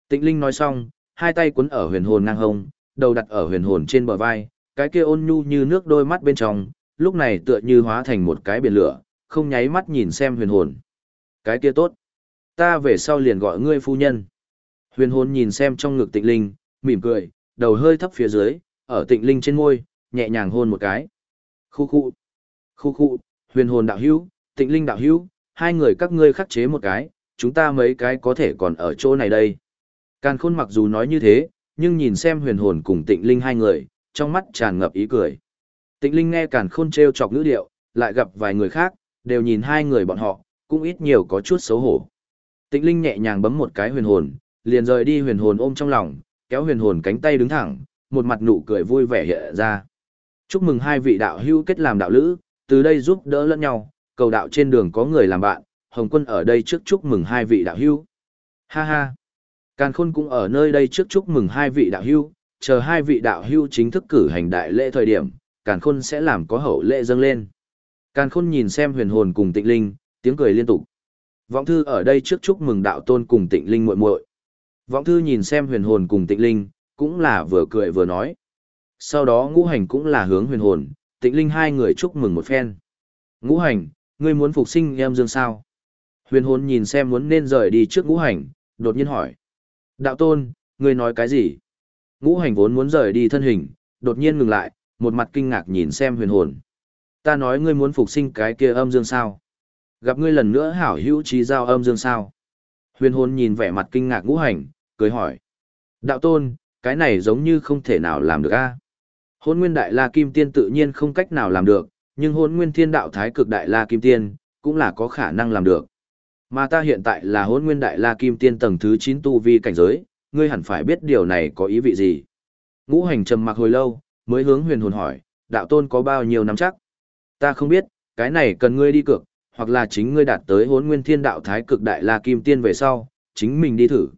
Tịnh linh nói xong, hai tay quấn ở huyền hồn ngang hông, đầu đặt ở huyền hồn trên bờ vai, cái kia ôn nhu như nước đôi mắt bên trong, lúc này tựa như hóa thành một cái biển lửa, không nháy mắt nhìn xem huyền hồn. Cái kia tốt. Ta về sau liền gọi ngươi phu nhân. Huyền hồn nhìn xem trong ngực tịnh linh, mỉm cười, đầu hơi thấp phía dưới, ở tịnh linh trên môi, nhẹ nhàng hôn một cái. Khu khu. Khu khu, huyền hồn đạo hữu, tịnh linh đạo hữu, hai người các ngươi khắc chế một cái, chúng ta mấy cái có thể còn ở chỗ này đây. Càn khôn mặc dù nói như thế, nhưng nhìn xem huyền hồn cùng tịnh linh hai người, trong mắt tràn ngập ý cười. Tịnh linh nghe càn khôn treo chọc ngữ điệu, lại gặp vài người khác, đều nhìn hai người bọn họ, cũng ít nhiều có chút xấu hổ. Tịnh linh nhẹ nhàng bấm một cái huyền hồn, liền rời đi huyền hồn ôm trong lòng, kéo huyền hồn cánh tay đứng thẳng, một mặt nụ cười vui vẻ hiện ra. Chúc mừng hai vị đạo hữu kết làm đạo lữ, từ đây giúp đỡ lẫn nhau, cầu đạo trên đường có người làm bạn, Hồng Quân ở đây trước chúc mừng hai vị đạo hữu. Ha ha. Càn Khôn cũng ở nơi đây trước chúc mừng hai vị đạo hữu, chờ hai vị đạo hữu chính thức cử hành đại lễ thời điểm, Càn Khôn sẽ làm có hậu lễ dâng lên. Càn Khôn nhìn xem huyền hồn cùng Tịnh Linh, tiếng cười liên tục. Vọng thư ở đây trước chúc mừng đạo tôn cùng Tịnh Linh muội muội. Vọng thư nhìn xem huyền hồn cùng Tịnh Linh, cũng là vừa cười vừa nói. Sau đó ngũ hành cũng là hướng huyền hồn, Tịnh Linh hai người chúc mừng một phen. Ngũ hành, ngươi muốn phục sinh em dương sao? Huyền hồn nhìn xem muốn nên rời đi trước ngũ hành, đột nhiên hỏi. Đạo tôn, ngươi nói cái gì? Ngũ hành vốn muốn rời đi thân hình, đột nhiên ngừng lại, một mặt kinh ngạc nhìn xem huyền hồn. Ta nói ngươi muốn phục sinh cái kia âm dương sao? Gặp ngươi lần nữa hảo hữu trí giao âm dương sao? Huyền hồn nhìn vẻ mặt kinh ngạc ngũ hành, cười hỏi. Đạo tôn, cái này giống như không thể nào làm được a. Hôn nguyên đại la kim tiên tự nhiên không cách nào làm được, nhưng hôn nguyên thiên đạo thái cực đại la kim tiên, cũng là có khả năng làm được. Mà ta hiện tại là hôn nguyên đại la kim tiên tầng thứ 9 tu vi cảnh giới, ngươi hẳn phải biết điều này có ý vị gì. Ngũ hành trầm mặc hồi lâu, mới hướng huyền hồn hỏi, đạo tôn có bao nhiêu năm chắc? Ta không biết, cái này cần ngươi đi cược, hoặc là chính ngươi đạt tới hốn nguyên thiên đạo thái cực đại la kim tiên về sau, chính mình đi thử.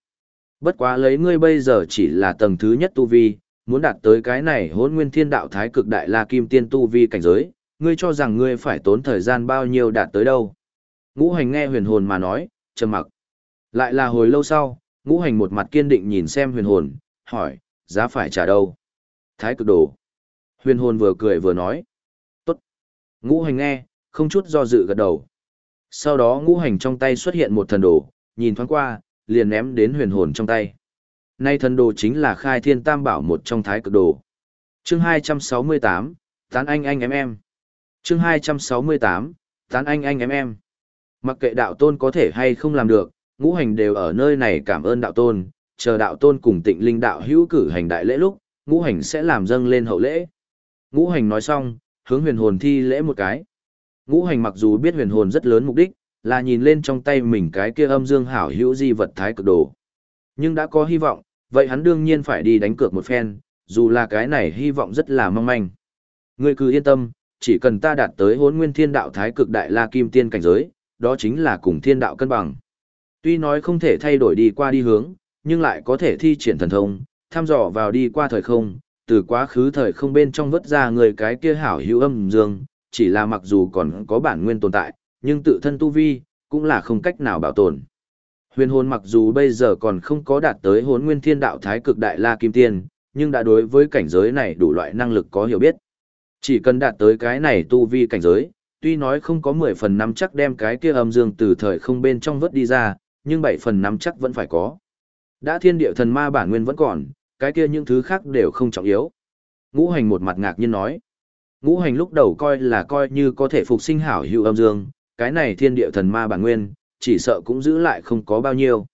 Bất quá lấy ngươi bây giờ chỉ là tầng thứ nhất tu vi, muốn đạt tới cái này hốn nguyên thiên đạo thái cực đại la kim tiên tu vi cảnh giới, ngươi cho rằng ngươi phải tốn thời gian bao nhiêu đạt tới đâu. Ngũ hành nghe huyền hồn mà nói, trầm mặc. Lại là hồi lâu sau, ngũ hành một mặt kiên định nhìn xem huyền hồn, hỏi, giá phải trả đâu? Thái cực đồ. Huyền hồn vừa cười vừa nói. Tốt. Ngũ hành nghe, không chút do dự gật đầu. Sau đó ngũ hành trong tay xuất hiện một thần đồ, nhìn thoáng qua, liền ném đến huyền hồn trong tay. Nay thần đồ chính là khai thiên tam bảo một trong thái cực đồ. Chương 268, tán anh anh em em. Chương 268, tán anh anh em em. Mặc kệ đạo tôn có thể hay không làm được, ngũ hành đều ở nơi này cảm ơn đạo tôn, chờ đạo tôn cùng tịnh linh đạo hữu cử hành đại lễ lúc, ngũ hành sẽ làm dâng lên hậu lễ. Ngũ hành nói xong, hướng huyền hồn thi lễ một cái. Ngũ hành mặc dù biết huyền hồn rất lớn mục đích, là nhìn lên trong tay mình cái kia âm dương hảo hữu di vật thái cực đồ. Nhưng đã có hy vọng, vậy hắn đương nhiên phải đi đánh cược một phen, dù là cái này hy vọng rất là mong manh. Ngươi cứ yên tâm, chỉ cần ta đạt tới hốn nguyên thiên đạo thái cực đại la kim tiên cảnh giới, đó chính là cùng thiên đạo cân bằng. Tuy nói không thể thay đổi đi qua đi hướng, nhưng lại có thể thi triển thần thông, thăm dò vào đi qua thời không, từ quá khứ thời không bên trong vớt ra người cái kia hảo hữu âm dương, chỉ là mặc dù còn có bản nguyên tồn tại, nhưng tự thân tu vi, cũng là không cách nào bảo tồn. Huyền hồn mặc dù bây giờ còn không có đạt tới hồn nguyên thiên đạo thái cực đại la kim tiên, nhưng đã đối với cảnh giới này đủ loại năng lực có hiểu biết. Chỉ cần đạt tới cái này tu vi cảnh giới, tuy nói không có 10 phần năm chắc đem cái kia âm dương từ thời không bên trong vớt đi ra, nhưng 7 phần năm chắc vẫn phải có. Đã thiên địa thần ma bản nguyên vẫn còn, cái kia những thứ khác đều không trọng yếu. Ngũ hành một mặt ngạc nhiên nói. Ngũ hành lúc đầu coi là coi như có thể phục sinh hảo hữu âm dương, cái này thiên địa thần ma bản nguyên, chỉ sợ cũng giữ lại không có bao nhiêu.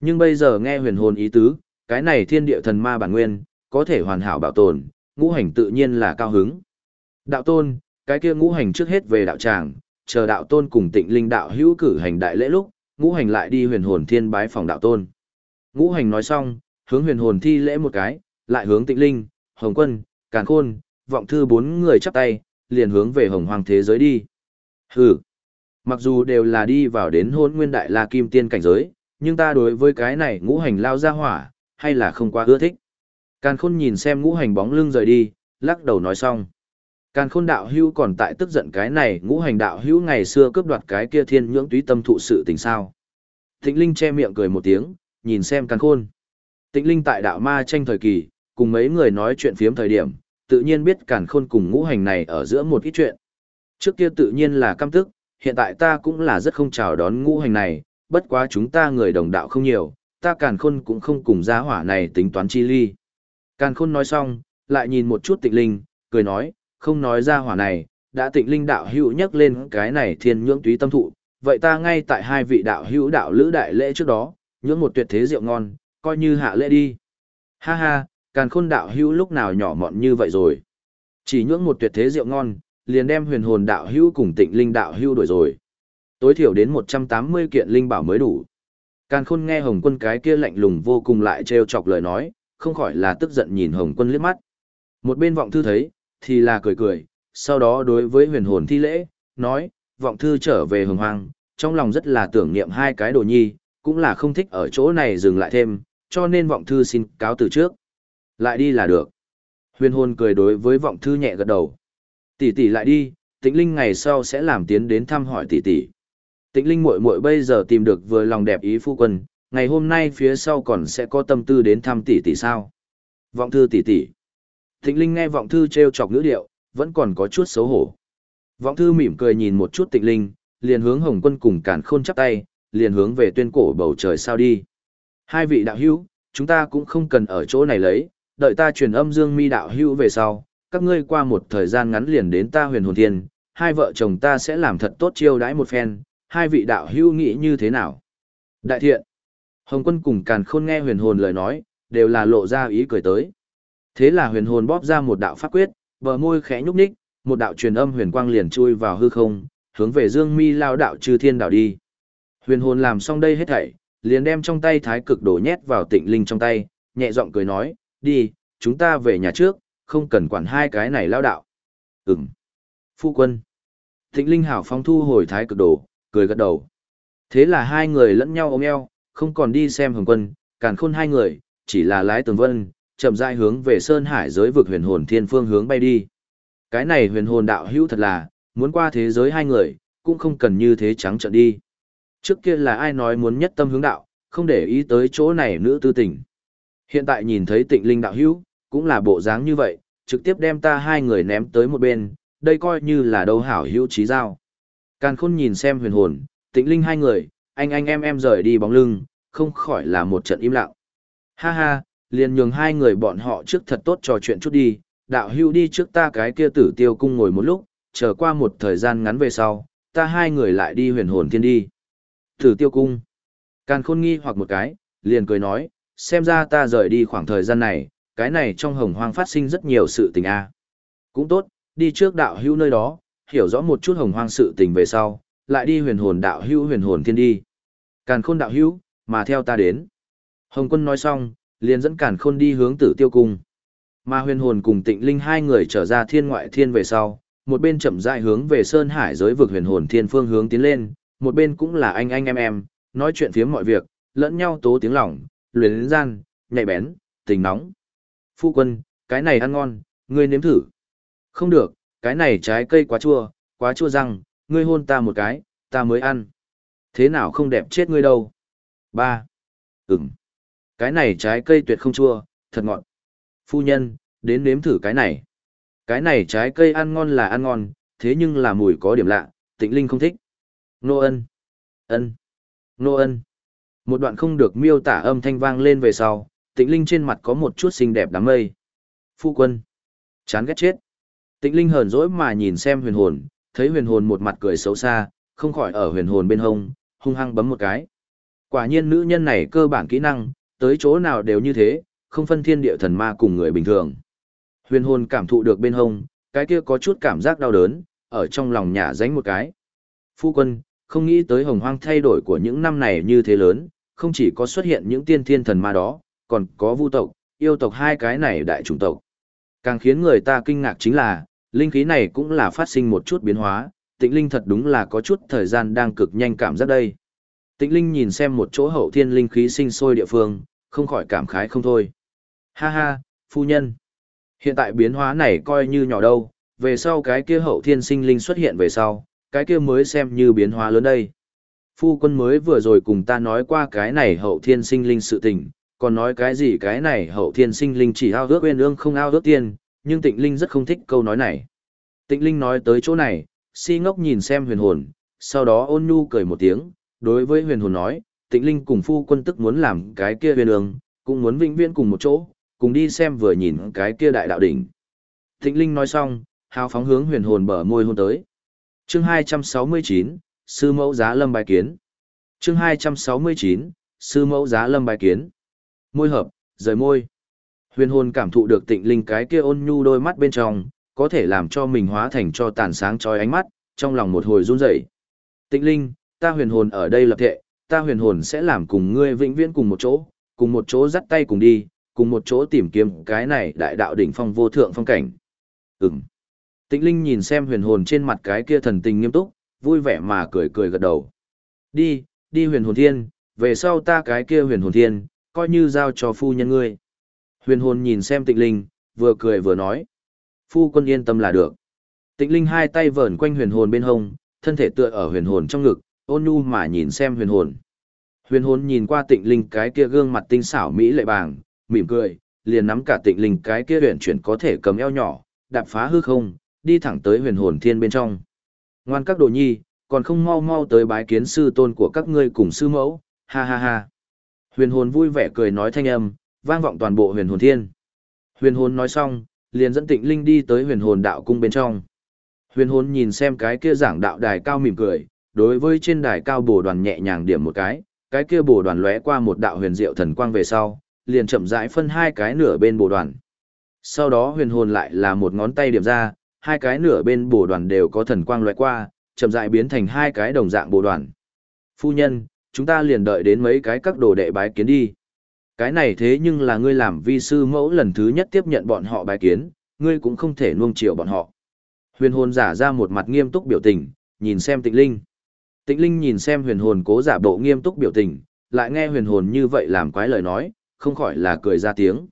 Nhưng bây giờ nghe huyền hồn ý tứ, cái này thiên địa thần ma bản nguyên, có thể hoàn hảo bảo tồn, ngũ hành tự nhiên là cao hứng. Đạo tôn, cái kia ngũ hành trước hết về đạo tràng, chờ đạo tôn cùng tịnh linh đạo hữu cử hành đại lễ lúc, ngũ hành lại đi huyền hồn thiên bái phòng đạo tôn. Ngũ hành nói xong, hướng huyền hồn thi lễ một cái, lại hướng tịnh linh, hồng quân, càn khôn, vọng thư bốn người chắp tay, liền hướng về hồng hoàng thế giới đi. Hừ, mặc dù đều là đi vào đến hôn nguyên đại la kim tiên cảnh giới, nhưng ta đối với cái này ngũ hành lao ra hỏa, hay là không quá ưa thích. Càn khôn nhìn xem ngũ hành bóng lưng rời đi, lắc đầu nói xong. Càn khôn đạo hữu còn tại tức giận cái này ngũ hành đạo hữu ngày xưa cướp đoạt cái kia thiên nhưỡng túy tâm thụ sự tình sao. Tịnh Linh che miệng cười một tiếng, nhìn xem càn khôn. Tịnh Linh tại đạo ma tranh thời kỳ, cùng mấy người nói chuyện phiếm thời điểm, tự nhiên biết càn khôn cùng ngũ hành này ở giữa một ít chuyện. Trước kia tự nhiên là căm tức, hiện tại ta cũng là rất không chào đón ngũ hành này, bất quá chúng ta người đồng đạo không nhiều, ta càn khôn cũng không cùng gia hỏa này tính toán chi ly. Càn khôn nói xong, lại nhìn một chút tịnh linh, cười nói, không nói ra hỏa này, đã tịnh linh đạo hữu nhắc lên cái này thiên nhưỡng túy tâm thụ, vậy ta ngay tại hai vị đạo hữu đạo lữ đại lễ trước đó, nhưỡng một tuyệt thế rượu ngon, coi như hạ lễ đi. Ha ha, càn khôn đạo hữu lúc nào nhỏ mọn như vậy rồi. Chỉ nhưỡng một tuyệt thế rượu ngon, liền đem huyền hồn đạo hữu cùng tịnh linh đạo hữu đổi rồi. Tối thiểu đến 180 kiện linh bảo mới đủ. Càn khôn nghe hồng quân cái kia lạnh lùng vô cùng lại trêu chọc lời nói, không khỏi là tức giận nhìn hồng quân liếc mắt. Một bên vọng thư thấy, thì là cười cười, sau đó đối với huyền hồn thi lễ, nói, vọng thư trở về hồng hoang, trong lòng rất là tưởng niệm hai cái đồ nhi, cũng là không thích ở chỗ này dừng lại thêm, cho nên vọng thư xin cáo từ trước. Lại đi là được. Huyền hồn cười đối với vọng thư nhẹ gật đầu. Tỷ tỷ lại đi, tĩnh linh ngày sau sẽ làm tiến đến thăm hỏi tỷ tỷ. Tĩnh linh muội muội bây giờ tìm được vừa lòng đẹp ý phu quân, ngày hôm nay phía sau còn sẽ có tâm tư đến thăm tỷ tỷ sao. Vọng thư tỷ tỷ. Thịnh Linh nghe vọng thư treo chọc ngữ điệu, vẫn còn có chút xấu hổ. Vọng thư mỉm cười nhìn một chút Tịnh Linh, liền hướng Hồng Quân cùng Càn Khôn chắp tay, liền hướng về tuyên cổ bầu trời sao đi. Hai vị đạo hữu, chúng ta cũng không cần ở chỗ này lấy, đợi ta truyền âm Dương Mi đạo hữu về sau, các ngươi qua một thời gian ngắn liền đến ta Huyền Hồn Thiên, hai vợ chồng ta sẽ làm thật tốt chiêu đãi một phen, hai vị đạo hữu nghĩ như thế nào? Đại thiện. Hồng Quân cùng Càn Khôn nghe Huyền Hồn lời nói, đều là lộ ra ý cười tới. Thế là huyền hồn bóp ra một đạo pháp quyết, bờ môi khẽ nhúc nhích, một đạo truyền âm huyền quang liền chui vào hư không, hướng về Dương Mi lao đạo trừ thiên đạo đi. Huyền hồn làm xong đây hết thảy, liền đem trong tay thái cực đổ nhét vào tịnh linh trong tay, nhẹ giọng cười nói, đi, chúng ta về nhà trước, không cần quản hai cái này lao đạo. Ừm. Phu quân. Tịnh linh hảo phong thu hồi thái cực đổ, cười gật đầu. Thế là hai người lẫn nhau ôm eo, không còn đi xem hồng quân, càn khôn hai người, chỉ là lái tường vân, chậm rãi hướng về Sơn Hải giới vực huyền hồn thiên phương hướng bay đi. Cái này huyền hồn đạo hữu thật là, muốn qua thế giới hai người, cũng không cần như thế trắng trợn đi. Trước kia là ai nói muốn nhất tâm hướng đạo, không để ý tới chỗ này nữ tư tình. Hiện tại nhìn thấy tịnh linh đạo hữu, cũng là bộ dáng như vậy, trực tiếp đem ta hai người ném tới một bên, đây coi như là đầu hảo hữu trí giao. Càn khôn nhìn xem huyền hồn, tịnh linh hai người, anh anh em em rời đi bóng lưng, không khỏi là một trận im lặng. Ha ha, liền nhường hai người bọn họ trước thật tốt trò chuyện chút đi, đạo hưu đi trước ta cái kia tử tiêu cung ngồi một lúc, chờ qua một thời gian ngắn về sau, ta hai người lại đi huyền hồn thiên đi. Tử tiêu cung. Càn khôn nghi hoặc một cái, liền cười nói, xem ra ta rời đi khoảng thời gian này, cái này trong hồng hoang phát sinh rất nhiều sự tình a. Cũng tốt, đi trước đạo hưu nơi đó, hiểu rõ một chút hồng hoang sự tình về sau, lại đi huyền hồn đạo hưu huyền hồn thiên đi. Càn khôn đạo hưu, mà theo ta đến. Hồng quân nói xong, liền dẫn cản khôn đi hướng tử tiêu cung. Mà huyền hồn cùng tịnh linh hai người trở ra thiên ngoại thiên về sau, một bên chậm rãi hướng về sơn hải giới vực huyền hồn thiên phương hướng tiến lên, một bên cũng là anh anh em em, nói chuyện phía mọi việc, lẫn nhau tố tiếng lòng, luyến gian, nhạy bén, tình nóng. Phu quân, cái này ăn ngon, ngươi nếm thử. Không được, cái này trái cây quá chua, quá chua răng, ngươi hôn ta một cái, ta mới ăn. Thế nào không đẹp chết ngươi đâu. ba Ừm. Cái này trái cây tuyệt không chua, thật ngọt. Phu nhân, đến nếm thử cái này. Cái này trái cây ăn ngon là ăn ngon, thế nhưng là mùi có điểm lạ, tịnh linh không thích. Nô ân. Ân. Nô ân. Một đoạn không được miêu tả âm thanh vang lên về sau, tịnh linh trên mặt có một chút xinh đẹp đám mây. Phu quân. Chán ghét chết. Tịnh linh hờn dỗi mà nhìn xem huyền hồn, thấy huyền hồn một mặt cười xấu xa, không khỏi ở huyền hồn bên hông, hung hăng bấm một cái. Quả nhiên nữ nhân này cơ bản kỹ năng, tới chỗ nào đều như thế, không phân thiên địa thần ma cùng người bình thường. Huyền hồn cảm thụ được bên hông, cái kia có chút cảm giác đau đớn, ở trong lòng nhả dánh một cái. Phu quân, không nghĩ tới hồng hoang thay đổi của những năm này như thế lớn, không chỉ có xuất hiện những tiên thiên thần ma đó, còn có vu tộc, yêu tộc hai cái này đại chủng tộc. Càng khiến người ta kinh ngạc chính là, linh khí này cũng là phát sinh một chút biến hóa, tịnh linh thật đúng là có chút thời gian đang cực nhanh cảm giác đây. Tịnh linh nhìn xem một chỗ hậu thiên linh khí sinh sôi địa phương, không khỏi cảm khái không thôi. Ha ha, phu nhân. Hiện tại biến hóa này coi như nhỏ đâu, về sau cái kia hậu thiên sinh linh xuất hiện về sau, cái kia mới xem như biến hóa lớn đây. Phu quân mới vừa rồi cùng ta nói qua cái này hậu thiên sinh linh sự tình, còn nói cái gì cái này hậu thiên sinh linh chỉ ao ước quên ương không ao ước tiền, nhưng tịnh linh rất không thích câu nói này. Tịnh linh nói tới chỗ này, si ngốc nhìn xem huyền hồn, sau đó ôn nhu cười một tiếng, đối với huyền hồn nói, tịnh linh cùng phu quân tức muốn làm cái kia huyền ương, cũng muốn vĩnh viễn cùng một chỗ, cùng đi xem vừa nhìn cái kia đại đạo đỉnh. Tịnh linh nói xong, hào phóng hướng huyền hồn bờ môi hôn tới. Chương 269, Sư mẫu giá lâm bài kiến. Chương 269, Sư mẫu giá lâm bài kiến. Môi hợp, rời môi. Huyền hồn cảm thụ được tịnh linh cái kia ôn nhu đôi mắt bên trong, có thể làm cho mình hóa thành cho tàn sáng trói ánh mắt, trong lòng một hồi run rẩy. Tịnh linh, ta huyền hồn ở đây lập thệ, ta huyền hồn sẽ làm cùng ngươi vĩnh viễn cùng một chỗ, cùng một chỗ dắt tay cùng đi, cùng một chỗ tìm kiếm cái này đại đạo đỉnh phong vô thượng phong cảnh. Ừm. Tịnh Linh nhìn xem huyền hồn trên mặt cái kia thần tình nghiêm túc, vui vẻ mà cười cười gật đầu. Đi, đi huyền hồn thiên, về sau ta cái kia huyền hồn thiên, coi như giao cho phu nhân ngươi. Huyền hồn nhìn xem tịnh Linh, vừa cười vừa nói. Phu quân yên tâm là được. Tịnh Linh hai tay vờn quanh huyền hồn bên hông, thân thể tựa ở huyền hồn trong ngực, ôn nhu mà nhìn xem huyền hồn. Huyền hồn nhìn qua tịnh Linh cái kia gương mặt tinh xảo mỹ lệ bàng, mỉm cười, liền nắm cả tịnh Linh cái kia huyền chuyển có thể cầm eo nhỏ, đạp phá hư không, đi thẳng tới huyền hồn thiên bên trong. Ngoan các đồ nhi, còn không mau mau tới bái kiến sư tôn của các ngươi cùng sư mẫu, ha ha ha. Huyền hồn vui vẻ cười nói thanh âm, vang vọng toàn bộ huyền hồn thiên. Huyền hồn nói xong, liền dẫn tịnh linh đi tới huyền hồn đạo cung bên trong. Huyền hồn nhìn xem cái kia giảng đạo đài cao mỉm cười, đối với trên đài cao bồ đoàn nhẹ nhàng điểm một cái, cái kia bồ đoàn lóe qua một đạo huyền diệu thần quang về sau, liền chậm rãi phân hai cái nửa bên bồ đoàn. Sau đó huyền hồn lại là một ngón tay điểm ra, hai cái nửa bên bồ đoàn đều có thần quang lóe qua, chậm rãi biến thành hai cái đồng dạng bồ đoàn. Phu nhân, chúng ta liền đợi đến mấy cái các đồ đệ bái kiến đi. Cái này thế nhưng là ngươi làm vi sư mẫu lần thứ nhất tiếp nhận bọn họ bái kiến, ngươi cũng không thể nuông chiều bọn họ. Huyền hồn giả ra một mặt nghiêm túc biểu tình, nhìn xem tịnh linh. Tịnh linh nhìn xem huyền hồn cố giả bộ nghiêm túc biểu tình, lại nghe huyền hồn như vậy làm quái lời nói, không khỏi là cười ra tiếng.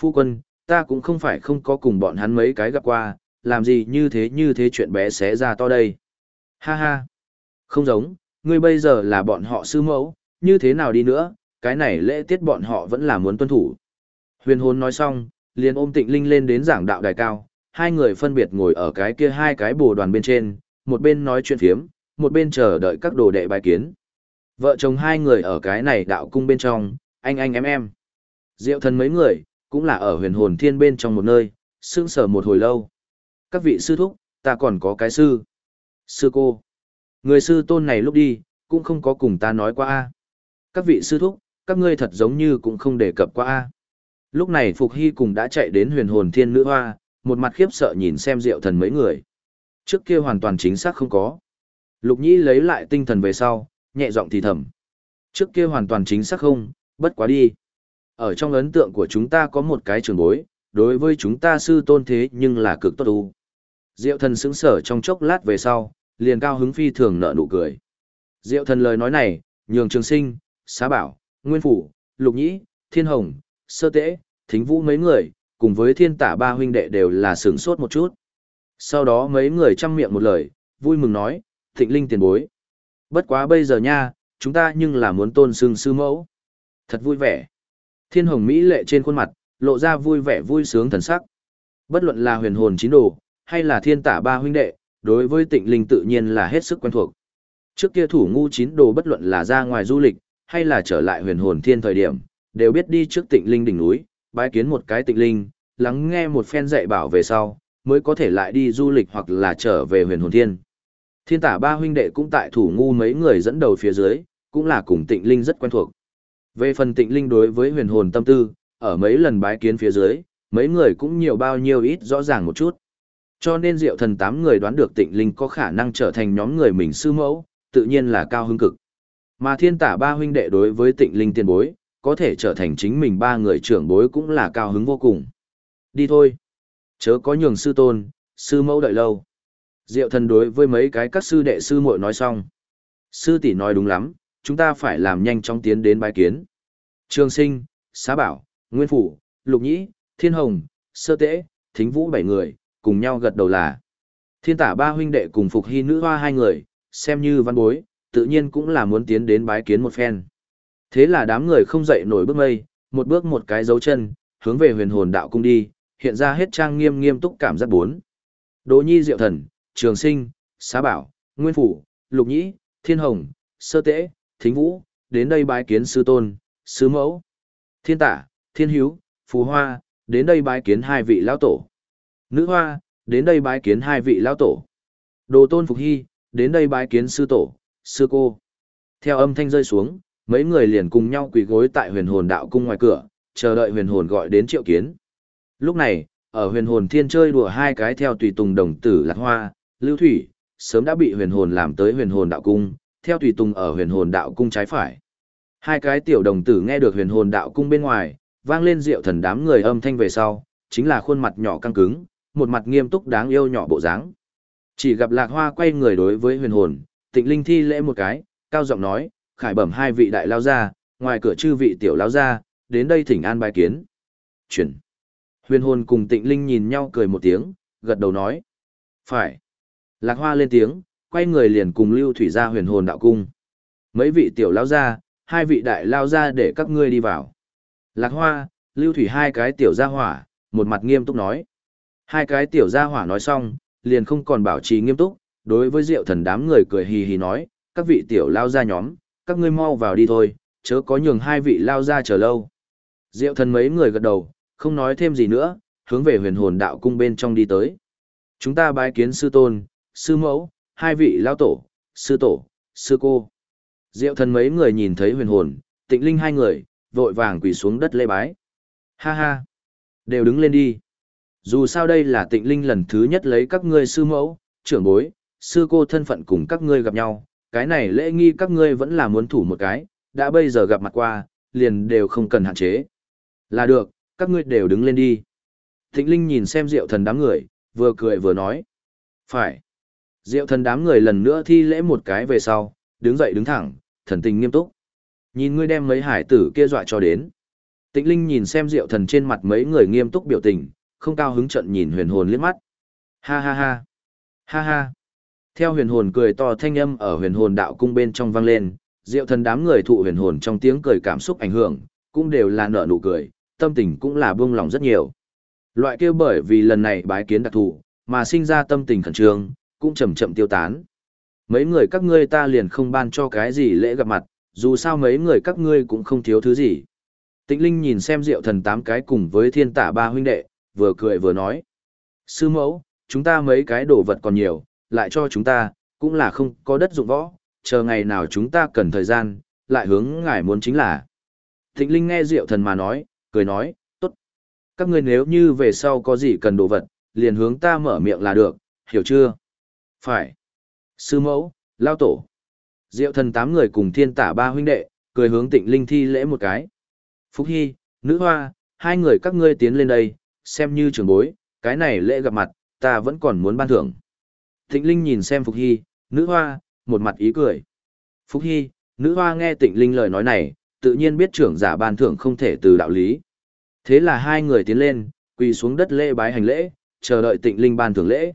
Phu quân, ta cũng không phải không có cùng bọn hắn mấy cái gặp qua, làm gì như thế như thế chuyện bé xé ra to đây. Ha ha. Không giống, ngươi bây giờ là bọn họ sư mẫu, như thế nào đi nữa, cái này lễ tiết bọn họ vẫn là muốn tuân thủ. Huyền hồn nói xong, liền ôm tịnh linh lên đến giảng đạo đài cao, hai người phân biệt ngồi ở cái kia hai cái bồ đoàn bên trên, một bên nói chuyện phiếm, một bên chờ đợi các đồ đệ bài kiến. Vợ chồng hai người ở cái này đạo cung bên trong, anh anh em em. Diệu thần mấy người, cũng là ở huyền hồn thiên bên trong một nơi, sững sờ một hồi lâu các vị sư thúc, ta còn có cái sư. Sư cô. Người sư tôn này lúc đi, cũng không có cùng ta nói qua a. Các vị sư thúc, các ngươi thật giống như cũng không đề cập qua a. Lúc này Phục Hy cùng đã chạy đến huyền hồn thiên nữ hoa, một mặt khiếp sợ nhìn xem diệu thần mấy người. Trước kia hoàn toàn chính xác không có. Lục Nhĩ lấy lại tinh thần về sau, nhẹ giọng thì thầm. Trước kia hoàn toàn chính xác không, bất quá đi. Ở trong ấn tượng của chúng ta có một cái trường bối, đối với chúng ta sư tôn thế nhưng là cực tốt u. Diệu thần sững sở trong chốc lát về sau, liền cao hứng phi thường nở nụ cười. Diệu thần lời nói này, nhường trường sinh, xá bảo, nguyên phủ, lục nhĩ, thiên hồng, sơ tễ, thính vũ mấy người, cùng với thiên tả ba huynh đệ đều là sướng sốt một chút. Sau đó mấy người chăm miệng một lời, vui mừng nói, thịnh linh tiền bối. Bất quá bây giờ nha, chúng ta nhưng là muốn tôn sưng sư mẫu. Thật vui vẻ. Thiên hồng Mỹ lệ trên khuôn mặt, lộ ra vui vẻ vui sướng thần sắc. Bất luận là huyền hồn chín đồ, hay là thiên tả ba huynh đệ, đối với tịnh linh tự nhiên là hết sức quen thuộc. Trước kia thủ ngu chín đồ bất luận là ra ngoài du lịch, hay là trở lại huyền hồn thiên thời điểm, đều biết đi trước tịnh linh đỉnh núi, bái kiến một cái tịnh linh, lắng nghe một phen dạy bảo về sau, mới có thể lại đi du lịch hoặc là trở về huyền hồn thiên. Thiên tả ba huynh đệ cũng tại thủ ngu mấy người dẫn đầu phía dưới, cũng là cùng tịnh linh rất quen thuộc. Về phần tịnh linh đối với huyền hồn tâm tư, ở mấy lần bái kiến phía dưới, mấy người cũng nhiều bao nhiêu ít rõ ràng một chút. Cho nên diệu thần tám người đoán được tịnh linh có khả năng trở thành nhóm người mình sư mẫu, tự nhiên là cao hứng cực. Mà thiên tả ba huynh đệ đối với tịnh linh tiên bối, có thể trở thành chính mình ba người trưởng bối cũng là cao hứng vô cùng. Đi thôi. Chớ có nhường sư tôn, sư mẫu đợi lâu. Diệu thần đối với mấy cái các sư đệ sư muội nói xong. Sư tỷ nói đúng lắm, chúng ta phải làm nhanh chóng tiến đến bái kiến. Trường sinh, xá bảo, nguyên phủ, lục nhĩ, thiên hồng, sơ tễ, thính vũ bảy người, cùng nhau gật đầu là. Thiên tả ba huynh đệ cùng phục hy nữ hoa hai người, xem như văn bối, tự nhiên cũng là muốn tiến đến bái kiến một phen. Thế là đám người không dậy nổi bước mây, một bước một cái dấu chân, hướng về huyền hồn đạo cung đi, hiện ra hết trang nghiêm nghiêm túc cảm giác bốn. Đỗ nhi diệu thần, trường sinh, xá bảo, nguyên phủ, lục nhĩ, thiên hồng, sơ tễ, thính vũ, đến đây bái kiến sư tôn, sư mẫu. Thiên tả, thiên hiếu, phù hoa, đến đây bái kiến hai vị lão tổ. Nữ hoa, đến đây bái kiến hai vị lão tổ. Đồ tôn phục hy, đến đây bái kiến sư tổ, sư cô. Theo âm thanh rơi xuống, mấy người liền cùng nhau quỳ gối tại huyền hồn đạo cung ngoài cửa, chờ đợi huyền hồn gọi đến triệu kiến. Lúc này, ở huyền hồn thiên chơi đùa hai cái theo tùy tùng đồng tử lạc hoa, lưu thủy, sớm đã bị huyền hồn làm tới huyền hồn đạo cung, theo tùy tùng ở huyền hồn đạo cung trái phải. Hai cái tiểu đồng tử nghe được huyền hồn đạo cung bên ngoài, vang lên rượu thần đám người âm thanh về sau, chính là khuôn mặt nhỏ căng cứng, một mặt nghiêm túc đáng yêu nhỏ bộ dáng. Chỉ gặp lạc hoa quay người đối với huyền hồn, tịnh linh thi lễ một cái, cao giọng nói, khải bẩm hai vị đại lao gia, ngoài cửa chư vị tiểu lao gia, đến đây thỉnh an bài kiến. Chuyển. Huyền hồn cùng tịnh linh nhìn nhau cười một tiếng, gật đầu nói. Phải. Lạc hoa lên tiếng, quay người liền cùng lưu thủy ra huyền hồn đạo cung. Mấy vị tiểu lao gia, hai vị đại lao gia để các ngươi đi vào. Lạc hoa, lưu thủy hai cái tiểu gia hỏa, một mặt nghiêm túc nói. Hai cái tiểu gia hỏa nói xong, liền không còn bảo trì nghiêm túc, đối với diệu thần đám người cười hì hì nói, các vị tiểu lao gia nhóm, các ngươi mau vào đi thôi, chớ có nhường hai vị lao gia chờ lâu. Diệu thần mấy người gật đầu, không nói thêm gì nữa, hướng về huyền hồn đạo cung bên trong đi tới. Chúng ta bái kiến sư tôn, sư mẫu, hai vị lao tổ, sư tổ, sư cô. Diệu thần mấy người nhìn thấy huyền hồn, tịnh linh hai người, vội vàng quỳ xuống đất lê bái. Ha ha, đều đứng lên đi. Dù sao đây là tịnh linh lần thứ nhất lấy các ngươi sư mẫu, trưởng bối, sư cô thân phận cùng các ngươi gặp nhau, cái này lễ nghi các ngươi vẫn là muốn thủ một cái, đã bây giờ gặp mặt qua, liền đều không cần hạn chế. Là được, các ngươi đều đứng lên đi. Tịnh linh nhìn xem diệu thần đám người, vừa cười vừa nói. Phải. Diệu thần đám người lần nữa thi lễ một cái về sau, đứng dậy đứng thẳng, thần tình nghiêm túc. Nhìn ngươi đem mấy hải tử kia dọa cho đến. Tịnh Linh nhìn xem Diệu Thần trên mặt mấy người nghiêm túc biểu tình, không cao hứng trận nhìn huyền hồn liếc mắt. Ha ha ha. Ha ha. Theo huyền hồn cười to thanh âm ở huyền hồn đạo cung bên trong vang lên, Diệu Thần đám người thụ huyền hồn trong tiếng cười cảm xúc ảnh hưởng, cũng đều là nở nụ cười, tâm tình cũng là buông lòng rất nhiều. Loại kia bởi vì lần này bái kiến đặc thù, mà sinh ra tâm tình khẩn trương, cũng chậm chậm tiêu tán. Mấy người các ngươi ta liền không ban cho cái gì lễ gặp mặt, dù sao mấy người các ngươi cũng không thiếu thứ gì. Tịnh Linh nhìn xem Diệu Thần tám cái cùng với Thiên Tả ba huynh đệ, vừa cười vừa nói: "Sư mẫu, chúng ta mấy cái đồ vật còn nhiều, lại cho chúng ta, cũng là không có đất dụng võ, chờ ngày nào chúng ta cần thời gian, lại hướng ngài muốn chính là." Tịnh Linh nghe Diệu Thần mà nói, cười nói: "Tốt. Các ngươi nếu như về sau có gì cần đồ vật, liền hướng ta mở miệng là được, hiểu chưa?" "Phải." Sư mẫu, lao tổ. Diệu thần tám người cùng thiên tả ba huynh đệ, cười hướng tịnh linh thi lễ một cái. Phúc Hy, nữ hoa, hai người các ngươi tiến lên đây, xem như trường bối, cái này lễ gặp mặt, ta vẫn còn muốn ban thưởng. Tịnh linh nhìn xem Phúc Hy, nữ hoa, một mặt ý cười. Phúc Hy, nữ hoa nghe tịnh linh lời nói này, tự nhiên biết trưởng giả ban thưởng không thể từ đạo lý. Thế là hai người tiến lên, quỳ xuống đất lễ bái hành lễ, chờ đợi tịnh linh ban thưởng lễ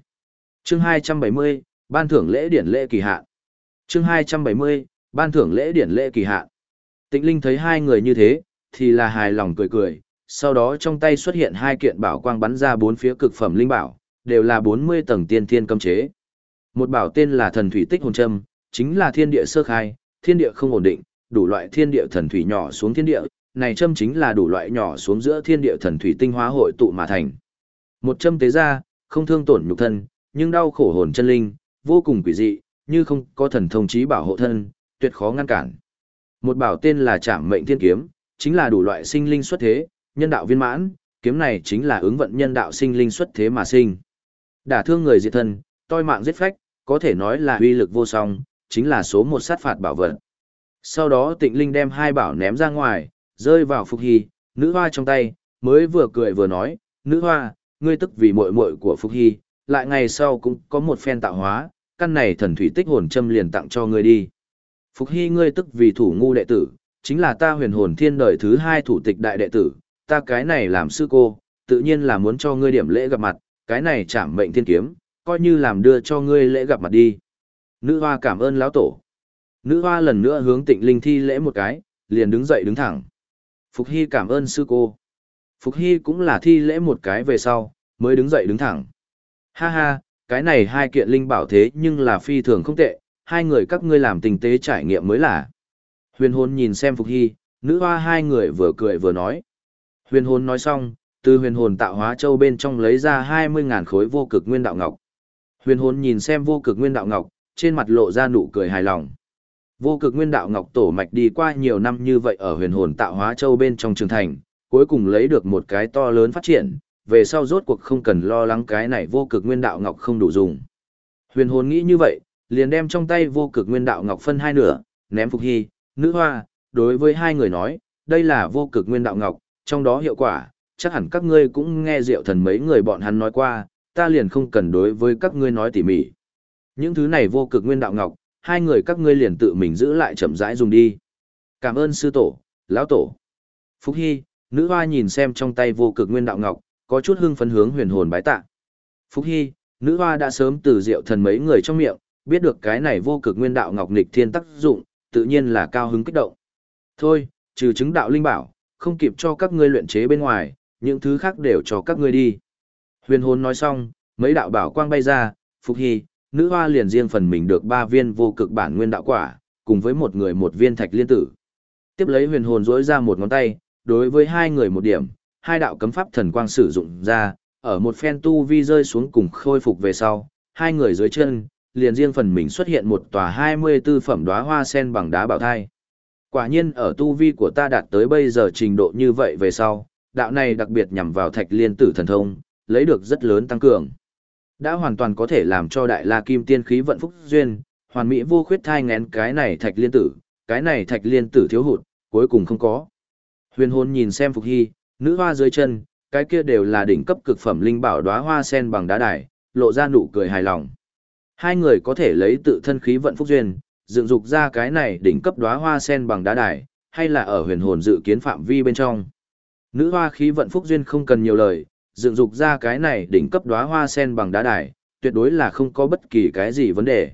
chương 270, ban thưởng lễ điển lễ kỳ hạn chương 270, Ban thưởng lễ điển lễ kỳ hạn. Tịnh Linh thấy hai người như thế, thì là hài lòng cười cười, sau đó trong tay xuất hiện hai kiện bảo quang bắn ra bốn phía cực phẩm linh bảo, đều là 40 tầng tiên thiên cấm chế. Một bảo tên là thần thủy tích hồn châm, chính là thiên địa sơ khai, thiên địa không ổn định, đủ loại thiên địa thần thủy nhỏ xuống thiên địa, này châm chính là đủ loại nhỏ xuống giữa thiên địa thần thủy tinh hóa hội tụ mà thành. Một châm tế ra, không thương tổn nhục thân, nhưng đau khổ hồn chân linh, vô cùng quỷ dị, như không có thần thông trí bảo hộ thân, tuyệt khó ngăn cản. Một bảo tên là Trảm Mệnh Thiên Kiếm, chính là đủ loại sinh linh xuất thế, nhân đạo viên mãn, kiếm này chính là ứng vận nhân đạo sinh linh xuất thế mà sinh. Đả thương người diệt thân, toi mạng giết phách, có thể nói là uy lực vô song, chính là số một sát phạt bảo vật. Sau đó Tịnh Linh đem hai bảo ném ra ngoài, rơi vào Phục Hy, nữ hoa trong tay, mới vừa cười vừa nói, nữ hoa, ngươi tức vì muội muội của Phục Hy, lại ngày sau cũng có một phen tạo hóa, căn này thần thủy tích hồn châm liền tặng cho ngươi đi. Phục Hy ngươi tức vì thủ ngu đệ tử, chính là ta huyền hồn thiên đời thứ hai thủ tịch đại đệ tử, ta cái này làm sư cô, tự nhiên là muốn cho ngươi điểm lễ gặp mặt, cái này chảm mệnh thiên kiếm, coi như làm đưa cho ngươi lễ gặp mặt đi. Nữ hoa cảm ơn lão tổ. Nữ hoa lần nữa hướng tịnh linh thi lễ một cái, liền đứng dậy đứng thẳng. Phục Hy cảm ơn sư cô. Phục Hy cũng là thi lễ một cái về sau, mới đứng dậy đứng thẳng. Ha ha, cái này hai kiện linh bảo thế nhưng là phi thường không tệ, hai người các ngươi làm tình tế trải nghiệm mới là. Huyền hồn nhìn xem Phục Hy, nữ hoa hai người vừa cười vừa nói. Huyền hồn nói xong, từ huyền hồn tạo hóa châu bên trong lấy ra 20.000 khối vô cực nguyên đạo ngọc. Huyền hồn nhìn xem vô cực nguyên đạo ngọc, trên mặt lộ ra nụ cười hài lòng. Vô cực nguyên đạo ngọc tổ mạch đi qua nhiều năm như vậy ở huyền hồn tạo hóa châu bên trong trường thành, cuối cùng lấy được một cái to lớn phát triển, về sau rốt cuộc không cần lo lắng cái này vô cực nguyên đạo ngọc không đủ dùng. Huyền hồn nghĩ như vậy, liền đem trong tay vô cực nguyên đạo ngọc phân hai nửa, ném Phục Hy, nữ hoa, đối với hai người nói, đây là vô cực nguyên đạo ngọc, trong đó hiệu quả, chắc hẳn các ngươi cũng nghe diệu thần mấy người bọn hắn nói qua, ta liền không cần đối với các ngươi nói tỉ mỉ. Những thứ này vô cực nguyên đạo ngọc, hai người các ngươi liền tự mình giữ lại chậm rãi dùng đi. Cảm ơn sư tổ, lão tổ. Phúc Hy, nữ hoa nhìn xem trong tay vô cực nguyên đạo ngọc, có chút hưng phấn hướng huyền hồn bái tạ. Phúc Hy, nữ hoa đã sớm từ diệu thần mấy người trong miệng, biết được cái này vô cực nguyên đạo ngọc nghịch thiên tác dụng, tự nhiên là cao hứng kích động. Thôi, trừ chứng đạo linh bảo, không kịp cho các ngươi luyện chế bên ngoài, những thứ khác đều cho các ngươi đi. Huyền hồn nói xong, mấy đạo bảo quang bay ra, Phúc Hy, nữ hoa liền riêng phần mình được ba viên vô cực bản nguyên đạo quả, cùng với một người một viên thạch liên tử. Tiếp lấy huyền hồn rỗi ra một ngón tay, đối với hai người một điểm, hai đạo cấm pháp thần quang sử dụng ra, ở một phen tu vi rơi xuống cùng khôi phục về sau, hai người dưới chân, liền riêng phần mình xuất hiện một tòa 24 phẩm đóa hoa sen bằng đá bảo thai. Quả nhiên ở tu vi của ta đạt tới bây giờ trình độ như vậy về sau, đạo này đặc biệt nhằm vào thạch liên tử thần thông, lấy được rất lớn tăng cường. Đã hoàn toàn có thể làm cho đại la kim tiên khí vận phúc duyên, hoàn mỹ vô khuyết thai ngén cái này thạch liên tử, cái này thạch liên tử thiếu hụt, cuối cùng không có. Huyền hồn nhìn xem Phục Hy, nữ hoa dưới chân, cái kia đều là đỉnh cấp cực phẩm linh bảo đóa hoa sen bằng đá đài, lộ ra nụ cười hài lòng. Hai người có thể lấy tự thân khí vận phúc duyên, dựng dục ra cái này đỉnh cấp đóa hoa sen bằng đá đài, hay là ở huyền hồn dự kiến phạm vi bên trong. Nữ hoa khí vận phúc duyên không cần nhiều lời, dựng dục ra cái này đỉnh cấp đóa hoa sen bằng đá đài, tuyệt đối là không có bất kỳ cái gì vấn đề.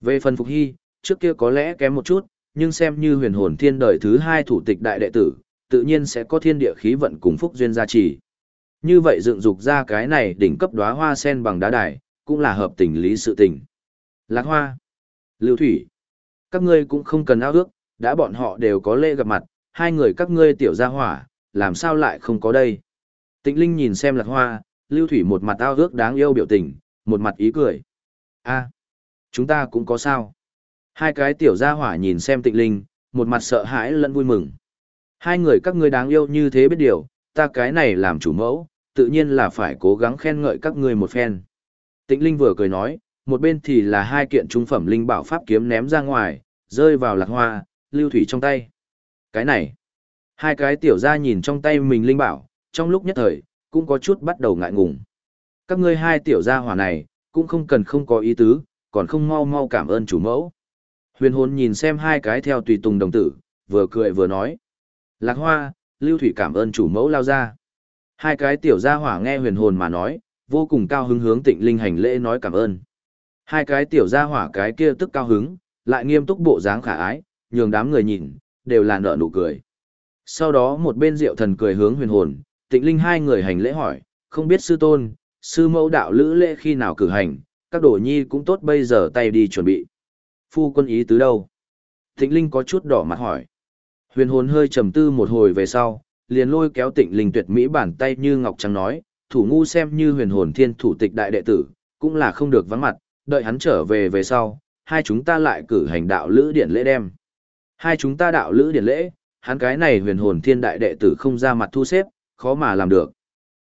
Về phần Phục Hy, trước kia có lẽ kém một chút, nhưng xem như huyền hồn thiên đời thứ hai thủ tịch đại đệ tử, tự nhiên sẽ có thiên địa khí vận cùng phúc duyên gia trì. Như vậy dựng dục ra cái này đỉnh cấp đóa hoa sen bằng đá đài, cũng là hợp tình lý sự tình. Lạc Hoa, Lưu Thủy, các ngươi cũng không cần ao ước, đã bọn họ đều có lễ gặp mặt, hai người các ngươi tiểu gia hỏa, làm sao lại không có đây. Tịnh Linh nhìn xem Lạc Hoa, Lưu Thủy một mặt ao ước đáng yêu biểu tình, một mặt ý cười. a chúng ta cũng có sao. Hai cái tiểu gia hỏa nhìn xem Tịnh Linh, một mặt sợ hãi lẫn vui mừng. Hai người các ngươi đáng yêu như thế biết điều, ta cái này làm chủ mẫu, tự nhiên là phải cố gắng khen ngợi các ngươi một phen. Tịnh Linh vừa cười nói, một bên thì là hai kiện trung phẩm linh bảo pháp kiếm ném ra ngoài, rơi vào lạc hoa, lưu thủy trong tay. Cái này, hai cái tiểu ra nhìn trong tay mình linh bảo, trong lúc nhất thời, cũng có chút bắt đầu ngại ngùng. Các ngươi hai tiểu gia hỏa này, cũng không cần không có ý tứ, còn không mau mau cảm ơn chủ mẫu. Huyền hồn nhìn xem hai cái theo tùy tùng đồng tử, vừa cười vừa nói. Lạc hoa, lưu thủy cảm ơn chủ mẫu lao ra. Hai cái tiểu gia hỏa nghe huyền hồn mà nói, vô cùng cao hứng hướng tịnh linh hành lễ nói cảm ơn. Hai cái tiểu gia hỏa cái kia tức cao hứng, lại nghiêm túc bộ dáng khả ái, nhường đám người nhìn, đều là nở nụ cười. Sau đó một bên Diệu Thần cười hướng huyền hồn, Tịnh Linh hai người hành lễ hỏi, không biết sư tôn, sư mẫu đạo lữ lễ khi nào cử hành, các đồ nhi cũng tốt bây giờ tay đi chuẩn bị. Phu quân ý tứ đâu? Tịnh Linh có chút đỏ mặt hỏi. Huyền hồn hơi trầm tư một hồi về sau, liền lôi kéo Tịnh Linh tuyệt mỹ bàn tay như ngọc trắng nói, thủ ngu xem như huyền hồn thiên thủ tịch đại đệ tử, cũng là không được vắng mặt, đợi hắn trở về về sau, hai chúng ta lại cử hành đạo lữ điển lễ đem. Hai chúng ta đạo lữ điển lễ, hắn cái này huyền hồn thiên đại đệ tử không ra mặt thu xếp, khó mà làm được.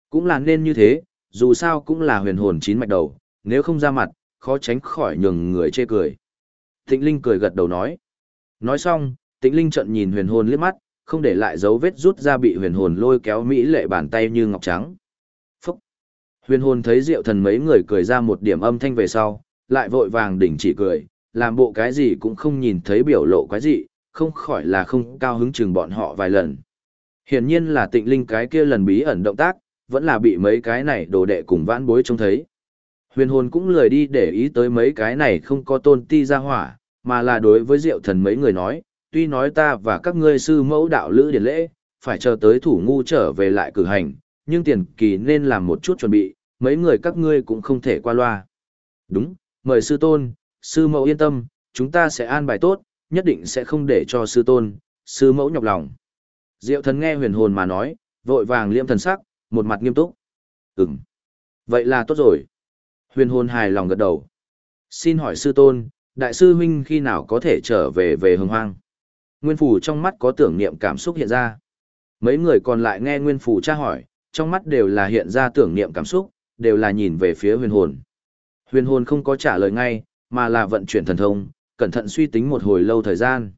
Cũng là nên như thế, dù sao cũng là huyền hồn chín mạch đầu, nếu không ra mặt, khó tránh khỏi nhường người chê cười. Tịnh Linh cười gật đầu nói. Nói xong, Tịnh Linh trận nhìn huyền hồn liếc mắt, không để lại dấu vết rút ra bị huyền hồn lôi kéo mỹ lệ bàn tay như ngọc trắng. Phúc! Huyền hồn thấy diệu thần mấy người cười ra một điểm âm thanh về sau, lại vội vàng đỉnh chỉ cười, làm bộ cái gì cũng không nhìn thấy biểu lộ cái gì, không khỏi là không cao hứng chừng bọn họ vài lần. Hiển nhiên là tịnh linh cái kia lần bí ẩn động tác, vẫn là bị mấy cái này đồ đệ cùng vãn bối trông thấy. Huyền hồn cũng lười đi để ý tới mấy cái này không có tôn ti ra hỏa, mà là đối với diệu thần mấy người nói, tuy nói ta và các ngươi sư mẫu đạo lữ điển lễ, phải chờ tới thủ ngu trở về lại cử hành, nhưng tiền kỳ nên làm một chút chuẩn bị, mấy người các ngươi cũng không thể qua loa. Đúng, mời sư tôn, sư mẫu yên tâm, chúng ta sẽ an bài tốt, nhất định sẽ không để cho sư tôn, sư mẫu nhọc lòng. Diệu thần nghe huyền hồn mà nói, vội vàng liêm thần sắc, một mặt nghiêm túc. Ừm. Vậy là tốt rồi. Huyền hồn hài lòng gật đầu. Xin hỏi sư tôn, đại sư huynh khi nào có thể trở về về hồng hoang? Nguyên phủ trong mắt có tưởng niệm cảm xúc hiện ra. Mấy người còn lại nghe Nguyên phủ tra hỏi, trong mắt đều là hiện ra tưởng niệm cảm xúc, đều là nhìn về phía huyền hồn. Huyền hồn không có trả lời ngay, mà là vận chuyển thần thông, cẩn thận suy tính một hồi lâu thời gian.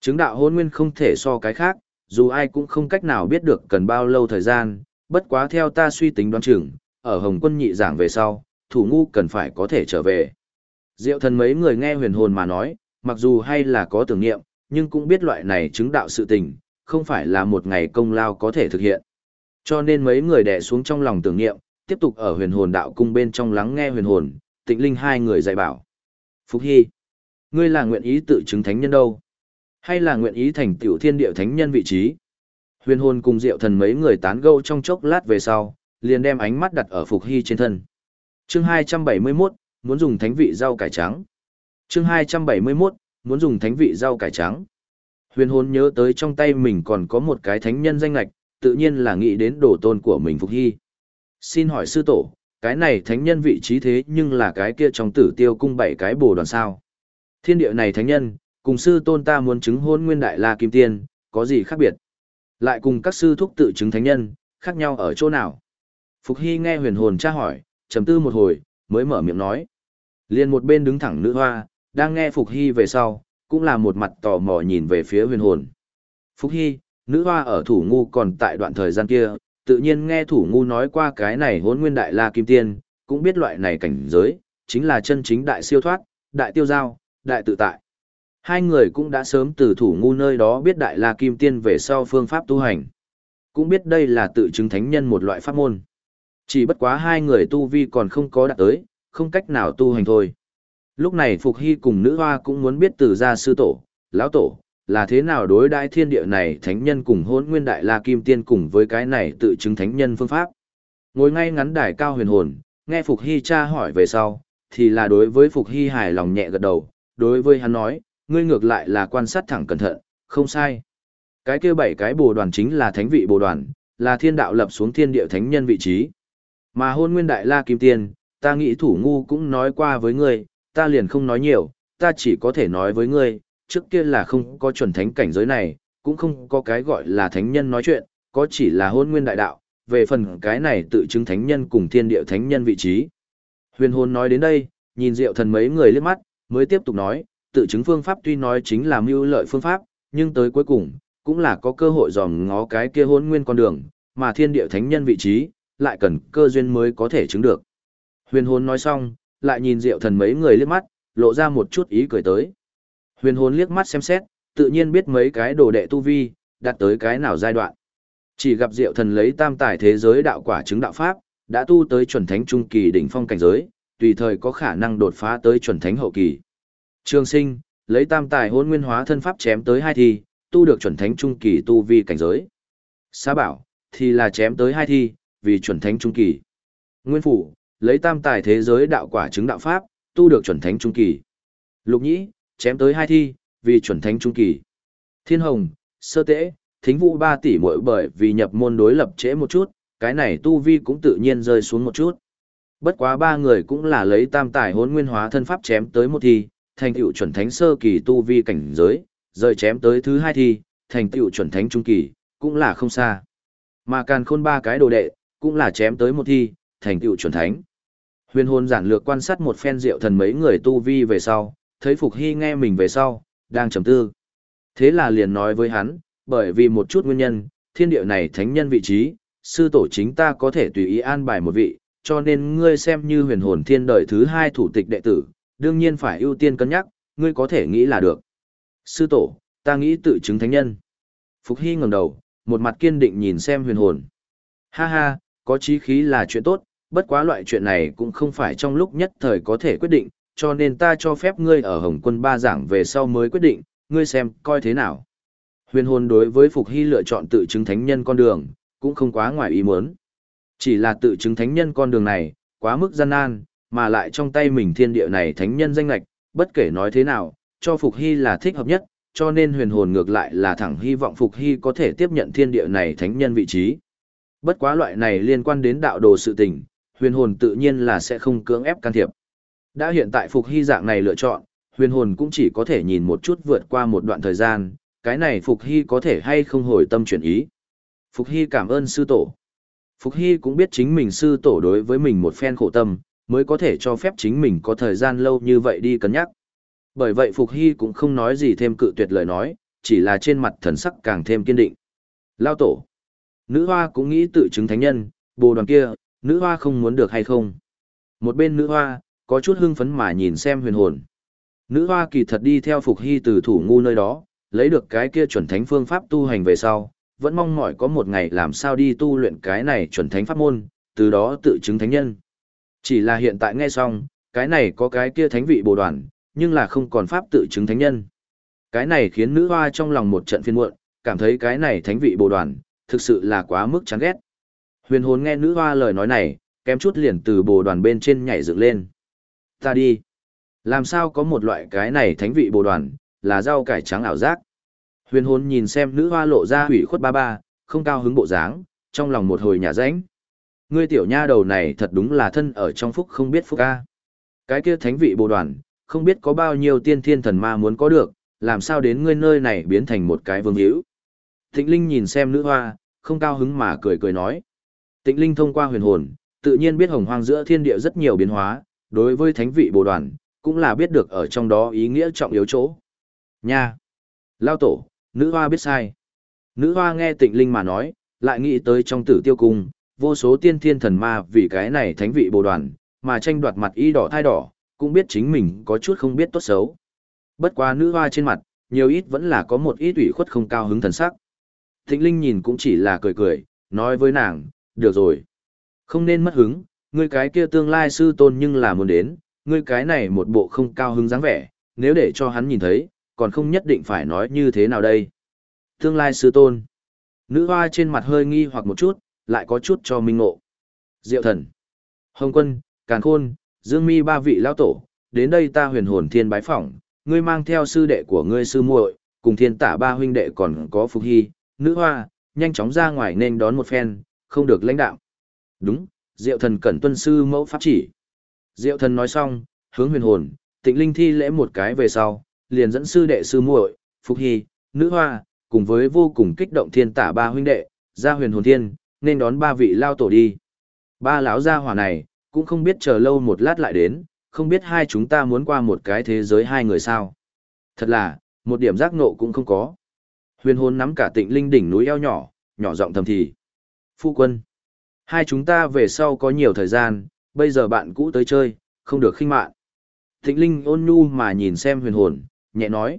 Chứng đạo hôn nguyên không thể so cái khác, dù ai cũng không cách nào biết được cần bao lâu thời gian, bất quá theo ta suy tính đoán chừng, ở Hồng quân nhị giảng về sau, thủ ngu cần phải có thể trở về. Diệu thần mấy người nghe huyền hồn mà nói, mặc dù hay là có tưởng niệm, nhưng cũng biết loại này chứng đạo sự tình, không phải là một ngày công lao có thể thực hiện. Cho nên mấy người đè xuống trong lòng tưởng niệm, tiếp tục ở huyền hồn đạo cung bên trong lắng nghe huyền hồn, tịnh linh hai người dạy bảo. Phúc Hy, ngươi là nguyện ý tự chứng thánh nhân đâu? Hay là nguyện ý thành tiểu thiên địa thánh nhân vị trí? Huyền hồn cùng diệu thần mấy người tán gẫu trong chốc lát về sau, liền đem ánh mắt đặt ở Phục Hy trên thân. Chương 271, muốn dùng thánh vị rau cải trắng. Chương 271, muốn dùng thánh vị rau cải trắng. Huyền hồn nhớ tới trong tay mình còn có một cái thánh nhân danh lạch, tự nhiên là nghĩ đến đồ tôn của mình Phục Hy. Xin hỏi sư tổ, cái này thánh nhân vị trí thế nhưng là cái kia trong tử tiêu cung bảy cái bồ đoàn sao. Thiên địa này thánh nhân, cùng sư tôn ta muốn chứng hôn nguyên đại la kim tiên, có gì khác biệt? Lại cùng các sư thúc tự chứng thánh nhân, khác nhau ở chỗ nào? Phục Hy nghe huyền hồn tra hỏi, trầm tư một hồi, mới mở miệng nói. Liên một bên đứng thẳng nữ hoa, đang nghe Phục Hy về sau, cũng là một mặt tò mò nhìn về phía huyền hồn. Phục Hy, nữ hoa ở thủ ngu còn tại đoạn thời gian kia, tự nhiên nghe thủ ngu nói qua cái này hốn nguyên đại la kim tiên, cũng biết loại này cảnh giới, chính là chân chính đại siêu thoát, đại tiêu giao, đại tự tại. Hai người cũng đã sớm từ thủ ngu nơi đó biết đại la kim tiên về sau phương pháp tu hành. Cũng biết đây là tự chứng thánh nhân một loại pháp môn. Chỉ bất quá hai người tu vi còn không có đạt tới, không cách nào tu hành thôi. Lúc này Phục Hy cùng nữ hoa cũng muốn biết từ gia sư tổ, lão tổ, là thế nào đối đãi thiên địa này thánh nhân cùng hôn nguyên đại la kim tiên cùng với cái này tự chứng thánh nhân phương pháp. Ngồi ngay ngắn đài cao huyền hồn, nghe Phục Hy cha hỏi về sau, thì là đối với Phục Hy hài lòng nhẹ gật đầu, đối với hắn nói, ngươi ngược lại là quan sát thẳng cẩn thận, không sai. Cái kia bảy cái bồ đoàn chính là thánh vị bồ đoàn, là thiên đạo lập xuống thiên địa thánh nhân vị trí. Mà hôn nguyên đại la kim tiên, ta nghĩ thủ ngu cũng nói qua với ngươi, ta liền không nói nhiều, ta chỉ có thể nói với ngươi, trước kia là không có chuẩn thánh cảnh giới này, cũng không có cái gọi là thánh nhân nói chuyện, có chỉ là hôn nguyên đại đạo, về phần cái này tự chứng thánh nhân cùng thiên địa thánh nhân vị trí. Huyền hồn nói đến đây, nhìn diệu thần mấy người liếc mắt, mới tiếp tục nói, tự chứng phương pháp tuy nói chính là mưu lợi phương pháp, nhưng tới cuối cùng, cũng là có cơ hội dòm ngó cái kia hôn nguyên con đường, mà thiên địa thánh nhân vị trí, lại cần cơ duyên mới có thể chứng được. Huyền hồn nói xong, lại nhìn diệu thần mấy người liếc mắt, lộ ra một chút ý cười tới. Huyền hồn liếc mắt xem xét, tự nhiên biết mấy cái đồ đệ tu vi, đạt tới cái nào giai đoạn. Chỉ gặp diệu thần lấy tam tài thế giới đạo quả chứng đạo pháp, đã tu tới chuẩn thánh trung kỳ đỉnh phong cảnh giới, tùy thời có khả năng đột phá tới chuẩn thánh hậu kỳ. Trường sinh, lấy tam tài hôn nguyên hóa thân pháp chém tới hai thi, tu được chuẩn thánh trung kỳ tu vi cảnh giới. Xá bảo, thì là chém tới hai thi, vì chuẩn thánh trung kỳ. Nguyên phủ, lấy tam tài thế giới đạo quả chứng đạo pháp, tu được chuẩn thánh trung kỳ. Lục nhĩ, chém tới hai thi, vì chuẩn thánh trung kỳ. Thiên hồng, sơ tễ, thính vũ ba tỷ mỗi bởi vì nhập môn đối lập trễ một chút, cái này tu vi cũng tự nhiên rơi xuống một chút. Bất quá ba người cũng là lấy tam tài hốn nguyên hóa thân pháp chém tới một thi, thành tựu chuẩn thánh sơ kỳ tu vi cảnh giới, rời chém tới thứ hai thi, thành tựu chuẩn thánh trung kỳ, cũng là không xa. Mà càn khôn ba cái đồ đệ, cũng là chém tới một thi, thành tựu chuẩn thánh. Huyền hồn giản lược quan sát một phen rượu thần mấy người tu vi về sau, thấy Phục Hy nghe mình về sau, đang trầm tư. Thế là liền nói với hắn, bởi vì một chút nguyên nhân, thiên địa này thánh nhân vị trí, sư tổ chính ta có thể tùy ý an bài một vị, cho nên ngươi xem như huyền hồn thiên đời thứ hai thủ tịch đệ tử, đương nhiên phải ưu tiên cân nhắc, ngươi có thể nghĩ là được. Sư tổ, ta nghĩ tự chứng thánh nhân. Phục Hy ngẩng đầu, một mặt kiên định nhìn xem huyền hồn. Ha ha, có chí khí là chuyện tốt, bất quá loại chuyện này cũng không phải trong lúc nhất thời có thể quyết định, cho nên ta cho phép ngươi ở Hồng quân ba giảng về sau mới quyết định, ngươi xem, coi thế nào. Huyền hồn đối với Phục Hy lựa chọn tự chứng thánh nhân con đường, cũng không quá ngoài ý muốn. Chỉ là tự chứng thánh nhân con đường này, quá mức gian nan, mà lại trong tay mình thiên địa này thánh nhân danh lạch, bất kể nói thế nào, cho Phục Hy là thích hợp nhất, cho nên huyền hồn ngược lại là thẳng hy vọng Phục Hy có thể tiếp nhận thiên địa này thánh nhân vị trí. Bất quá loại này liên quan đến đạo đồ sự tình, huyền hồn tự nhiên là sẽ không cưỡng ép can thiệp. Đã hiện tại Phục Hy dạng này lựa chọn, huyền hồn cũng chỉ có thể nhìn một chút vượt qua một đoạn thời gian, cái này Phục Hy có thể hay không hồi tâm chuyển ý. Phục Hy cảm ơn sư tổ. Phục Hy cũng biết chính mình sư tổ đối với mình một phen khổ tâm, mới có thể cho phép chính mình có thời gian lâu như vậy đi cân nhắc. Bởi vậy Phục Hy cũng không nói gì thêm cự tuyệt lời nói, chỉ là trên mặt thần sắc càng thêm kiên định. Lao tổ. Nữ hoa cũng nghĩ tự chứng thánh nhân, bồ đoàn kia, nữ hoa không muốn được hay không. Một bên nữ hoa, có chút hưng phấn mà nhìn xem huyền hồn. Nữ hoa kỳ thật đi theo Phục Hy từ thủ ngu nơi đó, lấy được cái kia chuẩn thánh phương pháp tu hành về sau, vẫn mong mỏi có một ngày làm sao đi tu luyện cái này chuẩn thánh pháp môn, từ đó tự chứng thánh nhân. Chỉ là hiện tại nghe xong, cái này có cái kia thánh vị bồ đoàn, nhưng là không còn pháp tự chứng thánh nhân. Cái này khiến nữ hoa trong lòng một trận phiên muộn, cảm thấy cái này thánh vị bồ đoàn, thực sự là quá mức chán ghét. Huyền hồn nghe nữ hoa lời nói này, kém chút liền từ bồ đoàn bên trên nhảy dựng lên. Ta đi. Làm sao có một loại cái này thánh vị bồ đoàn, là rau cải trắng ảo giác. Huyền hồn nhìn xem nữ hoa lộ ra hủy khuất ba ba, không cao hứng bộ dáng, trong lòng một hồi nhà ránh. Ngươi tiểu nha đầu này thật đúng là thân ở trong phúc không biết phúc ca. Cái kia thánh vị bồ đoàn, không biết có bao nhiêu tiên thiên thần ma muốn có được, làm sao đến ngươi nơi này biến thành một cái vương hữu. Thịnh Linh nhìn xem nữ hoa, không cao hứng mà cười cười nói. Tịnh Linh thông qua huyền hồn, tự nhiên biết hồng hoang giữa thiên địa rất nhiều biến hóa, đối với thánh vị bồ đoàn, cũng là biết được ở trong đó ý nghĩa trọng yếu chỗ. Nha! Lao tổ, nữ hoa biết sai. Nữ hoa nghe tịnh Linh mà nói, lại nghĩ tới trong tử tiêu cung, vô số tiên thiên thần ma vì cái này thánh vị bồ đoàn, mà tranh đoạt mặt y đỏ thai đỏ, cũng biết chính mình có chút không biết tốt xấu. Bất quá nữ hoa trên mặt, nhiều ít vẫn là có một ít ủy khuất không cao hứng thần sắc. Tịnh Linh nhìn cũng chỉ là cười cười, nói với nàng, được rồi. Không nên mất hứng, ngươi cái kia tương lai sư tôn nhưng là muốn đến, ngươi cái này một bộ không cao hứng dáng vẻ, nếu để cho hắn nhìn thấy, còn không nhất định phải nói như thế nào đây. Tương lai sư tôn. Nữ hoa trên mặt hơi nghi hoặc một chút, lại có chút cho minh ngộ. Diệu thần. Hồng quân, Càn Khôn, Dương Mi ba vị lão tổ, đến đây ta huyền hồn thiên bái phỏng, ngươi mang theo sư đệ của ngươi sư muội, cùng thiên tả ba huynh đệ còn có Phục Hy, nữ hoa, nhanh chóng ra ngoài nên đón một phen, không được lãnh đạo. Đúng, Diệu thần cẩn tuân sư mẫu pháp chỉ. Diệu thần nói xong, hướng huyền hồn, tịnh linh thi lễ một cái về sau, liền dẫn sư đệ sư muội, Phục Hy, nữ hoa, cùng với vô cùng kích động thiên tả ba huynh đệ, ra huyền hồn thiên, nên đón ba vị lao tổ đi. Ba lão gia hỏa này, cũng không biết chờ lâu một lát lại đến, không biết hai chúng ta muốn qua một cái thế giới hai người sao. Thật là, một điểm giác nộ cũng không có. Huyền hồn nắm cả tịnh linh đỉnh núi eo nhỏ, nhỏ giọng thầm thì. Phu quân, hai chúng ta về sau có nhiều thời gian, bây giờ bạn cũ tới chơi, không được khinh mạn. Thịnh linh ôn nhu mà nhìn xem huyền hồn, nhẹ nói.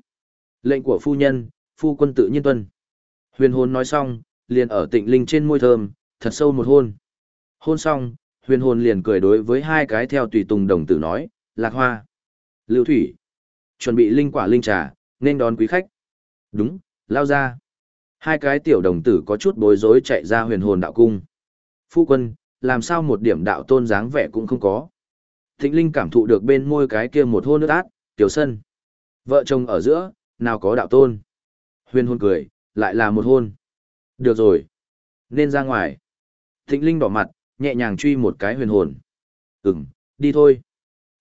Lệnh của phu nhân, phu quân tự nhiên tuân. Huyền hồn nói xong, liền ở tịnh linh trên môi thơm, thật sâu một hôn. Hôn xong, huyền hồn liền cười đối với hai cái theo tùy tùng đồng tử nói, lạc hoa, lưu thủy. Chuẩn bị linh quả linh trà, nên đón quý khách. Đúng, lao ra. Hai cái tiểu đồng tử có chút bối rối chạy ra huyền hồn đạo cung. Phu quân, làm sao một điểm đạo tôn dáng vẻ cũng không có. Thịnh Linh cảm thụ được bên môi cái kia một hôn nước át, tiểu sân. Vợ chồng ở giữa, nào có đạo tôn. Huyền hôn cười, lại là một hôn. Được rồi. Nên ra ngoài. Thịnh Linh đỏ mặt, nhẹ nhàng truy một cái huyền hồn. Ừm, đi thôi.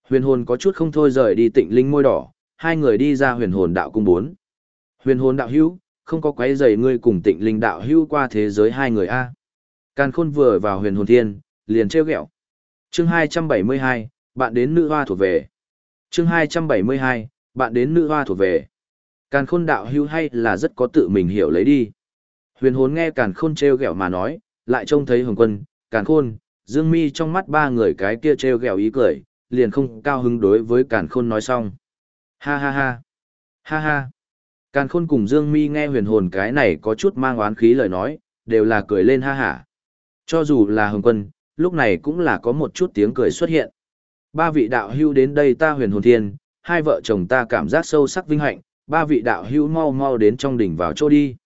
Huyền hồn có chút không thôi rời đi tịnh Linh môi đỏ, hai người đi ra huyền hồn đạo cung bốn. Huyền hồn đạo hữu, không có quấy rầy ngươi cùng tịnh Linh đạo hữu qua thế giới hai người A. Càn khôn vừa vào huyền hồn thiên, liền treo ghẹo. Chương 272, bạn đến nữ hoa thuộc về. Chương 272, bạn đến nữ hoa thuộc về. Càn khôn đạo hữu hay là rất có tự mình hiểu lấy đi. Huyền hồn nghe càn khôn treo ghẹo mà nói, lại trông thấy hồng quân, càn khôn, dương mi trong mắt ba người cái kia treo ghẹo ý cười, liền không cao hứng đối với càn khôn nói xong. Ha ha ha. Ha ha. Càn khôn cùng dương mi nghe huyền hồn cái này có chút mang oán khí lời nói, đều là cười lên ha hả. Cho dù là hồng quân, lúc này cũng là có một chút tiếng cười xuất hiện. Ba vị đạo hưu đến đây ta huyền hồn thiên, hai vợ chồng ta cảm giác sâu sắc vinh hạnh, ba vị đạo hưu mau mau đến trong đỉnh vào chỗ đi.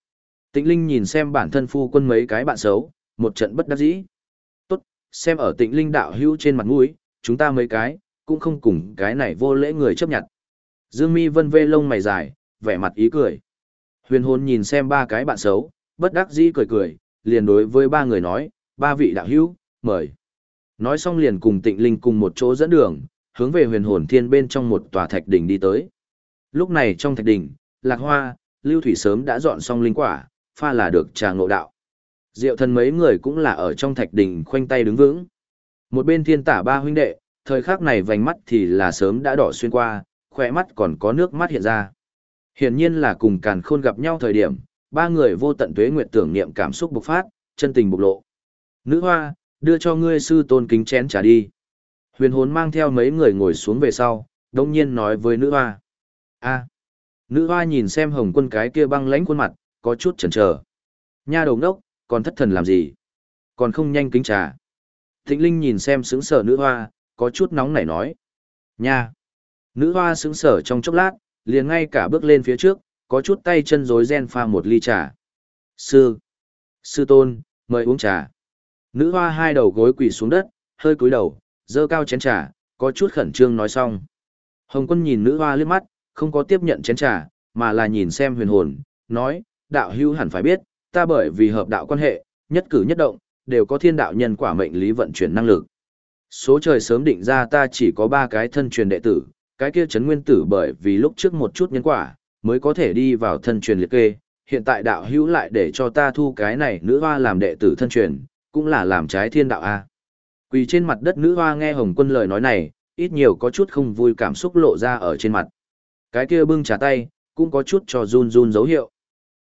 Tịnh Linh nhìn xem bản thân phu quân mấy cái bạn xấu, một trận bất đắc dĩ. Tốt, xem ở tịnh Linh đạo hưu trên mặt mũi, chúng ta mấy cái, cũng không cùng cái này vô lễ người chấp nhận. Dương mi vân vê lông mày dài, vẻ mặt ý cười. Huyền hồn nhìn xem ba cái bạn xấu, bất đắc dĩ cười cười, liền đối với ba người nói, ba vị đạo hữu, mời. Nói xong liền cùng tịnh linh cùng một chỗ dẫn đường, hướng về huyền hồn thiên bên trong một tòa thạch đỉnh đi tới. Lúc này trong thạch đỉnh, lạc hoa, lưu thủy sớm đã dọn xong linh quả, pha là được trà ngộ đạo. Diệu thần mấy người cũng là ở trong thạch đỉnh khoanh tay đứng vững. Một bên thiên tả ba huynh đệ, thời khắc này vành mắt thì là sớm đã đỏ xuyên qua, khỏe mắt còn có nước mắt hiện ra. Hiển nhiên là cùng càn khôn gặp nhau thời điểm, ba người vô tận tuế nguyện tưởng niệm cảm xúc bộc phát, chân tình bộc lộ. Nữ hoa, đưa cho ngươi sư tôn kính chén trả đi. Huyền hồn mang theo mấy người ngồi xuống về sau, đông nhiên nói với nữ hoa. a nữ hoa nhìn xem hồng quân cái kia băng lãnh khuôn mặt, có chút chần chờ. Nha đầu ngốc, còn thất thần làm gì? Còn không nhanh kính trà. Thịnh Linh nhìn xem sững sở nữ hoa, có chút nóng nảy nói. Nha! Nữ hoa sững sở trong chốc lát, liền ngay cả bước lên phía trước, có chút tay chân rối ren pha một ly trà. Sư! Sư tôn, mời uống trà. Nữ hoa hai đầu gối quỳ xuống đất, hơi cúi đầu, dơ cao chén trà, có chút khẩn trương nói xong. Hồng quân nhìn nữ hoa liếc mắt, không có tiếp nhận chén trà, mà là nhìn xem huyền hồn, nói, đạo hưu hẳn phải biết, ta bởi vì hợp đạo quan hệ, nhất cử nhất động, đều có thiên đạo nhân quả mệnh lý vận chuyển năng lực. Số trời sớm định ra ta chỉ có ba cái thân truyền đệ tử, cái kia chấn nguyên tử bởi vì lúc trước một chút nhân quả, mới có thể đi vào thân truyền liệt kê, hiện tại đạo hữu lại để cho ta thu cái này nữ hoa làm đệ tử thân truyền, cũng là làm trái thiên đạo a. Quỳ trên mặt đất nữ hoa nghe Hồng Quân lời nói này, ít nhiều có chút không vui cảm xúc lộ ra ở trên mặt. Cái kia bưng trà tay, cũng có chút cho run run dấu hiệu.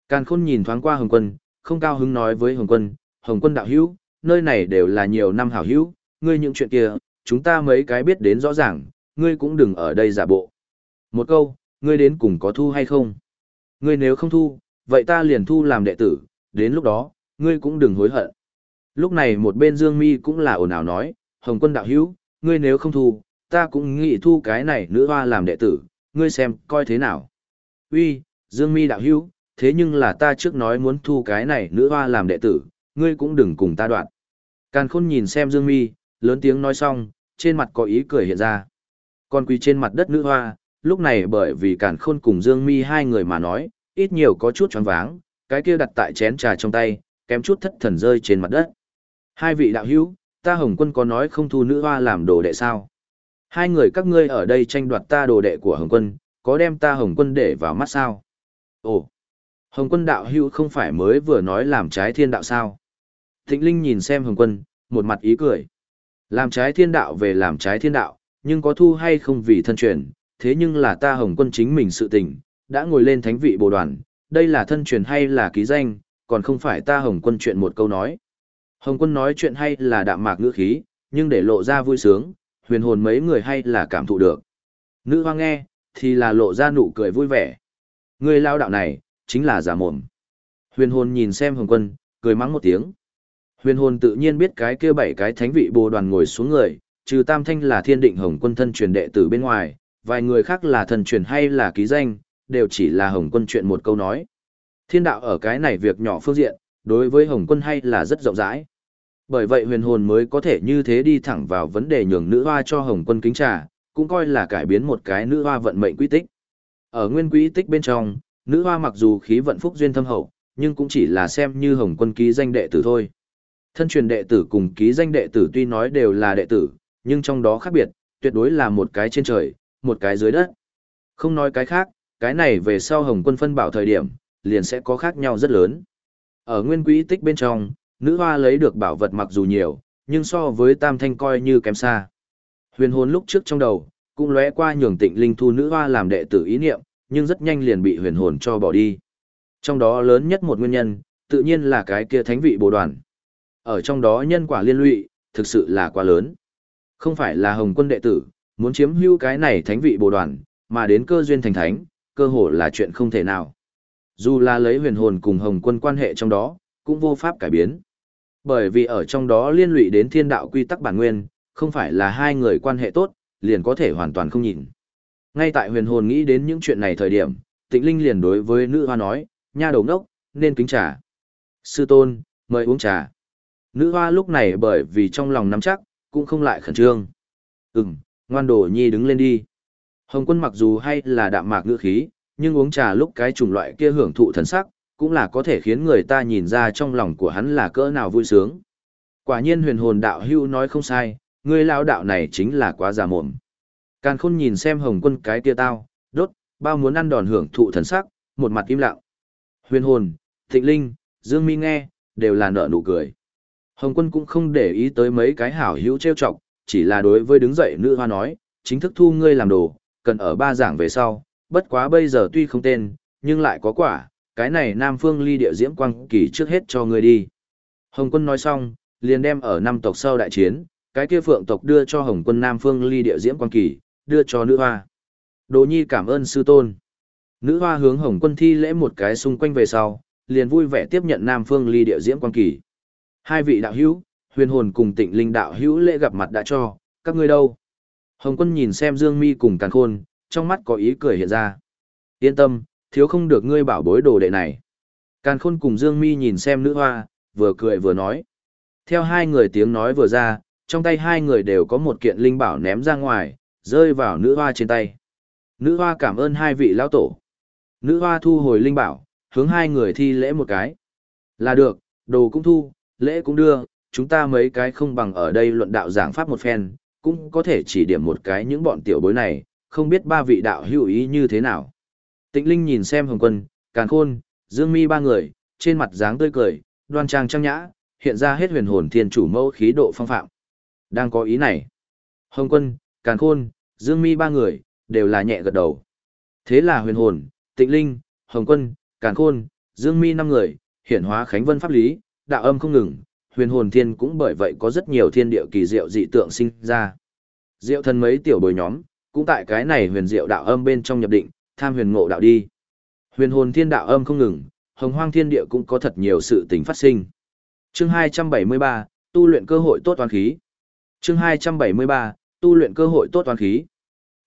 Càn Khôn nhìn thoáng qua Hồng Quân, không cao hứng nói với Hồng Quân, Hồng Quân đạo hữu, nơi này đều là nhiều năm hảo hữu, ngươi những chuyện kia, chúng ta mấy cái biết đến rõ ràng, ngươi cũng đừng ở đây giả bộ. Một câu, ngươi đến cùng có thu hay không? Ngươi nếu không thu, vậy ta liền thu làm đệ tử, đến lúc đó, ngươi cũng đừng hối hận. Lúc này một bên Dương Mi cũng là ồn ào nói, Hồng quân đạo hữu, ngươi nếu không thu, ta cũng nghĩ thu cái này nữ hoa làm đệ tử, ngươi xem, coi thế nào. Uy, Dương Mi đạo hữu, thế nhưng là ta trước nói muốn thu cái này nữ hoa làm đệ tử, ngươi cũng đừng cùng ta đoạn. Càn khôn nhìn xem Dương Mi, lớn tiếng nói xong, trên mặt có ý cười hiện ra. Còn quỳ trên mặt đất nữ hoa, lúc này bởi vì càn khôn cùng Dương Mi hai người mà nói, ít nhiều có chút choáng váng, cái kia đặt tại chén trà trong tay, kém chút thất thần rơi trên mặt đất. Hai vị đạo hữu, ta Hồng Quân có nói không thu nữ hoa làm đồ đệ sao? Hai người các ngươi ở đây tranh đoạt ta đồ đệ của Hồng Quân, có đem ta Hồng Quân để vào mắt sao? Ồ, Hồng Quân đạo hữu không phải mới vừa nói làm trái thiên đạo sao? Thịnh Linh nhìn xem Hồng Quân, một mặt ý cười. Làm trái thiên đạo về làm trái thiên đạo, nhưng có thu hay không vì thân truyền, thế nhưng là ta Hồng Quân chính mình sự tình, đã ngồi lên thánh vị bồ đoàn, đây là thân truyền hay là ký danh, còn không phải ta Hồng Quân chuyện một câu nói. Hồng quân nói chuyện hay là đạm mạc ngữ khí, nhưng để lộ ra vui sướng, huyền hồn mấy người hay là cảm thụ được. Nữ hoa nghe, thì là lộ ra nụ cười vui vẻ. Người lao đạo này, chính là giả mồm. Huyền hồn nhìn xem hồng quân, cười mắng một tiếng. Huyền hồn tự nhiên biết cái kia bảy cái thánh vị bồ đoàn ngồi xuống người, trừ tam thanh là thiên định hồng quân thân truyền đệ tử bên ngoài, vài người khác là thần truyền hay là ký danh, đều chỉ là Hồng Quân chuyện một câu nói. Thiên đạo ở cái này việc nhỏ phương diện, đối với Hồng Quân hay là rất rộng rãi. Bởi vậy huyền hồn mới có thể như thế đi thẳng vào vấn đề nhường nữ hoa cho Hồng Quân kính trà, cũng coi là cải biến một cái nữ hoa vận mệnh quy tích. Ở nguyên quy tích bên trong, nữ hoa mặc dù khí vận phúc duyên thâm hậu, nhưng cũng chỉ là xem như Hồng Quân ký danh đệ tử thôi. Thân truyền đệ tử cùng ký danh đệ tử tuy nói đều là đệ tử, nhưng trong đó khác biệt, tuyệt đối là một cái trên trời, một cái dưới đất. Không nói cái khác, cái này về sau Hồng Quân phân bảo thời điểm, liền sẽ có khác nhau rất lớn. Ở nguyên quỹ tích bên trong, nữ hoa lấy được bảo vật mặc dù nhiều, nhưng so với tam thanh coi như kém xa. Huyền hồn lúc trước trong đầu, cũng lóe qua nhường tịnh linh thu nữ hoa làm đệ tử ý niệm, nhưng rất nhanh liền bị huyền hồn cho bỏ đi. Trong đó lớn nhất một nguyên nhân, tự nhiên là cái kia thánh vị bồ đoàn. Ở trong đó nhân quả liên lụy, thực sự là quá lớn. Không phải là hồng quân đệ tử, muốn chiếm hữu cái này thánh vị bồ đoàn, mà đến cơ duyên thành thánh, cơ hồ là chuyện không thể nào. Dù là lấy huyền hồn cùng hồng quân quan hệ trong đó, cũng vô pháp cải biến. Bởi vì ở trong đó liên lụy đến thiên đạo quy tắc bản nguyên, không phải là hai người quan hệ tốt, liền có thể hoàn toàn không nhìn. Ngay tại huyền hồn nghĩ đến những chuyện này thời điểm, tịnh linh liền đối với nữ hoa nói, nha đầu ngốc, nên kính trà. Sư tôn, mời uống trà. Nữ hoa lúc này bởi vì trong lòng nắm chắc, cũng không lại khẩn trương. Ừm, ngoan đồ nhi đứng lên đi. Hồng quân mặc dù hay là đạm mạc ngữ khí, nhưng uống trà lúc cái chủng loại kia hưởng thụ thần sắc, cũng là có thể khiến người ta nhìn ra trong lòng của hắn là cỡ nào vui sướng. Quả nhiên huyền hồn đạo hưu nói không sai, người lão đạo này chính là quá già mồm. Càn khôn nhìn xem hồng quân cái kia tao, đốt, bao muốn ăn đòn hưởng thụ thần sắc, một mặt im lặng. Huyền hồn, thịnh linh, dương mi nghe, đều là nợ nụ cười. Hồng quân cũng không để ý tới mấy cái hảo hữu trêu chọc, chỉ là đối với đứng dậy nữ hoa nói, chính thức thu ngươi làm đồ, cần ở ba giảng về sau, bất quá bây giờ tuy không tên, nhưng lại có quả, cái này Nam Phương ly địa diễm quang kỳ trước hết cho ngươi đi. Hồng quân nói xong, liền đem ở năm tộc sau đại chiến, cái kia phượng tộc đưa cho Hồng quân Nam Phương ly địa diễm quang kỳ, đưa cho nữ hoa. Đồ nhi cảm ơn sư tôn. Nữ hoa hướng Hồng quân thi lễ một cái xung quanh về sau, liền vui vẻ tiếp nhận Nam Phương ly địa diễm quang kỳ. Hai vị đạo hữu, huyền hồn cùng tịnh linh đạo hữu lễ gặp mặt đã cho, các ngươi đâu? Hồng quân nhìn xem Dương Mi cùng Càn Khôn, trong mắt có ý cười hiện ra. Yên tâm, thiếu không được ngươi bảo bối đồ đệ này. Càn Khôn cùng Dương Mi nhìn xem nữ hoa, vừa cười vừa nói. Theo hai người tiếng nói vừa ra, trong tay hai người đều có một kiện linh bảo ném ra ngoài, rơi vào nữ hoa trên tay. Nữ hoa cảm ơn hai vị lão tổ. Nữ hoa thu hồi linh bảo, hướng hai người thi lễ một cái. Là được, đồ cũng thu, lễ cũng đưa, chúng ta mấy cái không bằng ở đây luận đạo giảng pháp một phen, cũng có thể chỉ điểm một cái những bọn tiểu bối này, không biết ba vị đạo hữu ý như thế nào. Tịnh Linh nhìn xem Hồng Quân, Càn Khôn, Dương Mi ba người, trên mặt dáng tươi cười, đoan trang trang nhã, hiện ra hết huyền hồn thiên chủ mẫu khí độ phong phạm. Đang có ý này. Hồng Quân, Càn Khôn, Dương Mi ba người, đều là nhẹ gật đầu. Thế là huyền hồn, Tịnh Linh, Hồng Quân, Càn Khôn, Dương Mi năm người, hiển hóa khánh vân pháp lý, đạo âm không ngừng, huyền hồn thiên cũng bởi vậy có rất nhiều thiên địa kỳ diệu dị tượng sinh ra. Diệu thần mấy tiểu bồi nhóm, cũng tại cái này huyền diệu đạo âm bên trong nhập định, tham huyền ngộ đạo đi. Huyền hồn thiên đạo âm không ngừng, hồng hoang thiên địa cũng có thật nhiều sự tình phát sinh. Chương 273, tu luyện cơ hội tốt toàn khí. Chương 273, tu luyện cơ hội tốt toàn khí.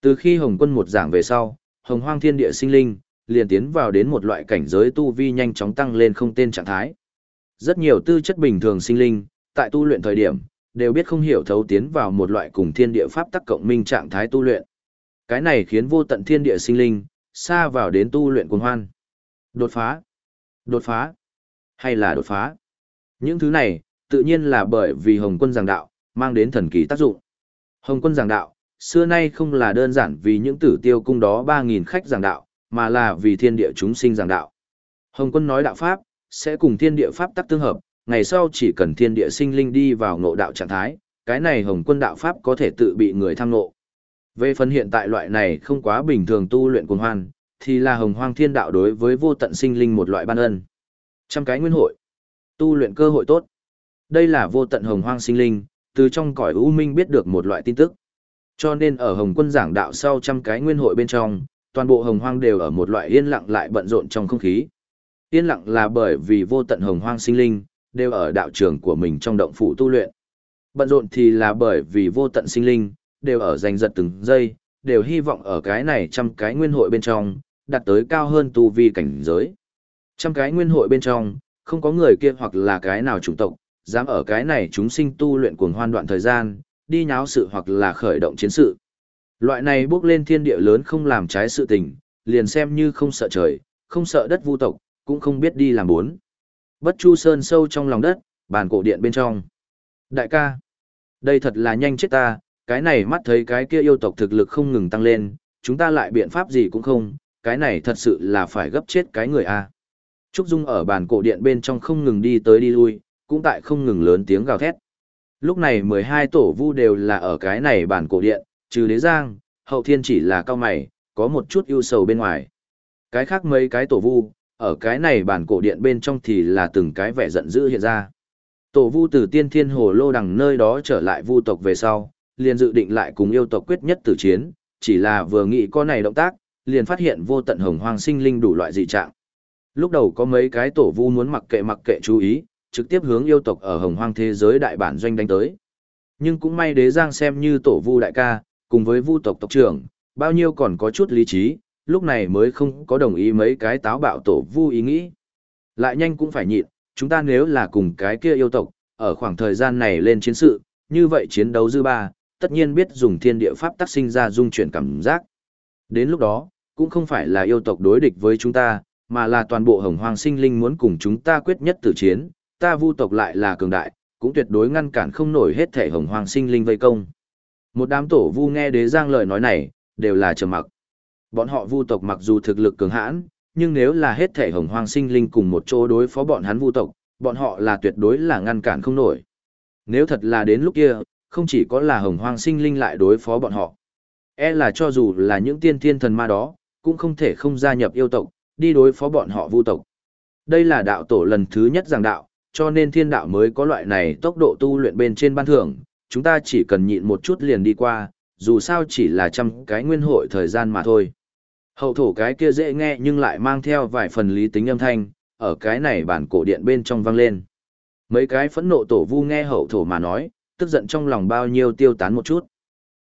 Từ khi Hồng Quân một giảng về sau, Hồng Hoang Thiên Địa sinh linh liền tiến vào đến một loại cảnh giới tu vi nhanh chóng tăng lên không tên trạng thái. Rất nhiều tư chất bình thường sinh linh, tại tu luyện thời điểm, đều biết không hiểu thấu tiến vào một loại cùng thiên địa pháp tắc cộng minh trạng thái tu luyện. Cái này khiến vô tận thiên địa sinh linh, xa vào đến tu luyện cuồng hoan. Đột phá, đột phá, hay là đột phá. Những thứ này, tự nhiên là bởi vì Hồng quân giảng đạo, mang đến thần kỳ tác dụng. Hồng quân giảng đạo, xưa nay không là đơn giản vì những tử tiêu cung đó 3.000 khách giảng đạo, mà là vì thiên địa chúng sinh giảng đạo. Hồng quân nói đạo Pháp, sẽ cùng thiên địa pháp tắc tương hợp, ngày sau chỉ cần thiên địa sinh linh đi vào ngộ đạo trạng thái, cái này hồng quân đạo pháp có thể tự bị người tham ngộ. Về phần hiện tại loại này không quá bình thường tu luyện cuồng hoan, thì là hồng hoang thiên đạo đối với vô tận sinh linh một loại ban ân. Trăm cái nguyên hội, tu luyện cơ hội tốt. Đây là vô tận hồng hoang sinh linh, từ trong cõi u minh biết được một loại tin tức. Cho nên ở hồng quân giảng đạo sau trăm cái nguyên hội bên trong, toàn bộ hồng hoang đều ở một loại yên lặng lại bận rộn trong không khí. Yên lặng là bởi vì vô tận hồng hoang sinh linh, đều ở đạo trường của mình trong động phủ tu luyện. Bận rộn thì là bởi vì vô tận sinh linh, đều ở giành giật từng giây, đều hy vọng ở cái này trăm cái nguyên hội bên trong, đạt tới cao hơn tu vi cảnh giới. Trăm cái nguyên hội bên trong, không có người kia hoặc là cái nào chủng tộc, dám ở cái này chúng sinh tu luyện cuồng hoan đoạn thời gian, đi nháo sự hoặc là khởi động chiến sự. Loại này bước lên thiên địa lớn không làm trái sự tình, liền xem như không sợ trời, không sợ đất vu tộc, cũng không biết đi làm bốn. Bất Chu Sơn sâu trong lòng đất, bàn cổ điện bên trong. Đại ca, đây thật là nhanh chết ta, cái này mắt thấy cái kia yêu tộc thực lực không ngừng tăng lên, chúng ta lại biện pháp gì cũng không, cái này thật sự là phải gấp chết cái người a. Trúc Dung ở bàn cổ điện bên trong không ngừng đi tới đi lui, cũng tại không ngừng lớn tiếng gào thét. Lúc này 12 tổ vu đều là ở cái này bàn cổ điện, trừ đế giang, hậu thiên chỉ là cao mày, có một chút ưu sầu bên ngoài. Cái khác mấy cái tổ vu, ở cái này bản cổ điện bên trong thì là từng cái vẻ giận dữ hiện ra. Tổ vu từ tiên thiên hồ lô đằng nơi đó trở lại vu tộc về sau, liền dự định lại cùng yêu tộc quyết nhất tử chiến, chỉ là vừa nghĩ con này động tác, liền phát hiện vô tận hồng hoang sinh linh đủ loại dị trạng. Lúc đầu có mấy cái tổ vu muốn mặc kệ mặc kệ chú ý, trực tiếp hướng yêu tộc ở hồng hoang thế giới đại bản doanh đánh tới. Nhưng cũng may đế giang xem như tổ vu đại ca, cùng với vu tộc tộc trưởng, bao nhiêu còn có chút lý trí, lúc này mới không có đồng ý mấy cái táo bạo tổ vu ý nghĩ. Lại nhanh cũng phải nhịn, chúng ta nếu là cùng cái kia yêu tộc, ở khoảng thời gian này lên chiến sự, như vậy chiến đấu dư ba, tất nhiên biết dùng thiên địa pháp tác sinh ra dung chuyển cảm giác. Đến lúc đó, cũng không phải là yêu tộc đối địch với chúng ta, mà là toàn bộ hồng hoang sinh linh muốn cùng chúng ta quyết nhất tử chiến, ta vu tộc lại là cường đại, cũng tuyệt đối ngăn cản không nổi hết thể hồng hoang sinh linh vây công. Một đám tổ vu nghe đế giang lời nói này, đều là trầm mặc. Bọn họ vu tộc mặc dù thực lực cường hãn, nhưng nếu là hết thể hồng hoang sinh linh cùng một chỗ đối phó bọn hắn vu tộc, bọn họ là tuyệt đối là ngăn cản không nổi. Nếu thật là đến lúc kia, không chỉ có là hồng hoang sinh linh lại đối phó bọn họ. E là cho dù là những tiên thiên thần ma đó, cũng không thể không gia nhập yêu tộc, đi đối phó bọn họ vu tộc. Đây là đạo tổ lần thứ nhất giảng đạo, cho nên thiên đạo mới có loại này tốc độ tu luyện bên trên ban thưởng, chúng ta chỉ cần nhịn một chút liền đi qua, dù sao chỉ là trăm cái nguyên hội thời gian mà thôi. Hậu thổ cái kia dễ nghe nhưng lại mang theo vài phần lý tính âm thanh, ở cái này bản cổ điện bên trong vang lên. Mấy cái phẫn nộ tổ vu nghe hậu thổ mà nói, tức giận trong lòng bao nhiêu tiêu tán một chút.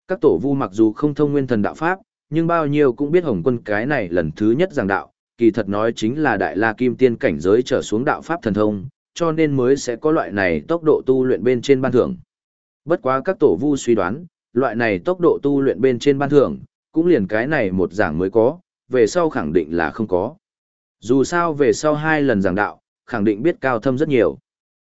Các tổ vu mặc dù không thông nguyên thần đạo pháp, nhưng bao nhiêu cũng biết hồng quân cái này lần thứ nhất giảng đạo, kỳ thật nói chính là đại la kim tiên cảnh giới trở xuống đạo pháp thần thông, cho nên mới sẽ có loại này tốc độ tu luyện bên trên ban thưởng. Bất quá các tổ vu suy đoán, loại này tốc độ tu luyện bên trên ban thưởng, cũng liền cái này một giảng mới có, về sau khẳng định là không có. Dù sao về sau hai lần giảng đạo, khẳng định biết cao thâm rất nhiều.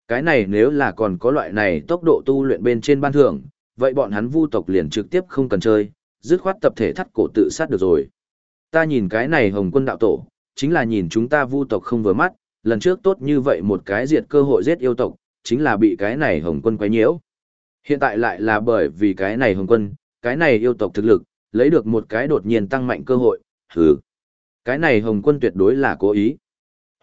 Cái này nếu là còn có loại này tốc độ tu luyện bên trên ban thưởng, vậy bọn hắn vu tộc liền trực tiếp không cần chơi, dứt khoát tập thể thắt cổ tự sát được rồi. Ta nhìn cái này hồng quân đạo tổ, chính là nhìn chúng ta vu tộc không vừa mắt, lần trước tốt như vậy một cái diệt cơ hội giết yêu tộc, chính là bị cái này hồng quân quấy nhiễu. Hiện tại lại là bởi vì cái này hồng quân, cái này yêu tộc thực lực, lấy được một cái đột nhiên tăng mạnh cơ hội, hừ. Cái này hồng quân tuyệt đối là cố ý.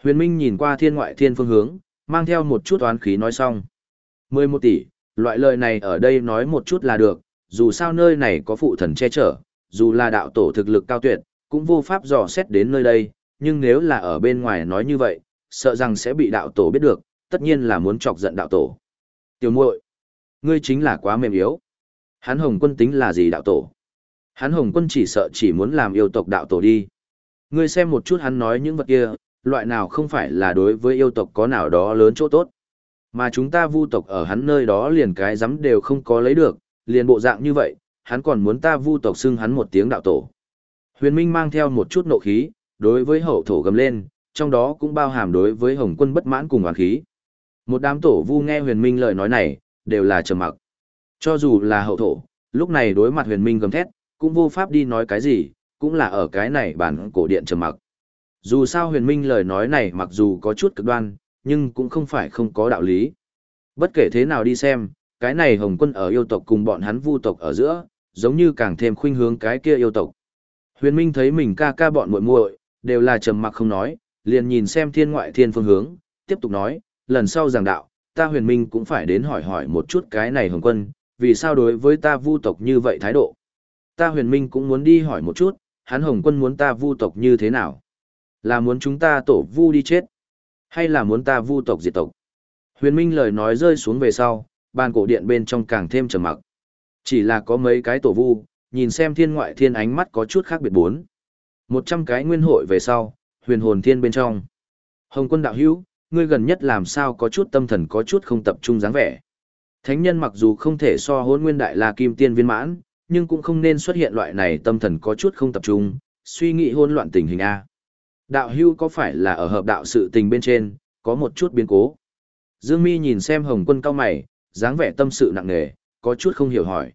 Huyền Minh nhìn qua thiên ngoại thiên phương hướng, mang theo một chút oán khí nói xong. 11 tỷ, loại lời này ở đây nói một chút là được, dù sao nơi này có phụ thần che chở, dù là đạo tổ thực lực cao tuyệt, cũng vô pháp dò xét đến nơi đây, nhưng nếu là ở bên ngoài nói như vậy, sợ rằng sẽ bị đạo tổ biết được, tất nhiên là muốn chọc giận đạo tổ. Tiểu muội, ngươi chính là quá mềm yếu. Hắn Hồng Quân tính là gì đạo tổ? Hắn Hồng Quân chỉ sợ chỉ muốn làm yêu tộc đạo tổ đi. Ngươi xem một chút hắn nói những vật kia, loại nào không phải là đối với yêu tộc có nào đó lớn chỗ tốt. Mà chúng ta vu tộc ở hắn nơi đó liền cái dám đều không có lấy được, liền bộ dạng như vậy, hắn còn muốn ta vu tộc xưng hắn một tiếng đạo tổ. Huyền Minh mang theo một chút nộ khí, đối với hậu thổ gầm lên, trong đó cũng bao hàm đối với Hồng Quân bất mãn cùng oán khí. Một đám tổ vu nghe Huyền Minh lời nói này, đều là trầm mặc. Cho dù là hậu thổ, lúc này đối mặt Huyền Minh gầm thét, cũng vô pháp đi nói cái gì, cũng là ở cái này bản cổ điện trầm mặc. Dù sao Huyền Minh lời nói này mặc dù có chút cực đoan, nhưng cũng không phải không có đạo lý. Bất kể thế nào đi xem, cái này Hồng Quân ở yêu tộc cùng bọn hắn vu tộc ở giữa, giống như càng thêm khuynh hướng cái kia yêu tộc. Huyền Minh thấy mình ca ca bọn muội muội đều là trầm mặc không nói, liền nhìn xem thiên ngoại thiên phương hướng, tiếp tục nói, lần sau giảng đạo, ta huyền minh cũng phải đến hỏi hỏi một chút cái này hồng quân, vì sao đối với ta vu tộc như vậy thái độ. Ta huyền minh cũng muốn đi hỏi một chút, hắn hồng quân muốn ta vu tộc như thế nào? Là muốn chúng ta tổ vu đi chết? Hay là muốn ta vu tộc diệt tộc? Huyền minh lời nói rơi xuống về sau, bàn cổ điện bên trong càng thêm trầm mặc. Chỉ là có mấy cái tổ vu, nhìn xem thiên ngoại thiên ánh mắt có chút khác biệt bốn. Một trăm cái nguyên hội về sau, huyền hồn thiên bên trong. Hồng quân đạo hữu, ngươi gần nhất làm sao có chút tâm thần có chút không tập trung dáng vẻ. Thánh nhân mặc dù không thể so hôn nguyên đại la kim tiên viên mãn, nhưng cũng không nên xuất hiện loại này tâm thần có chút không tập trung, suy nghĩ hỗn loạn tình hình A. Đạo hưu có phải là ở hợp đạo sự tình bên trên, có một chút biến cố. Dương mi nhìn xem hồng quân cao mày, dáng vẻ tâm sự nặng nề, có chút không hiểu hỏi.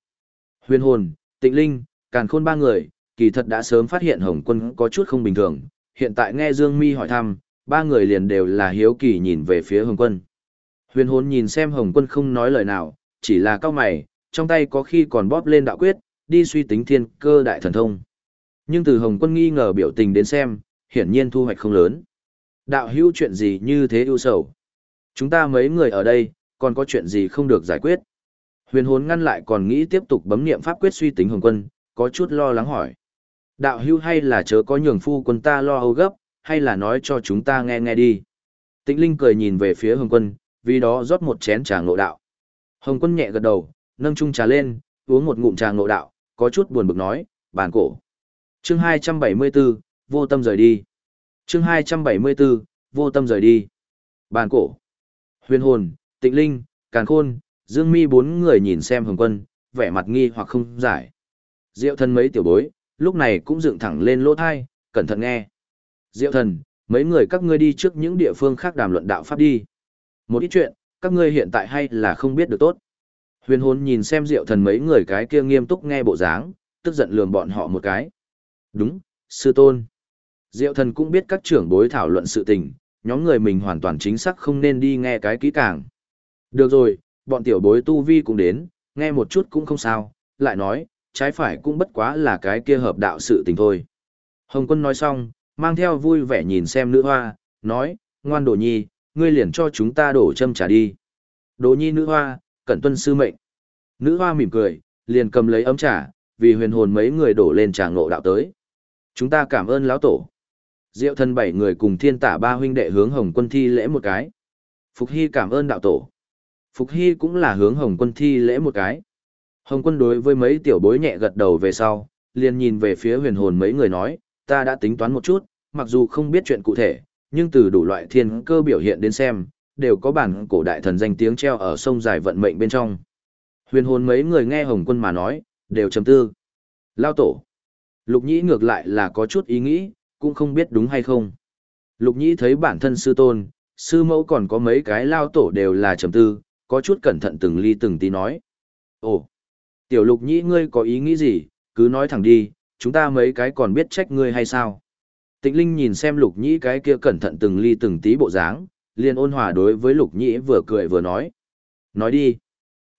Huyền hồn, tịnh linh, càn khôn ba người, kỳ thật đã sớm phát hiện hồng quân có chút không bình thường, hiện tại nghe Dương mi hỏi thăm, ba người liền đều là hiếu kỳ nhìn về phía hồng quân. Huyền hồn nhìn xem hồng quân không nói lời nào, chỉ là cao mày, trong tay có khi còn bóp lên đạo quyết, đi suy tính thiên cơ đại thần thông. Nhưng từ hồng quân nghi ngờ biểu tình đến xem, hiển nhiên thu hoạch không lớn. Đạo hữu chuyện gì như thế ưu sầu? Chúng ta mấy người ở đây, còn có chuyện gì không được giải quyết? Huyền hồn ngăn lại còn nghĩ tiếp tục bấm niệm pháp quyết suy tính hồng quân, có chút lo lắng hỏi. Đạo hữu hay là chớ có nhường phu quân ta lo âu gấp, hay là nói cho chúng ta nghe nghe đi. Tĩnh Linh cười nhìn về phía hồng quân, vì đó rót một chén trà ngộ đạo. Hồng quân nhẹ gật đầu, nâng chung trà lên, uống một ngụm trà ngộ đạo, có chút buồn bực nói, bàn cổ. Chương 274, vô tâm rời đi. Chương 274, vô tâm rời đi. Bàn cổ. Huyền hồn, tịnh linh, càn khôn, dương mi bốn người nhìn xem hồng quân, vẻ mặt nghi hoặc không giải. Diệu thần mấy tiểu bối, lúc này cũng dựng thẳng lên lỗ thai, cẩn thận nghe. Diệu thần, mấy người các ngươi đi trước những địa phương khác đàm luận đạo pháp đi. Một ít chuyện, các ngươi hiện tại hay là không biết được tốt. Huyền hồn nhìn xem diệu thần mấy người cái kia nghiêm túc nghe bộ dáng, tức giận lườm bọn họ một cái. Đúng, sư tôn. Diệu thần cũng biết các trưởng bối thảo luận sự tình, nhóm người mình hoàn toàn chính xác không nên đi nghe cái kỹ càng. Được rồi, bọn tiểu bối tu vi cũng đến, nghe một chút cũng không sao, lại nói, trái phải cũng bất quá là cái kia hợp đạo sự tình thôi. Hồng quân nói xong, mang theo vui vẻ nhìn xem nữ hoa, nói, ngoan đồ nhi, ngươi liền cho chúng ta đổ châm trà đi. Đồ nhi nữ hoa, cẩn tuân sư mệnh. Nữ hoa mỉm cười, liền cầm lấy ấm trà, vì huyền hồn mấy người đổ lên trà ngộ đạo tới. Chúng ta cảm ơn lão tổ. Diệu thân bảy người cùng thiên tả ba huynh đệ hướng hồng quân thi lễ một cái. Phục Hy cảm ơn đạo tổ. Phục Hy cũng là hướng hồng quân thi lễ một cái. Hồng quân đối với mấy tiểu bối nhẹ gật đầu về sau, liền nhìn về phía huyền hồn mấy người nói, ta đã tính toán một chút, mặc dù không biết chuyện cụ thể, nhưng từ đủ loại thiên cơ biểu hiện đến xem, đều có bản cổ đại thần danh tiếng treo ở sông dài vận mệnh bên trong. Huyền hồn mấy người nghe Hồng quân mà nói, đều trầm tư. Lao tổ. Lục nhĩ ngược lại là có chút ý nghĩ, cũng không biết đúng hay không. Lục nhĩ thấy bản thân sư tôn, sư mẫu còn có mấy cái lao tổ đều là trầm tư, có chút cẩn thận từng ly từng tí nói. Ồ, tiểu lục nhĩ ngươi có ý nghĩ gì, cứ nói thẳng đi, chúng ta mấy cái còn biết trách ngươi hay sao? Tịnh Linh nhìn xem lục nhĩ cái kia cẩn thận từng ly từng tí bộ dáng, liền ôn hòa đối với lục nhĩ vừa cười vừa nói. Nói đi.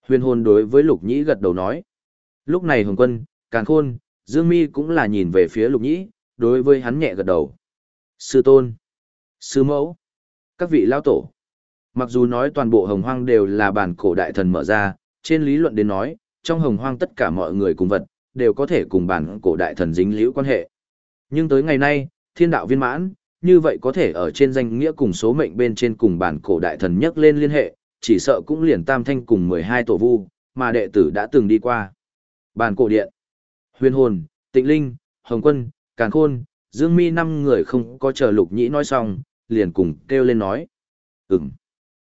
Huyền hồn đối với lục nhĩ gật đầu nói. Lúc này hồng quân, càn khôn, dương mi cũng là nhìn về phía lục nhĩ, đối với hắn nhẹ gật đầu. Sư tôn. Sư mẫu. Các vị lao tổ. Mặc dù nói toàn bộ hồng hoang đều là bản cổ đại thần mở ra, trên lý luận đến nói, trong hồng hoang tất cả mọi người cùng vật, đều có thể cùng bản cổ đại thần dính liễu quan hệ. Nhưng tới ngày nay, thiên đạo viên mãn, như vậy có thể ở trên danh nghĩa cùng số mệnh bên trên cùng bản cổ đại thần nhắc lên liên hệ, chỉ sợ cũng liền tam thanh cùng 12 tổ vu, mà đệ tử đã từng đi qua. Bản cổ điện, huyền hồn, tịnh linh, hồng quân, càn khôn, dương mi năm người không có chờ lục nhĩ nói xong, liền cùng kêu lên nói. Ừm,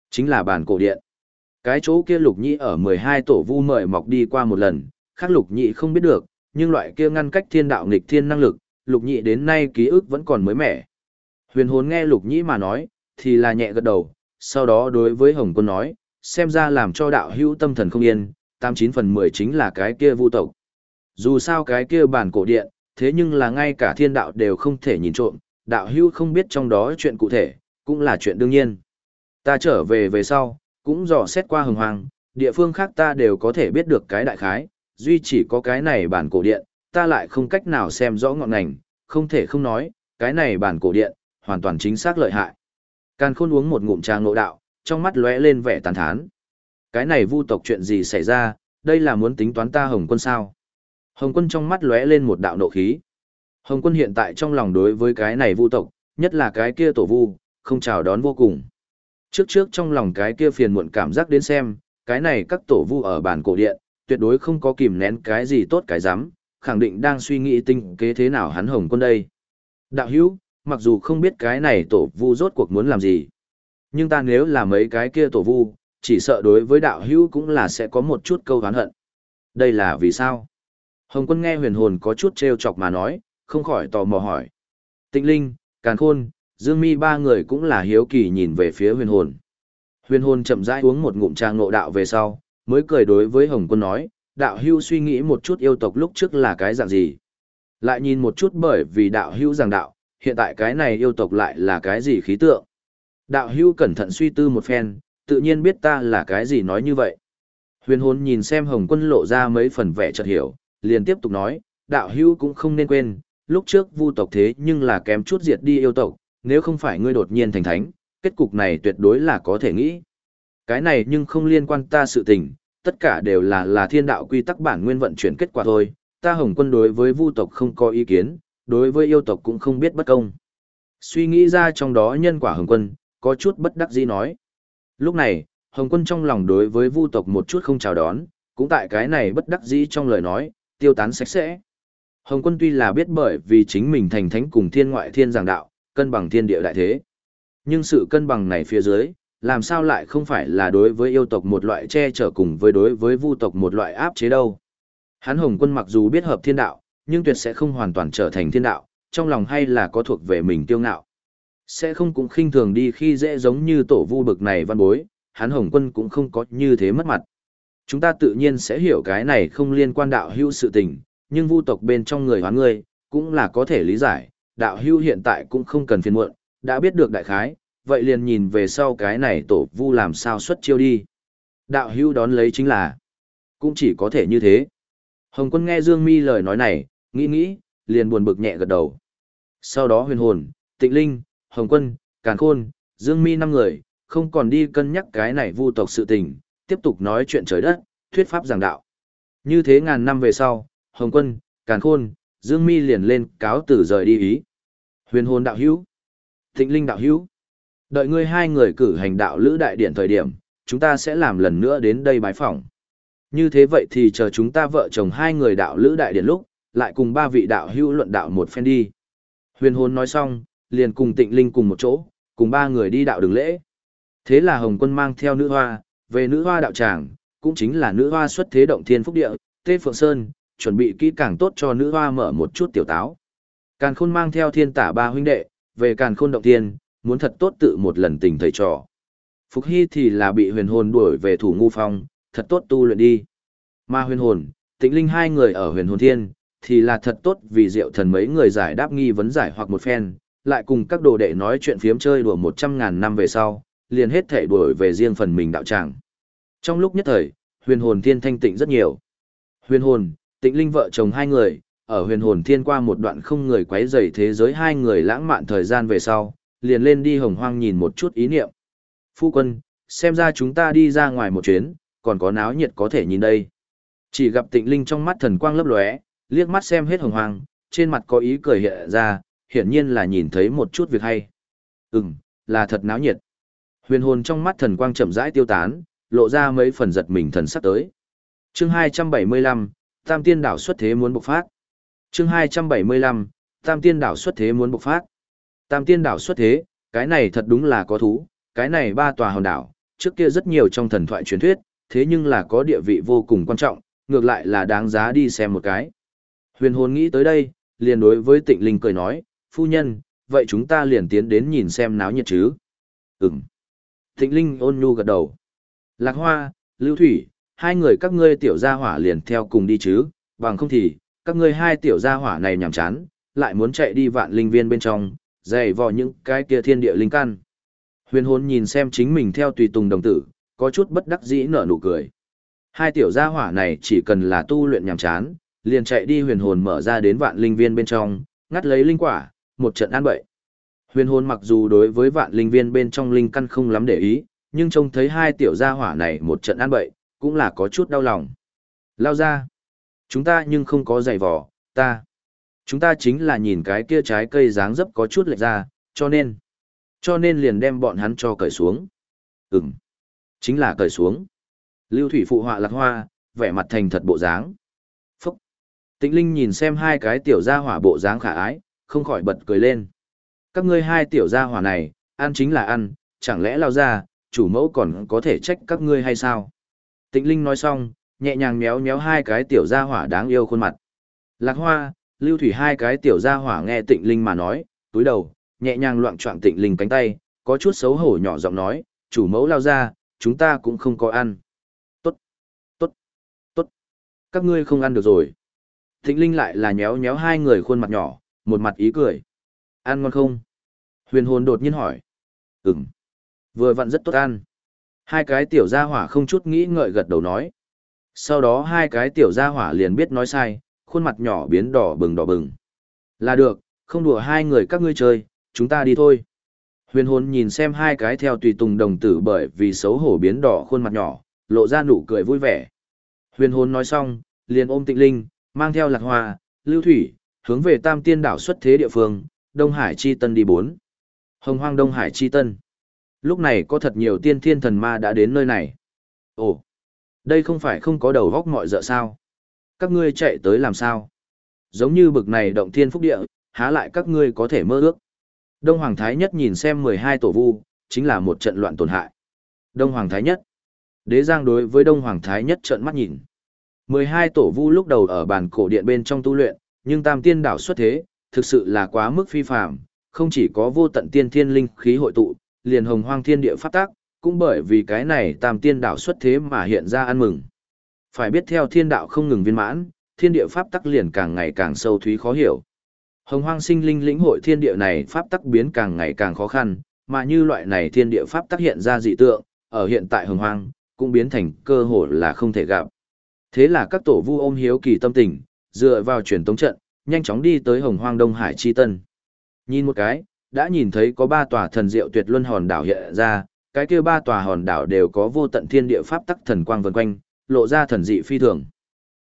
chính là bản cổ điện. Cái chỗ kia lục nhĩ ở 12 tổ vu mời mọc đi qua một lần, khác lục nhĩ không biết được, nhưng loại kia ngăn cách thiên đạo nghịch thiên năng lực, lục nhĩ đến nay ký ức vẫn còn mới mẻ. Huyền hồn nghe lục nhĩ mà nói, thì là nhẹ gật đầu, sau đó đối với Hồng quân nói, xem ra làm cho đạo hữu tâm thần không yên, tám chín phần mười chính là cái kia vu tộc. Dù sao cái kia bản cổ điện, thế nhưng là ngay cả thiên đạo đều không thể nhìn trộm, đạo hữu không biết trong đó chuyện cụ thể, cũng là chuyện đương nhiên. Ta trở về về sau, cũng dò xét qua hồng hoàng, địa phương khác ta đều có thể biết được cái đại khái, duy chỉ có cái này bản cổ điện, ta lại không cách nào xem rõ ngọn ngành, không thể không nói, cái này bản cổ điện, hoàn toàn chính xác lợi hại. Càn khôn uống một ngụm trà ngộ đạo, trong mắt lóe lên vẻ tàn thán. Cái này vu tộc chuyện gì xảy ra, đây là muốn tính toán ta Hồng quân sao? Hồng quân trong mắt lóe lên một đạo nộ khí. Hồng quân hiện tại trong lòng đối với cái này vu tộc, nhất là cái kia tổ vu, không chào đón vô cùng. Trước trước trong lòng cái kia phiền muộn cảm giác đến xem, cái này các tổ vu ở bản cổ điện, tuyệt đối không có kìm nén cái gì tốt cái dám, khẳng định đang suy nghĩ tinh kế thế nào hắn hồng quân đây. Đạo hữu, mặc dù không biết cái này tổ vu rốt cuộc muốn làm gì. Nhưng ta nếu là mấy cái kia tổ vu, chỉ sợ đối với đạo hữu cũng là sẽ có một chút câu hán hận. Đây là vì sao? Hồng quân nghe huyền hồn có chút trêu chọc mà nói, không khỏi tò mò hỏi. Tịnh Linh, Càn Khôn, Dương Mi ba người cũng là hiếu kỳ nhìn về phía huyền hồn. Huyền hồn chậm rãi uống một ngụm trà ngộ đạo về sau, mới cười đối với Hồng quân nói, đạo hưu suy nghĩ một chút yêu tộc lúc trước là cái dạng gì. Lại nhìn một chút bởi vì đạo hưu giảng đạo, hiện tại cái này yêu tộc lại là cái gì khí tượng. Đạo hưu cẩn thận suy tư một phen, tự nhiên biết ta là cái gì nói như vậy. Huyền hồn nhìn xem Hồng quân lộ ra mấy phần vẻ chợt hiểu, liền tiếp tục nói, đạo hưu cũng không nên quên, lúc trước vu tộc thế nhưng là kém chút diệt đi yêu tộc, nếu không phải ngươi đột nhiên thành thánh, kết cục này tuyệt đối là có thể nghĩ. Cái này nhưng không liên quan ta sự tình, tất cả đều là là thiên đạo quy tắc bản nguyên vận chuyển kết quả thôi, ta hồng quân đối với vu tộc không có ý kiến, đối với yêu tộc cũng không biết bất công. Suy nghĩ ra trong đó nhân quả hồng quân, có chút bất đắc dĩ nói. Lúc này, hồng quân trong lòng đối với vu tộc một chút không chào đón, cũng tại cái này bất đắc dĩ trong lời nói, tiêu tán sạch sẽ. Hồng quân tuy là biết bởi vì chính mình thành thánh cùng thiên ngoại thiên giảng đạo, cân bằng thiên địa đại thế. Nhưng sự cân bằng này phía dưới, làm sao lại không phải là đối với yêu tộc một loại che chở cùng với đối với vu tộc một loại áp chế đâu. Hắn Hồng quân mặc dù biết hợp thiên đạo, nhưng tuyệt sẽ không hoàn toàn trở thành thiên đạo, trong lòng hay là có thuộc về mình tiêu ngạo. Sẽ không cũng khinh thường đi khi dễ giống như tổ vu bực này văn bối, hắn Hồng quân cũng không có như thế mất mặt. Chúng ta tự nhiên sẽ hiểu cái này không liên quan đạo hữu sự tình, nhưng vu tộc bên trong người hoán ngươi, cũng là có thể lý giải, đạo hữu hiện tại cũng không cần phiền muộn, đã biết được đại khái, vậy liền nhìn về sau cái này tổ vu làm sao xuất chiêu đi. Đạo hữu đón lấy chính là, cũng chỉ có thể như thế. Hồng quân nghe Dương Mi lời nói này, nghĩ nghĩ, liền buồn bực nhẹ gật đầu. Sau đó huyền hồn, tịnh linh, Hồng quân, Càn khôn, Dương Mi năm người, không còn đi cân nhắc cái này vu tộc sự tình, tiếp tục nói chuyện trời đất, thuyết pháp giảng đạo. Như thế ngàn năm về sau, Hồng quân, Càn khôn, Dương Mi liền lên cáo tử rời đi ý. Huyền hồn đạo hữu, tịnh linh đạo hữu, Đợi ngươi hai người cử hành đạo lữ đại điện thời điểm, chúng ta sẽ làm lần nữa đến đây bái phỏng. Như thế vậy thì chờ chúng ta vợ chồng hai người đạo lữ đại điện lúc, lại cùng ba vị đạo hữu luận đạo một phen đi. Huyền hồn nói xong, liền cùng tịnh linh cùng một chỗ, cùng ba người đi đạo đường lễ. Thế là Hồng quân mang theo nữ hoa, về nữ hoa đạo tràng, cũng chính là nữ hoa xuất thế động thiên phúc địa, Tê Phượng Sơn, chuẩn bị kỹ càng tốt cho nữ hoa mở một chút tiểu táo. Càn khôn mang theo thiên tả ba huynh đệ, về càn khôn động thiên, muốn thật tốt tự một lần tình thầy trò. Phục Hy thì là bị huyền hồn đuổi về thủ ngu phong, thật tốt tu luyện đi. Mà huyền hồn, tịnh linh hai người ở huyền hồn thiên, thì là thật tốt vì diệu thần mấy người giải đáp nghi vấn giải hoặc một phen, lại cùng các đồ đệ nói chuyện phiếm chơi đùa một trăm ngàn năm về sau, liền hết thể đuổi về riêng phần mình đạo tràng. Trong lúc nhất thời, huyền hồn thiên thanh tịnh rất nhiều. Huyền hồn, tịnh linh vợ chồng hai người, ở huyền hồn thiên qua một đoạn không người quấy rầy thế giới hai người lãng mạn thời gian về sau, liền lên đi hồng hoang nhìn một chút ý niệm. Phu quân, xem ra chúng ta đi ra ngoài một chuyến, còn có náo nhiệt có thể nhìn đây. Chỉ gặp tịnh linh trong mắt thần quang lấp lóe, liếc mắt xem hết hồng hoang, trên mặt có ý cười hiện ra, hiển nhiên là nhìn thấy một chút việc hay. Ừm, là thật náo nhiệt. Huyền hồn trong mắt thần quang chậm rãi tiêu tán, lộ ra mấy phần giật mình thần sắc tới. Chương 275, Tam Tiên đảo xuất thế muốn bộc phát. Chương 275, Tam Tiên đảo xuất thế muốn bộc phát. Tam tiên đảo xuất thế, cái này thật đúng là có thú, cái này ba tòa hòn đảo, trước kia rất nhiều trong thần thoại truyền thuyết, thế nhưng là có địa vị vô cùng quan trọng, ngược lại là đáng giá đi xem một cái. Huyền hồn nghĩ tới đây, liền đối với tịnh linh cười nói, phu nhân, vậy chúng ta liền tiến đến nhìn xem náo nhiệt chứ. Ừm. Tịnh linh ôn nhu gật đầu. Lạc hoa, lưu thủy, hai người các ngươi tiểu gia hỏa liền theo cùng đi chứ, bằng không thì, các ngươi hai tiểu gia hỏa này nhảm chán, lại muốn chạy đi vạn linh viên bên trong, dày vò những cái kia thiên địa linh căn. Huyền hồn nhìn xem chính mình theo tùy tùng đồng tử, có chút bất đắc dĩ nở nụ cười. Hai tiểu gia hỏa này chỉ cần là tu luyện nhàm chán, liền chạy đi huyền hồn mở ra đến vạn linh viên bên trong, ngắt lấy linh quả, một trận an bậy. Huyền hồn mặc dù đối với vạn linh viên bên trong linh căn không lắm để ý, nhưng trông thấy hai tiểu gia hỏa này một trận an bậy, cũng là có chút đau lòng. Lao ra. Chúng ta nhưng không có giày vò, ta. Chúng ta chính là nhìn cái kia trái cây dáng dấp có chút lệch ra, cho nên, cho nên liền đem bọn hắn cho cởi xuống. Ừm, chính là cởi xuống. Lưu Thủy phụ họa lạc hoa, vẻ mặt thành thật bộ dáng. Tịnh Linh nhìn xem hai cái tiểu gia hỏa bộ dáng khả ái, không khỏi bật cười lên. Các ngươi hai tiểu gia hỏa này, ăn chính là ăn, chẳng lẽ lao ra, chủ mẫu còn có thể trách các ngươi hay sao? Tịnh Linh nói xong, nhẹ nhàng méo méo hai cái tiểu gia hỏa đáng yêu khuôn mặt. Lạc Hoa, Lưu Thủy hai cái tiểu gia hỏa nghe Tịnh Linh mà nói, túi đầu, nhẹ nhàng loạn choạng Tịnh Linh cánh tay, có chút xấu hổ nhỏ giọng nói, chủ mẫu lao ra, chúng ta cũng không có ăn. Tốt, tốt, tốt, các ngươi không ăn được rồi. Thịnh Linh lại là nhéo nhéo hai người khuôn mặt nhỏ, một mặt ý cười. Ăn ngon không? Huyền hồn đột nhiên hỏi. Ừm. Vừa vặn rất tốt ăn. Hai cái tiểu gia hỏa không chút nghĩ ngợi gật đầu nói. Sau đó hai cái tiểu gia hỏa liền biết nói sai, khuôn mặt nhỏ biến đỏ bừng đỏ bừng. Là được, không đùa hai người các ngươi chơi, chúng ta đi thôi. Huyền hồn nhìn xem hai cái theo tùy tùng đồng tử bởi vì xấu hổ biến đỏ khuôn mặt nhỏ, lộ ra nụ cười vui vẻ. Huyền hồn nói xong, liền ôm tịnh linh, mang theo lạc hoa, lưu thủy, hướng về tam tiên đảo xuất thế địa phương, Đông Hải Chi Tân đi bốn. Hồng hoang Đông Hải Chi Tân. Lúc này có thật nhiều tiên thiên thần ma đã đến nơi này. Ồ, đây không phải không có đầu góc mọi dợ sao? Các ngươi chạy tới làm sao? Giống như bực này động thiên phúc địa, há lại các ngươi có thể mơ ước. Đông Hoàng Thái Nhất nhìn xem 12 tổ vu, chính là một trận loạn tổn hại. Đông Hoàng Thái Nhất. Đế Giang đối với Đông Hoàng Thái Nhất trợn mắt nhìn. 12 tổ vu lúc đầu ở bàn cổ điện bên trong tu luyện, nhưng tam tiên đảo xuất thế, thực sự là quá mức phi phàm, không chỉ có vô tận tiên thiên linh khí hội tụ, liền hồng hoang thiên địa phát tác, cũng bởi vì cái này tam tiên đảo xuất thế mà hiện ra ăn mừng. Phải biết theo thiên đạo không ngừng viên mãn, thiên địa pháp tắc liền càng ngày càng sâu thúy khó hiểu. Hồng hoang sinh linh lĩnh hội thiên địa này pháp tắc biến càng ngày càng khó khăn, mà như loại này thiên địa pháp tắc hiện ra dị tượng, ở hiện tại hồng hoang, cũng biến thành cơ hội là không thể gặp. Thế là các tổ vu ôm hiếu kỳ tâm tình, dựa vào truyền tống trận, nhanh chóng đi tới hồng hoang Đông Hải Chi Tân. Nhìn một cái, đã nhìn thấy có ba tòa thần diệu tuyệt luân hòn đảo hiện ra, cái kia ba tòa hòn đảo đều có vô tận thiên địa pháp tắc thần quang vần quanh, lộ ra thần dị phi thường.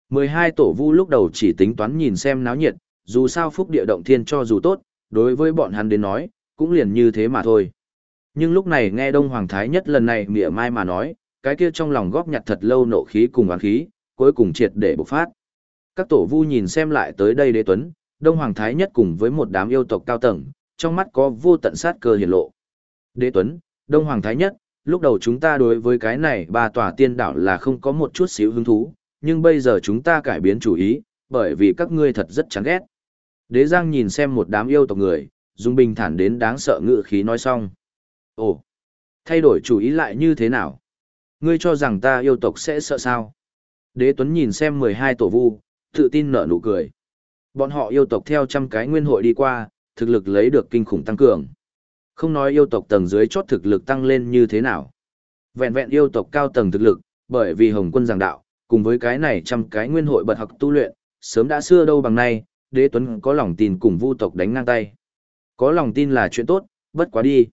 12 tổ vu lúc đầu chỉ tính toán nhìn xem náo nhiệt, dù sao phúc địa động thiên cho dù tốt, đối với bọn hắn đến nói, cũng liền như thế mà thôi. Nhưng lúc này nghe Đông Hoàng Thái nhất lần này mỉa mai mà nói, cái kia trong lòng góp nhặt thật lâu nộ khí cùng oán khí, cuối cùng triệt để bộc phát. Các tổ vu nhìn xem lại tới đây đế tuấn, Đông Hoàng Thái nhất cùng với một đám yêu tộc cao tầng, trong mắt có vô tận sát cơ hiển lộ. Đế tuấn, Đông Hoàng Thái nhất, lúc đầu chúng ta đối với cái này ba tòa tiên đảo là không có một chút xíu hứng thú, nhưng bây giờ chúng ta cải biến chủ ý, bởi vì các ngươi thật rất chán ghét. Đế Giang nhìn xem một đám yêu tộc người, dùng bình thản đến đáng sợ ngự khí nói xong. Ồ, thay đổi chủ ý lại như thế nào? Ngươi cho rằng ta yêu tộc sẽ sợ sao? Đế Tuấn nhìn xem 12 tổ vu, tự tin nở nụ cười. Bọn họ yêu tộc theo trăm cái nguyên hội đi qua, thực lực lấy được kinh khủng tăng cường. Không nói yêu tộc tầng dưới chót thực lực tăng lên như thế nào. Vẹn vẹn yêu tộc cao tầng thực lực, bởi vì Hồng Quân giảng đạo, cùng với cái này trăm cái nguyên hội bật học tu luyện, sớm đã xưa đâu bằng nay, đế tuấn có lòng tin cùng vu tộc đánh ngang tay. Có lòng tin là chuyện tốt, bất quá đi.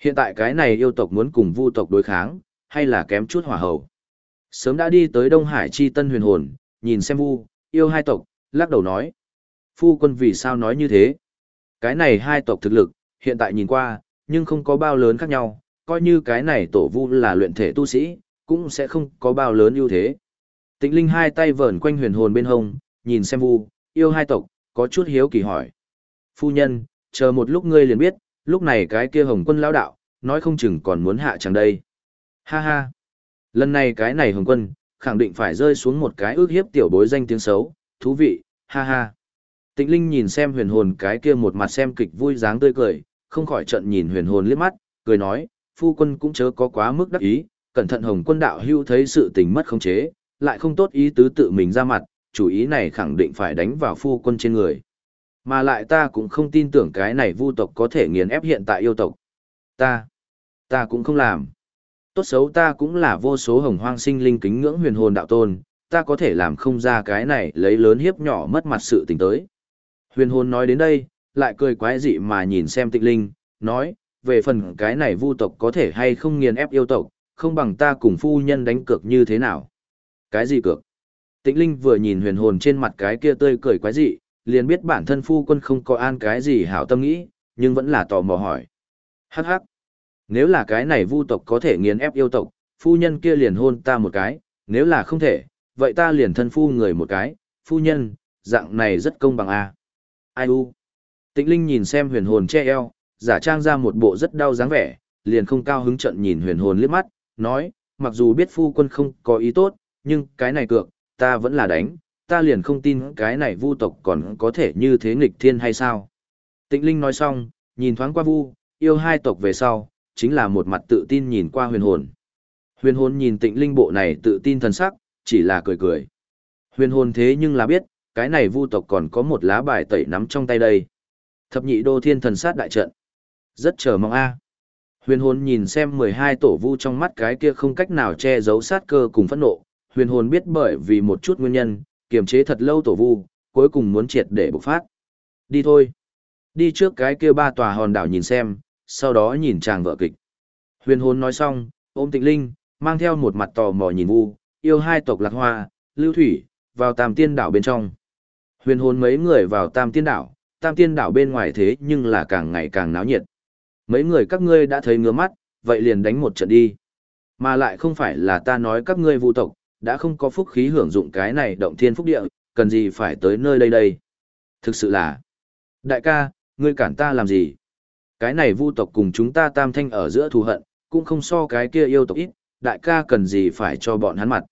Hiện tại cái này yêu tộc muốn cùng vu tộc đối kháng, hay là kém chút hỏa hầu. Sớm đã đi tới Đông Hải chi tân huyền hồn, nhìn xem vu, yêu hai tộc, lắc đầu nói. Phu quân vì sao nói như thế? Cái này hai tộc thực lực, hiện tại nhìn qua, nhưng không có bao lớn khác nhau, coi như cái này tổ vu là luyện thể tu sĩ, cũng sẽ không có bao lớn ưu thế. Tịnh Linh hai tay vờn quanh huyền hồn bên hông, nhìn xem vu, yêu hai tộc, có chút hiếu kỳ hỏi. Phu nhân, chờ một lúc ngươi liền biết, lúc này cái kia hồng quân lão đạo, nói không chừng còn muốn hạ chẳng đây. Ha ha. Lần này cái này hồng quân, khẳng định phải rơi xuống một cái ước hiếp tiểu bối danh tiếng xấu, thú vị, ha ha. Tịnh Linh nhìn xem huyền hồn cái kia một mặt xem kịch vui dáng tươi cười, không khỏi trận nhìn huyền hồn liếc mắt, cười nói, phu quân cũng chớ có quá mức đắc ý, cẩn thận hồng quân đạo hưu thấy sự tình mất khống chế, lại không tốt ý tứ tự mình ra mặt, chủ ý này khẳng định phải đánh vào phu quân trên người. Mà lại ta cũng không tin tưởng cái này vu tộc có thể nghiền ép hiện tại yêu tộc. Ta, ta cũng không làm. Tốt xấu ta cũng là vô số hồng hoang sinh linh kính ngưỡng huyền hồn đạo tôn, ta có thể làm không ra cái này lấy lớn hiếp nhỏ mất mặt sự tình tới. Huyền hồn nói đến đây, lại cười quái dị mà nhìn xem tịnh linh, nói, về phần cái này vu tộc có thể hay không nghiền ép yêu tộc, không bằng ta cùng phu nhân đánh cược như thế nào. Cái gì cược? Tịnh linh vừa nhìn huyền hồn trên mặt cái kia tươi cười quái dị, liền biết bản thân phu quân không có an cái gì hảo tâm nghĩ, nhưng vẫn là tò mò hỏi. Hắc hắc. Nếu là cái này vu tộc có thể nghiền ép yêu tộc, phu nhân kia liền hôn ta một cái, nếu là không thể, vậy ta liền thân phu người một cái, phu nhân, dạng này rất công bằng a. Ai u? Tịnh Linh nhìn xem huyền hồn che eo, giả trang ra một bộ rất đau dáng vẻ, liền không cao hứng trận nhìn huyền hồn liếc mắt, nói, mặc dù biết phu quân không có ý tốt, nhưng cái này cược, ta vẫn là đánh, ta liền không tin cái này vu tộc còn có thể như thế nghịch thiên hay sao. Tịnh Linh nói xong, nhìn thoáng qua vu, yêu hai tộc về sau, chính là một mặt tự tin nhìn qua huyền hồn. Huyền hồn nhìn tịnh linh bộ này tự tin thần sắc, chỉ là cười cười. Huyền hồn thế nhưng là biết, cái này vu tộc còn có một lá bài tẩy nắm trong tay đây. Thập nhị đô thiên thần sát đại trận. Rất chờ mong a. Huyền hồn nhìn xem 12 tổ vu trong mắt cái kia không cách nào che giấu sát cơ cùng phẫn nộ. Huyền hồn biết bởi vì một chút nguyên nhân, kiềm chế thật lâu tổ vu, cuối cùng muốn triệt để bộc phát. Đi thôi. Đi trước cái kia ba tòa hòn đảo nhìn xem, sau đó nhìn chàng vợ kịch. Huyền hồn nói xong, ôm tịnh linh, mang theo một mặt tò mò nhìn vu, yêu hai tộc lạc hoa, lưu thủy, vào tam tiên đảo bên trong. Huyền hồn mấy người vào tam tiên đảo, tam tiên đảo bên ngoài thế nhưng là càng ngày càng náo nhiệt. Mấy người các ngươi đã thấy ngứa mắt, vậy liền đánh một trận đi. Mà lại không phải là ta nói các ngươi vu tộc, đã không có phúc khí hưởng dụng cái này động thiên phúc địa, cần gì phải tới nơi đây đây. Thực sự là, đại ca, ngươi cản ta làm gì? Cái này vu tộc cùng chúng ta tam thanh ở giữa thù hận, cũng không so cái kia yêu tộc ít, đại ca cần gì phải cho bọn hắn mặt.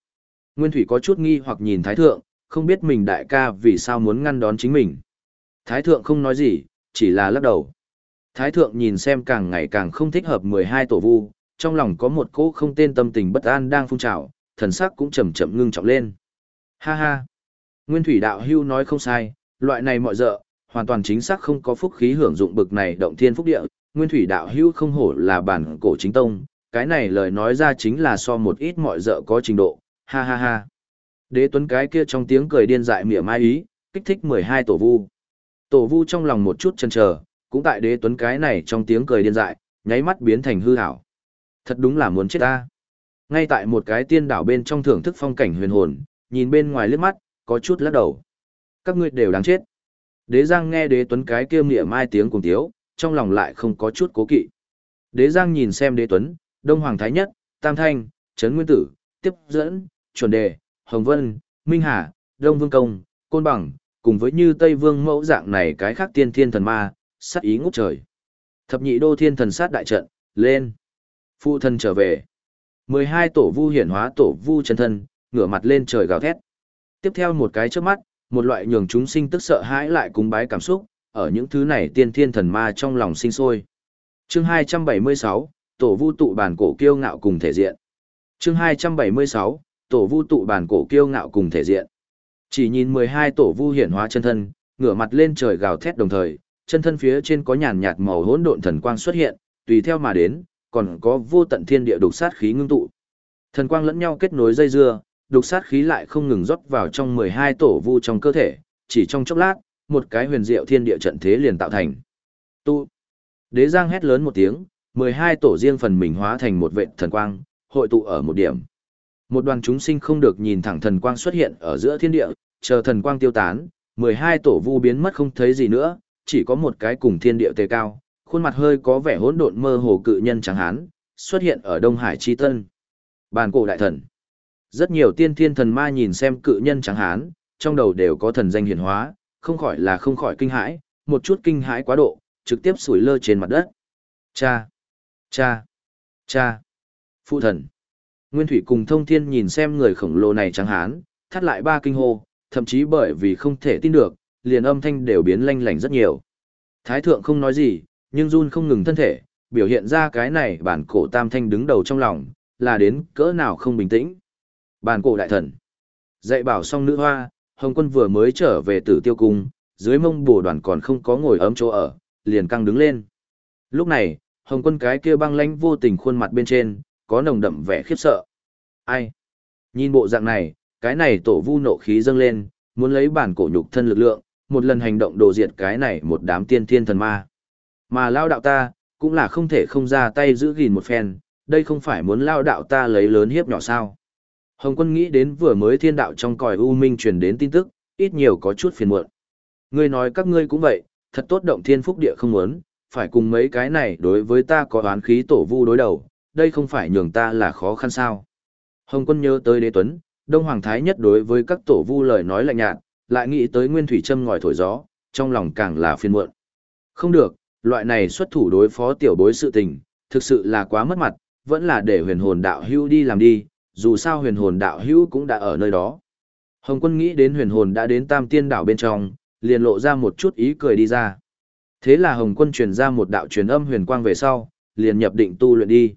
Nguyên Thủy có chút nghi hoặc nhìn Thái Thượng, không biết mình đại ca vì sao muốn ngăn đón chính mình. Thái Thượng không nói gì, chỉ là lắc đầu. Thái Thượng nhìn xem càng ngày càng không thích hợp 12 tổ vu, trong lòng có một cỗ không tên tâm tình bất an đang phun trào, thần sắc cũng chậm chậm ngưng trọng lên. Ha ha! Nguyên Thủy Đạo Hưu nói không sai, loại này mọi dợ, hoàn toàn chính xác không có phúc khí hưởng dụng bực này động thiên phúc địa, Nguyên Thủy Đạo Hưu không hổ là bản cổ chính tông, cái này lời nói ra chính là so một ít mọi dợ có trình độ, ha ha ha. Đế tuấn cái kia trong tiếng cười điên dại mỉa mai ý, kích thích 12 tổ vu. Tổ vu trong lòng một chút chần chờ, cũng tại đế tuấn cái này trong tiếng cười điên dại, nháy mắt biến thành hư hảo. Thật đúng là muốn chết ta. Ngay tại một cái tiên đảo bên trong thưởng thức phong cảnh huyền hồn, nhìn bên ngoài liếc mắt, có chút lắc đầu. Các ngươi đều đáng chết. Đế Giang nghe đế tuấn cái kia mỉa mai tiếng cùng tiếu, trong lòng lại không có chút cố kỵ. Đế Giang nhìn xem đế tuấn, Đông Hoàng Thái Nhất, Tam Thanh, Trấn Nguyên Tử, Tiếp Dẫn, Chuẩn Đề, Hồng Vân, Minh Hà, Đông Vương Công, Côn Bằng, cùng với như Tây Vương mẫu dạng này cái khác tiên thiên thần ma, sát ý ngút trời. Thập nhị đô thiên thần sát đại trận, lên. Phụ thần trở về. 12 tổ vu hiển hóa tổ vu chân thân, ngửa mặt lên trời gào thét. Tiếp theo một cái trước mắt, một loại nhường chúng sinh tức sợ hãi lại cúng bái cảm xúc, ở những thứ này tiên thiên thần ma trong lòng sinh sôi. Chương 276, tổ vu tụ bản cổ kiêu ngạo cùng thể diện. Chương 276, tổ vu tụ bản cổ kiêu ngạo cùng thể diện. Chỉ nhìn 12 tổ vu hiển hóa chân thân, ngửa mặt lên trời gào thét đồng thời, chân thân phía trên có nhàn nhạt màu hỗn độn thần quang xuất hiện, tùy theo mà đến, còn có vô tận thiên địa đục sát khí ngưng tụ. Thần quang lẫn nhau kết nối dây dưa, đục sát khí lại không ngừng rót vào trong 12 tổ vu trong cơ thể, chỉ trong chốc lát, một cái huyền diệu thiên địa trận thế liền tạo thành. Tu. Đế Giang hét lớn một tiếng, 12 tổ riêng phần mình hóa thành một vệ thần quang, hội tụ ở một điểm. Một đoàn chúng sinh không được nhìn thẳng thần quang xuất hiện ở giữa thiên địa, chờ thần quang tiêu tán, 12 tổ vu biến mất không thấy gì nữa, chỉ có một cái cùng thiên địa tề cao, khuôn mặt hơi có vẻ hỗn độn mơ hồ cự nhân trắng hán, xuất hiện ở Đông Hải chi tân. Bàn cổ đại thần. Rất nhiều tiên thiên thần ma nhìn xem cự nhân trắng hán, trong đầu đều có thần danh hiển hóa, không khỏi là không khỏi kinh hãi, một chút kinh hãi quá độ, trực tiếp sủi lơ trên mặt đất. Cha! Cha! Cha! Phụ thần! Nguyên Thủy cùng Thông Thiên nhìn xem người khổng lồ này trắng hán, thắt lại ba kinh hô, thậm chí bởi vì không thể tin được, liền âm thanh đều biến lanh lảnh rất nhiều. Thái thượng không nói gì, nhưng run không ngừng thân thể, biểu hiện ra cái này bản cổ tam thanh đứng đầu trong lòng, là đến cỡ nào không bình tĩnh bàn cổ đại thần. Dạy bảo xong nữ hoa, Hồng quân vừa mới trở về tử tiêu cung, dưới mông bổ đoàn còn không có ngồi ấm chỗ ở, liền căng đứng lên. Lúc này, Hồng quân cái kia băng lãnh vô tình khuôn mặt bên trên, có nồng đậm vẻ khiếp sợ. Ai? Nhìn bộ dạng này, cái này tổ vu nộ khí dâng lên, muốn lấy bản cổ nhục thân lực lượng, một lần hành động đồ diệt cái này một đám tiên thiên thần ma. Mà lao đạo ta, cũng là không thể không ra tay giữ gìn một phen, đây không phải muốn lao đạo ta lấy lớn hiếp nhỏ sao. Hồng quân nghĩ đến vừa mới thiên đạo trong còi U Minh truyền đến tin tức, ít nhiều có chút phiền muộn. Ngươi nói các ngươi cũng vậy, thật tốt động thiên phúc địa không muốn, phải cùng mấy cái này đối với ta có oán khí tổ vu đối đầu, đây không phải nhường ta là khó khăn sao. Hồng quân nhớ tới đế tuấn, Đông Hoàng Thái nhất đối với các tổ vu lời nói lạnh nhạt, lại nghĩ tới nguyên thủy châm ngòi thổi gió, trong lòng càng là phiền muộn. Không được, loại này xuất thủ đối phó tiểu bối sự tình, thực sự là quá mất mặt, vẫn là để huyền hồn đạo Hưu đi làm đi, dù sao huyền hồn đạo hữu cũng đã ở nơi đó. Hồng quân nghĩ đến huyền hồn đã đến tam tiên đảo bên trong, liền lộ ra một chút ý cười đi ra. Thế là Hồng quân truyền ra một đạo truyền âm huyền quang về sau, liền nhập định tu luyện đi.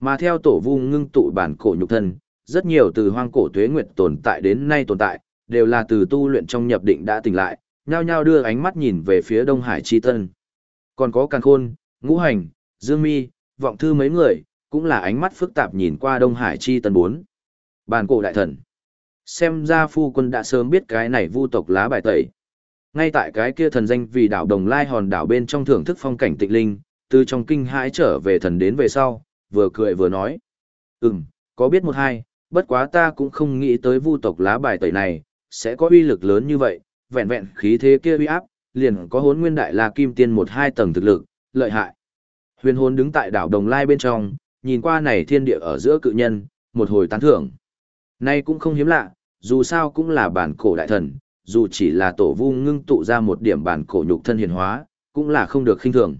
Mà theo tổ vu ngưng tụ bản cổ nhục thân, rất nhiều từ hoang cổ tuế nguyệt tồn tại đến nay tồn tại, đều là từ tu luyện trong nhập định đã tỉnh lại, nhao nhao đưa ánh mắt nhìn về phía Đông Hải Chi Tân. Còn có Càn Khôn, Ngũ Hành, Dương Mi, Vọng Thư mấy người, cũng là ánh mắt phức tạp nhìn qua Đông Hải Chi Tân 4. Bàn cổ đại thần. Xem ra phu quân đã sớm biết cái này vu tộc lá bài tẩy. Ngay tại cái kia thần danh vì đảo Đồng Lai hòn đảo bên trong thưởng thức phong cảnh tịnh linh, từ trong kinh hãi trở về thần đến về sau, vừa cười vừa nói. Ừm, có biết một hai, bất quá ta cũng không nghĩ tới vu tộc lá bài tẩy này, sẽ có uy lực lớn như vậy, vẹn vẹn khí thế kia uy áp, liền có hốn nguyên đại la kim tiên một hai tầng thực lực, lợi hại. Huyền hồn đứng tại đảo Đồng Lai bên trong, nhìn qua này thiên địa ở giữa cự nhân, một hồi tán thưởng. Nay cũng không hiếm lạ, dù sao cũng là bản cổ đại thần, dù chỉ là tổ vu ngưng tụ ra một điểm bản cổ nhục thân hiển hóa, cũng là không được khinh thường.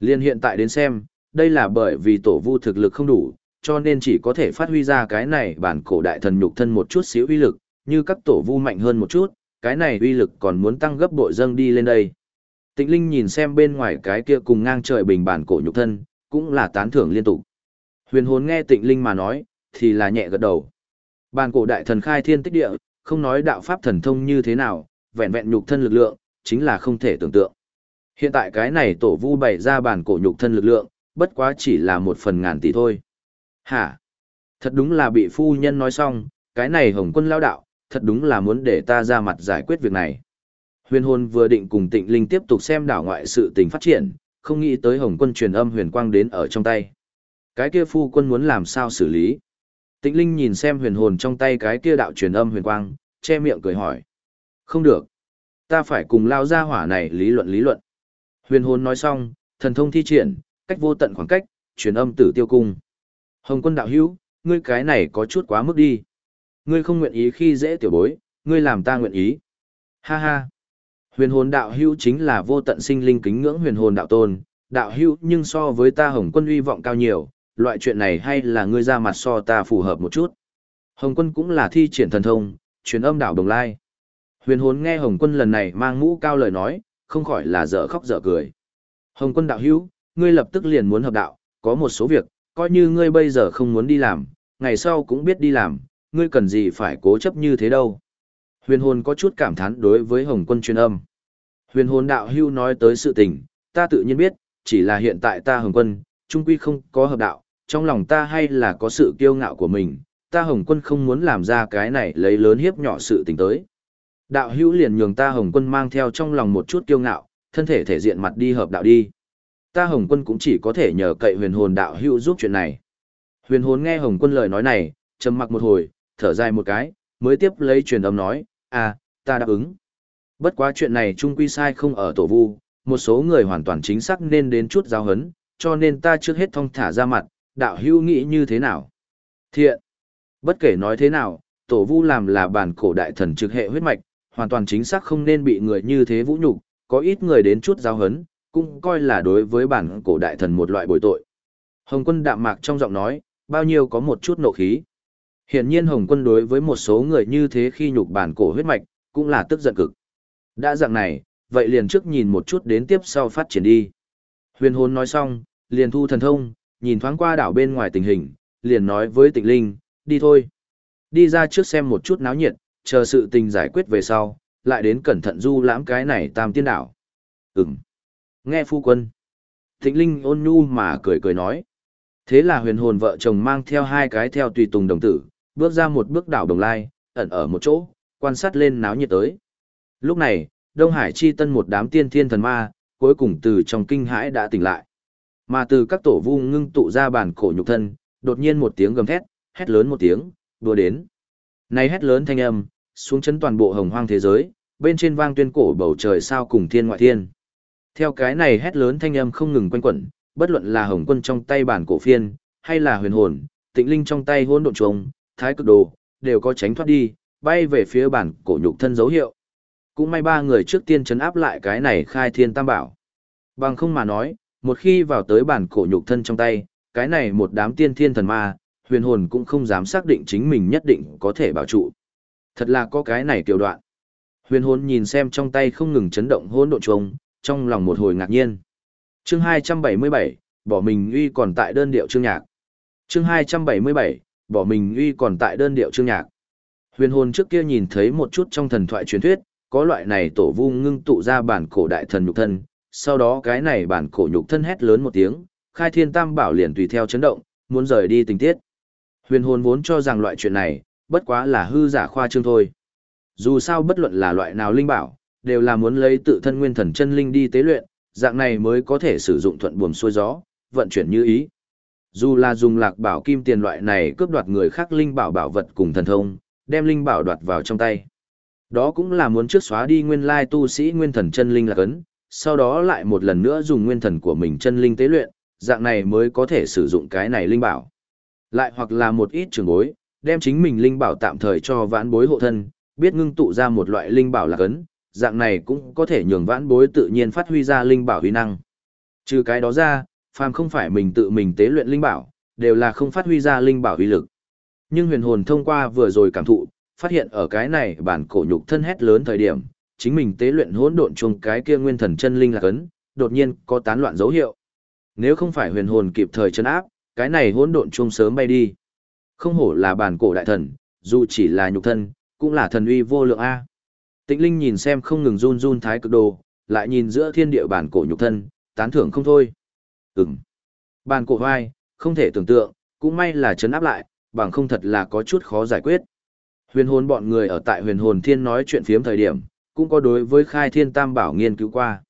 Liên hiện tại đến xem, đây là bởi vì tổ vu thực lực không đủ, cho nên chỉ có thể phát huy ra cái này bản cổ đại thần nhục thân một chút xíu uy lực, như các tổ vu mạnh hơn một chút, cái này uy lực còn muốn tăng gấp bội dâng đi lên đây. Tịnh Linh nhìn xem bên ngoài cái kia cùng ngang trời bình bản cổ nhục thân, cũng là tán thưởng liên tục. Huyền hồn nghe Tịnh Linh mà nói, thì là nhẹ gật đầu. Bàn cổ đại thần khai thiên tích địa, không nói đạo pháp thần thông như thế nào, vẹn vẹn nhục thân lực lượng, chính là không thể tưởng tượng. Hiện tại cái này tổ vu bày ra bàn cổ nhục thân lực lượng, bất quá chỉ là một phần ngàn tỷ thôi. Hả? Thật đúng là bị phu nhân nói xong, cái này hồng quân lao đạo, thật đúng là muốn để ta ra mặt giải quyết việc này. Huyền hồn vừa định cùng tịnh linh tiếp tục xem đảo ngoại sự tình phát triển, không nghĩ tới hồng quân truyền âm huyền quang đến ở trong tay. Cái kia phu quân muốn làm sao xử lý? Tịnh linh nhìn xem huyền hồn trong tay cái kia đạo truyền âm huyền quang, che miệng cười hỏi. Không được. Ta phải cùng lao ra hỏa này lý luận lý luận. Huyền hồn nói xong, thần thông thi triển, cách vô tận khoảng cách, truyền âm tử tiêu cung. Hồng quân đạo hữu, ngươi cái này có chút quá mức đi. Ngươi không nguyện ý khi dễ tiểu bối, ngươi làm ta nguyện ý. Ha ha. Huyền hồn đạo hữu chính là vô tận sinh linh kính ngưỡng huyền hồn đạo tôn, đạo hữu nhưng so với ta hồng quân uy vọng cao nhiều, loại chuyện này hay là ngươi ra mặt so ta phù hợp một chút. Hồng quân cũng là thi triển thần thông, truyền âm đạo đồng lai. Huyền hồn nghe hồng quân lần này mang mũ cao lời nói, không khỏi là dở khóc dở cười. Hồng quân đạo hữu, ngươi lập tức liền muốn hợp đạo, có một số việc, coi như ngươi bây giờ không muốn đi làm, ngày sau cũng biết đi làm, ngươi cần gì phải cố chấp như thế đâu. Huyền hồn có chút cảm thán đối với Hồng quân truyền âm. Huyền hồn đạo hưu nói tới sự tình, ta tự nhiên biết, chỉ là hiện tại ta Hồng quân, trung quy không có hợp đạo, trong lòng ta hay là có sự kiêu ngạo của mình, ta Hồng quân không muốn làm ra cái này lấy lớn hiếp nhỏ sự tình tới. Đạo hữu liền nhường ta Hồng quân mang theo trong lòng một chút kiêu ngạo, thân thể thể diện mặt đi hợp đạo đi. Ta Hồng quân cũng chỉ có thể nhờ cậy huyền hồn đạo hữu giúp chuyện này. Huyền hồn nghe Hồng quân lời nói này, trầm mặc một hồi, thở dài một cái, mới tiếp lấy truyền âm nói, à, ta đáp ứng. Bất quá chuyện này trung quy sai không ở tổ vu, một số người hoàn toàn chính xác nên đến chút giáo hấn, cho nên ta trước hết thong thả ra mặt, đạo hữu nghĩ như thế nào? Thiện. Bất kể nói thế nào, tổ vu làm là bản cổ đại thần trực hệ huyết mạch, hoàn toàn chính xác không nên bị người như thế vũ nhục, có ít người đến chút giáo hấn, cũng coi là đối với bản cổ đại thần một loại bồi tội. Hồng quân đạm mạc trong giọng nói, bao nhiêu có một chút nộ khí. Hiển nhiên Hồng quân đối với một số người như thế khi nhục bản cổ huyết mạch, cũng là tức giận cực. Đã dạng này, vậy liền trước nhìn một chút đến tiếp sau phát triển đi. Huyền hồn nói xong, liền thu thần thông, nhìn thoáng qua đảo bên ngoài tình hình, liền nói với tịnh linh, đi thôi. Đi ra trước xem một chút náo nhiệt, chờ sự tình giải quyết về sau, lại đến cẩn thận du lãm cái này tam tiên đảo. Ừm. Nghe phu quân. Tịnh linh ôn nhu mà cười cười nói. Thế là huyền hồn vợ chồng mang theo hai cái theo tùy tùng đồng tử, bước ra một bước đảo đồng lai, ẩn ở một chỗ, quan sát lên náo nhiệt tới. Lúc này, Đông Hải chi tân một đám tiên thiên thần ma, cuối cùng từ trong kinh hãi đã tỉnh lại. Mà từ các tổ vu ngưng tụ ra bản cổ nhục thân, đột nhiên một tiếng gầm thét, hét lớn một tiếng, đùa đến. Này hét lớn thanh âm, xuống chấn toàn bộ hồng hoang thế giới, bên trên vang tuyên cổ bầu trời sao cùng thiên ngoại thiên. Theo cái này hét lớn thanh âm không ngừng quanh quẩn, bất luận là hồng quân trong tay bản cổ phiên, hay là huyền hồn, tịnh linh trong tay hôn độn trùng, thái cực đồ, đều có tránh thoát đi, bay về phía bản cổ nhục thân dấu hiệu. Cũng may ba người trước tiên chấn áp lại cái này khai thiên tam bảo. Bằng không mà nói, một khi vào tới bản cổ nhục thân trong tay, cái này một đám tiên thiên thần ma, huyền hồn cũng không dám xác định chính mình nhất định có thể bảo trụ. Thật là có cái này tiểu đoạn. Huyền hồn nhìn xem trong tay không ngừng chấn động hỗn độn trùng, trong lòng một hồi ngạc nhiên. Chương 277, bỏ mình uy còn tại đơn điệu chương nhạc. Chương 277, bỏ mình uy còn tại đơn điệu chương nhạc. Huyền hồn trước kia nhìn thấy một chút trong thần thoại truyền thuyết, có loại này tổ vu ngưng tụ ra bản cổ đại thần nhục thân, sau đó cái này bản cổ nhục thân hét lớn một tiếng, khai thiên tam bảo liền tùy theo chấn động, muốn rời đi tình tiết. Huyền hồn vốn cho rằng loại chuyện này, bất quá là hư giả khoa trương thôi. Dù sao bất luận là loại nào linh bảo, đều là muốn lấy tự thân nguyên thần chân linh đi tế luyện, dạng này mới có thể sử dụng thuận buồm xuôi gió, vận chuyển như ý. Dù là dùng lạc bảo kim tiền loại này cướp đoạt người khác linh bảo bảo vật cùng thần thông, đem linh bảo đoạt vào trong tay. Đó cũng là muốn trước xóa đi nguyên lai tu sĩ nguyên thần chân linh là cấn, sau đó lại một lần nữa dùng nguyên thần của mình chân linh tế luyện, dạng này mới có thể sử dụng cái này linh bảo. Lại hoặc là một ít trường bối, đem chính mình linh bảo tạm thời cho vãn bối hộ thân, biết ngưng tụ ra một loại linh bảo là cấn, dạng này cũng có thể nhường vãn bối tự nhiên phát huy ra linh bảo huy năng. Trừ cái đó ra, phàm không phải mình tự mình tế luyện linh bảo, đều là không phát huy ra linh bảo uy lực. Nhưng huyền hồn thông qua vừa rồi cảm thụ, phát hiện ở cái này bản cổ nhục thân hét lớn thời điểm, chính mình tế luyện hỗn độn chung cái kia nguyên thần chân linh là cấn, đột nhiên có tán loạn dấu hiệu. Nếu không phải huyền hồn kịp thời chấn áp, cái này hỗn độn chung sớm bay đi. Không hổ là bản cổ đại thần, dù chỉ là nhục thân, cũng là thần uy vô lượng a. Tịnh Linh nhìn xem không ngừng run run thái cực đồ, lại nhìn giữa thiên địa bản cổ nhục thân, tán thưởng không thôi. Ừm. Bản cổ vai, không thể tưởng tượng, cũng may là chấn áp lại, bằng không thật là có chút khó giải quyết. Huyền hồn bọn người ở tại huyền hồn thiên nói chuyện phiếm thời điểm, cũng có đối với khai thiên tam bảo nghiên cứu qua.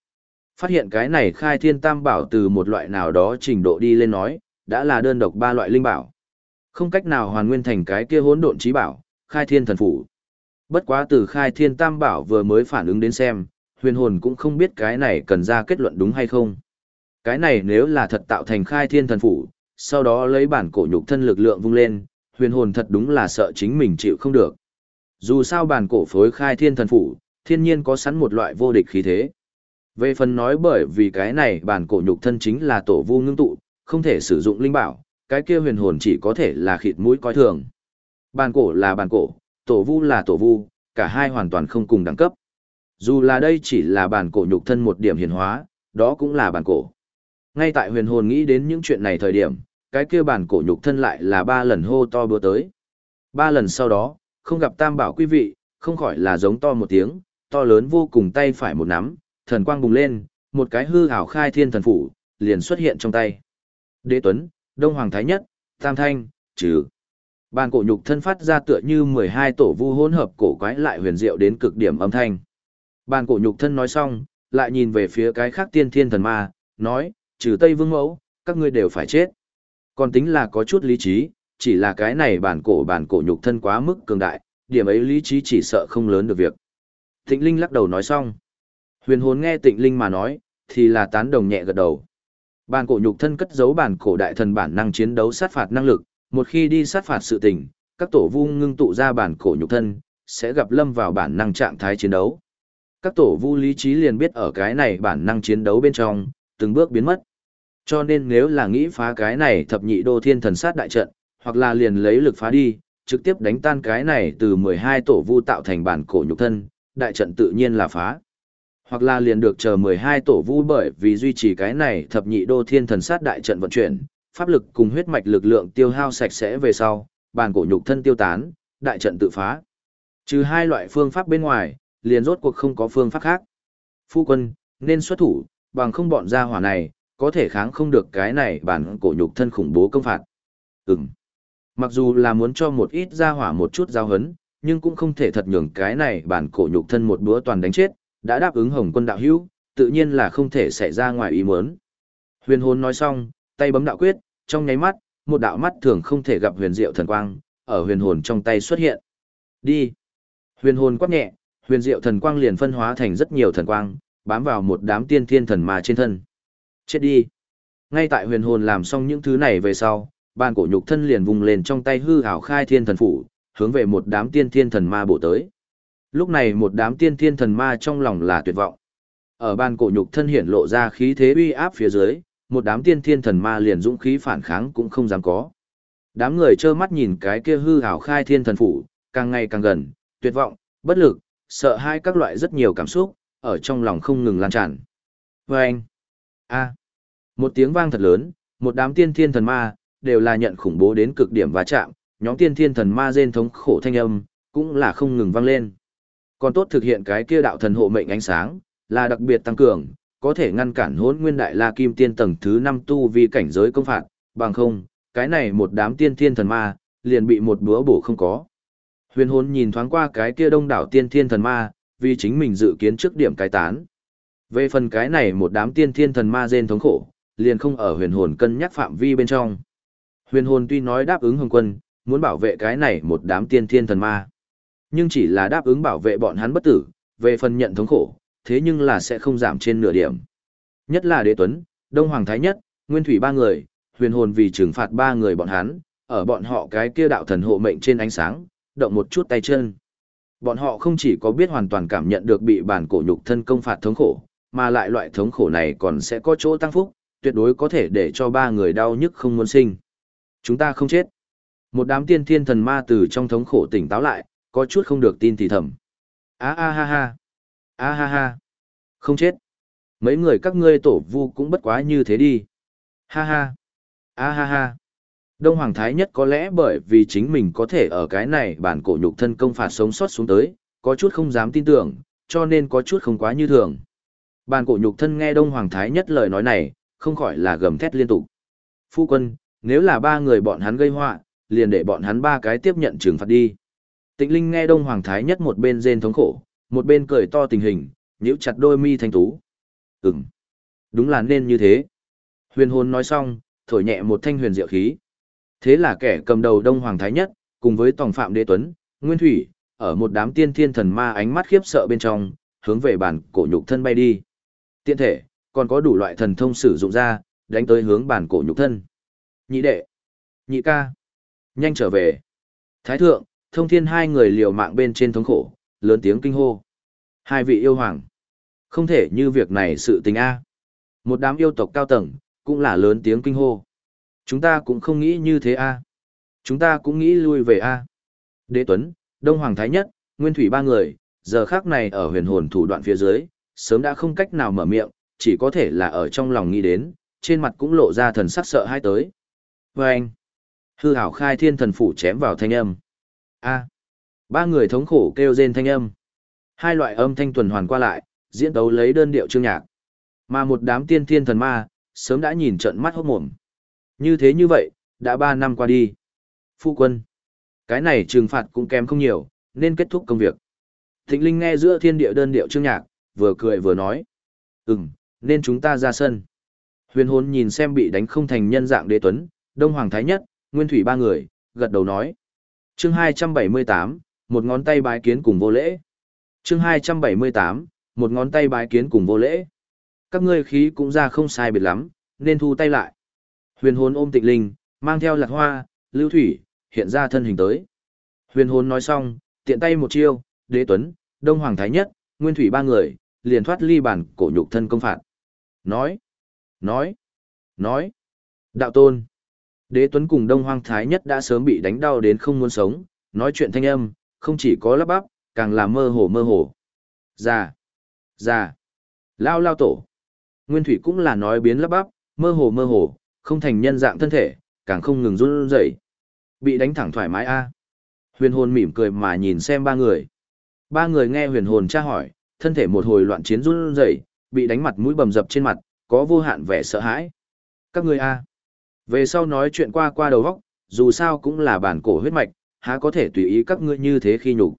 Phát hiện cái này khai thiên tam bảo từ một loại nào đó trình độ đi lên nói, đã là đơn độc ba loại linh bảo. Không cách nào hoàn nguyên thành cái kia hỗn độn trí bảo, khai thiên thần phủ. Bất quá từ khai thiên tam bảo vừa mới phản ứng đến xem, huyền hồn cũng không biết cái này cần ra kết luận đúng hay không. Cái này nếu là thật tạo thành khai thiên thần phủ, sau đó lấy bản cổ nhục thân lực lượng vung lên, huyền hồn thật đúng là sợ chính mình chịu không được. Dù sao bản cổ phối khai thiên thần phủ, thiên nhiên có sẵn một loại vô địch khí thế. Về phần nói bởi vì cái này bản cổ nhục thân chính là tổ vu ngưng tụ, không thể sử dụng linh bảo, cái kia huyền hồn chỉ có thể là khịt mũi coi thường. Bản cổ là bản cổ, tổ vu là tổ vu, cả hai hoàn toàn không cùng đẳng cấp. Dù là đây chỉ là bản cổ nhục thân một điểm hiển hóa, đó cũng là bản cổ. Ngay tại huyền hồn nghĩ đến những chuyện này thời điểm, cái kia bản cổ nhục thân lại là ba lần hô to bữa tới. Ba lần sau đó, không gặp tam bảo quý vị, không khỏi là giống to một tiếng, to lớn vô cùng tay phải một nắm, thần quang bùng lên, một cái hư ảo khai thiên thần phủ, liền xuất hiện trong tay. Đế Tuấn, Đông Hoàng Thái Nhất, Tam Thanh, trừ. Bàn cổ nhục thân phát ra tựa như 12 tổ vu hỗn hợp cổ quái lại huyền diệu đến cực điểm âm thanh. Bàn cổ nhục thân nói xong, lại nhìn về phía cái khác tiên thiên thần ma, nói, trừ Tây Vương Mẫu, các ngươi đều phải chết. Còn tính là có chút lý trí, chỉ là cái này bản cổ bản cổ nhục thân quá mức cường đại, điểm ấy lý trí chỉ sợ không lớn được việc. Tịnh Linh lắc đầu nói xong. Huyền hồn nghe Tịnh Linh mà nói, thì là tán đồng nhẹ gật đầu. Bản cổ nhục thân cất giấu bản cổ đại thần bản năng chiến đấu sát phạt năng lực, một khi đi sát phạt sự tình, các tổ vu ngưng tụ ra bản cổ nhục thân, sẽ gặp lâm vào bản năng trạng thái chiến đấu. Các tổ vu lý trí liền biết ở cái này bản năng chiến đấu bên trong, từng bước biến mất. Cho nên nếu là nghĩ phá cái này thập nhị đô thiên thần sát đại trận, hoặc là liền lấy lực phá đi, trực tiếp đánh tan cái này từ 12 tổ vu tạo thành bản cổ nhục thân, đại trận tự nhiên là phá. Hoặc là liền được chờ 12 tổ vu bởi vì duy trì cái này thập nhị đô thiên thần sát đại trận vận chuyển, pháp lực cùng huyết mạch lực lượng tiêu hao sạch sẽ về sau, bản cổ nhục thân tiêu tán, đại trận tự phá. Trừ hai loại phương pháp bên ngoài, liền rốt cuộc không có phương pháp khác. Phu quân, nên xuất thủ, bằng không bọn gia hỏa này, có thể kháng không được cái này bản cổ nhục thân khủng bố công phạt. Ừm. Mặc dù là muốn cho một ít gia hỏa một chút giao hấn, nhưng cũng không thể thật nhường cái này bản cổ nhục thân một bữa toàn đánh chết, đã đáp ứng hồng quân đạo hữu, tự nhiên là không thể xảy ra ngoài ý muốn. Huyền hồn nói xong, tay bấm đạo quyết, trong nháy mắt, một đạo mắt thường không thể gặp huyền diệu thần quang, ở huyền hồn trong tay xuất hiện. Đi. Huyền hồn quát nhẹ, huyền diệu thần quang liền phân hóa thành rất nhiều thần quang, bám vào một đám tiên thiên thần ma trên thân. Chết đi. Ngay tại huyền hồn làm xong những thứ này về sau, bàn cổ nhục thân liền vùng lên trong tay hư ảo khai thiên thần phủ, hướng về một đám tiên thiên thần ma bổ tới. Lúc này một đám tiên thiên thần ma trong lòng là tuyệt vọng. Ở ban cổ nhục thân hiển lộ ra khí thế uy áp phía dưới, một đám tiên thiên thần ma liền dũng khí phản kháng cũng không dám có. Đám người trơ mắt nhìn cái kia hư hảo khai thiên thần phủ, càng ngày càng gần, tuyệt vọng, bất lực, sợ hai các loại rất nhiều cảm xúc, ở trong lòng không ngừng lan tràn. Vâng! anh, a, một tiếng vang thật lớn, một đám tiên thiên thần ma, đều là nhận khủng bố đến cực điểm và chạm, nhóm tiên thiên thần ma rên thống khổ thanh âm, cũng là không ngừng vang lên. Còn tốt thực hiện cái kia đạo thần hộ mệnh ánh sáng, là đặc biệt tăng cường, có thể ngăn cản hỗn nguyên đại la kim tiên tầng thứ 5 tu vi cảnh giới công phạt, bằng không, cái này một đám tiên thiên thần ma, liền bị một búa bổ không có. Huyền hồn nhìn thoáng qua cái kia đông đảo tiên thiên thần ma, vì chính mình dự kiến trước điểm cái tán. Về phần cái này một đám tiên thiên thần ma rên thống khổ, liền không ở huyền hồn cân nhắc phạm vi bên trong. Huyền hồn tuy nói đáp ứng hồng quân, muốn bảo vệ cái này một đám tiên thiên thần ma. Nhưng chỉ là đáp ứng bảo vệ bọn hắn bất tử, về phần nhận thống khổ, thế nhưng là sẽ không giảm trên nửa điểm. Nhất là đế tuấn, đông hoàng thái nhất, nguyên thủy ba người, huyền hồn vì trừng phạt ba người bọn hắn, ở bọn họ cái kia đạo thần hộ mệnh trên ánh sáng, động một chút tay chân. Bọn họ không chỉ có biết hoàn toàn cảm nhận được bị bản cổ nhục thân công phạt thống khổ, mà lại loại thống khổ này còn sẽ có chỗ tăng phúc, tuyệt đối có thể để cho ba người đau nhức không muốn sinh. Chúng ta không chết. Một đám tiên thiên thần ma từ trong thống khổ tỉnh táo lại, có chút không được tin thì thầm. A a ha ha. A ha ha. Không chết. Mấy người các ngươi tổ vu cũng bất quá như thế đi. Ha ha. A ha ha. Đông Hoàng Thái Nhất có lẽ bởi vì chính mình có thể ở cái này bản cổ nhục thân công phạt sống sót xuống tới, có chút không dám tin tưởng, cho nên có chút không quá như thường. Bản cổ nhục thân nghe Đông Hoàng Thái Nhất lời nói này, không khỏi là gầm thét liên tục. Phu quân, nếu là ba người bọn hắn gây họa, liền để bọn hắn ba cái tiếp nhận trừng phạt đi. Tịnh Linh nghe Đông Hoàng Thái Nhất một bên rên thống khổ, một bên cười to tình hình, nhíu chặt đôi mi thanh tú. Ừm, đúng là nên như thế. Huyền hồn nói xong, thổi nhẹ một thanh huyền diệu khí. Thế là kẻ cầm đầu Đông Hoàng Thái Nhất, cùng với tòng phạm đế tuấn, Nguyên Thủy, ở một đám tiên thiên thần ma ánh mắt khiếp sợ bên trong, hướng về bản cổ nhục thân bay đi. Tiện thể, còn có đủ loại thần thông sử dụng ra, đánh tới hướng bản cổ nhục thân. Nhị đệ, nhị ca, nhanh trở về. Thái thượng, thông thiên hai người liều mạng bên trên thống khổ, lớn tiếng kinh hô. Hai vị yêu hoàng, không thể như việc này sự tình A. Một đám yêu tộc cao tầng, cũng là lớn tiếng kinh hô. Chúng ta cũng không nghĩ như thế A. Chúng ta cũng nghĩ lui về A. Đế Tuấn, Đông Hoàng Thái Nhất, Nguyên Thủy ba người, giờ khác này ở huyền hồn thủ đoạn phía dưới, sớm đã không cách nào mở miệng, chỉ có thể là ở trong lòng nghĩ đến, trên mặt cũng lộ ra thần sắc sợ hãi tới. Và anh, hư hảo khai thiên thần phủ chém vào thanh âm. A, ba người thống khổ kêu rên thanh âm. Hai loại âm thanh tuần hoàn qua lại, diễn tấu lấy đơn điệu chương nhạc. Mà một đám tiên thiên thần ma, sớm đã nhìn trận mắt hốt mồm. Như thế như vậy, đã ba năm qua đi. Phu quân, cái này trừng phạt cũng kém không nhiều, nên kết thúc công việc. Thịnh Linh nghe giữa thiên địa đơn điệu chương nhạc, vừa cười vừa nói. Ừm, nên chúng ta ra sân. Huyền hồn nhìn xem bị đánh không thành nhân dạng đế tuấn, Đông Hoàng Thái Nhất, Nguyên Thủy ba người, gật đầu nói. chương 278, một ngón tay bái kiến cùng vô lễ. chương 278, một ngón tay bái kiến cùng vô lễ. Các ngươi khí cũng ra không sai biệt lắm, nên thu tay lại. Huyền hồn ôm tịnh linh, mang theo lạc hoa, lưu thủy, hiện ra thân hình tới. Huyền hồn nói xong, tiện tay một chiêu, đế tuấn, đông hoàng thái nhất, nguyên thủy ba người, liền thoát ly bản cổ nhục thân công phạt. Nói, nói, nói, đạo tôn. Đế tuấn cùng đông Hoang thái nhất đã sớm bị đánh đau đến không muốn sống, nói chuyện thanh âm, không chỉ có lắp bắp, càng là mơ hồ mơ hồ. Già, già, lao lao tổ. Nguyên thủy cũng là nói biến lắp bắp, mơ hồ mơ hồ, không thành nhân dạng thân thể, càng không ngừng run rẩy. Bị đánh thẳng thoải mái a. Huyền hồn mỉm cười mà nhìn xem ba người. Ba người nghe huyền hồn tra hỏi, thân thể một hồi loạn chiến run rẩy, bị đánh mặt mũi bầm dập trên mặt, có vô hạn vẻ sợ hãi. Các ngươi a. Về sau nói chuyện qua qua đầu góc, dù sao cũng là bản cổ huyết mạch, há có thể tùy ý các ngươi như thế khi nhục.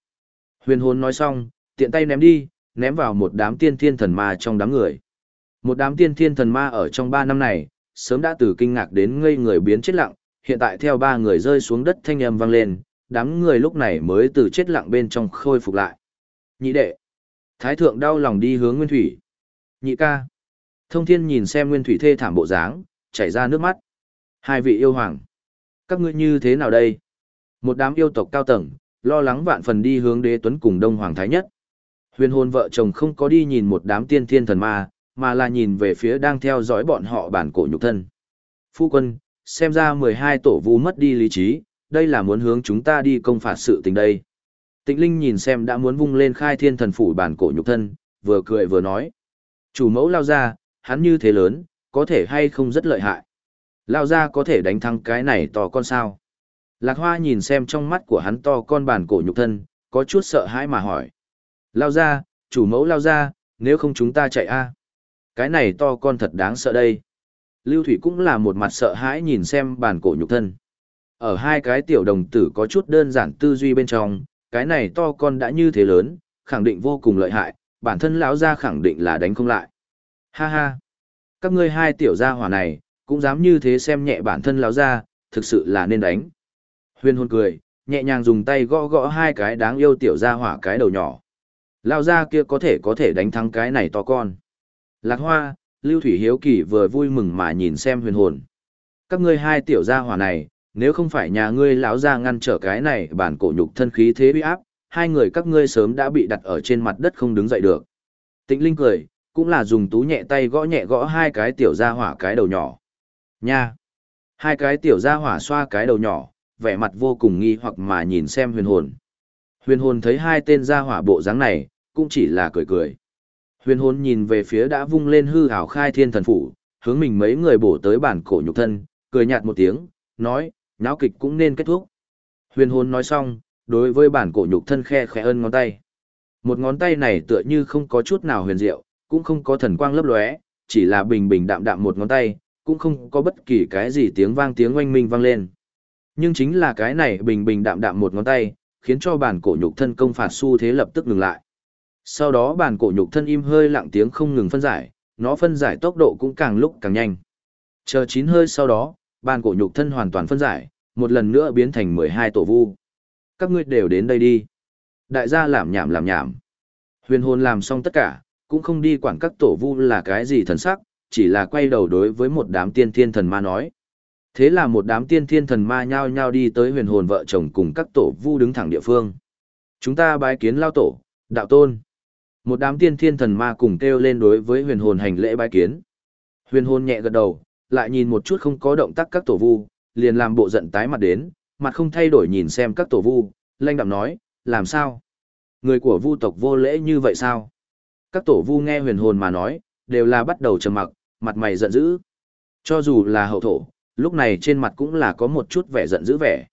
Huyền hồn nói xong, tiện tay ném đi, ném vào một đám tiên thiên thần ma trong đám người. Một đám tiên thiên thần ma ở trong ba năm này, sớm đã từ kinh ngạc đến ngây người biến chết lặng, hiện tại theo ba người rơi xuống đất thanh âm vang lên, đám người lúc này mới từ chết lặng bên trong khôi phục lại. Nhị đệ. Thái thượng đau lòng đi hướng Nguyên Thủy. Nhị ca. Thông thiên nhìn xem Nguyên Thủy thê thảm bộ dáng, chảy ra nước mắt. Hai vị yêu hoàng. Các ngươi như thế nào đây? Một đám yêu tộc cao tầng, lo lắng vạn phần đi hướng đế tuấn cùng đông hoàng thái nhất. Huyền hồn vợ chồng không có đi nhìn một đám tiên thiên thần ma, mà là nhìn về phía đang theo dõi bọn họ bản cổ nhục thân. Phu quân, xem ra 12 tổ vu mất đi lý trí, đây là muốn hướng chúng ta đi công phạt sự tình đây. Tịnh Linh nhìn xem đã muốn vung lên khai thiên thần phủ bản cổ nhục thân, vừa cười vừa nói. Chủ mẫu lao ra, hắn như thế lớn, có thể hay không rất lợi hại. Lao ra có thể đánh thắng cái này to con sao. Lạc Hoa nhìn xem trong mắt của hắn to con bản cổ nhục thân, có chút sợ hãi mà hỏi. Lao ra, chủ mẫu lao ra, nếu không chúng ta chạy a Cái này to con thật đáng sợ đây. Lưu Thủy cũng là một mặt sợ hãi nhìn xem bản cổ nhục thân. Ở hai cái tiểu đồng tử có chút đơn giản tư duy bên trong, cái này to con đã như thế lớn, khẳng định vô cùng lợi hại, bản thân lão gia khẳng định là đánh không lại. Ha ha, các ngươi hai tiểu gia hỏa này, cũng dám như thế xem nhẹ bản thân lão gia, thực sự là nên đánh. Huyền hôn cười, nhẹ nhàng dùng tay gõ gõ hai cái đáng yêu tiểu gia hỏa cái đầu nhỏ. Lão gia kia có thể có thể đánh thắng cái này to con. Lạc hoa, Lưu Thủy Hiếu Kỳ vừa vui mừng mà nhìn xem huyền hồn. Các ngươi hai tiểu gia hỏa này, nếu không phải nhà ngươi lão gia ngăn trở cái này bản cổ nhục thân khí thế uy áp, hai người các ngươi sớm đã bị đặt ở trên mặt đất không đứng dậy được. tịnh Linh cười, cũng là dùng tú nhẹ tay gõ nhẹ gõ hai cái tiểu gia hỏa cái đầu nhỏ. Nha! Hai cái tiểu gia hỏa xoa cái đầu nhỏ, vẻ mặt vô cùng nghi hoặc mà nhìn xem huyền hồn. Huyền hồn thấy hai tên gia hỏa bộ dáng này, cũng chỉ là cười cười. Huyền hồn nhìn về phía đã vung lên hư ảo khai thiên thần phủ, hướng mình mấy người bổ tới bản cổ nhục thân, cười nhạt một tiếng, nói, náo kịch cũng nên kết thúc. Huyền hồn nói xong, đối với bản cổ nhục thân khe khẽ ân ngón tay. Một ngón tay này tựa như không có chút nào huyền diệu, cũng không có thần quang lấp lóe, chỉ là bình bình đạm đạm một ngón tay, cũng không có bất kỳ cái gì tiếng vang tiếng oanh minh vang lên. Nhưng chính là cái này bình bình đạm đạm một ngón tay, khiến cho bản cổ nhục thân công phạt xu thế lập tức ngừng lại. Sau đó bản cổ nhục thân im hơi lặng tiếng không ngừng phân giải, nó phân giải tốc độ cũng càng lúc càng nhanh. Chờ chín hơi sau đó, bản cổ nhục thân hoàn toàn phân giải, một lần nữa biến thành 12 tổ vu. Các ngươi đều đến đây đi. Đại gia làm nhảm làm nhảm. Huyền hồn làm xong tất cả, cũng không đi quản các tổ vu là cái gì thần sắc, chỉ là quay đầu đối với một đám tiên thiên thần ma nói. Thế là một đám tiên thiên thần ma nhao nhao đi tới huyền hồn vợ chồng cùng các tổ vu đứng thẳng địa phương. Chúng ta bái kiến lao tổ, đạo tôn. Một đám tiên thiên thần ma cùng kêu lên đối với huyền hồn hành lễ bái kiến. Huyền hồn nhẹ gật đầu, lại nhìn một chút không có động tác các tổ vu, liền làm bộ giận tái mặt đến, mặt không thay đổi nhìn xem các tổ vu, lanh đạm nói, làm sao? Người của vu tộc vô lễ như vậy sao? Các tổ vu nghe huyền hồn mà nói, đều là bắt đầu trầm mặc, mặt mày giận dữ. Cho dù là hậu thổ, lúc này trên mặt cũng là có một chút vẻ giận dữ vẻ.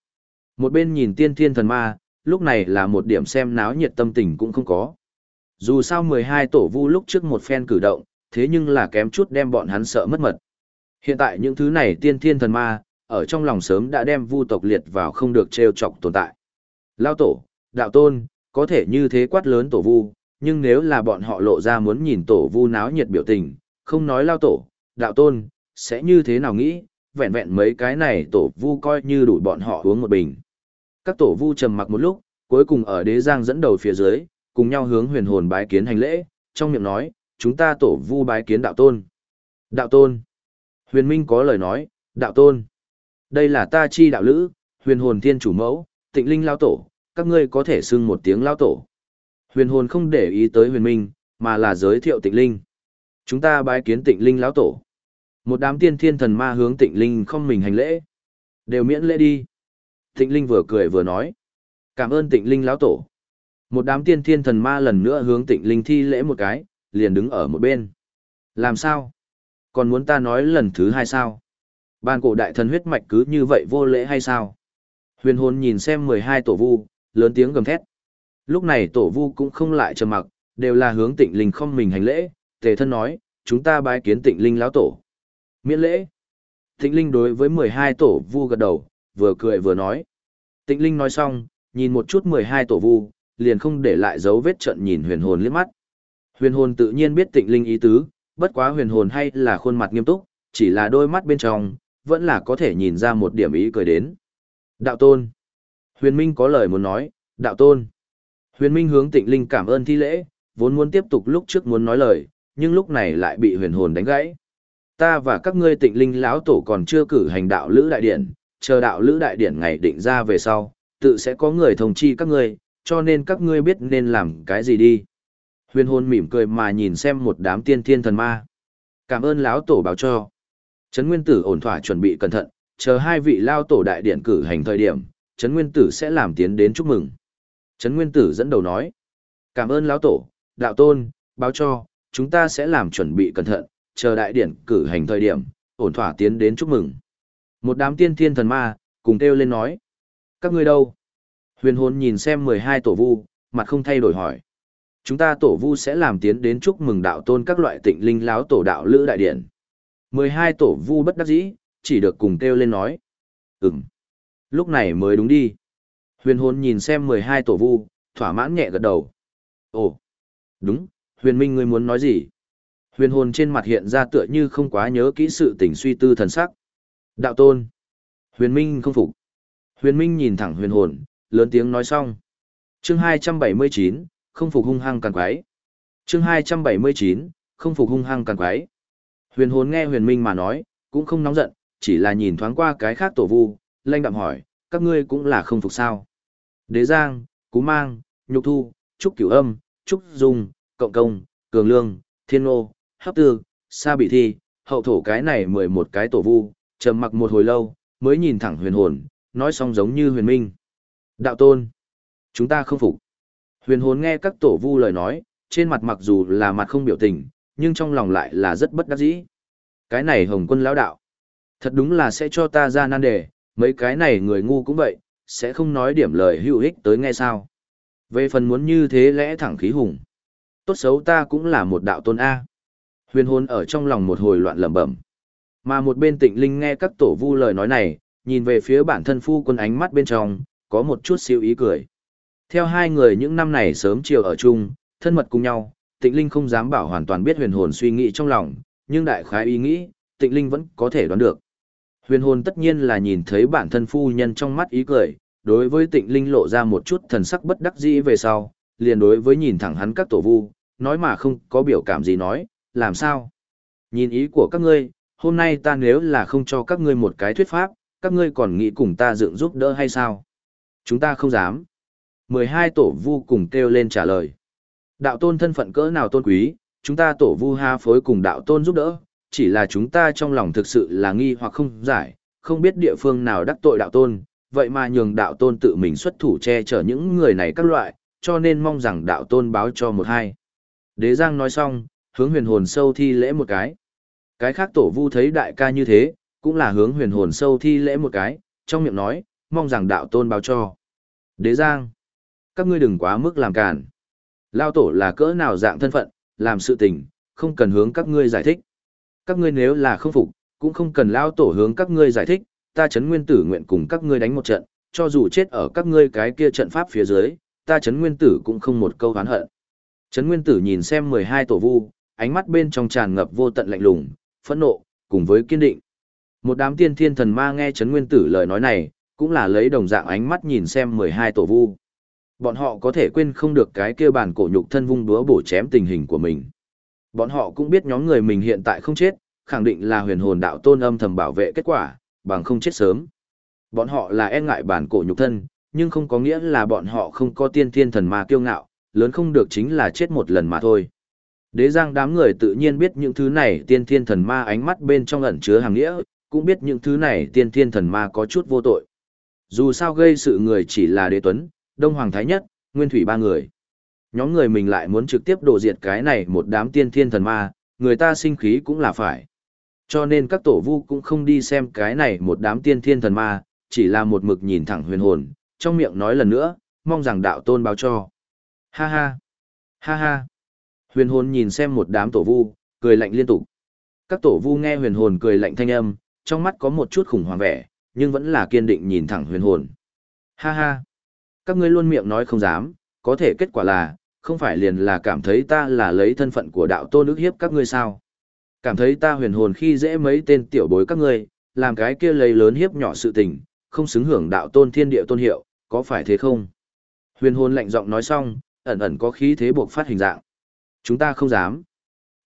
Một bên nhìn tiên thiên thần ma, lúc này là một điểm xem náo nhiệt tâm tình cũng không có. Dù sao 12 tổ vu lúc trước một phen cử động, thế nhưng là kém chút đem bọn hắn sợ mất mật. Hiện tại những thứ này tiên thiên thần ma, ở trong lòng sớm đã đem vu tộc liệt vào không được treo chọc tồn tại. Lao tổ, đạo tôn, có thể như thế quát lớn tổ vu, nhưng nếu là bọn họ lộ ra muốn nhìn tổ vu náo nhiệt biểu tình, không nói lao tổ, đạo tôn, sẽ như thế nào nghĩ, vẹn vẹn mấy cái này tổ vu coi như đủ bọn họ uống một bình. Các tổ vu trầm mặc một lúc, cuối cùng ở đế giang dẫn đầu phía dưới, cùng nhau hướng huyền hồn bái kiến hành lễ, trong miệng nói, chúng ta tổ vu bái kiến đạo tôn. Đạo tôn. Huyền Minh có lời nói, đạo tôn. Đây là ta chi đạo lữ, huyền hồn thiên chủ mẫu, tịnh linh lao tổ, các ngươi có thể xưng một tiếng lao tổ. Huyền hồn không để ý tới huyền minh, mà là giới thiệu tịnh linh. Chúng ta bái kiến tịnh linh lão tổ. Một đám tiên thiên thần ma hướng tịnh linh không mình hành lễ. Đều miễn lễ đi. Tịnh linh vừa cười vừa nói. Cảm ơn tịnh linh lão tổ. Một đám tiên thiên thần ma lần nữa hướng tịnh linh thi lễ một cái, liền đứng ở một bên. Làm sao? Còn muốn ta nói lần thứ hai sao? Ban cổ đại thần huyết mạch cứ như vậy vô lễ hay sao? Huyền hồn nhìn xem 12 tổ vu, lớn tiếng gầm thét. Lúc này tổ vu cũng không lại trầm mặc, đều là hướng tịnh linh không mình hành lễ, tề thân nói, chúng ta bái kiến tịnh linh lão tổ. Miễn lễ. Tịnh linh đối với 12 tổ vu gật đầu, vừa cười vừa nói. Tịnh linh nói xong, nhìn một chút 12 tổ vu, liền không để lại dấu vết trận nhìn huyền hồn liếc mắt. Huyền hồn tự nhiên biết tịnh linh ý tứ, bất quá huyền hồn hay là khuôn mặt nghiêm túc, chỉ là đôi mắt bên trong, vẫn là có thể nhìn ra một điểm ý cười đến. Đạo tôn. Huyền Minh có lời muốn nói, đạo tôn. Huyền Minh hướng tịnh linh cảm ơn thi lễ, vốn muốn tiếp tục lúc trước muốn nói lời, nhưng lúc này lại bị huyền hồn đánh gãy. Ta và các ngươi tịnh linh lão tổ còn chưa cử hành đạo lữ đại điển, chờ đạo lữ đại điển ngày định ra về sau, tự sẽ có người thông chi các ngươi, cho nên các ngươi biết nên làm cái gì đi. Huyền hồn mỉm cười mà nhìn xem một đám tiên thiên thần ma. Cảm ơn lão tổ báo cho. Trấn Nguyên Tử ổn thỏa chuẩn bị cẩn thận, chờ hai vị lao tổ đại điện cử hành thời điểm, Trấn Nguyên Tử sẽ làm tiến đến chúc mừng. Trấn Nguyên Tử dẫn đầu nói. Cảm ơn lão tổ, đạo tôn, báo cho, chúng ta sẽ làm chuẩn bị cẩn thận, chờ đại điển cử hành thời điểm, ổn thỏa tiến đến chúc mừng. Một đám tiên thiên thần ma, cùng kêu lên nói. Các ngươi đâu? Huyền hồn nhìn xem 12 tổ vu, mặt không thay đổi hỏi. Chúng ta tổ vu sẽ làm tiến đến chúc mừng đạo tôn các loại tịnh linh láo tổ đạo lữ đại điển. 12 tổ vu bất đắc dĩ, chỉ được cùng kêu lên nói. Ừm. Lúc này mới đúng đi. Huyền hồn nhìn xem 12 tổ vu, thỏa mãn nhẹ gật đầu. Ồ. Đúng, huyền minh ngươi muốn nói gì? Huyền hồn trên mặt hiện ra tựa như không quá nhớ kỹ sự tình suy tư thần sắc. Đạo tôn. Huyền minh không phục. Huyền minh nhìn thẳng huyền hồn, lớn tiếng nói xong. Chương 279, không phục hung hăng càng quái. Chương 279, không phục hung hăng càng quái. Huyền hồn nghe huyền minh mà nói, cũng không nóng giận, chỉ là nhìn thoáng qua cái khác tổ vu, lanh đạm hỏi, các ngươi cũng là không phục sao. Đế Giang, Cú Mang, Nhục Thu, Trúc Cửu Âm, Trúc Dung, Cộng Công, Cường Lương, Thiên Nô, Hấp Tư, Sa Bị Thi, hậu thổ cái này mười một cái tổ vu, trầm mặc một hồi lâu, mới nhìn thẳng huyền hồn, nói xong giống như huyền minh. Đạo tôn, chúng ta không phục. Huyền hồn nghe các tổ vu lời nói, trên mặt mặc dù là mặt không biểu tình, nhưng trong lòng lại là rất bất đắc dĩ. Cái này hồng quân lão đạo. Thật đúng là sẽ cho ta ra nan đề, mấy cái này người ngu cũng vậy, sẽ không nói điểm lời hữu ích tới nghe sao. Về phần muốn như thế lẽ thẳng khí hùng. Tốt xấu ta cũng là một đạo tôn A. Huyền hồn ở trong lòng một hồi loạn lẩm bẩm. Mà một bên tịnh linh nghe các tổ vu lời nói này, nhìn về phía bản thân phu quân ánh mắt bên trong, có một chút siêu ý cười. Theo hai người những năm này sớm chiều ở chung, thân mật cùng nhau, tịnh linh không dám bảo hoàn toàn biết huyền hồn suy nghĩ trong lòng, nhưng đại khái ý nghĩ, tịnh linh vẫn có thể đoán được. Huyền hồn tất nhiên là nhìn thấy bản thân phu nhân trong mắt ý cười, đối với tịnh linh lộ ra một chút thần sắc bất đắc dĩ về sau, liền đối với nhìn thẳng hắn các tổ vu, nói mà không có biểu cảm gì nói, làm sao? Nhìn ý của các ngươi, hôm nay ta nếu là không cho các ngươi một cái thuyết pháp, các ngươi còn nghĩ cùng ta dựng giúp đỡ hay sao? Chúng ta không dám. 12 tổ vu cùng kêu lên trả lời. Đạo tôn thân phận cỡ nào tôn quý, chúng ta tổ vu ha phối cùng đạo tôn giúp đỡ, chỉ là chúng ta trong lòng thực sự là nghi hoặc không giải, không biết địa phương nào đắc tội đạo tôn, vậy mà nhường đạo tôn tự mình xuất thủ che chở những người này các loại, cho nên mong rằng đạo tôn báo cho một hai. Đế Giang nói xong, hướng huyền hồn sâu thi lễ một cái. Cái khác tổ vu thấy đại ca như thế, cũng là hướng huyền hồn sâu thi lễ một cái, trong miệng nói, mong rằng đạo tôn báo cho. Đế Giang, các ngươi đừng quá mức làm cản. Lao tổ là cỡ nào dạng thân phận, làm sự tình, không cần hướng các ngươi giải thích. Các ngươi nếu là không phục, cũng không cần lao tổ hướng các ngươi giải thích, ta chấn nguyên tử nguyện cùng các ngươi đánh một trận, cho dù chết ở các ngươi cái kia trận pháp phía dưới, ta chấn nguyên tử cũng không một câu hán hận. Chấn nguyên tử nhìn xem 12 tổ vu, ánh mắt bên trong tràn ngập vô tận lạnh lùng, phẫn nộ, cùng với kiên định. Một đám tiên thiên thần ma nghe chấn nguyên tử lời nói này, cũng là lấy đồng dạng ánh mắt nhìn xem 12 tổ vu. Bọn họ có thể quên không được cái kia bản cổ nhục thân vung đúa bổ chém tình hình của mình. Bọn họ cũng biết nhóm người mình hiện tại không chết, khẳng định là huyền hồn đạo tôn âm thầm bảo vệ kết quả, bằng không chết sớm. Bọn họ là e ngại bản cổ nhục thân, nhưng không có nghĩa là bọn họ không có tiên thiên thần ma kiêu ngạo, lớn không được chính là chết một lần mà thôi. Đế giang đám người tự nhiên biết những thứ này tiên thiên thần ma ánh mắt bên trong ẩn chứa hàng nghĩa, cũng biết những thứ này tiên thiên thần ma có chút vô tội. Dù sao gây sự người chỉ là đế tuấn, Đông Hoàng Thái Nhất, Nguyên Thủy ba người. Nhóm người mình lại muốn trực tiếp đổ diệt cái này một đám tiên thiên thần ma, người ta sinh khí cũng là phải. Cho nên các tổ vu cũng không đi xem cái này một đám tiên thiên thần ma, chỉ là một mực nhìn thẳng huyền hồn, trong miệng nói lần nữa, mong rằng đạo tôn báo cho. Ha ha! Ha ha! Huyền hồn nhìn xem một đám tổ vu, cười lạnh liên tục. Các tổ vu nghe huyền hồn cười lạnh thanh âm, trong mắt có một chút khủng hoảng vẻ, nhưng vẫn là kiên định nhìn thẳng huyền hồn. Ha ha! Các ngươi luôn miệng nói không dám, có thể kết quả là, không phải liền là cảm thấy ta là lấy thân phận của đạo tôn ức hiếp các ngươi sao. Cảm thấy ta huyền hồn khi dễ mấy tên tiểu bối các ngươi, làm cái kia lấy lớn hiếp nhỏ sự tình, không xứng hưởng đạo tôn thiên địa tôn hiệu, có phải thế không? Huyền hồn lạnh giọng nói xong, ẩn ẩn có khí thế buộc phát hình dạng. Chúng ta không dám.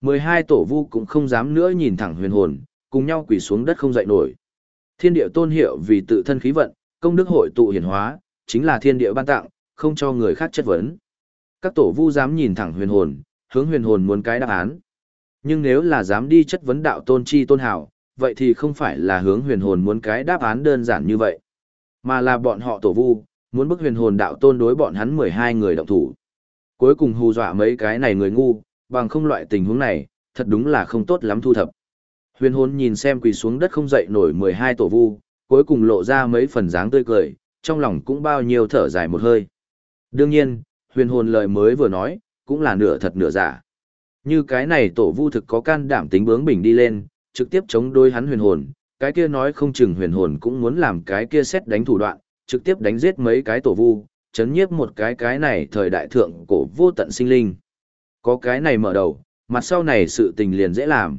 mười hai tổ vu cũng không dám nữa nhìn thẳng huyền hồn, cùng nhau quỳ xuống đất không dậy nổi. Thiên địa tôn hiệu vì tự thân khí vận, công đức hội tụ hiển hóa, chính là thiên địa ban tặng, không cho người khác chất vấn. Các tổ vu dám nhìn thẳng huyền hồn, hướng huyền hồn muốn cái đáp án. Nhưng nếu là dám đi chất vấn đạo tôn chi tôn hảo, vậy thì không phải là hướng huyền hồn muốn cái đáp án đơn giản như vậy, mà là bọn họ tổ vu, muốn bức huyền hồn đạo tôn đối bọn hắn 12 người động thủ. Cuối cùng hù dọa mấy cái này người ngu, bằng không loại tình huống này, thật đúng là không tốt lắm thu thập. Huyền hồn nhìn xem quỳ xuống đất không dậy nổi 12 tổ vu, cuối cùng lộ ra mấy phần dáng tươi cười, trong lòng cũng bao nhiêu thở dài một hơi. Đương nhiên, huyền hồn lời mới vừa nói, cũng là nửa thật nửa giả. Như cái này tổ vu thực có can đảm tính bướng bỉnh đi lên, trực tiếp chống đối hắn huyền hồn, cái kia nói không chừng huyền hồn cũng muốn làm cái kia xét đánh thủ đoạn, trực tiếp đánh giết mấy cái tổ vu, chấn nhiếp một cái cái này thời đại thượng cổ vô tận sinh linh. Có cái này mở đầu, mặt sau này sự tình liền dễ làm.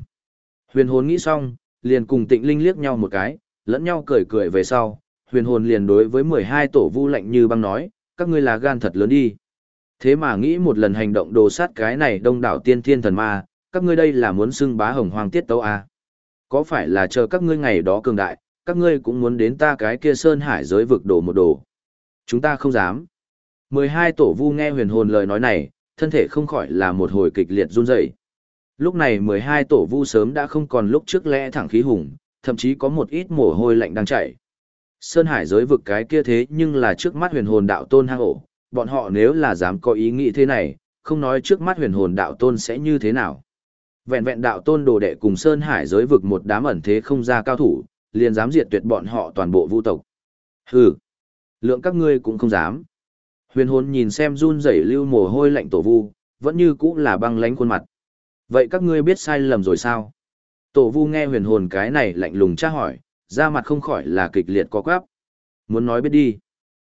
Huyền hồn nghĩ xong, liền cùng tịnh linh liếc nhau một cái, lẫn nhau cười cười về sau, huyền hồn liền đối với 12 tổ vu lạnh như băng nói, các ngươi là gan thật lớn đi. Thế mà nghĩ một lần hành động đồ sát cái này đông đảo tiên thiên thần ma, các ngươi đây là muốn xưng bá hồng hoàng tiết tấu à? Có phải là chờ các ngươi ngày đó cường đại, các ngươi cũng muốn đến ta cái kia sơn hải giới vực đồ một đồ. Chúng ta không dám. 12 tổ vu nghe huyền hồn lời nói này, thân thể không khỏi là một hồi kịch liệt run rẩy. Lúc này 12 tổ vu sớm đã không còn lúc trước lẽ thẳng khí hùng, thậm chí có một ít mồ hôi lạnh đang chảy. Sơn Hải giới vực cái kia thế nhưng là trước mắt huyền hồn đạo tôn hang ổ, bọn họ nếu là dám có ý nghĩ thế này, không nói trước mắt huyền hồn đạo tôn sẽ như thế nào. Vẹn vẹn đạo tôn đồ đệ cùng Sơn Hải giới vực một đám ẩn thế không ra cao thủ, liền dám diệt tuyệt bọn họ toàn bộ vũ tộc. Hừ, lượng các ngươi cũng không dám. Huyền hồn nhìn xem run rẩy lưu mồ hôi lạnh tổ vu, vẫn như cũ là băng lánh khuôn mặt. Vậy các ngươi biết sai lầm rồi sao? Tổ vu nghe huyền hồn cái này lạnh lùng tra hỏi, da mặt không khỏi là kịch liệt có quáp. Muốn nói biết đi.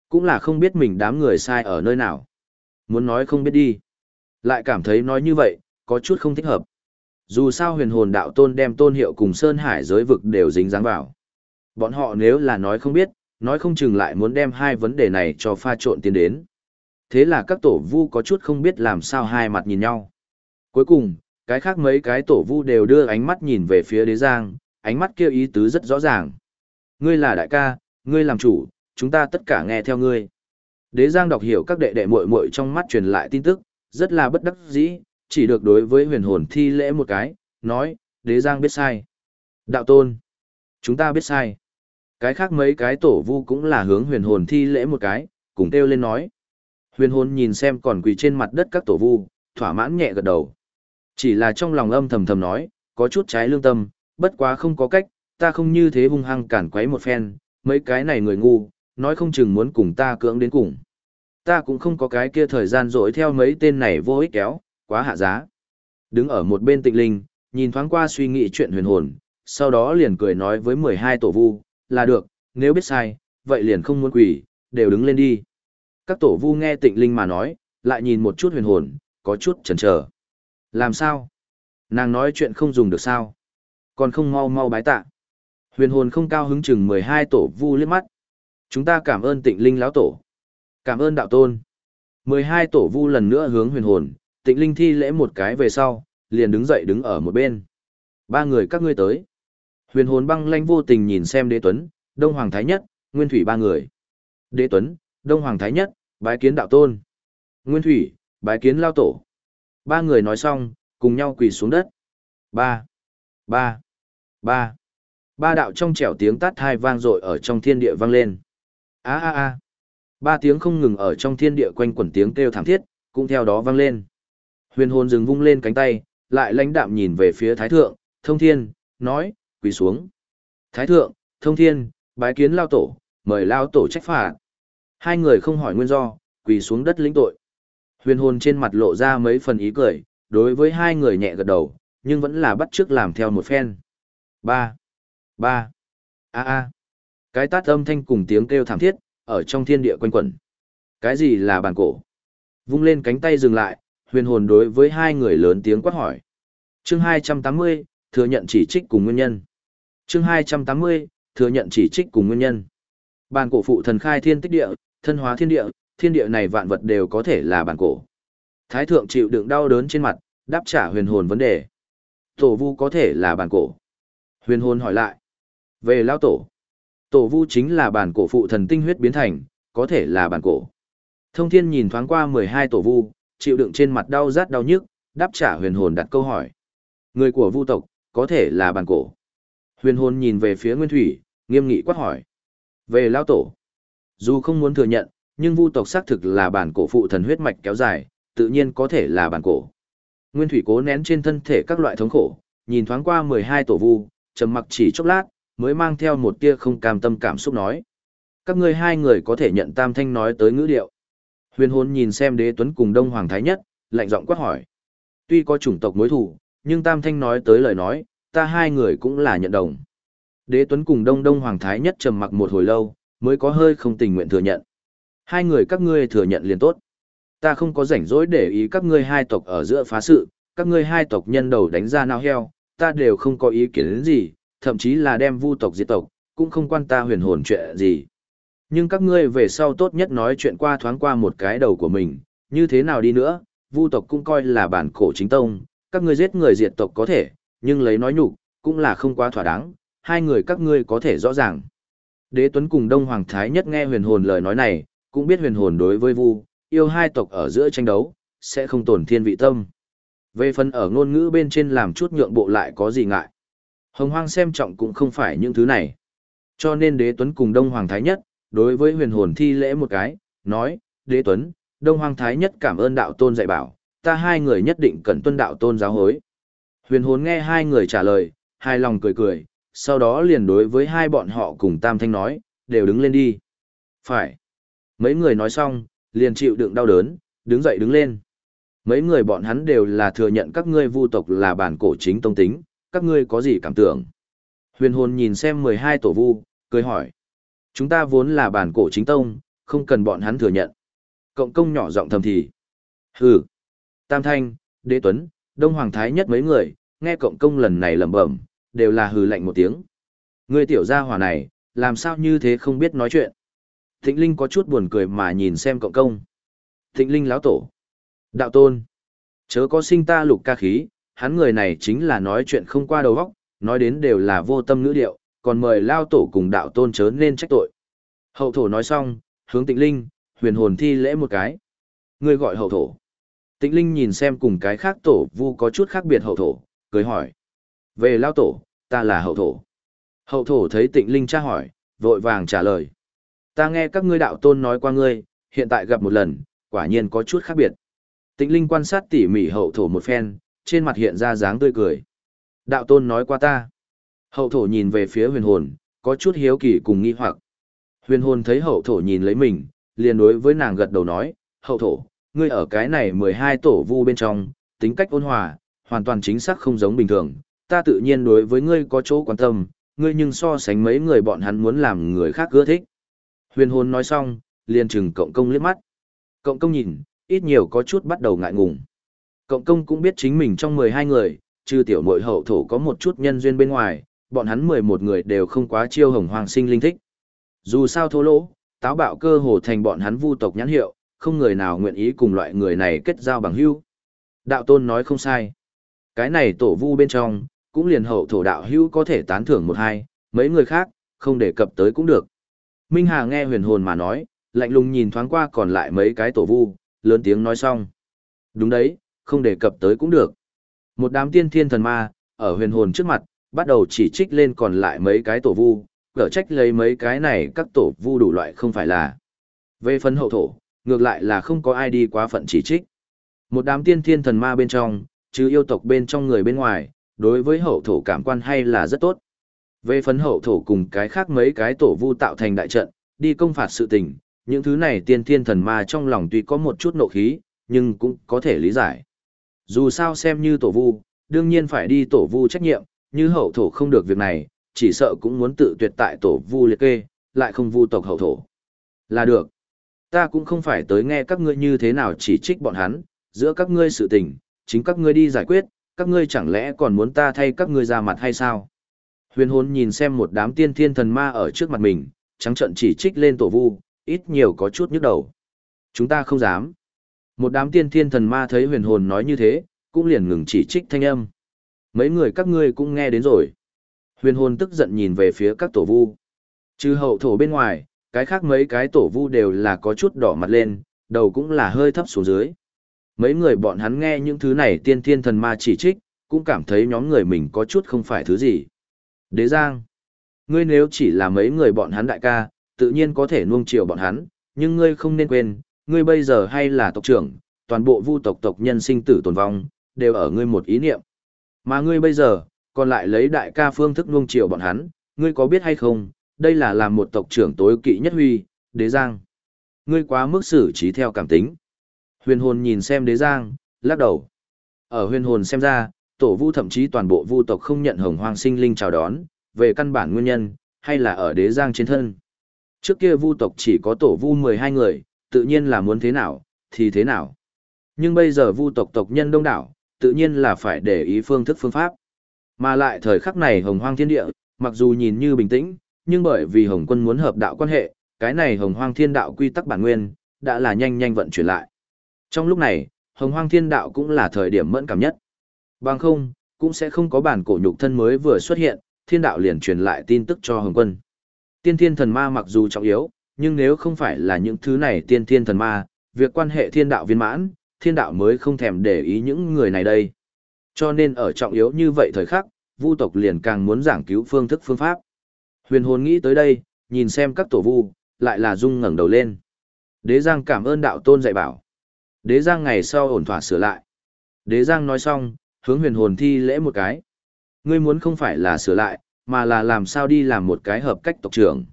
Cũng là không biết mình đám người sai ở nơi nào. Muốn nói không biết đi. Lại cảm thấy nói như vậy, có chút không thích hợp. Dù sao huyền hồn đạo tôn đem tôn hiệu cùng Sơn Hải giới vực đều dính dáng vào. Bọn họ nếu là nói không biết, nói không chừng lại muốn đem hai vấn đề này cho pha trộn tiến đến. Thế là các tổ vu có chút không biết làm sao hai mặt nhìn nhau. Cuối cùng, cái khác mấy cái tổ vu đều đưa ánh mắt nhìn về phía đế giang, ánh mắt kia ý tứ rất rõ ràng. Ngươi là đại ca, ngươi làm chủ, chúng ta tất cả nghe theo ngươi. Đế giang đọc hiểu các đệ đệ muội muội trong mắt truyền lại tin tức, rất là bất đắc dĩ, chỉ được đối với huyền hồn thi lễ một cái, nói, đế giang biết sai. Đạo tôn, chúng ta biết sai. Cái khác mấy cái tổ vu cũng là hướng huyền hồn thi lễ một cái, cùng kêu lên nói. Huyền hồn nhìn xem còn quỳ trên mặt đất các tổ vu, thỏa mãn nhẹ gật đầu. Chỉ là trong lòng âm thầm thầm nói, có chút trái lương tâm, bất quá không có cách, ta không như thế hung hăng cản quấy một phen, mấy cái này người ngu, nói không chừng muốn cùng ta cưỡng đến cùng. Ta cũng không có cái kia thời gian dỗi theo mấy tên này vô ích kéo, quá hạ giá. Đứng ở một bên tịnh linh, nhìn thoáng qua suy nghĩ chuyện huyền hồn, sau đó liền cười nói với 12 tổ vu, là được, nếu biết sai, vậy liền không muốn quỷ, đều đứng lên đi. Các tổ vu nghe tịnh linh mà nói, lại nhìn một chút huyền hồn, có chút chần chờ. Làm sao? Nàng nói chuyện không dùng được sao? Còn không mau mau bái tạ. Huyền hồn không cao hứng chừng 12 tổ vu liếc mắt. Chúng ta cảm ơn tịnh linh lão tổ. Cảm ơn đạo tôn. 12 tổ vu lần nữa hướng huyền hồn, tịnh linh thi lễ một cái về sau, liền đứng dậy đứng ở một bên. Ba người các ngươi tới. Huyền hồn băng lanh vô tình nhìn xem đế tuấn, đông hoàng thái nhất, nguyên thủy ba người. Đế tuấn, đông hoàng thái nhất, bái kiến đạo tôn. Nguyên thủy, bái kiến lao tổ. Ba người nói xong, cùng nhau quỳ xuống đất. Ba, ba, ba. Ba đạo trong trẻo tiếng tát thai vang dội ở trong thiên địa vang lên. A a a. Ba tiếng không ngừng ở trong thiên địa quanh quẩn tiếng kêu thảm thiết, cũng theo đó vang lên. Huyền hồn dừng vung lên cánh tay, lại lãnh đạm nhìn về phía Thái Thượng, Thông Thiên, nói, quỳ xuống. Thái Thượng, Thông Thiên, bái kiến Lao Tổ, mời Lao Tổ trách phạt. Hai người không hỏi nguyên do, quỳ xuống đất lĩnh tội. Huyền hồn trên mặt lộ ra mấy phần ý cười, đối với hai người nhẹ gật đầu, nhưng vẫn là bắt chước làm theo một phen. Ba, ba, a a. Cái tát âm thanh cùng tiếng kêu thảm thiết, ở trong thiên địa quanh quẩn. Cái gì là bàn cổ? Vung lên cánh tay dừng lại, huyền hồn đối với hai người lớn tiếng quát hỏi. Chương 280, thừa nhận chỉ trích cùng nguyên nhân. Chương 280, thừa nhận chỉ trích cùng nguyên nhân. Bàn cổ phụ thần khai thiên tích địa, thân hóa thiên địa, thiên địa này vạn vật đều có thể là bàn cổ. Thái thượng chịu đựng đau đớn trên mặt, đáp trả huyền hồn vấn đề. Tổ vu có thể là bàn cổ. Huyền hồn hỏi lại. Về lao tổ. Tổ vu chính là bản cổ phụ thần tinh huyết biến thành, có thể là bản cổ. Thông thiên nhìn thoáng qua 12 tổ vu, chịu đựng trên mặt đau rát đau nhức, đáp trả huyền hồn đặt câu hỏi. Người của vu tộc, có thể là bản cổ. Huyền hồn nhìn về phía nguyên thủy, nghiêm nghị quát hỏi. Về lao tổ. Dù không muốn thừa nhận, nhưng vu tộc xác thực là bản cổ phụ thần huyết mạch kéo dài, tự nhiên có thể là bản cổ. Nguyên thủy cố nén trên thân thể các loại thống khổ, nhìn thoáng qua 12 tổ vu, trầm mặc chỉ chốc lát, mới mang theo một tia không cam tâm cảm xúc nói. Các ngươi hai người có thể nhận tam thanh nói tới ngữ điệu. Huyền hồn nhìn xem đế tuấn cùng đông hoàng thái nhất, lạnh giọng quát hỏi. Tuy có chủng tộc mối thù, nhưng tam thanh nói tới lời nói, ta hai người cũng là nhận đồng. Đế tuấn cùng đông đông hoàng thái nhất trầm mặc một hồi lâu, mới có hơi không tình nguyện thừa nhận. Hai người các ngươi thừa nhận liền tốt. Ta không có rảnh rỗi để ý các ngươi hai tộc ở giữa phá sự, các ngươi hai tộc nhân đầu đánh ra nao heo, ta đều không có ý kiến đến gì, thậm chí là đem vu tộc diệt tộc, cũng không quan ta huyền hồn chuyện gì. Nhưng các ngươi về sau tốt nhất nói chuyện qua thoáng qua một cái đầu của mình, như thế nào đi nữa, vu tộc cũng coi là bản cổ chính tông, các ngươi giết người diệt tộc có thể, nhưng lấy nói nhục cũng là không quá thỏa đáng, hai người các ngươi có thể rõ ràng. Đế Tuấn cùng Đông Hoàng Thái nhất nghe huyền hồn lời nói này, cũng biết huyền hồn đối với vu, yêu hai tộc ở giữa tranh đấu, sẽ không tổn thiên vị tâm. Về phần ở ngôn ngữ bên trên làm chút nhượng bộ lại có gì ngại. Hồng hoang xem trọng cũng không phải những thứ này. Cho nên đế tuấn cùng Đông Hoàng Thái Nhất, đối với huyền hồn thi lễ một cái, nói, đế tuấn, Đông Hoàng Thái Nhất cảm ơn đạo tôn dạy bảo, ta hai người nhất định cần tuân đạo tôn giáo hối. Huyền hồn nghe hai người trả lời, hai lòng cười cười, sau đó liền đối với hai bọn họ cùng Tam Thanh nói, đều đứng lên đi. Phải. Mấy người nói xong, liền chịu đựng đau đớn, đứng dậy đứng lên. Mấy người bọn hắn đều là thừa nhận các ngươi vu tộc là bản cổ chính tông tính, các ngươi có gì cảm tưởng? Huyền hồn nhìn xem 12 tổ vu, cười hỏi. Chúng ta vốn là bản cổ chính tông, không cần bọn hắn thừa nhận. Cộng công nhỏ giọng thầm thì. Hừ. Tam Thanh, Đế Tuấn, Đông Hoàng Thái nhất mấy người, nghe cộng công lần này lẩm bẩm, đều là hừ lạnh một tiếng. Người tiểu gia hỏa này, làm sao như thế không biết nói chuyện. Thịnh Linh có chút buồn cười mà nhìn xem cộng công. Thịnh Linh lão tổ. Đạo tôn. Chớ có sinh ta lục ca khí, hắn người này chính là nói chuyện không qua đầu óc, nói đến đều là vô tâm ngữ điệu, còn mời lao tổ cùng đạo tôn chớ nên trách tội. Hậu thổ nói xong, hướng tịnh linh, huyền hồn thi lễ một cái. Người gọi hậu thổ. Tịnh linh nhìn xem cùng cái khác tổ vu có chút khác biệt hậu thổ, cười hỏi. Về lao tổ, ta là hậu thổ. Hậu thổ thấy tịnh linh tra hỏi, vội vàng trả lời. Ta nghe các ngươi đạo tôn nói qua ngươi, hiện tại gặp một lần, quả nhiên có chút khác biệt. Tịnh linh quan sát tỉ mỉ hậu thổ một phen, trên mặt hiện ra dáng tươi cười. Đạo tôn nói qua ta. Hậu thổ nhìn về phía huyền hồn, có chút hiếu kỳ cùng nghi hoặc. Huyền hồn thấy hậu thổ nhìn lấy mình, liền đối với nàng gật đầu nói, hậu thổ, ngươi ở cái này 12 tổ vu bên trong, tính cách ôn hòa, hoàn toàn chính xác không giống bình thường, ta tự nhiên đối với ngươi có chỗ quan tâm, ngươi nhưng so sánh mấy người bọn hắn muốn làm người khác ưa thích. Huyền hồn nói xong, liền chừng cộng công liếc mắt. Cộng công nhìn, ít nhiều có chút bắt đầu ngại ngùng. Cộng công cũng biết chính mình trong 12 người, trừ tiểu mội hậu thổ có một chút nhân duyên bên ngoài, bọn hắn 11 người đều không quá chiêu hồng hoàng sinh linh thích. Dù sao thô lỗ, táo bạo cơ hồ thành bọn hắn vu tộc nhãn hiệu, không người nào nguyện ý cùng loại người này kết giao bằng hữu. Đạo tôn nói không sai. Cái này tổ vu bên trong, cũng liền hậu thổ đạo hữu có thể tán thưởng một hai, mấy người khác, không đề cập tới cũng được. Minh Hà nghe huyền hồn mà nói, lạnh lùng nhìn thoáng qua còn lại mấy cái tổ vu, lớn tiếng nói xong. Đúng đấy, không đề cập tới cũng được. Một đám tiên thiên thần ma, ở huyền hồn trước mặt, bắt đầu chỉ trích lên còn lại mấy cái tổ vu, gỡ trách lấy mấy cái này các tổ vu đủ loại không phải là. Về phần hậu thổ, ngược lại là không có ai đi quá phận chỉ trích. Một đám tiên thiên thần ma bên trong, chứ yêu tộc bên trong người bên ngoài, đối với hậu thổ cảm quan hay là rất tốt. Về phấn hậu thổ cùng cái khác mấy cái tổ vu tạo thành đại trận, đi công phạt sự tình, những thứ này tiên thiên thần ma trong lòng tuy có một chút nộ khí, nhưng cũng có thể lý giải. Dù sao xem như tổ vu, đương nhiên phải đi tổ vu trách nhiệm, như hậu thổ không được việc này, chỉ sợ cũng muốn tự tuyệt tại tổ vu liệt kê, lại không vu tộc hậu thổ. Là được. Ta cũng không phải tới nghe các ngươi như thế nào chỉ trích bọn hắn, giữa các ngươi sự tình, chính các ngươi đi giải quyết, các ngươi chẳng lẽ còn muốn ta thay các ngươi ra mặt hay sao? Huyền hồn nhìn xem một đám tiên thiên thần ma ở trước mặt mình, trắng trận chỉ trích lên tổ vu, ít nhiều có chút nhức đầu. Chúng ta không dám. Một đám tiên thiên thần ma thấy huyền hồn nói như thế, cũng liền ngừng chỉ trích thanh âm. Mấy người các ngươi cũng nghe đến rồi. Huyền hồn tức giận nhìn về phía các tổ vu. Trừ hậu thổ bên ngoài, cái khác mấy cái tổ vu đều là có chút đỏ mặt lên, đầu cũng là hơi thấp xuống dưới. Mấy người bọn hắn nghe những thứ này tiên thiên thần ma chỉ trích, cũng cảm thấy nhóm người mình có chút không phải thứ gì. Đế Giang, ngươi nếu chỉ là mấy người bọn hắn đại ca, tự nhiên có thể nuông chiều bọn hắn, nhưng ngươi không nên quên, ngươi bây giờ hay là tộc trưởng, toàn bộ vu tộc tộc nhân sinh tử tồn vong, đều ở ngươi một ý niệm. Mà ngươi bây giờ, còn lại lấy đại ca phương thức nuông chiều bọn hắn, ngươi có biết hay không, đây là làm một tộc trưởng tối kỵ nhất huy, đế giang. Ngươi quá mức xử trí theo cảm tính. Huyền hồn nhìn xem đế giang, lắc đầu. Ở huyền hồn xem ra, tổ vu thậm chí toàn bộ vu tộc không nhận hồng hoang sinh linh chào đón, về căn bản nguyên nhân, hay là ở đế giang trên thân. Trước kia vu tộc chỉ có tổ vu 12 người, tự nhiên là muốn thế nào, thì thế nào. Nhưng bây giờ vu tộc tộc nhân đông đảo, tự nhiên là phải để ý phương thức phương pháp. Mà lại thời khắc này hồng hoang thiên địa, mặc dù nhìn như bình tĩnh, nhưng bởi vì hồng quân muốn hợp đạo quan hệ, cái này hồng hoang thiên đạo quy tắc bản nguyên, đã là nhanh nhanh vận chuyển lại. Trong lúc này, hồng hoang thiên đạo cũng là thời điểm mẫn cảm nhất. Bằng không, cũng sẽ không có bản cổ nhục thân mới vừa xuất hiện, thiên đạo liền truyền lại tin tức cho hồng quân. Tiên thiên thần ma mặc dù trọng yếu, nhưng nếu không phải là những thứ này tiên thiên thần ma, việc quan hệ thiên đạo viên mãn, thiên đạo mới không thèm để ý những người này đây. Cho nên ở trọng yếu như vậy thời khắc, vu tộc liền càng muốn giảng cứu phương thức phương pháp. Huyền hồn nghĩ tới đây, nhìn xem các tổ vu, lại là rung ngẩng đầu lên. Đế Giang cảm ơn đạo tôn dạy bảo. Đế Giang ngày sau ổn thỏa sửa lại. Đế Giang nói xong, hướng huyền hồn thi lễ một cái. Ngươi muốn không phải là sửa lại, mà là làm sao đi làm một cái hợp cách tộc trưởng.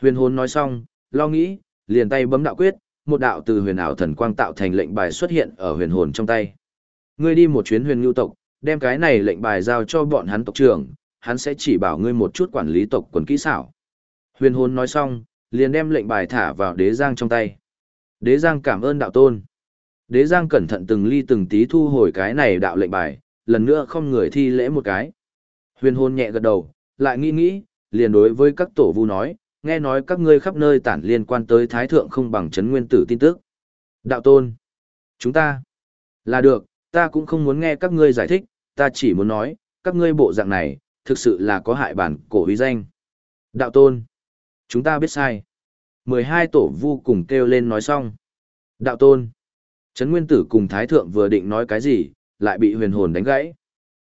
Huyền hồn nói xong, lo nghĩ, liền tay bấm đạo quyết, một đạo từ huyền ảo thần quang tạo thành lệnh bài xuất hiện ở huyền hồn trong tay. Ngươi đi một chuyến huyền lưu tộc, đem cái này lệnh bài giao cho bọn hắn tộc trưởng, hắn sẽ chỉ bảo ngươi một chút quản lý tộc quần kỹ xảo. Huyền hồn nói xong, liền đem lệnh bài thả vào đế giang trong tay. Đế giang cảm ơn đạo tôn. Đế giang cẩn thận từng ly từng tí thu hồi cái này đạo lệnh bài, lần nữa không người thi lễ một cái. Huyền Hôn nhẹ gật đầu, lại nghĩ nghĩ, liền đối với các tổ vu nói, nghe nói các ngươi khắp nơi tản liên quan tới thái thượng không bằng chấn nguyên tử tin tức. Đạo tôn, chúng ta, là được, ta cũng không muốn nghe các ngươi giải thích, ta chỉ muốn nói, các ngươi bộ dạng này, thực sự là có hại bản cổ uy danh. Đạo tôn, chúng ta biết sai. 12 tổ vu cùng kêu lên nói xong. Đạo tôn, chấn nguyên tử cùng thái thượng vừa định nói cái gì, lại bị huyền hồn đánh gãy.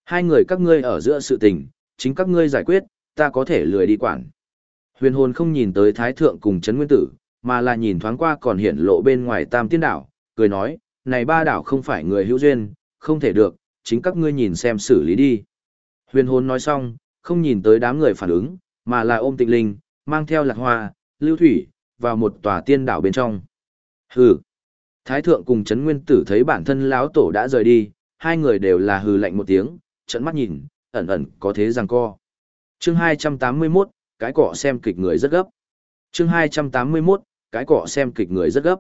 Hai người các ngươi ở giữa sự tình, chính các ngươi giải quyết, ta có thể lười đi quản. Huyền hồn không nhìn tới thái thượng cùng chấn nguyên tử, mà là nhìn thoáng qua còn hiện lộ bên ngoài tam tiên đảo, cười nói, này ba đảo không phải người hữu duyên, không thể được, chính các ngươi nhìn xem xử lý đi. Huyền hồn nói xong, không nhìn tới đám người phản ứng, mà là ôm tịnh linh, mang theo lạc hoa, lưu thủy, vào một tòa tiên đảo bên trong. Hừ. Thái thượng cùng Trấn nguyên tử thấy bản thân lão tổ đã rời đi, hai người đều là hừ lạnh một tiếng, trận mắt nhìn, ẩn ẩn có thế rằng co. Chương 281, cái cọ xem kịch người rất gấp. Chương 281, cái cọ xem kịch người rất gấp.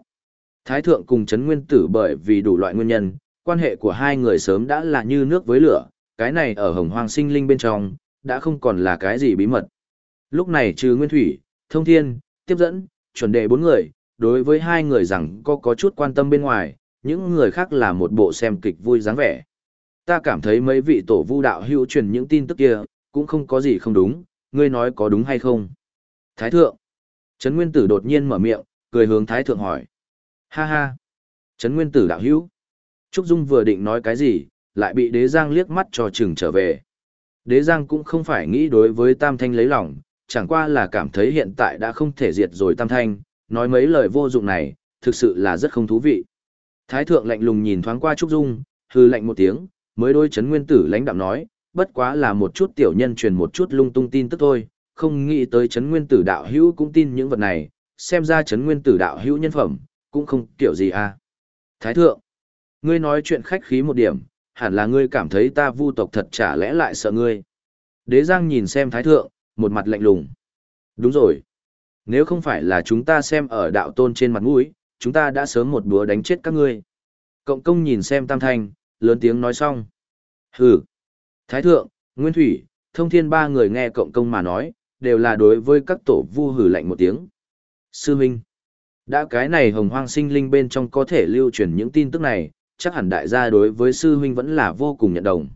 Thái thượng cùng Trấn Nguyên Tử bởi vì đủ loại nguyên nhân, quan hệ của hai người sớm đã là như nước với lửa, cái này ở hồng hoang sinh linh bên trong, đã không còn là cái gì bí mật. Lúc này trừ Nguyên Thủy, Thông Thiên, Tiếp Dẫn, chuẩn đề bốn người, đối với hai người rằng có có chút quan tâm bên ngoài, những người khác là một bộ xem kịch vui dáng vẻ. Ta cảm thấy mấy vị tổ vu đạo hữu truyền những tin tức kia, cũng không có gì không đúng, ngươi nói có đúng hay không? Thái thượng. Trấn Nguyên Tử đột nhiên mở miệng, cười hướng Thái thượng hỏi. Ha ha. Trấn Nguyên Tử đạo hữu. Trúc Dung vừa định nói cái gì, lại bị Đế Giang liếc mắt cho chừng trở về. Đế Giang cũng không phải nghĩ đối với Tam Thanh lấy lòng, chẳng qua là cảm thấy hiện tại đã không thể diệt rồi Tam Thanh, nói mấy lời vô dụng này, thực sự là rất không thú vị. Thái thượng lạnh lùng nhìn thoáng qua Trúc Dung, hư lạnh một tiếng, mới đôi chấn Nguyên Tử lãnh đạm nói, bất quá là một chút tiểu nhân truyền một chút lung tung tin tức thôi, không nghĩ tới chấn nguyên tử đạo hữu cũng tin những vật này, xem ra chấn nguyên tử đạo hữu nhân phẩm, cũng không kiểu gì à. Thái thượng, ngươi nói chuyện khách khí một điểm, hẳn là ngươi cảm thấy ta vu tộc thật chả lẽ lại sợ ngươi. Đế Giang nhìn xem thái thượng, một mặt lạnh lùng. Đúng rồi. Nếu không phải là chúng ta xem ở đạo tôn trên mặt mũi, chúng ta đã sớm một búa đánh chết các ngươi. Cộng công nhìn xem tam thanh, lớn tiếng nói xong. Hừ. Thái thượng, Nguyên Thủy, Thông Thiên ba người nghe cộng công mà nói, đều là đối với các tổ vu hử lạnh một tiếng. Sư Minh, đã cái này hồng hoang sinh linh bên trong có thể lưu truyền những tin tức này, chắc hẳn đại gia đối với sư huynh vẫn là vô cùng nhận đồng.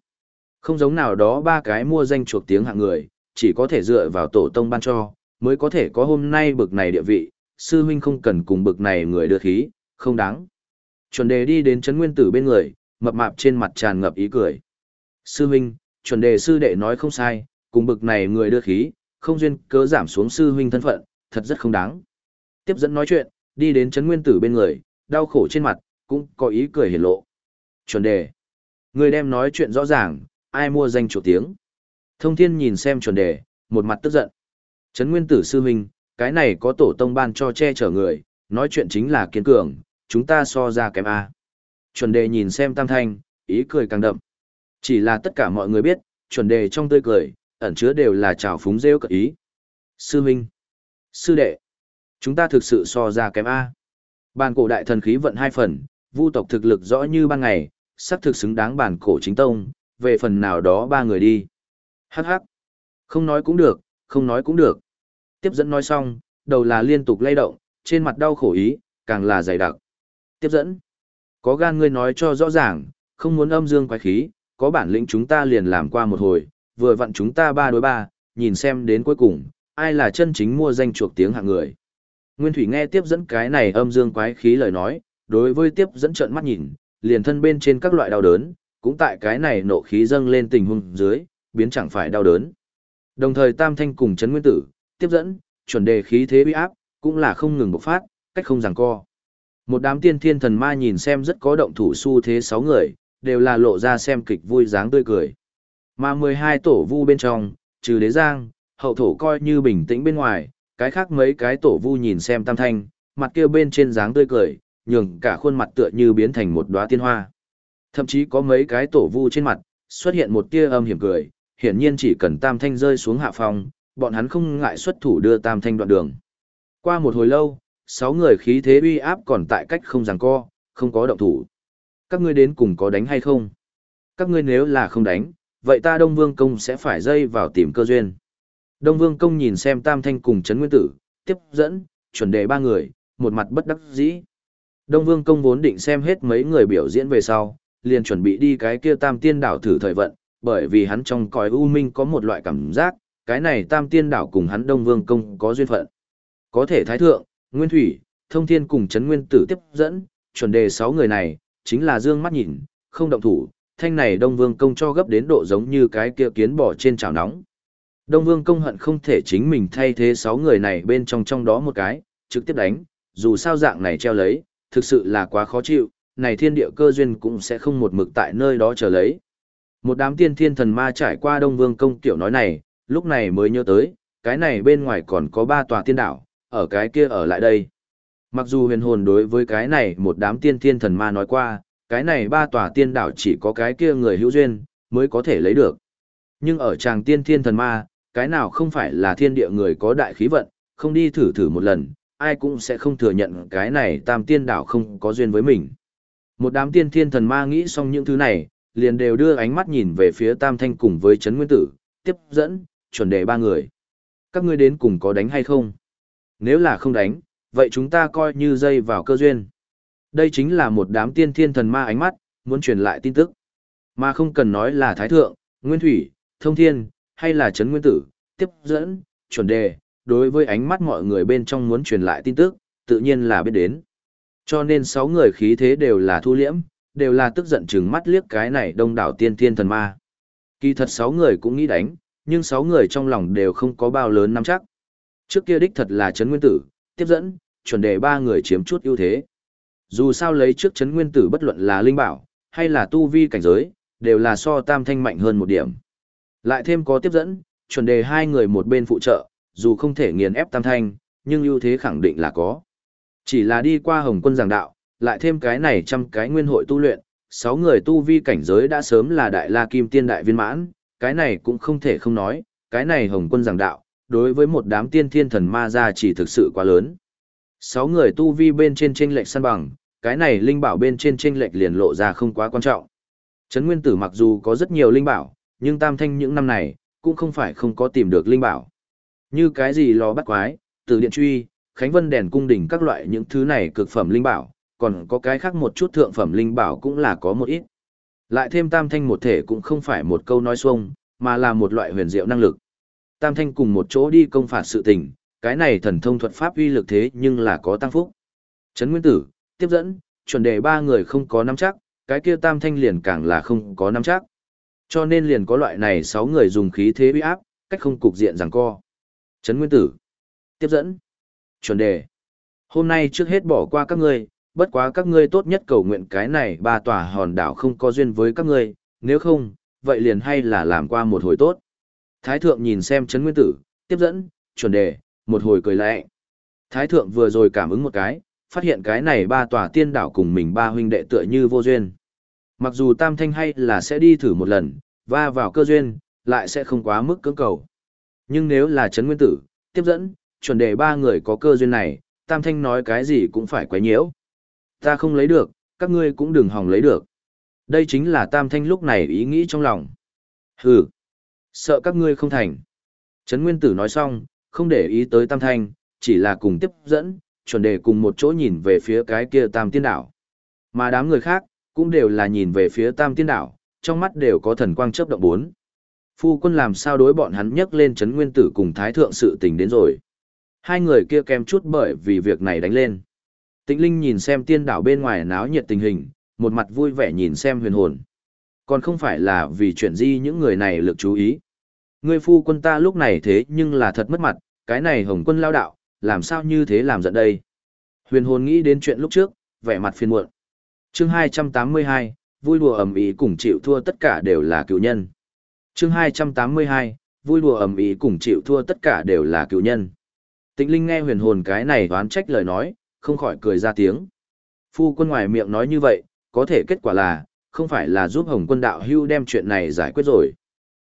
Không giống nào đó ba cái mua danh chuộc tiếng hạng người, chỉ có thể dựa vào tổ tông ban cho, mới có thể có hôm nay bực này địa vị, sư huynh không cần cùng bực này người đưa khí, không đáng. Chuẩn đề đi đến chấn nguyên tử bên người, mập mạp trên mặt tràn ngập ý cười. Sư huynh, chuẩn đề sư đệ nói không sai, cùng bực này người đưa khí, không duyên cớ giảm xuống sư huynh thân phận, thật rất không đáng. Tiếp dẫn nói chuyện, đi đến chấn nguyên tử bên người, đau khổ trên mặt, cũng có ý cười hiển lộ. Chuẩn đề. Người đem nói chuyện rõ ràng, ai mua danh chủ tiếng. Thông thiên nhìn xem chuẩn đề, một mặt tức giận. Trấn nguyên tử sư minh cái này có tổ tông ban cho che chở người, nói chuyện chính là kiên cường, chúng ta so ra kém A. Chuẩn đề nhìn xem tam thanh, ý cười càng đậm. Chỉ là tất cả mọi người biết, chuẩn đề trong tươi cười, ẩn chứa đều là trào phúng rêu cợt ý. Sư minh sư đệ, chúng ta thực sự so ra kém A. Bàn cổ đại thần khí vận hai phần, vu tộc thực lực rõ như ban ngày, sắc thực xứng đáng bản cổ chính tông, về phần nào đó ba người đi. Hắc hắc. Không nói cũng được, không nói cũng được. Tiếp dẫn nói xong, đầu là liên tục lay động, trên mặt đau khổ ý, càng là dày đặc. Tiếp dẫn. Có gan ngươi nói cho rõ ràng, không muốn âm dương quái khí, có bản lĩnh chúng ta liền làm qua một hồi, vừa vặn chúng ta ba đối ba, nhìn xem đến cuối cùng, ai là chân chính mua danh chuộc tiếng hạng người. Nguyên Thủy nghe tiếp dẫn cái này âm dương quái khí lời nói, đối với tiếp dẫn trợn mắt nhìn, liền thân bên trên các loại đau đớn, cũng tại cái này nộ khí dâng lên tình huống dưới, biến chẳng phải đau đớn. Đồng thời Tam Thanh cùng chấn nguyên tử, tiếp dẫn, chuẩn đề khí thế uy áp, cũng là không ngừng bộc phát, cách không giằng co. Một đám tiên thiên thần ma nhìn xem rất có động thủ xu thế sáu người, đều là lộ ra xem kịch vui dáng tươi cười. Mà 12 tổ vu bên trong, trừ đế giang, hậu thổ coi như bình tĩnh bên ngoài, cái khác mấy cái tổ vu nhìn xem tam thanh, mặt kia bên trên dáng tươi cười, nhường cả khuôn mặt tựa như biến thành một đóa tiên hoa. Thậm chí có mấy cái tổ vu trên mặt, xuất hiện một tia âm hiểm cười, hiển nhiên chỉ cần tam thanh rơi xuống hạ phòng, bọn hắn không ngại xuất thủ đưa tam thanh đoạn đường. Qua một hồi lâu, sáu người khí thế uy áp còn tại cách không giằng co, không có động thủ. Các ngươi đến cùng có đánh hay không? Các ngươi nếu là không đánh, vậy ta Đông Vương Công sẽ phải dây vào tìm cơ duyên. Đông Vương Công nhìn xem Tam Thanh cùng Trấn Nguyên Tử, tiếp dẫn, chuẩn đề ba người, một mặt bất đắc dĩ. Đông Vương Công vốn định xem hết mấy người biểu diễn về sau, liền chuẩn bị đi cái kia Tam Tiên Đảo thử thời vận, bởi vì hắn trong cõi u minh có một loại cảm giác, cái này Tam Tiên Đảo cùng hắn Đông Vương Công có duyên phận. Có thể Thái Thượng, Nguyên Thủy, Thông Thiên cùng Trấn Nguyên Tử tiếp dẫn, chuẩn đề sáu người này, chính là dương mắt nhìn, không động thủ, thanh này Đông Vương Công cho gấp đến độ giống như cái kia kiến bò trên chảo nóng. Đông Vương Công hận không thể chính mình thay thế sáu người này bên trong trong đó một cái, trực tiếp đánh, dù sao dạng này treo lấy, thực sự là quá khó chịu, này thiên địa cơ duyên cũng sẽ không một mực tại nơi đó chờ lấy. Một đám tiên thiên thần ma trải qua Đông Vương Công tiểu nói này, lúc này mới nhớ tới, cái này bên ngoài còn có ba tòa tiên đảo, ở cái kia ở lại đây. Mặc dù huyền hồn đối với cái này một đám tiên thiên thần ma nói qua, cái này ba tòa tiên đảo chỉ có cái kia người hữu duyên, mới có thể lấy được. Nhưng ở tràng tiên thiên thần ma, cái nào không phải là thiên địa người có đại khí vận, không đi thử thử một lần, ai cũng sẽ không thừa nhận cái này tam tiên đảo không có duyên với mình. Một đám tiên thiên thần ma nghĩ xong những thứ này, liền đều đưa ánh mắt nhìn về phía tam thanh cùng với Trấn nguyên tử, tiếp dẫn, chuẩn đề ba người. Các ngươi đến cùng có đánh hay không? Nếu là không đánh, vậy chúng ta coi như dây vào cơ duyên. Đây chính là một đám tiên thiên thần ma ánh mắt, muốn truyền lại tin tức. Mà không cần nói là Thái Thượng, Nguyên Thủy, Thông Thiên, hay là Trấn Nguyên Tử, tiếp dẫn, chuẩn đề, đối với ánh mắt mọi người bên trong muốn truyền lại tin tức, tự nhiên là biết đến. Cho nên sáu người khí thế đều là thu liễm, đều là tức giận chừng mắt liếc cái này đông đảo tiên thiên thần ma. Kỳ thật sáu người cũng nghĩ đánh, nhưng sáu người trong lòng đều không có bao lớn nắm chắc. Trước kia đích thật là Trấn Nguyên Tử, tiếp dẫn, chuẩn đề ba người chiếm chút ưu thế. Dù sao lấy trước Trấn Nguyên Tử bất luận là linh bảo, hay là tu vi cảnh giới, đều là so tam thanh mạnh hơn một điểm. Lại thêm có tiếp dẫn, chuẩn đề hai người một bên phụ trợ, dù không thể nghiền ép tam thanh, nhưng ưu thế khẳng định là có. Chỉ là đi qua hồng quân giảng đạo, lại thêm cái này trăm cái nguyên hội tu luyện, sáu người tu vi cảnh giới đã sớm là đại la kim tiên đại viên mãn, cái này cũng không thể không nói, cái này hồng quân giảng đạo, đối với một đám tiên thiên thần ma ra chỉ thực sự quá lớn. Sáu người tu vi bên trên trên lệch săn bằng, cái này linh bảo bên trên trên lệch liền lộ ra không quá quan trọng. Trấn Nguyên Tử mặc dù có rất nhiều linh bảo, nhưng Tam Thanh những năm này, cũng không phải không có tìm được linh bảo. Như cái gì lò bắt quái, từ điện truy, khánh vân đèn cung đỉnh các loại những thứ này cực phẩm linh bảo, còn có cái khác một chút thượng phẩm linh bảo cũng là có một ít. Lại thêm Tam Thanh một thể cũng không phải một câu nói xuông, mà là một loại huyền diệu năng lực. Tam Thanh cùng một chỗ đi công phạt sự tình, cái này thần thông thuật pháp uy lực thế nhưng là có tăng phúc. Trấn Nguyên Tử, tiếp dẫn, chuẩn đề ba người không có nắm chắc, cái kia tam thanh liền càng là không có nắm chắc. Cho nên liền có loại này sáu người dùng khí thế uy áp, cách không cục diện rằng co. Trấn Nguyên Tử, tiếp dẫn, chuẩn đề. Hôm nay trước hết bỏ qua các ngươi, bất quá các ngươi tốt nhất cầu nguyện cái này ba tòa hòn đảo không có duyên với các ngươi, nếu không, vậy liền hay là làm qua một hồi tốt. Thái thượng nhìn xem Trấn Nguyên Tử, tiếp dẫn, chuẩn đề, một hồi cười lẽ. Thái thượng vừa rồi cảm ứng một cái, phát hiện cái này ba tòa tiên đảo cùng mình ba huynh đệ tựa như vô duyên. Mặc dù tam thanh hay là sẽ đi thử một lần, va vào cơ duyên, lại sẽ không quá mức cưỡng cầu. Nhưng nếu là Trấn Nguyên Tử, tiếp dẫn, chuẩn đề ba người có cơ duyên này, tam thanh nói cái gì cũng phải quấy nhiễu. Ta không lấy được, các ngươi cũng đừng hòng lấy được. Đây chính là tam thanh lúc này ý nghĩ trong lòng. Hừ, sợ các ngươi không thành. Trấn Nguyên Tử nói xong, không để ý tới tam thanh, chỉ là cùng tiếp dẫn, chuẩn đề cùng một chỗ nhìn về phía cái kia tam tiên đảo. Mà đám người khác, cũng đều là nhìn về phía tam tiên đảo, trong mắt đều có thần quang chớp động bốn. Phu quân làm sao đối bọn hắn nhấc lên chấn nguyên tử cùng thái thượng sự tình đến rồi. Hai người kia kèm chút bởi vì việc này đánh lên. Tịnh Linh nhìn xem tiên đảo bên ngoài náo nhiệt tình hình, một mặt vui vẻ nhìn xem huyền hồn. Còn không phải là vì chuyện gì những người này lực chú ý. Người phu quân ta lúc này thế nhưng là thật mất mặt, cái này hồng quân lao đạo, làm sao như thế làm giận đây. Huyền hồn nghĩ đến chuyện lúc trước, vẻ mặt phiền muộn. chương 282, vui đùa ầm ĩ cùng chịu thua tất cả đều là cựu nhân. chương 282, vui đùa ầm ĩ cùng chịu thua tất cả đều là cựu nhân. Tịnh Linh nghe huyền hồn cái này đoán trách lời nói, không khỏi cười ra tiếng. Phu quân ngoài miệng nói như vậy, có thể kết quả là, không phải là giúp Hồng quân đạo hưu đem chuyện này giải quyết rồi.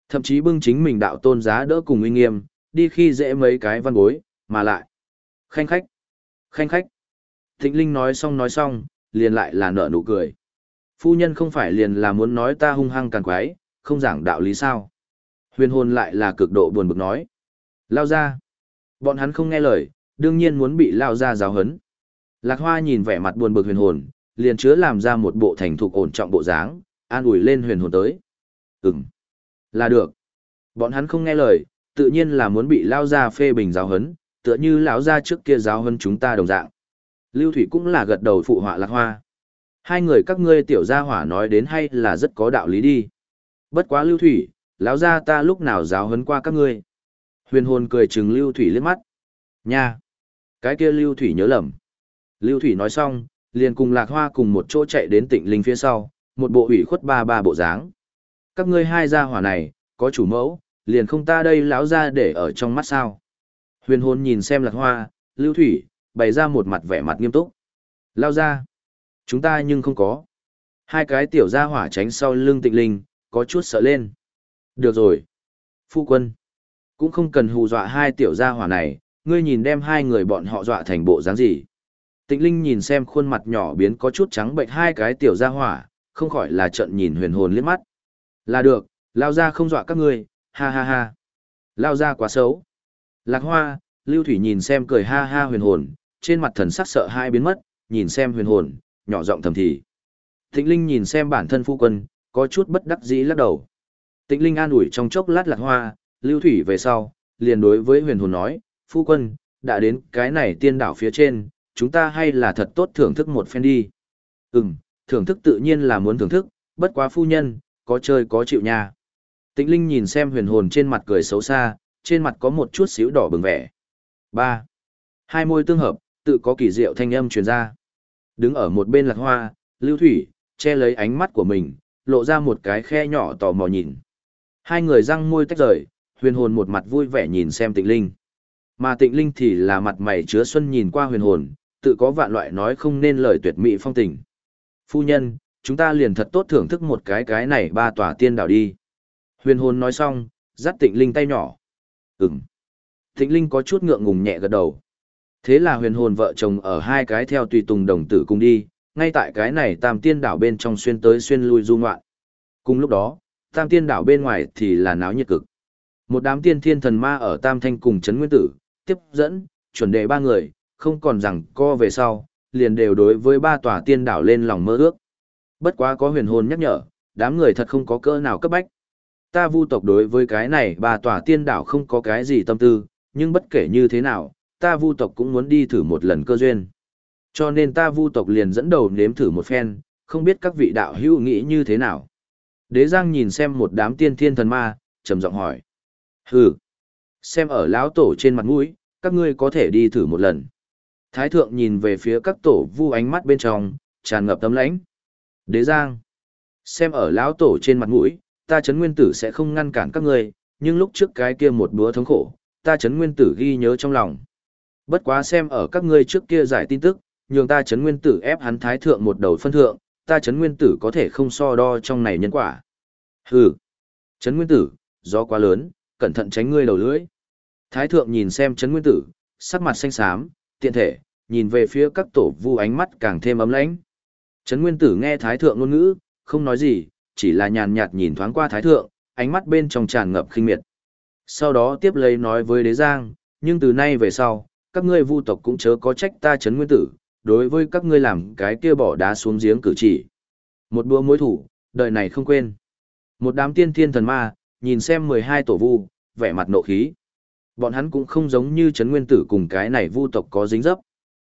Thậm chí bưng chính mình đạo tôn giá đỡ cùng uy nghiêm, đi khi dễ mấy cái văn bối, mà lại. Khanh khách, khanh khách. thịnh Linh nói xong nói xong, liền lại là nở nụ cười. Phu nhân không phải liền là muốn nói ta hung hăng càng quái, không giảng đạo lý sao. Huyền hồn lại là cực độ buồn bực nói. Lao ra. Bọn hắn không nghe lời, đương nhiên muốn bị lao ra giáo hấn. Lạc Hoa nhìn vẻ mặt buồn bực huyền hồn, liền chứa làm ra một bộ thành thục ổn trọng bộ dáng, an ủi lên huyền hồn tới. Ừm, là được. Bọn hắn không nghe lời, tự nhiên là muốn bị lao ra phê bình giáo hấn, tựa như lão ra trước kia giáo hấn chúng ta đồng dạng. Lưu Thủy cũng là gật đầu phụ họa Lạc Hoa. Hai người các ngươi tiểu gia hỏa nói đến hay là rất có đạo lý đi. Bất quá Lưu Thủy, lão gia ta lúc nào giáo hấn qua các ngươi. Huyền hồn cười chừng Lưu Thủy liếc mắt. Nha! Cái kia Lưu Thủy nhớ lầm. Lưu Thủy nói xong, liền cùng Lạc Hoa cùng một chỗ chạy đến tịnh linh phía sau, một bộ ủy khuất ba ba bộ dáng. Các ngươi hai gia hỏa này, có chủ mẫu, liền không ta đây lão ra để ở trong mắt sao. Huyền hồn nhìn xem Lạc Hoa, Lưu Thủy, bày ra một mặt vẻ mặt nghiêm túc. Lao ra! Chúng ta nhưng không có. Hai cái tiểu gia hỏa tránh sau lưng tịnh linh, có chút sợ lên. Được rồi. Phu quân. Cũng không cần hù dọa hai tiểu gia hỏa này, ngươi nhìn đem hai người bọn họ dọa thành bộ dáng gì. Tịnh Linh nhìn xem khuôn mặt nhỏ biến có chút trắng bệnh hai cái tiểu gia hỏa, không khỏi là trận nhìn huyền hồn liếc mắt. Là được, lao ra không dọa các ngươi, ha ha ha. Lao ra quá xấu. Lạc Hoa, Lưu Thủy nhìn xem cười ha ha huyền hồn, trên mặt thần sắc sợ hai biến mất, nhìn xem huyền hồn, nhỏ giọng thầm thì. Tịnh Linh nhìn xem bản thân phu quân, có chút bất đắc dĩ lắc đầu. Tịnh Linh an ủi trong chốc lát lạc hoa, lưu thủy về sau, liền đối với huyền hồn nói, phu quân, đã đến cái này tiên đảo phía trên, chúng ta hay là thật tốt thưởng thức một phen đi. Ừm, thưởng thức tự nhiên là muốn thưởng thức, bất quá phu nhân, có chơi có chịu nha. Tịnh Linh nhìn xem huyền hồn trên mặt cười xấu xa, trên mặt có một chút xíu đỏ bừng vẻ. 3. Hai môi tương hợp, tự có kỳ diệu thanh âm truyền ra. Đứng ở một bên lạc hoa, lưu thủy, che lấy ánh mắt của mình, lộ ra một cái khe nhỏ tò mò nhìn. Hai người răng môi tách rời, huyền hồn một mặt vui vẻ nhìn xem tịnh linh. Mà tịnh linh thì là mặt mày chứa xuân nhìn qua huyền hồn, tự có vạn loại nói không nên lời tuyệt mỹ phong tình. Phu nhân, chúng ta liền thật tốt thưởng thức một cái cái này ba tòa tiên đảo đi. Huyền hồn nói xong, dắt tịnh linh tay nhỏ. Ừm. Tịnh linh có chút ngượng ngùng nhẹ gật đầu. Thế là huyền hồn vợ chồng ở hai cái theo tùy tùng đồng tử cùng đi, ngay tại cái này tam tiên đảo bên trong xuyên tới xuyên lui du ngoạn. Cùng lúc đó, tam tiên đảo bên ngoài thì là náo nhiệt cực. Một đám tiên thiên thần ma ở tam thanh cùng chấn nguyên tử, tiếp dẫn, chuẩn đề ba người, không còn rằng co về sau, liền đều đối với ba tòa tiên đảo lên lòng mơ ước. Bất quá có huyền hồn nhắc nhở, đám người thật không có cỡ nào cấp bách. Ta vu tộc đối với cái này ba tòa tiên đảo không có cái gì tâm tư, nhưng bất kể như thế nào, ta vu tộc cũng muốn đi thử một lần cơ duyên. Cho nên ta vu tộc liền dẫn đầu nếm thử một phen, không biết các vị đạo hữu nghĩ như thế nào. Đế Giang nhìn xem một đám tiên thiên thần ma, trầm giọng hỏi. Hừ, xem ở lão tổ trên mặt mũi, các ngươi có thể đi thử một lần. Thái thượng nhìn về phía các tổ vu ánh mắt bên trong, tràn ngập tấm lãnh. Đế Giang, xem ở lão tổ trên mặt mũi, ta chấn nguyên tử sẽ không ngăn cản các ngươi, nhưng lúc trước cái kia một bữa thống khổ, ta chấn nguyên tử ghi nhớ trong lòng. Bất quá xem ở các ngươi trước kia giải tin tức, nhường ta chấn nguyên tử ép hắn thái thượng một đầu phân thượng, ta chấn nguyên tử có thể không so đo trong này nhân quả. Hừ, chấn nguyên tử, gió quá lớn, cẩn thận tránh ngươi đầu lưỡi. Thái thượng nhìn xem chấn nguyên tử, sắc mặt xanh xám, tiện thể, nhìn về phía các tổ vu ánh mắt càng thêm ấm lãnh. Trấn Nguyên Tử nghe Thái Thượng ngôn ngữ, không nói gì, chỉ là nhàn nhạt nhìn thoáng qua Thái Thượng, ánh mắt bên trong tràn ngập khinh miệt. Sau đó tiếp lấy nói với Đế Giang, nhưng từ nay về sau, các ngươi vu tộc cũng chớ có trách ta Trấn Nguyên Tử, đối với các ngươi làm cái kia bỏ đá xuống giếng cử chỉ. Một đua mối thủ, đời này không quên. Một đám tiên thiên thần ma, nhìn xem 12 tổ vu, vẻ mặt nộ khí. Bọn hắn cũng không giống như Trấn Nguyên Tử cùng cái này vu tộc có dính dấp.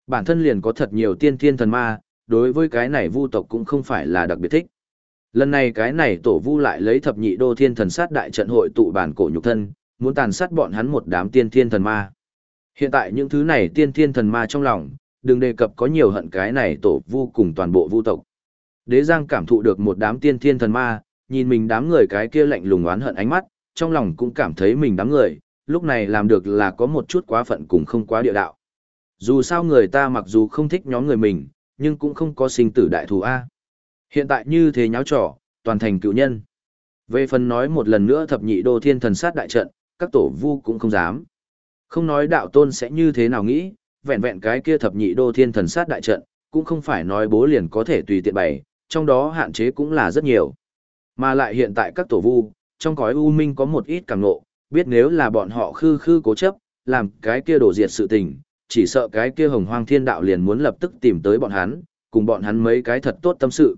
Bản thân liền có thật nhiều tiên thiên thần ma, đối với cái này vu tộc cũng không phải là đặc biệt thích. Lần này cái này tổ vu lại lấy thập nhị đô thiên thần sát đại trận hội tụ bản cổ nhục thân, muốn tàn sát bọn hắn một đám tiên thiên thần ma. Hiện tại những thứ này tiên thiên thần ma trong lòng, đừng đề cập có nhiều hận cái này tổ vu cùng toàn bộ vu tộc. Đế Giang cảm thụ được một đám tiên thiên thần ma, nhìn mình đám người cái kia lạnh lùng oán hận ánh mắt, trong lòng cũng cảm thấy mình đám người, lúc này làm được là có một chút quá phận cùng không quá địa đạo. Dù sao người ta mặc dù không thích nhóm người mình, nhưng cũng không có sinh tử đại thù A. Hiện tại như thế nháo trò, toàn thành cựu nhân. Về phần nói một lần nữa thập nhị đô thiên thần sát đại trận, các tổ vu cũng không dám. Không nói đạo tôn sẽ như thế nào nghĩ, vẹn vẹn cái kia thập nhị đô thiên thần sát đại trận, cũng không phải nói bố liền có thể tùy tiện bày, trong đó hạn chế cũng là rất nhiều. Mà lại hiện tại các tổ vu, trong cõi u minh có một ít càng nộ, biết nếu là bọn họ khư khư cố chấp, làm cái kia đổ diệt sự tình, chỉ sợ cái kia hồng hoang thiên đạo liền muốn lập tức tìm tới bọn hắn, cùng bọn hắn mấy cái thật tốt tâm sự.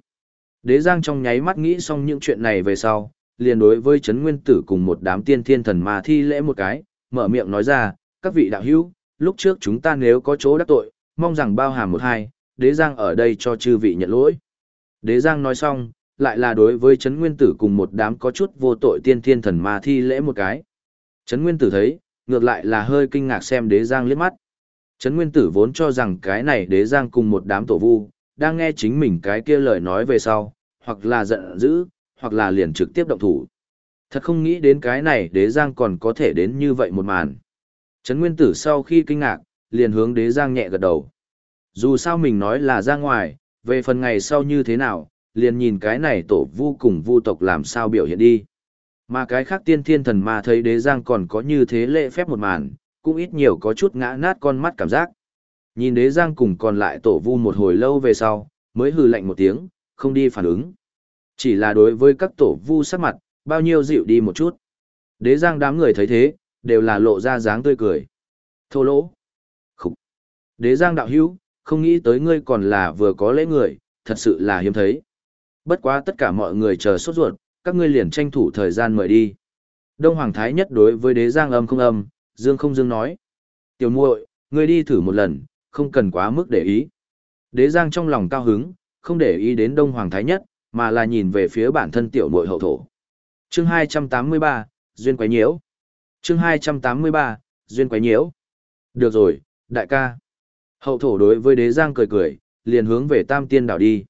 Đế Giang trong nháy mắt nghĩ xong những chuyện này về sau, liền đối với Trấn Nguyên Tử cùng một đám tiên thiên thần mà thi lễ một cái, mở miệng nói ra, các vị đạo hữu, lúc trước chúng ta nếu có chỗ đắc tội, mong rằng bao hàm một hai, Đế Giang ở đây cho chư vị nhận lỗi. Đế Giang nói xong, lại là đối với Trấn Nguyên Tử cùng một đám có chút vô tội tiên thiên thần mà thi lễ một cái. Trấn Nguyên Tử thấy, ngược lại là hơi kinh ngạc xem Đế Giang liếc mắt. Trấn Nguyên Tử vốn cho rằng cái này Đế Giang cùng một đám tổ vu, đang nghe chính mình cái kia lời nói về sau, hoặc là giận dữ, hoặc là liền trực tiếp động thủ. Thật không nghĩ đến cái này Đế Giang còn có thể đến như vậy một màn. Trấn Nguyên Tử sau khi kinh ngạc, liền hướng Đế Giang nhẹ gật đầu. Dù sao mình nói là ra ngoài, về phần ngày sau như thế nào, liền nhìn cái này tổ vu cùng vu tộc làm sao biểu hiện đi. Mà cái khác tiên thiên thần ma thấy đế giang còn có như thế lễ phép một màn, cũng ít nhiều có chút ngã nát con mắt cảm giác. Nhìn đế giang cùng còn lại tổ vu một hồi lâu về sau, mới hừ lạnh một tiếng, không đi phản ứng. Chỉ là đối với các tổ vu sắc mặt, bao nhiêu dịu đi một chút. Đế giang đám người thấy thế, đều là lộ ra dáng tươi cười. Thô lỗ. Khúc. Đế giang đạo hữu, không nghĩ tới ngươi còn là vừa có lễ người, thật sự là hiếm thấy. Bất quá tất cả mọi người chờ sốt ruột, các ngươi liền tranh thủ thời gian mời đi. Đông Hoàng Thái nhất đối với đế giang âm không âm, dương không dương nói. Tiểu muội, ngươi đi thử một lần, không cần quá mức để ý. Đế giang trong lòng cao hứng, không để ý đến Đông Hoàng Thái nhất, mà là nhìn về phía bản thân tiểu muội hậu thổ. Chương 283, Duyên Quái Nhiễu. Chương 283, Duyên Quái Nhiễu. Được rồi, đại ca. Hậu thổ đối với đế giang cười cười, liền hướng về Tam Tiên đảo đi.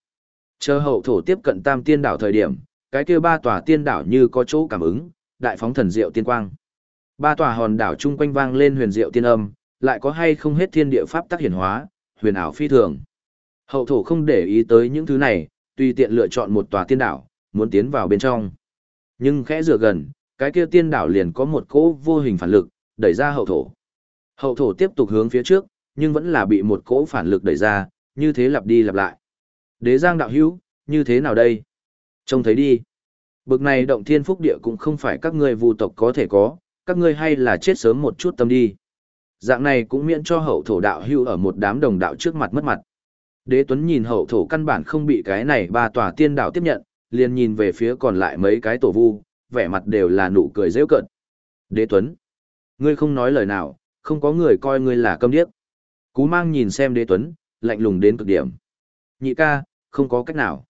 Chờ hậu thổ tiếp cận Tam Tiên đảo thời điểm, cái kia ba tòa tiên đảo như có chỗ cảm ứng, đại phóng thần diệu tiên quang. Ba tòa hòn đảo chung quanh vang lên huyền diệu tiên âm, lại có hay không hết thiên địa pháp tác hiển hóa, huyền ảo phi thường. Hậu thổ không để ý tới những thứ này, tùy tiện lựa chọn một tòa tiên đảo, muốn tiến vào bên trong. Nhưng khẽ dựa gần, cái kia tiên đảo liền có một cỗ vô hình phản lực, đẩy ra hậu thổ. Hậu thổ tiếp tục hướng phía trước, nhưng vẫn là bị một cỗ phản lực đẩy ra, như thế lặp đi lặp lại. Đế giang đạo hữu, như thế nào đây? Trông thấy đi. Bực này động thiên phúc địa cũng không phải các ngươi vu tộc có thể có, các ngươi hay là chết sớm một chút tâm đi. Dạng này cũng miễn cho hậu thổ đạo hưu ở một đám đồng đạo trước mặt mất mặt. Đế Tuấn nhìn hậu thổ căn bản không bị cái này ba tòa tiên đạo tiếp nhận, liền nhìn về phía còn lại mấy cái tổ vu, vẻ mặt đều là nụ cười rêu cợt. Đế Tuấn, ngươi không nói lời nào, không có người coi ngươi là câm điếc. Cú mang nhìn xem đế tuấn, lạnh lùng đến cực điểm. Nhị ca, không có cách nào.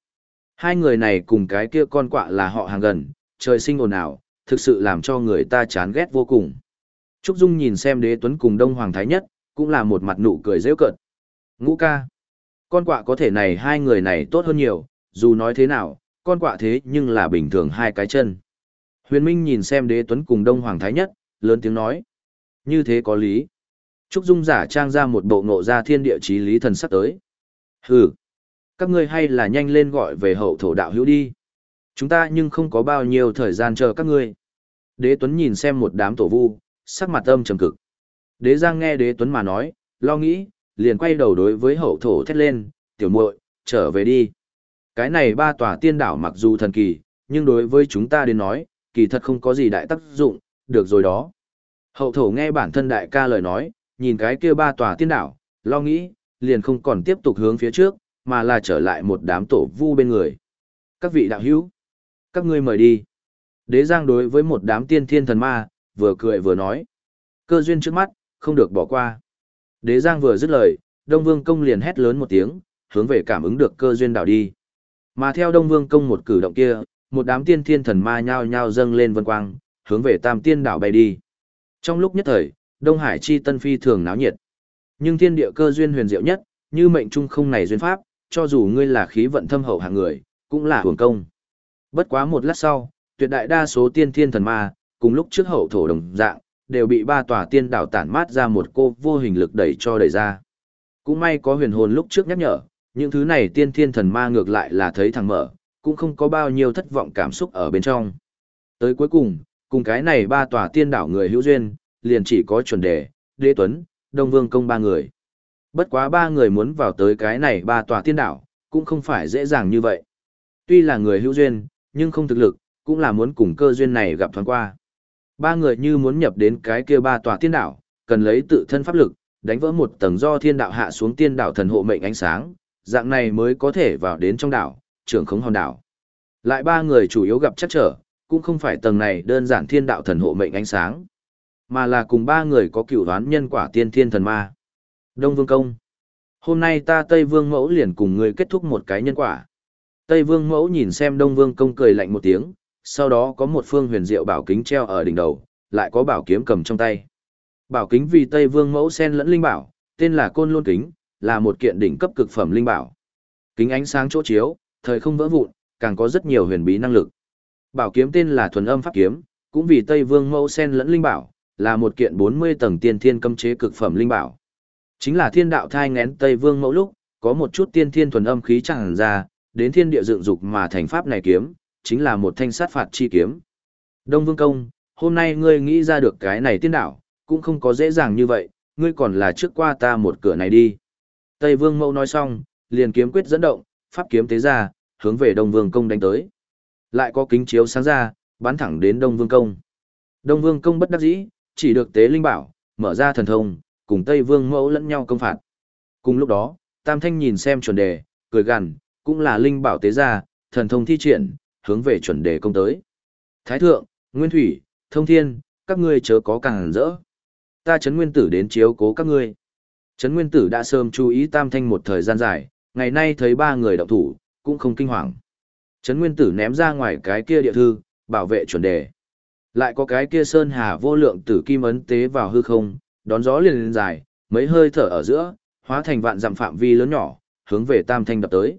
Hai người này cùng cái kia con quạ là họ hàng gần, trời sinh ồn ào, thực sự làm cho người ta chán ghét vô cùng. Trúc Dung nhìn xem đế tuấn cùng Đông Hoàng Thái Nhất, cũng là một mặt nụ cười rêu cợt. Ngũ ca. Con quạ có thể này hai người này tốt hơn nhiều, dù nói thế nào, con quạ thế nhưng là bình thường hai cái chân. Huyền Minh nhìn xem đế tuấn cùng Đông Hoàng Thái Nhất, lớn tiếng nói. Như thế có lý. Trúc Dung giả trang ra một bộ ngộ ra thiên địa chí lý thần sắp tới. Hừ. Các ngươi hay là nhanh lên gọi về hậu thổ đạo hữu đi. Chúng ta nhưng không có bao nhiêu thời gian chờ các ngươi. Đế Tuấn nhìn xem một đám tổ vu, sắc mặt âm trầm cực. Đế Giang nghe Đế Tuấn mà nói, lo nghĩ, liền quay đầu đối với hậu thổ thét lên, tiểu muội, trở về đi. Cái này ba tòa tiên đảo mặc dù thần kỳ, nhưng đối với chúng ta đến nói, kỳ thật không có gì đại tác dụng, được rồi đó. Hậu thổ nghe bản thân đại ca lời nói, nhìn cái kia ba tòa tiên đảo, lo nghĩ, liền không còn tiếp tục hướng phía trước, mà là trở lại một đám tổ vu bên người. Các vị đạo hữu, các ngươi mời đi. Đế Giang đối với một đám tiên thiên thần ma, vừa cười vừa nói. Cơ duyên trước mắt, không được bỏ qua. Đế Giang vừa dứt lời, Đông Vương Công liền hét lớn một tiếng, hướng về cảm ứng được cơ duyên đảo đi. Mà theo Đông Vương Công một cử động kia, một đám tiên thiên thần ma nhao nhao dâng lên vân quang, hướng về Tam Tiên đảo bay đi. Trong lúc nhất thời, Đông Hải chi tân phi thường náo nhiệt. Nhưng thiên địa cơ duyên huyền diệu nhất, như mệnh trung không này duyên pháp, cho dù ngươi là khí vận thâm hậu hạng người, cũng là hưởng công. Bất quá một lát sau, tuyệt đại đa số tiên thiên thần ma, cùng lúc trước hậu thổ đồng dạng, đều bị ba tòa tiên đảo tản mát ra một cô vô hình lực đẩy cho đẩy ra. Cũng may có huyền hồn lúc trước nhắc nhở, những thứ này tiên thiên thần ma ngược lại là thấy thằng mở, cũng không có bao nhiêu thất vọng cảm xúc ở bên trong. Tới cuối cùng, cùng cái này ba tòa tiên đảo người hữu duyên, liền chỉ có chuẩn đề, đế tuấn, đông vương công ba người. Bất quá ba người muốn vào tới cái này ba tòa tiên đảo, cũng không phải dễ dàng như vậy. Tuy là người hữu duyên, nhưng không thực lực, cũng là muốn cùng cơ duyên này gặp thoáng qua. Ba người như muốn nhập đến cái kia ba tòa tiên đảo, cần lấy tự thân pháp lực, đánh vỡ một tầng do thiên đạo hạ xuống tiên đảo thần hộ mệnh ánh sáng, dạng này mới có thể vào đến trong đảo, trưởng khống hòn đảo. Lại ba người chủ yếu gặp chắc trở, cũng không phải tầng này đơn giản thiên đạo thần hộ mệnh ánh sáng, mà là cùng ba người có cựu đoán nhân quả tiên thiên thần ma. Đông Vương Công Hôm nay ta Tây Vương Mẫu liền cùng ngươi kết thúc một cái nhân quả. Tây Vương Mẫu nhìn xem Đông Vương Công cười lạnh một tiếng, sau đó có một phương huyền diệu bảo kính treo ở đỉnh đầu, lại có bảo kiếm cầm trong tay. Bảo kính vì Tây Vương Mẫu sen lẫn linh bảo, tên là Côn Lôn Kính, là một kiện đỉnh cấp cực phẩm linh bảo. Kính ánh sáng chỗ chiếu, thời không vỡ vụn, càng có rất nhiều huyền bí năng lực. Bảo kiếm tên là Thuần Âm Pháp Kiếm, cũng vì Tây Vương Mẫu sen lẫn linh bảo, là một kiện 40 tầng tiên thiên cấm chế cực phẩm linh bảo. Chính là thiên đạo thai ngén Tây Vương Mẫu lúc, có một chút tiên thiên thuần âm khí chẳng ra, đến thiên địa dựng dục mà thành pháp này kiếm, chính là một thanh sát phạt chi kiếm. Đông Vương Công, hôm nay ngươi nghĩ ra được cái này tiên đạo, cũng không có dễ dàng như vậy, ngươi còn là trước qua ta một cửa này đi. Tây Vương Mẫu nói xong, liền kiếm quyết dẫn động, pháp kiếm tế ra, hướng về Đông Vương Công đánh tới. Lại có kính chiếu sáng ra, bắn thẳng đến Đông Vương Công. Đông Vương Công bất đắc dĩ, chỉ được tế linh bảo, mở ra thần thông, cùng Tây Vương Mẫu lẫn nhau công phạt. Cùng lúc đó, Tam Thanh nhìn xem chuẩn đề, cười gằn, cũng là linh bảo tế ra, thần thông thi triển, hướng về chuẩn đề công tới. Thái thượng, Nguyên Thủy, Thông Thiên, các ngươi chớ có càng rỡ. Ta chấn nguyên tử đến chiếu cố các ngươi. Trấn Nguyên Tử đã sớm chú ý Tam Thanh một thời gian dài, ngày nay thấy ba người động thủ, cũng không kinh hoàng. Trấn Nguyên Tử ném ra ngoài cái kia địa thư, bảo vệ chuẩn đề. Lại có cái kia sơn hà vô lượng tử kim ấn tế vào hư không, đón gió liền lên dài, mấy hơi thở ở giữa, hóa thành vạn dặm phạm vi lớn nhỏ, hướng về Tam Thanh đập tới.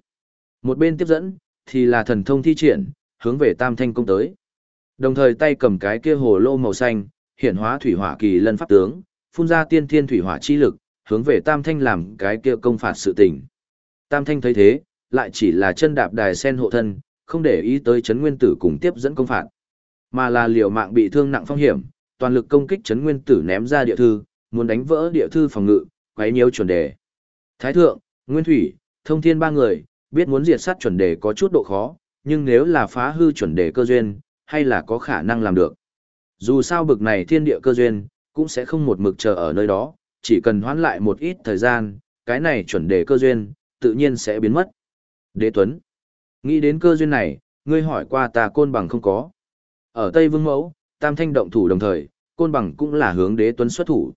Một bên tiếp dẫn, thì là thần thông thi triển, hướng về Tam Thanh công tới. Đồng thời tay cầm cái kia hồ lô màu xanh, hiển hóa thủy hỏa kỳ lân pháp tướng, phun ra tiên thiên thủy hỏa chi lực, hướng về Tam Thanh làm cái kia công phạt sự tình. Tam Thanh thấy thế, lại chỉ là chân đạp đài sen hộ thân, không để ý tới chấn nguyên tử cùng tiếp dẫn công phạt, mà là liều mạng bị thương nặng phong hiểm, toàn lực công kích chấn nguyên tử ném ra địa thư, muốn đánh vỡ địa thư phòng ngự, quấy nhiều chuẩn đề. Thái thượng, Nguyên Thủy, Thông Thiên ba người, biết muốn diệt sát chuẩn đề có chút độ khó, nhưng nếu là phá hư chuẩn đề cơ duyên, hay là có khả năng làm được. Dù sao bực này thiên địa cơ duyên, cũng sẽ không một mực chờ ở nơi đó, chỉ cần hoãn lại một ít thời gian, cái này chuẩn đề cơ duyên, tự nhiên sẽ biến mất. Đế Tuấn, nghĩ đến cơ duyên này, ngươi hỏi qua ta côn bằng không có. Ở Tây Vương Mẫu, Tam Thanh động thủ đồng thời, côn bằng cũng là hướng Đế Tuấn xuất thủ.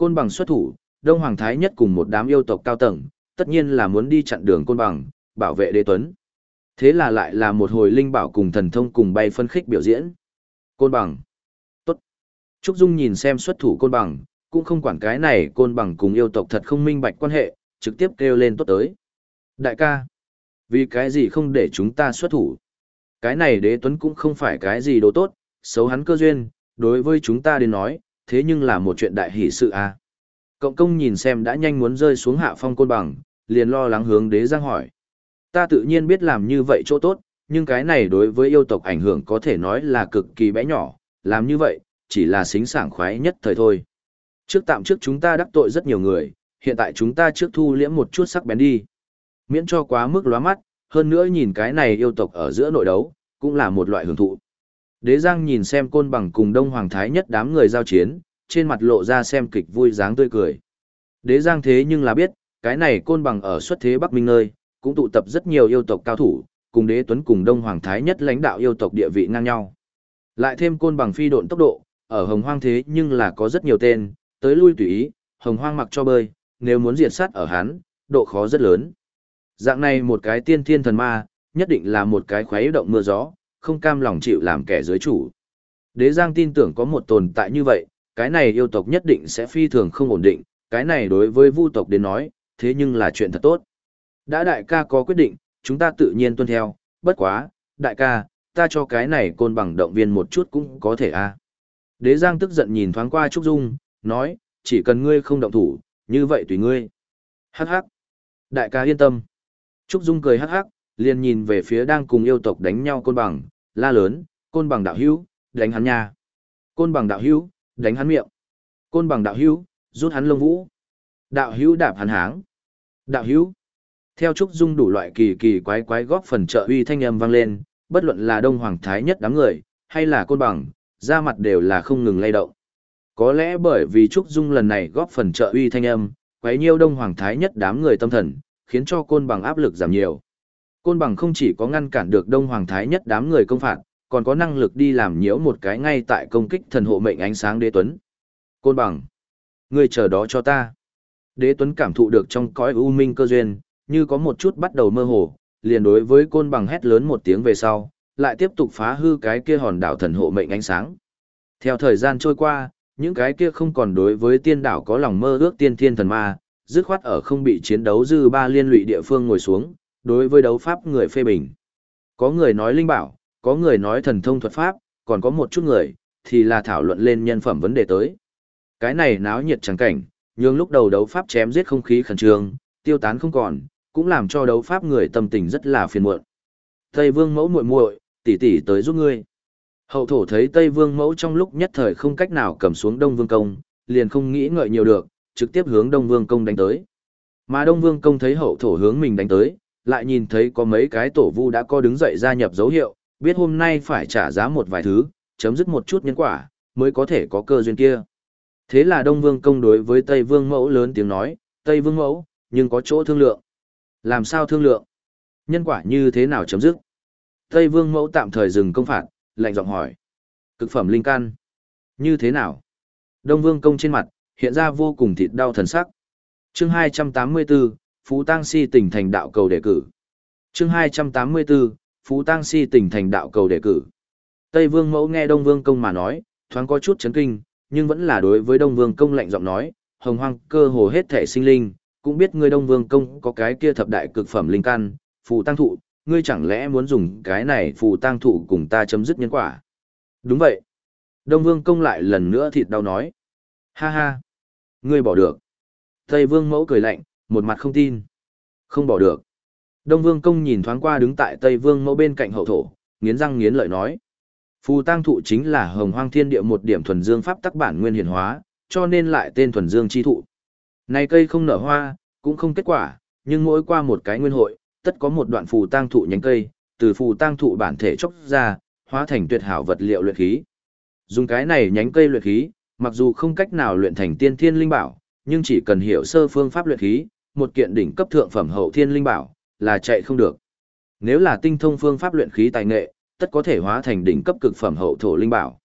Côn bằng xuất thủ, Đông Hoàng Thái nhất cùng một đám yêu tộc cao tầng, tất nhiên là muốn đi chặn đường côn bằng, bảo vệ đế tuấn. Thế là lại là một hồi linh bảo cùng thần thông cùng bay phân khích biểu diễn. Côn bằng. Tốt. Trúc Dung nhìn xem xuất thủ côn bằng, cũng không quản cái này côn bằng cùng yêu tộc thật không minh bạch quan hệ, trực tiếp kêu lên tốt tới. Đại ca. Vì cái gì không để chúng ta xuất thủ? Cái này đế tuấn cũng không phải cái gì đồ tốt, xấu hắn cơ duyên, đối với chúng ta đến nói, thế nhưng là một chuyện đại hỷ sự à. Cộng công nhìn xem đã nhanh muốn rơi xuống hạ phong côn bằng, liền lo lắng hướng đế giang hỏi. Ta tự nhiên biết làm như vậy chỗ tốt, nhưng cái này đối với yêu tộc ảnh hưởng có thể nói là cực kỳ bé nhỏ, làm như vậy, chỉ là xính sảng khoái nhất thời thôi. Trước tạm trước chúng ta đắc tội rất nhiều người, hiện tại chúng ta trước thu liễm một chút sắc bén đi. Miễn cho quá mức lóa mắt, hơn nữa nhìn cái này yêu tộc ở giữa nội đấu, cũng là một loại hưởng thụ. Đế Giang nhìn xem côn bằng cùng Đông Hoàng Thái nhất đám người giao chiến, trên mặt lộ ra xem kịch vui dáng tươi cười. Đế Giang thế nhưng là biết, cái này côn bằng ở xuất thế Bắc Minh nơi, cũng tụ tập rất nhiều yêu tộc cao thủ, cùng đế tuấn cùng Đông Hoàng Thái nhất lãnh đạo yêu tộc địa vị ngang nhau. Lại thêm côn bằng phi độn tốc độ, ở hồng hoang thế nhưng là có rất nhiều tên, tới lui tùy ý, hồng hoang mặc cho bơi, nếu muốn diệt sát ở hắn, độ khó rất lớn. Dạng này một cái tiên thiên thần ma, nhất định là một cái khuấy động mưa gió, không cam lòng chịu làm kẻ dưới chủ. Đế Giang tin tưởng có một tồn tại như vậy, cái này yêu tộc nhất định sẽ phi thường không ổn định, cái này đối với vu tộc đến nói, thế nhưng là chuyện thật tốt. Đã đại ca có quyết định, chúng ta tự nhiên tuân theo, bất quá, đại ca, ta cho cái này côn bằng động viên một chút cũng có thể a. À. Đế Giang tức giận nhìn thoáng qua Trúc Dung, nói, chỉ cần ngươi không động thủ, như vậy tùy ngươi. Hắc hắc. Đại ca yên tâm. Trúc Dung cười hắc hắc, liền nhìn về phía đang cùng yêu tộc đánh nhau côn bằng, la lớn, côn bằng đạo hữu, đánh hắn nha. Côn bằng đạo hữu, đánh hắn miệng. Côn bằng đạo hữu, rút hắn lông vũ. Đạo hữu đạp hắn háng. Đạo hữu. Theo Trúc Dung đủ loại kỳ kỳ quái quái góp phần trợ uy thanh âm vang lên, bất luận là Đông Hoàng Thái nhất đám người, hay là côn bằng, da mặt đều là không ngừng lay động. Có lẽ bởi vì Trúc Dung lần này góp phần trợ uy thanh âm, quấy nhiêu Đông Hoàng Thái nhất đám người tâm thần, khiến cho côn bằng áp lực giảm nhiều. Côn bằng không chỉ có ngăn cản được Đông Hoàng Thái nhất đám người công phạt, còn có năng lực đi làm nhiễu một cái ngay tại công kích thần hộ mệnh ánh sáng đế tuấn. Côn bằng, ngươi chờ đó cho ta. Đế tuấn cảm thụ được trong cõi u minh cơ duyên, như có một chút bắt đầu mơ hồ, liền đối với côn bằng hét lớn một tiếng về sau, lại tiếp tục phá hư cái kia hòn đảo thần hộ mệnh ánh sáng. Theo thời gian trôi qua, những cái kia không còn đối với tiên đảo có lòng mơ ước tiên thiên thần ma, dứt khoát ở không bị chiến đấu dư ba liên lụy địa phương ngồi xuống, đối với đấu pháp người phê bình. Có người nói linh bảo, có người nói thần thông thuật pháp, còn có một chút người, thì là thảo luận lên nhân phẩm vấn đề tới. Cái này náo nhiệt chẳng cảnh, nhưng lúc đầu đấu pháp chém giết không khí khẩn trương, tiêu tán không còn, cũng làm cho đấu pháp người tâm tình rất là phiền muộn. Tây Vương Mẫu muội muội, tỷ tỷ tới giúp ngươi. Hậu thổ thấy Tây Vương Mẫu trong lúc nhất thời không cách nào cầm xuống Đông Vương công, liền không nghĩ ngợi nhiều được, trực tiếp hướng Đông Vương công đánh tới. Mà Đông Vương công thấy hậu thổ hướng mình đánh tới, lại nhìn thấy có mấy cái tổ vu đã có đứng dậy gia nhập dấu hiệu, biết hôm nay phải trả giá một vài thứ, chấm dứt một chút nhân quả, mới có thể có cơ duyên kia. Thế là Đông Vương công đối với Tây Vương mẫu lớn tiếng nói, Tây Vương mẫu, nhưng có chỗ thương lượng. Làm sao thương lượng? Nhân quả như thế nào chấm dứt? Tây Vương mẫu tạm thời dừng công phạt, lạnh giọng hỏi. Cực phẩm linh căn. Như thế nào? Đông Vương công trên mặt, hiện ra vô cùng thịt đau thần sắc. Chương 284, Phú Tăng Si tỉnh thành đạo cầu đề cử. Chương 284, Phú Tăng Si tỉnh thành đạo cầu đề cử. Tây Vương mẫu nghe Đông Vương công mà nói, thoáng có chút chấn kinh, nhưng vẫn là đối với Đông Vương công lạnh giọng nói, hồng hoang cơ hồ hết thể sinh linh, cũng biết ngươi Đông Vương công có cái kia thập đại cực phẩm linh căn, phù tăng thụ, ngươi chẳng lẽ muốn dùng cái này phù tăng thụ cùng ta chấm dứt nhân quả? Đúng vậy. Đông Vương công lại lần nữa thịt đau nói. Ha ha. Ngươi bỏ được. Tây Vương mẫu cười lạnh, một mặt không tin. Không bỏ được. Đông Vương công nhìn thoáng qua đứng tại Tây Vương mẫu bên cạnh hậu thổ, nghiến răng nghiến lợi nói. Phù Tang thụ chính là hồng hoang thiên địa một điểm thuần dương pháp tắc bản nguyên hiển hóa, cho nên lại tên thuần dương chi thụ. Này cây không nở hoa, cũng không kết quả, nhưng mỗi qua một cái nguyên hội, tất có một đoạn phù tang thụ nhánh cây, từ phù tang thụ bản thể chốc ra, hóa thành tuyệt hảo vật liệu luyện khí. Dùng cái này nhánh cây luyện khí, mặc dù không cách nào luyện thành tiên thiên linh bảo, nhưng chỉ cần hiểu sơ phương pháp luyện khí, một kiện đỉnh cấp thượng phẩm hậu thiên linh bảo, là chạy không được. Nếu là tinh thông phương pháp luyện khí tài nghệ, tất có thể hóa thành đỉnh cấp cực phẩm hậu thổ linh bảo.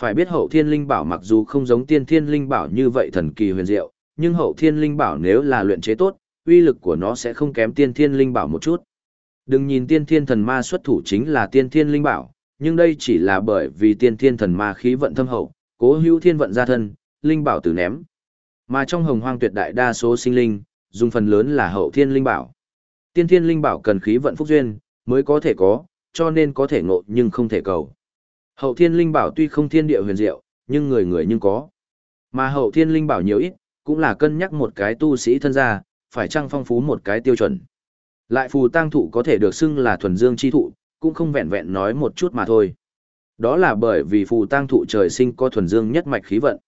Phải biết hậu thiên linh bảo mặc dù không giống tiên thiên linh bảo như vậy thần kỳ huyền diệu, nhưng hậu thiên linh bảo nếu là luyện chế tốt, uy lực của nó sẽ không kém tiên thiên linh bảo một chút. Đừng nhìn tiên thiên thần ma xuất thủ chính là tiên thiên linh bảo, nhưng đây chỉ là bởi vì tiên thiên thần ma khí vận thâm hậu, cố hữu thiên vận ra thân, linh bảo từ ném. Mà trong hồng hoang tuyệt đại đa số sinh linh, dùng phần lớn là hậu thiên linh bảo. Tiên thiên linh bảo cần khí vận phúc duyên, mới có thể có, cho nên có thể ngộ nhưng không thể cầu. Hậu thiên linh bảo tuy không thiên địa huyền diệu, nhưng người người nhưng có. Mà hậu thiên linh bảo nhiều ít, cũng là cân nhắc một cái tu sĩ thân gia, phải chăng phong phú một cái tiêu chuẩn. Lại phù tang thụ có thể được xưng là thuần dương chi thụ, cũng không vẹn vẹn nói một chút mà thôi. Đó là bởi vì phù tang thụ trời sinh có thuần dương nhất mạch khí vận.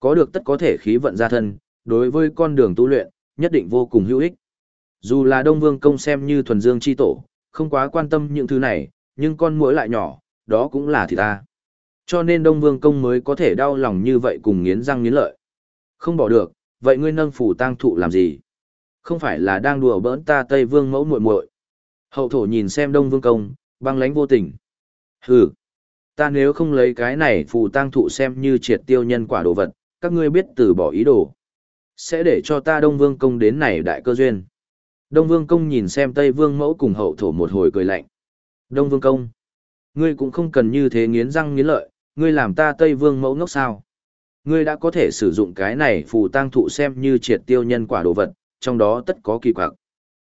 Có được tất có thể khí vận ra thân, đối với con đường tu luyện, nhất định vô cùng hữu ích. Dù là Đông Vương công xem như thuần dương chi tổ, không quá quan tâm những thứ này, nhưng con muỗi lại nhỏ, đó cũng là thì ta. Cho nên Đông Vương công mới có thể đau lòng như vậy cùng nghiến răng nghiến lợi. Không bỏ được, vậy ngươi nâng phủ tang thụ làm gì? Không phải là đang đùa bỡn ta Tây Vương mẫu muội muội. Hậu thổ nhìn xem Đông Vương công, băng lãnh vô tình. Hừ, ta nếu không lấy cái này phù tang thụ xem như triệt tiêu nhân quả đồ vật, các ngươi biết từ bỏ ý đồ. Sẽ để cho ta Đông Vương công đến này đại cơ duyên. Đông Vương công nhìn xem Tây Vương mẫu cùng hậu thổ một hồi cười lạnh. Đông Vương công, ngươi cũng không cần như thế nghiến răng nghiến lợi, ngươi làm ta Tây Vương mẫu ngốc sao? Ngươi đã có thể sử dụng cái này phù tang thụ xem như triệt tiêu nhân quả đồ vật, trong đó tất có kỳ quặc.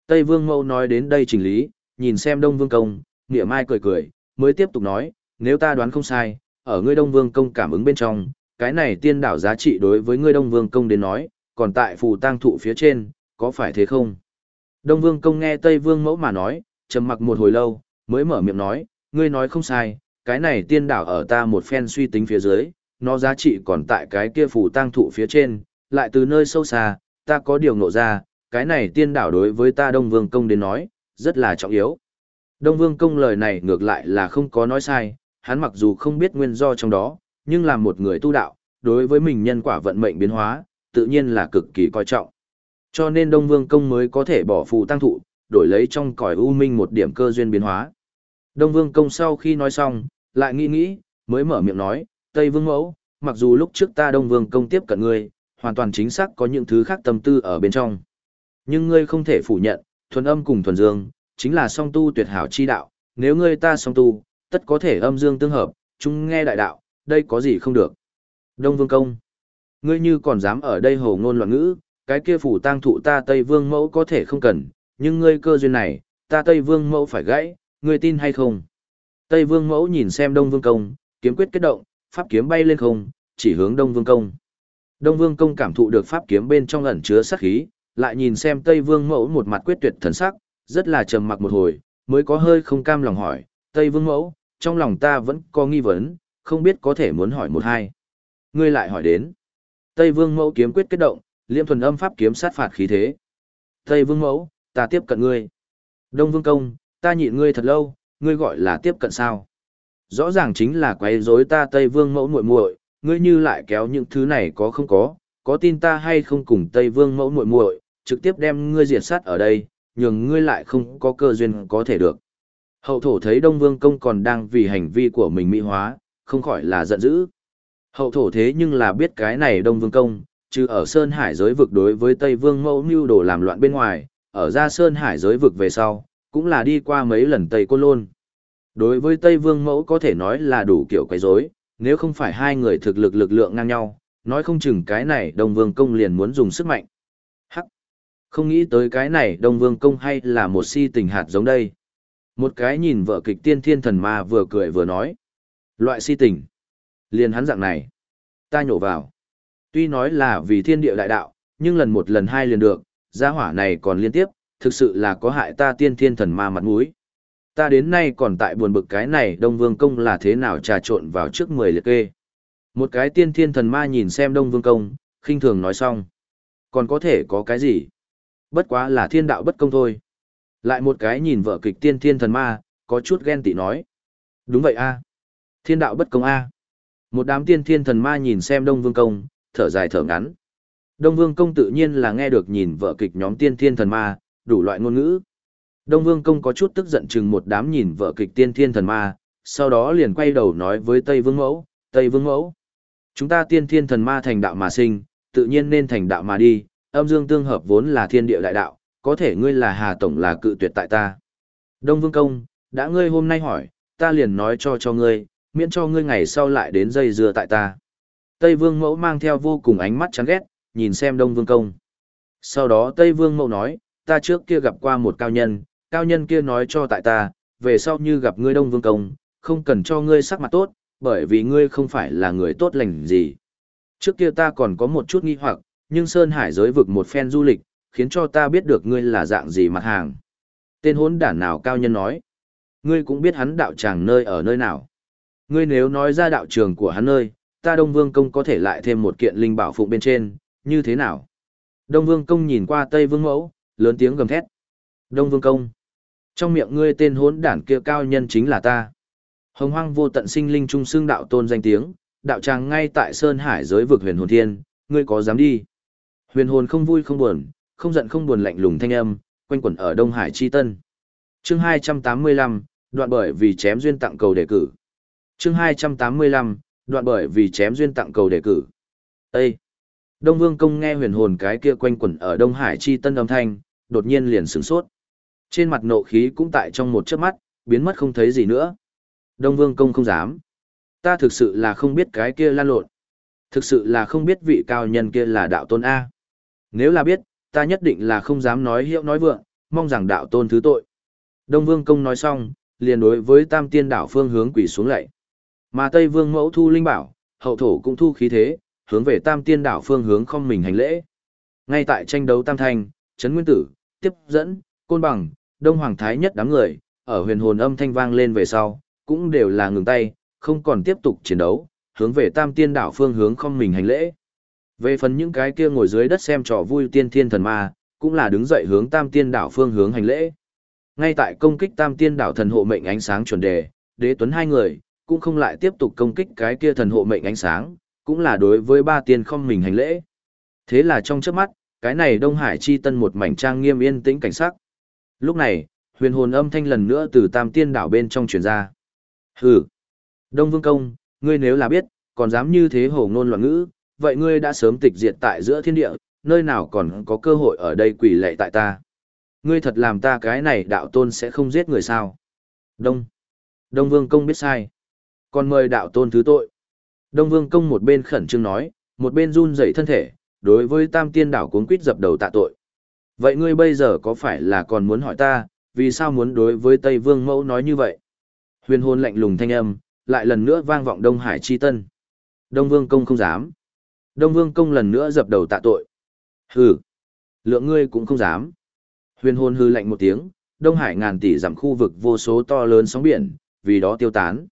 Tây Vương mẫu nói đến đây trình lý, nhìn xem Đông Vương công, nghĩa mai cười cười, mới tiếp tục nói, nếu ta đoán không sai, ở ngươi Đông Vương công cảm ứng bên trong, cái này tiên đảo giá trị đối với ngươi Đông Vương công đến nói, còn tại phù tang thụ phía trên, có phải thế không? Đông Vương công nghe Tây Vương mẫu mà nói, trầm mặc một hồi lâu, mới mở miệng nói, ngươi nói không sai, cái này tiên đảo ở ta một phen suy tính phía dưới, nó giá trị còn tại cái kia phù tang thụ phía trên, lại từ nơi sâu xa, ta có điều ngộ ra, cái này tiên đảo đối với ta Đông Vương công đến nói, rất là trọng yếu. Đông Vương công lời này ngược lại là không có nói sai, hắn mặc dù không biết nguyên do trong đó, nhưng là một người tu đạo, đối với mình nhân quả vận mệnh biến hóa, tự nhiên là cực kỳ coi trọng. Cho nên Đông Vương công mới có thể bỏ phù tăng thụ, đổi lấy trong cõi u minh một điểm cơ duyên biến hóa. Đông Vương công sau khi nói xong, lại nghĩ nghĩ, mới mở miệng nói, Tây Vương mẫu, mặc dù lúc trước ta Đông Vương công tiếp cận ngươi, hoàn toàn chính xác có những thứ khác tâm tư ở bên trong. Nhưng ngươi không thể phủ nhận, thuần âm cùng thuần dương, chính là song tu tuyệt hảo chi đạo, nếu ngươi ta song tu, tất có thể âm dương tương hợp, chung nghe đại đạo, đây có gì không được. Đông Vương công, ngươi như còn dám ở đây hồ ngôn loạn ngữ, cái kia phủ tang thụ ta Tây Vương mẫu có thể không cần, nhưng ngươi cơ duyên này, ta Tây Vương mẫu phải gãy, ngươi tin hay không? Tây Vương mẫu nhìn xem Đông Vương công, kiếm quyết kết động, pháp kiếm bay lên không, chỉ hướng Đông Vương công. Đông Vương công cảm thụ được pháp kiếm bên trong ẩn chứa sát khí, lại nhìn xem Tây Vương mẫu một mặt quyết tuyệt thần sắc, rất là trầm mặc một hồi, mới có hơi không cam lòng hỏi, Tây Vương mẫu, trong lòng ta vẫn có nghi vấn, không biết có thể muốn hỏi một hai. Ngươi lại hỏi đến. Tây Vương mẫu kiếm quyết kết động, liêm thuần âm pháp kiếm sát phạt khí thế. Tây Vương mẫu, ta tiếp cận ngươi. Đông Vương công, ta nhịn ngươi thật lâu, ngươi gọi là tiếp cận sao? Rõ ràng chính là quấy rối ta Tây Vương mẫu muội muội, ngươi như lại kéo những thứ này có không có, có tin ta hay không cùng Tây Vương mẫu muội muội, trực tiếp đem ngươi diệt sát ở đây, nhường ngươi lại không có cơ duyên có thể được. Hậu thổ thấy Đông Vương công còn đang vì hành vi của mình mỹ hóa, không khỏi là giận dữ. Hậu thổ thế nhưng là biết cái này Đông Vương công, trừ ở Sơn Hải giới vực đối với Tây Vương mẫu mưu đồ làm loạn bên ngoài, ở ra Sơn Hải giới vực về sau, cũng là đi qua mấy lần Tây Côn Lôn. Đối với Tây Vương mẫu có thể nói là đủ kiểu quấy rối, nếu không phải hai người thực lực lực lượng ngang nhau, nói không chừng cái này Đông Vương công liền muốn dùng sức mạnh. Hắc. Không nghĩ tới cái này Đông Vương công hay là một si tình hạt giống đây. Một cái nhìn vợ kịch tiên thiên thần ma vừa cười vừa nói. Loại si tình. Liền hắn dạng này. Ta nhổ vào. Tuy nói là vì thiên địa đại đạo, nhưng lần một lần hai liền được, gia hỏa này còn liên tiếp, thực sự là có hại ta tiên thiên thần ma mặt mũi. Ta đến nay còn tại buồn bực cái này Đông Vương Công là thế nào trà trộn vào trước 10 liệt kê. Một cái tiên thiên thần ma nhìn xem Đông Vương Công, khinh thường nói xong. Còn có thể có cái gì? Bất quá là thiên đạo bất công thôi. Lại một cái nhìn vợ kịch tiên thiên thần ma, có chút ghen tị nói. Đúng vậy a Thiên đạo bất công a một đám tiên thiên thần ma nhìn xem Đông Vương Công, thở dài thở ngắn. Đông Vương Công tự nhiên là nghe được nhìn vợ kịch nhóm tiên thiên thần ma, đủ loại ngôn ngữ. Đông Vương Công có chút tức giận chừng một đám nhìn vợ kịch tiên thiên thần ma, sau đó liền quay đầu nói với Tây Vương Mẫu, Tây Vương Mẫu. Chúng ta tiên thiên thần ma thành đạo mà sinh, tự nhiên nên thành đạo mà đi, âm dương tương hợp vốn là thiên địa đại đạo, có thể ngươi là Hà Tổng là cự tuyệt tại ta. Đông Vương Công, đã ngươi hôm nay hỏi, ta liền nói cho cho ngươi, miễn cho ngươi ngày sau lại đến dây dưa tại ta. Tây Vương Mẫu mang theo vô cùng ánh mắt chán ghét, nhìn xem Đông Vương Công. Sau đó Tây Vương Mẫu nói, ta trước kia gặp qua một cao nhân, cao nhân kia nói cho tại ta, về sau như gặp ngươi Đông Vương Công, không cần cho ngươi sắc mặt tốt, bởi vì ngươi không phải là người tốt lành gì. Trước kia ta còn có một chút nghi hoặc, nhưng Sơn Hải giới vực một phen du lịch, khiến cho ta biết được ngươi là dạng gì mặt hàng. Tên hốn đản nào cao nhân nói. Ngươi cũng biết hắn đạo tràng nơi ở nơi nào. Ngươi nếu nói ra đạo trường của hắn nơi, ta Đông Vương Công có thể lại thêm một kiện linh bảo phụng bên trên, như thế nào? Đông Vương Công nhìn qua Tây Vương Mẫu, lớn tiếng gầm thét. Đông Vương Công. Trong miệng ngươi tên hốn đản kia cao nhân chính là ta. Hồng hoang vô tận sinh linh trung xương đạo tôn danh tiếng, đạo tràng ngay tại Sơn Hải giới vực huyền hồn thiên, ngươi có dám đi? Huyền hồn không vui không buồn, không giận không buồn lạnh lùng thanh âm, quanh quẩn ở Đông Hải chi tân. Chương 285, đoạn bởi vì chém duyên tặng cầu đề cử. Chương 285, đoạn bởi vì chém duyên tặng cầu đề cử. Ê! Đông Vương Công nghe huyền hồn cái kia quanh quẩn ở Đông Hải chi tân âm thanh, đột nhiên liền sửng sốt. Trên mặt nộ khí cũng tại trong một chớp mắt, biến mất không thấy gì nữa. Đông Vương Công không dám. Ta thực sự là không biết cái kia lan lộn. Thực sự là không biết vị cao nhân kia là đạo tôn A. Nếu là biết, ta nhất định là không dám nói hiệu nói vượng, mong rằng đạo tôn thứ tội. Đông Vương Công nói xong, liền đối với tam tiên đảo phương hướng quỷ xuống lạy. Mà Tây Vương mẫu thu linh bảo, hậu thổ cũng thu khí thế, hướng về tam tiên đảo phương hướng không mình hành lễ. Ngay tại tranh đấu tam thanh, Trấn Nguyên Tử, tiếp dẫn, côn bằng, Đông Hoàng Thái nhất đám người, ở huyền hồn âm thanh vang lên về sau, cũng đều là ngừng tay, không còn tiếp tục chiến đấu, hướng về tam tiên đảo phương hướng không mình hành lễ. Về phần những cái kia ngồi dưới đất xem trò vui tiên thiên thần ma, cũng là đứng dậy hướng tam tiên đảo phương hướng hành lễ. Ngay tại công kích tam tiên đảo thần hộ mệnh ánh sáng chuẩn đề, đế tuấn hai người, cũng không lại tiếp tục công kích cái kia thần hộ mệnh ánh sáng, cũng là đối với ba tiên không mình hành lễ. Thế là trong chớp mắt, cái này Đông Hải chi tân một mảnh trang nghiêm yên tĩnh cảnh sắc. Lúc này, huyền hồn âm thanh lần nữa từ tam tiên đảo bên trong truyền ra. Hừ! Đông Vương Công, ngươi nếu là biết, còn dám như thế hồ ngôn loạn ngữ, vậy ngươi đã sớm tịch diệt tại giữa thiên địa, nơi nào còn có cơ hội ở đây quỷ lệ tại ta. Ngươi thật làm ta cái này đạo tôn sẽ không giết người sao. Đông. Đông Vương Công biết sai. Còn mời đạo tôn thứ tội. Đông Vương Công một bên khẩn trương nói, một bên run rẩy thân thể, đối với tam tiên đảo cuốn quýt dập đầu tạ tội. Vậy ngươi bây giờ có phải là còn muốn hỏi ta, vì sao muốn đối với Tây Vương Mẫu nói như vậy? Huyền hồn lạnh lùng thanh âm, lại lần nữa vang vọng Đông Hải chi tân. Đông Vương Công không dám. Đông Vương Công lần nữa dập đầu tạ tội. Hừ, lượng ngươi cũng không dám. Huyền hồn hư lạnh một tiếng, Đông Hải ngàn tỷ giảm khu vực vô số to lớn sóng biển, vì đó tiêu tán.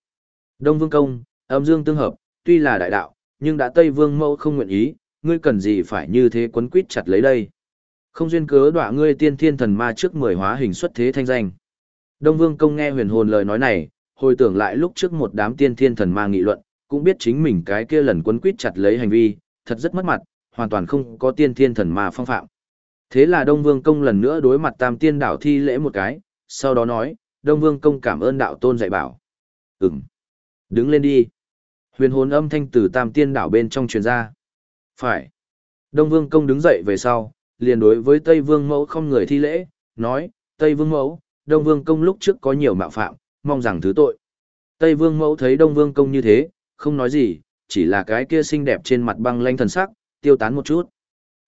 Đông Vương Công, âm dương tương hợp, tuy là đại đạo, nhưng đã Tây Vương Mẫu không nguyện ý, ngươi cần gì phải như thế quấn quýt chặt lấy đây. Không duyên cớ đọa ngươi tiên thiên thần ma trước mười hóa hình xuất thế thanh danh. Đông Vương Công nghe huyền hồn lời nói này, hồi tưởng lại lúc trước một đám tiên thiên thần ma nghị luận, cũng biết chính mình cái kia lần quấn quýt chặt lấy hành vi, thật rất mất mặt, hoàn toàn không có tiên thiên thần ma phong phạm. Thế là Đông Vương Công lần nữa đối mặt Tam Tiên Đảo thi lễ một cái, sau đó nói, Đông Vương Công cảm ơn đạo tôn dạy bảo. Ừm. Đứng lên đi. Huyền hồn âm thanh từ Tam Tiên Đảo bên trong truyền ra. Phải. Đông Vương Công đứng dậy về sau, liền đối với Tây Vương Mẫu không người thi lễ, nói, Tây Vương Mẫu, Đông Vương Công lúc trước có nhiều mạo phạm, mong rằng thứ tội. Tây Vương Mẫu thấy Đông Vương Công như thế, không nói gì, chỉ là cái kia xinh đẹp trên mặt băng lanh thần sắc, tiêu tán một chút.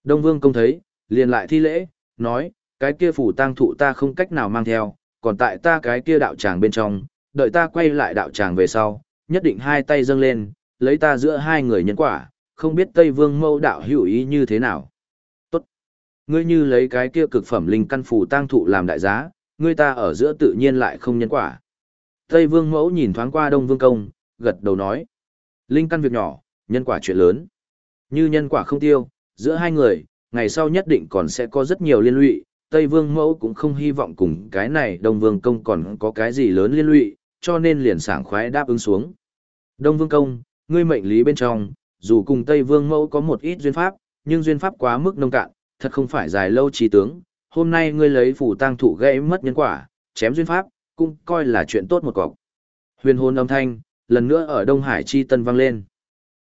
Đông Vương Công thấy, liền lại thi lễ, nói, cái kia phủ tang thụ ta không cách nào mang theo, còn tại ta cái kia đạo tràng bên trong, đợi ta quay lại đạo tràng về sau, nhất định hai tay dâng lên, lấy ta giữa hai người nhân quả, không biết Tây Vương Mẫu đạo hữu ý như thế nào. Tốt. Ngươi như lấy cái kia cực phẩm linh căn phù tang thụ làm đại giá, ngươi ta ở giữa tự nhiên lại không nhân quả. Tây Vương Mẫu nhìn thoáng qua Đông Vương Công, gật đầu nói. Linh căn việc nhỏ, nhân quả chuyện lớn. Như nhân quả không tiêu, giữa hai người, ngày sau nhất định còn sẽ có rất nhiều liên lụy. Tây Vương Mẫu cũng không hy vọng cùng cái này Đông Vương Công còn có cái gì lớn liên lụy, cho nên liền sảng khoái đáp ứng xuống. Đông Vương Công, ngươi mệnh lý bên trong, dù cùng Tây Vương Mẫu có một ít duyên pháp, nhưng duyên pháp quá mức nông cạn, thật không phải dài lâu trí tướng. Hôm nay ngươi lấy phủ tang thủ gây mất nhân quả, chém duyên pháp, cũng coi là chuyện tốt một cọc. Huyền hồn âm thanh, lần nữa ở Đông Hải chi tân vang lên.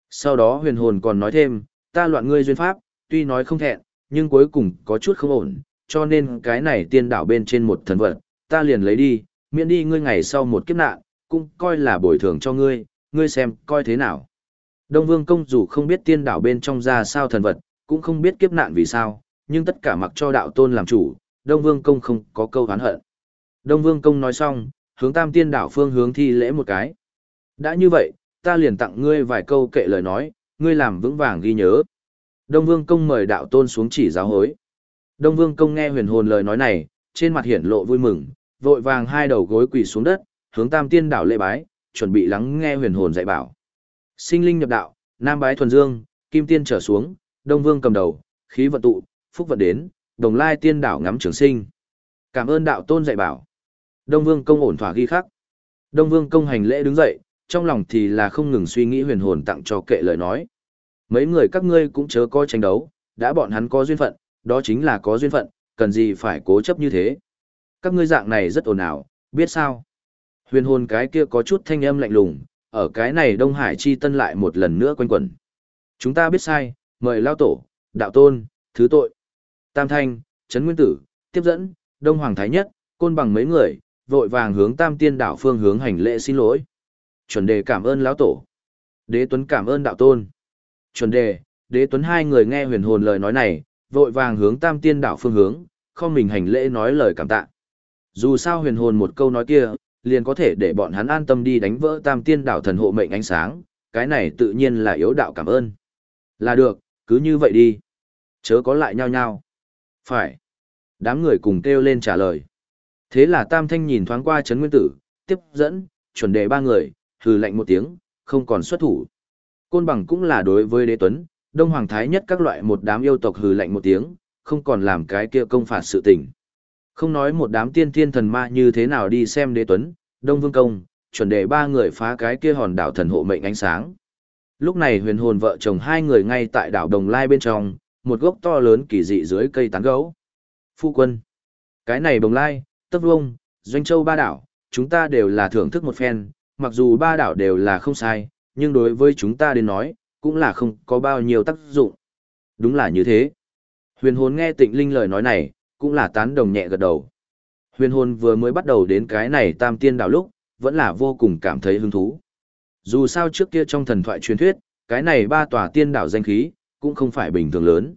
Sau đó huyền hồn còn nói thêm, ta loạn ngươi duyên pháp, tuy nói không thẹn, nhưng cuối cùng có chút không ổn, cho nên cái này tiên đảo bên trên một thần vật, ta liền lấy đi, miễn đi ngươi ngày sau một kiếp nạn, cũng coi là bồi thường cho ngươi, ngươi xem, coi thế nào. Đông Vương Công dù không biết tiên đảo bên trong ra sao thần vật, cũng không biết kiếp nạn vì sao, nhưng tất cả mặc cho đạo tôn làm chủ, Đông Vương Công không có câu hán hận. Đông Vương Công nói xong, hướng tam tiên đảo phương hướng thi lễ một cái. Đã như vậy, ta liền tặng ngươi vài câu kệ lời nói, ngươi làm vững vàng ghi nhớ. Đông Vương Công mời đạo tôn xuống chỉ giáo hối. Đông Vương Công nghe huyền hồn lời nói này, trên mặt hiển lộ vui mừng, vội vàng hai đầu gối quỳ xuống đất, hướng tam tiên đảo lễ bái, chuẩn bị lắng nghe huyền hồn dạy bảo. Sinh linh nhập đạo, nam bái thuần dương, kim tiên trở xuống, đông vương cầm đầu, khí vận tụ, phúc vận đến, đồng lai tiên đảo ngắm trường sinh. Cảm ơn đạo tôn dạy bảo. Đông vương công ổn thỏa ghi khắc. Đông vương công hành lễ đứng dậy, trong lòng thì là không ngừng suy nghĩ huyền hồn tặng cho kệ lời nói. Mấy người các ngươi cũng chớ coi tranh đấu, đã bọn hắn có duyên phận, đó chính là có duyên phận, cần gì phải cố chấp như thế. Các ngươi dạng này rất ồn ào, biết sao? Huyền hồn cái kia có chút thanh âm lạnh lùng, ở cái này Đông Hải chi tân lại một lần nữa quanh quẩn. Chúng ta biết sai, mời lao tổ, đạo tôn, thứ tội. Tam thanh, Trấn Nguyên Tử, tiếp dẫn, Đông Hoàng Thái Nhất, côn bằng mấy người, vội vàng hướng Tam Tiên đảo phương hướng hành lễ xin lỗi. Chuẩn đề cảm ơn lão tổ. Đế Tuấn cảm ơn đạo tôn. Chuẩn đề, Đế Tuấn hai người nghe huyền hồn lời nói này, vội vàng hướng Tam Tiên đảo phương hướng, không mình hành lễ nói lời cảm tạ. Dù sao huyền hồn một câu nói kia, liền có thể để bọn hắn an tâm đi đánh vỡ tam tiên đảo thần hộ mệnh ánh sáng, cái này tự nhiên là yếu đạo cảm ơn. Là được, cứ như vậy đi. Chớ có lại nhau nhau. Phải. Đám người cùng kêu lên trả lời. Thế là Tam Thanh nhìn thoáng qua Trấn Nguyên Tử, tiếp dẫn, chuẩn đề ba người, hừ lạnh một tiếng, không còn xuất thủ. Côn bằng cũng là đối với đế tuấn, Đông Hoàng Thái nhất các loại một đám yêu tộc hừ lạnh một tiếng, không còn làm cái kia công phạt sự tình. Không nói một đám tiên thiên thần ma như thế nào đi xem đế tuấn, Đông Vương Công, chuẩn đề ba người phá cái kia hòn đảo thần hộ mệnh ánh sáng. Lúc này huyền hồn vợ chồng hai người ngay tại đảo Đồng Lai bên trong, một gốc to lớn kỳ dị dưới cây tán gấu. Phu quân. Cái này Đồng Lai, Tấp Vông, Doanh Châu ba đảo, chúng ta đều là thưởng thức một phen, mặc dù ba đảo đều là không sai, nhưng đối với chúng ta đến nói, cũng là không có bao nhiêu tác dụng. Đúng là như thế. Huyền hồn nghe tịnh linh lời nói này, cũng là tán đồng nhẹ gật đầu. Huyền hồn vừa mới bắt đầu đến cái này tam tiên đảo lúc, vẫn là vô cùng cảm thấy hứng thú. Dù sao trước kia trong thần thoại truyền thuyết, cái này ba tòa tiên đảo danh khí, cũng không phải bình thường lớn.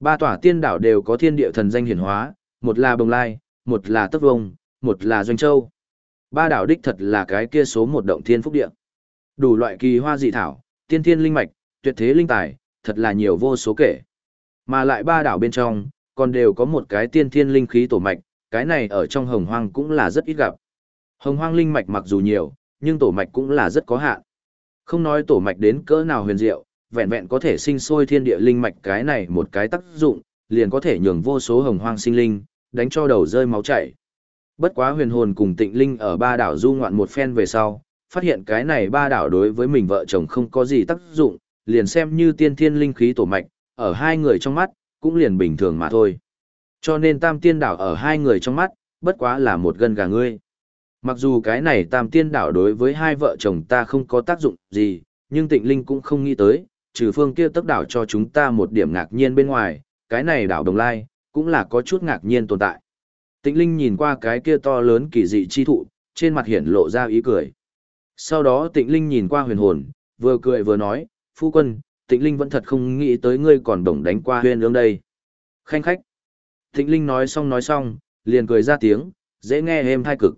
Ba tòa tiên đảo đều có thiên địa thần danh hiển hóa, một là Bồng Lai, một là Tất Vông, một là Doanh Châu. Ba đảo đích thật là cái kia số một động thiên phúc địa. Đủ loại kỳ hoa dị thảo, tiên thiên linh mạch, tuyệt thế linh tài, thật là nhiều vô số kể. Mà lại ba đảo bên trong, còn đều có một cái tiên thiên linh khí tổ mạch, cái này ở trong hồng hoang cũng là rất ít gặp. Hồng hoang linh mạch mặc dù nhiều, nhưng tổ mạch cũng là rất có hạn. Không nói tổ mạch đến cỡ nào huyền diệu, vẹn vẹn có thể sinh sôi thiên địa linh mạch cái này một cái tác dụng, liền có thể nhường vô số hồng hoang sinh linh, đánh cho đầu rơi máu chảy. Bất quá huyền hồn cùng tịnh linh ở ba đảo du ngoạn một phen về sau, phát hiện cái này ba đảo đối với mình vợ chồng không có gì tác dụng, liền xem như tiên thiên linh khí tổ mạch, ở hai người trong mắt, cũng liền bình thường mà thôi. Cho nên tam tiên đảo ở hai người trong mắt, bất quá là một gân gà ngươi. Mặc dù cái này tam tiên đảo đối với hai vợ chồng ta không có tác dụng gì, nhưng tịnh linh cũng không nghĩ tới, trừ phương kia tức đảo cho chúng ta một điểm ngạc nhiên bên ngoài, cái này đảo đồng lai, cũng là có chút ngạc nhiên tồn tại. Tịnh linh nhìn qua cái kia to lớn kỳ dị chi thụ, trên mặt hiển lộ ra ý cười. Sau đó tịnh linh nhìn qua huyền hồn, vừa cười vừa nói, phu quân, tịnh linh vẫn thật không nghĩ tới ngươi còn đồng đánh qua huyền ương đây. Khanh khách. Tịnh linh nói xong nói xong, liền cười ra tiếng, dễ nghe êm thai cực.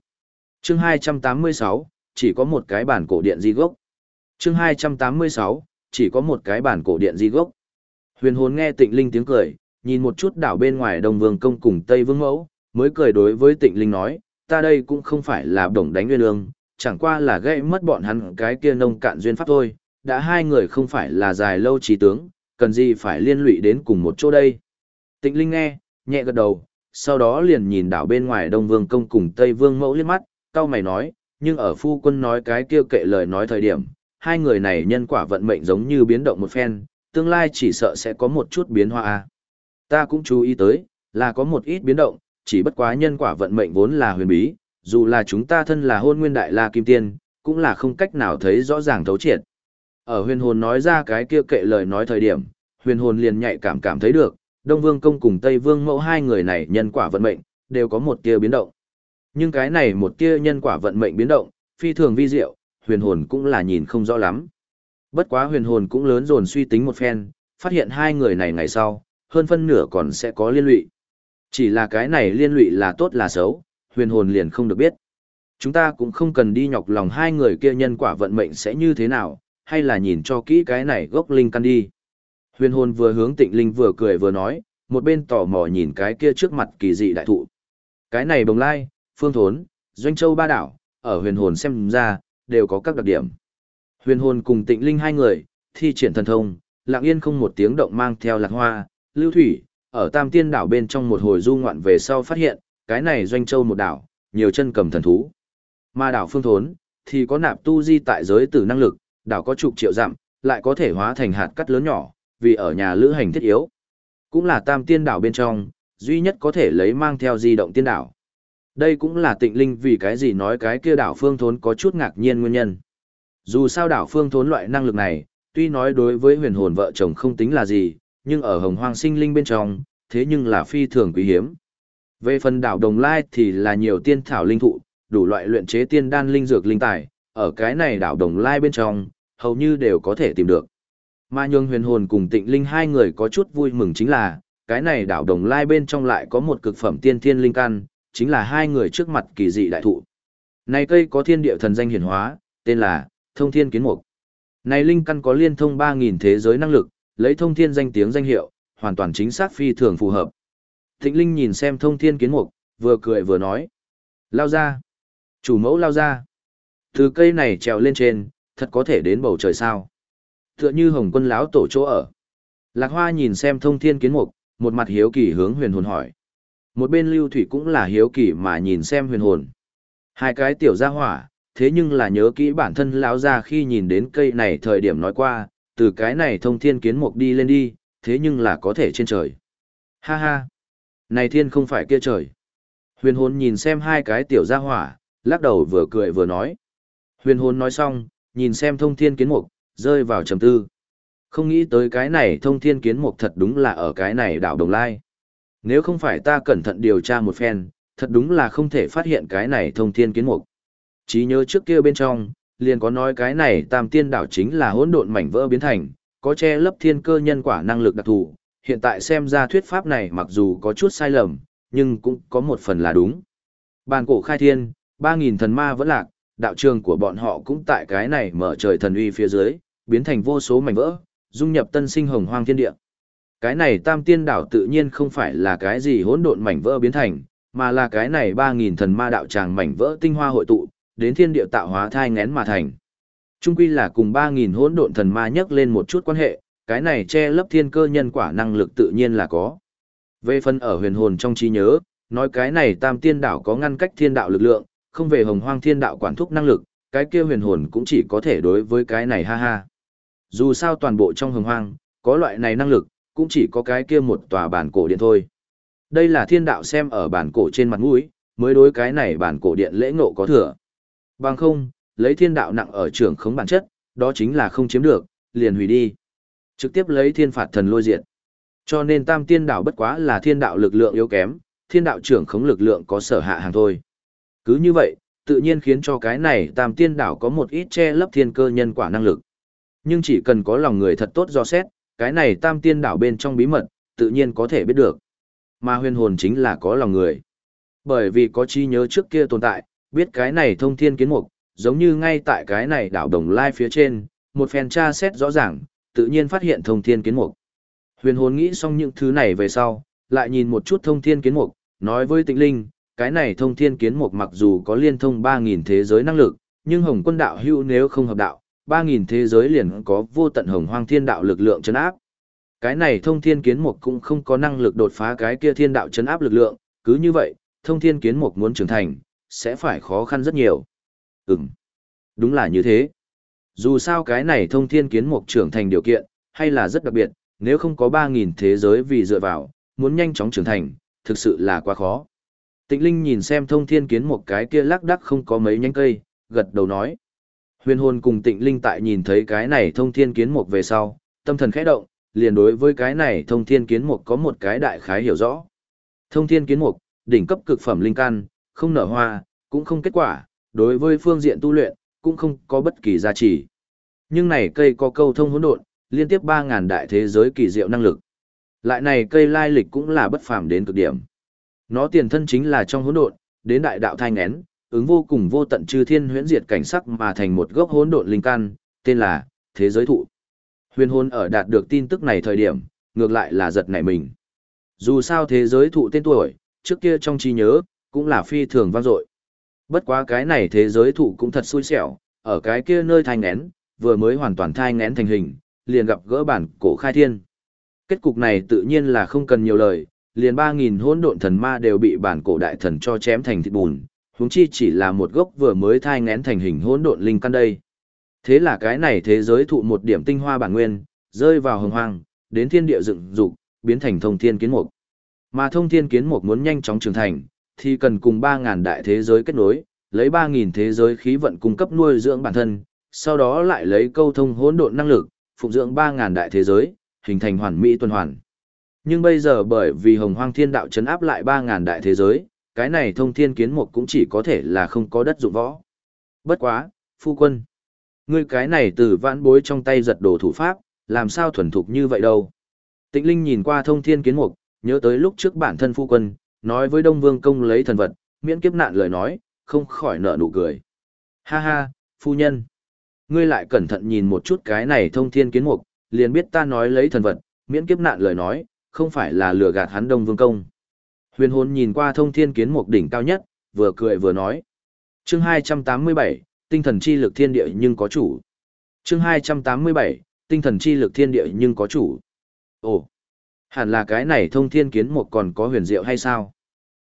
Chương 286, chỉ có một cái bản cổ điện di gốc. Chương 286, chỉ có một cái bản cổ điện di gốc. Huyền hồn nghe tịnh linh tiếng cười, nhìn một chút đảo bên ngoài Đông Vương công cùng Tây Vương mẫu, mới cười đối với tịnh linh nói, ta đây cũng không phải là đồng đánh nguyên lương, chẳng qua là gây mất bọn hắn cái kia nông cạn duyên pháp thôi, đã hai người không phải là dài lâu trí tướng, cần gì phải liên lụy đến cùng một chỗ đây. Tịnh linh nghe, nhẹ gật đầu, sau đó liền nhìn đảo bên ngoài Đông Vương công cùng Tây Vương mẫu liếc mắt, cao mày nói, nhưng ở phu quân nói cái kia kệ lời nói thời điểm, hai người này nhân quả vận mệnh giống như biến động một phen, tương lai chỉ sợ sẽ có một chút biến hóa. À. Ta cũng chú ý tới, là có một ít biến động, chỉ bất quá nhân quả vận mệnh vốn là huyền bí, dù là chúng ta thân là hôn nguyên đại la kim tiên, cũng là không cách nào thấy rõ ràng thấu triệt. Ở huyền hồn nói ra cái kia kệ lời nói thời điểm, huyền hồn liền nhạy cảm cảm thấy được, Đông Vương Công cùng Tây Vương Mẫu hai người này nhân quả vận mệnh, đều có một tia biến động. Nhưng cái này một tia nhân quả vận mệnh biến động, phi thường vi diệu, huyền hồn cũng là nhìn không rõ lắm. Bất quá huyền hồn cũng lớn dồn suy tính một phen, phát hiện hai người này ngày sau, hơn phân nửa còn sẽ có liên lụy. Chỉ là cái này liên lụy là tốt là xấu, huyền hồn liền không được biết. Chúng ta cũng không cần đi nhọc lòng hai người kia nhân quả vận mệnh sẽ như thế nào, hay là nhìn cho kỹ cái này gốc linh căn đi. Huyền hồn vừa hướng tịnh linh vừa cười vừa nói, một bên tò mò nhìn cái kia trước mặt kỳ dị đại thụ. Cái này bồng lai, phương thốn, doanh châu ba đảo, ở huyền hồn xem ra, đều có các đặc điểm. Huyền hồn cùng tịnh linh hai người, thi triển thần thông, lặng yên không một tiếng động mang theo lạc hoa, lưu thủy, ở tam tiên đảo bên trong một hồi du ngoạn về sau phát hiện, cái này doanh châu một đảo, nhiều chân cầm thần thú. Mà đảo phương thốn, thì có nạp tu di tại giới tử năng lực, đảo có chục triệu dặm, lại có thể hóa thành hạt cắt lớn nhỏ, vì ở nhà lữ hành thiết yếu. Cũng là tam tiên đảo bên trong, duy nhất có thể lấy mang theo di động tiên đảo. Đây cũng là tịnh linh vì cái gì nói cái kia đảo phương thốn có chút ngạc nhiên nguyên nhân. Dù sao đảo phương thốn loại năng lực này, tuy nói đối với huyền hồn vợ chồng không tính là gì, nhưng ở hồng hoang sinh linh bên trong, thế nhưng là phi thường quý hiếm. Về phần đảo Đồng Lai thì là nhiều tiên thảo linh thụ, đủ loại luyện chế tiên đan linh dược linh tài, ở cái này đảo Đồng Lai bên trong, hầu như đều có thể tìm được. Mà nhường huyền hồn cùng tịnh linh hai người có chút vui mừng chính là, cái này đảo Đồng Lai bên trong lại có một cực phẩm tiên thiên linh căn, chính là hai người trước mặt kỳ dị đại thụ. Này cây có thiên địa thần danh hiển hóa, tên là Thông Thiên Kiến Mục. Này linh căn có liên thông 3000 thế giới năng lực, lấy Thông Thiên danh tiếng danh hiệu, hoàn toàn chính xác phi thường phù hợp. Tịnh Linh nhìn xem Thông Thiên Kiến Mục, vừa cười vừa nói: "Lao ra, chủ mẫu lao ra. Từ cây này trèo lên trên, thật có thể đến bầu trời sao?" Tựa như Hồng Quân lão tổ chỗ ở. Lạc Hoa nhìn xem Thông Thiên Kiến Mục, một mặt hiếu kỳ hướng Huyền Hồn hỏi: một bên lưu thủy cũng là hiếu kỳ mà nhìn xem huyền hồn. Hai cái tiểu gia hỏa, thế nhưng là nhớ kỹ bản thân lão ra khi nhìn đến cây này thời điểm nói qua, từ cái này thông thiên kiến mục đi lên đi, thế nhưng là có thể trên trời. Ha ha! Này thiên không phải kia trời. Huyền hồn nhìn xem hai cái tiểu gia hỏa, lắc đầu vừa cười vừa nói. Huyền hồn nói xong, nhìn xem thông thiên kiến mục, rơi vào trầm tư. Không nghĩ tới cái này thông thiên kiến mục thật đúng là ở cái này đảo Đồng Lai. Nếu không phải ta cẩn thận điều tra một phen, thật đúng là không thể phát hiện cái này thông thiên kiến mục. Chí nhớ trước kia bên trong, liền có nói cái này tam tiên đảo chính là hỗn độn mảnh vỡ biến thành, có che lấp thiên cơ nhân quả năng lực đặc thù. Hiện tại xem ra thuyết pháp này mặc dù có chút sai lầm, nhưng cũng có một phần là đúng. Bàn cổ khai thiên, 3.000 thần ma vẫn lạc, đạo trường của bọn họ cũng tại cái này mở trời thần uy phía dưới, biến thành vô số mảnh vỡ, dung nhập tân sinh hồng hoang thiên địa. Cái này tam tiên đảo tự nhiên không phải là cái gì hỗn độn mảnh vỡ biến thành, mà là cái này ba nghìn thần ma đạo tràng mảnh vỡ tinh hoa hội tụ, đến thiên địa tạo hóa thai ngén mà thành. Trung quy là cùng ba nghìn hỗn độn thần ma nhắc lên một chút quan hệ, cái này che lấp thiên cơ nhân quả năng lực tự nhiên là có. Về phần ở huyền hồn trong trí nhớ, nói cái này tam tiên đảo có ngăn cách thiên đạo lực lượng, không về hồng hoang thiên đạo quản thúc năng lực, cái kia huyền hồn cũng chỉ có thể đối với cái này ha ha. Dù sao toàn bộ trong hồng hoang, có loại này năng lực, cũng chỉ có cái kia một tòa bản cổ điện thôi. Đây là thiên đạo xem ở bản cổ trên mặt mũi, mới đối cái này bản cổ điện lễ ngộ có thừa. Bằng không, lấy thiên đạo nặng ở trường khống bản chất, đó chính là không chiếm được, liền hủy đi. Trực tiếp lấy thiên phạt thần lôi diện. Cho nên tam tiên đạo bất quá là thiên đạo lực lượng yếu kém, thiên đạo trưởng khống lực lượng có sở hạ hàng thôi. Cứ như vậy, tự nhiên khiến cho cái này tam tiên đảo có một ít che lấp thiên cơ nhân quả năng lực. Nhưng chỉ cần có lòng người thật tốt do xét, cái này tam tiên đảo bên trong bí mật, tự nhiên có thể biết được. Mà huyền hồn chính là có lòng người. Bởi vì có chi nhớ trước kia tồn tại, biết cái này thông thiên kiến mục, giống như ngay tại cái này đảo đồng lai phía trên, một phen tra xét rõ ràng, tự nhiên phát hiện thông thiên kiến mục. Huyền hồn nghĩ xong những thứ này về sau, lại nhìn một chút thông thiên kiến mục, nói với tịnh linh, cái này thông thiên kiến mục mặc dù có liên thông 3.000 thế giới năng lực, nhưng hồng quân đạo hưu nếu không hợp đạo, ba nghìn thế giới liền có vô tận hồng hoang thiên đạo lực lượng chấn áp. Cái này thông thiên kiến mục cũng không có năng lực đột phá cái kia thiên đạo chấn áp lực lượng, cứ như vậy, thông thiên kiến mục muốn trưởng thành, sẽ phải khó khăn rất nhiều. Ừm, đúng là như thế. Dù sao cái này thông thiên kiến mục trưởng thành điều kiện, hay là rất đặc biệt, nếu không có ba nghìn thế giới vì dựa vào, muốn nhanh chóng trưởng thành, thực sự là quá khó. Tịnh Linh nhìn xem thông thiên kiến một cái kia lắc đắc không có mấy nhánh cây, gật đầu nói. Huyền hồn cùng tịnh linh tại nhìn thấy cái này thông thiên kiến một về sau, tâm thần khẽ động, liền đối với cái này thông thiên kiến một có một cái đại khái hiểu rõ. Thông thiên kiến một, đỉnh cấp cực phẩm linh căn, không nở hoa, cũng không kết quả, đối với phương diện tu luyện, cũng không có bất kỳ giá trị. Nhưng này cây có câu thông hỗn độn, liên tiếp 3000 đại thế giới kỳ diệu năng lực. Lại này cây lai lịch cũng là bất phàm đến cực điểm. Nó tiền thân chính là trong hỗn độn, đến đại đạo thanh én, ứng vô cùng vô tận chư thiên huyễn diệt cảnh sắc mà thành một gốc hỗn độn linh căn, tên là Thế giới thụ. Huyền hồn ở đạt được tin tức này thời điểm, ngược lại là giật nảy mình. Dù sao thế giới thụ tên tuổi, trước kia trong trí nhớ, cũng là phi thường vang dội. Bất quá cái này thế giới thụ cũng thật xui xẻo, ở cái kia nơi thai ngén, vừa mới hoàn toàn thai ngén thành hình, liền gặp gỡ bản cổ khai thiên. Kết cục này tự nhiên là không cần nhiều lời, liền 3.000 hỗn độn thần ma đều bị bản cổ đại thần cho chém thành thịt bùn, huống chi chỉ là một gốc vừa mới thai ngén thành hình hỗn độn linh căn đây. Thế là cái này thế giới thụ một điểm tinh hoa bản nguyên, rơi vào hồng hoang, đến thiên địa dựng dục, biến thành thông thiên kiến mục. Mà thông thiên kiến mục muốn nhanh chóng trưởng thành, thì cần cùng 3.000 đại thế giới kết nối, lấy 3.000 thế giới khí vận cung cấp nuôi dưỡng bản thân, sau đó lại lấy câu thông hỗn độn năng lực, phụng dưỡng 3.000 đại thế giới, hình thành hoàn mỹ tuần hoàn. Nhưng bây giờ bởi vì hồng hoang thiên đạo chấn áp lại 3.000 đại thế giới, cái này thông thiên kiến mục cũng chỉ có thể là không có đất dụng võ. Bất quá, phu quân. Ngươi cái này từ vãn bối trong tay giật đồ thủ pháp, làm sao thuần thục như vậy đâu. Tịnh Linh nhìn qua thông thiên kiến mục, nhớ tới lúc trước bản thân phu quân, nói với Đông Vương công lấy thần vật, miễn kiếp nạn lời nói, không khỏi nở nụ cười. Ha ha, phu nhân. Ngươi lại cẩn thận nhìn một chút cái này thông thiên kiến mục, liền biết ta nói lấy thần vật, miễn kiếp nạn lời nói, không phải là lừa gạt hắn Đông Vương công. Huyền hồn nhìn qua thông thiên kiến mục đỉnh cao nhất, vừa cười vừa nói. Chương 287, tinh thần chi lực thiên địa nhưng có chủ. Chương 287, tinh thần chi lực thiên địa nhưng có chủ. Ồ, hẳn là cái này thông thiên kiến mục còn có huyền diệu hay sao?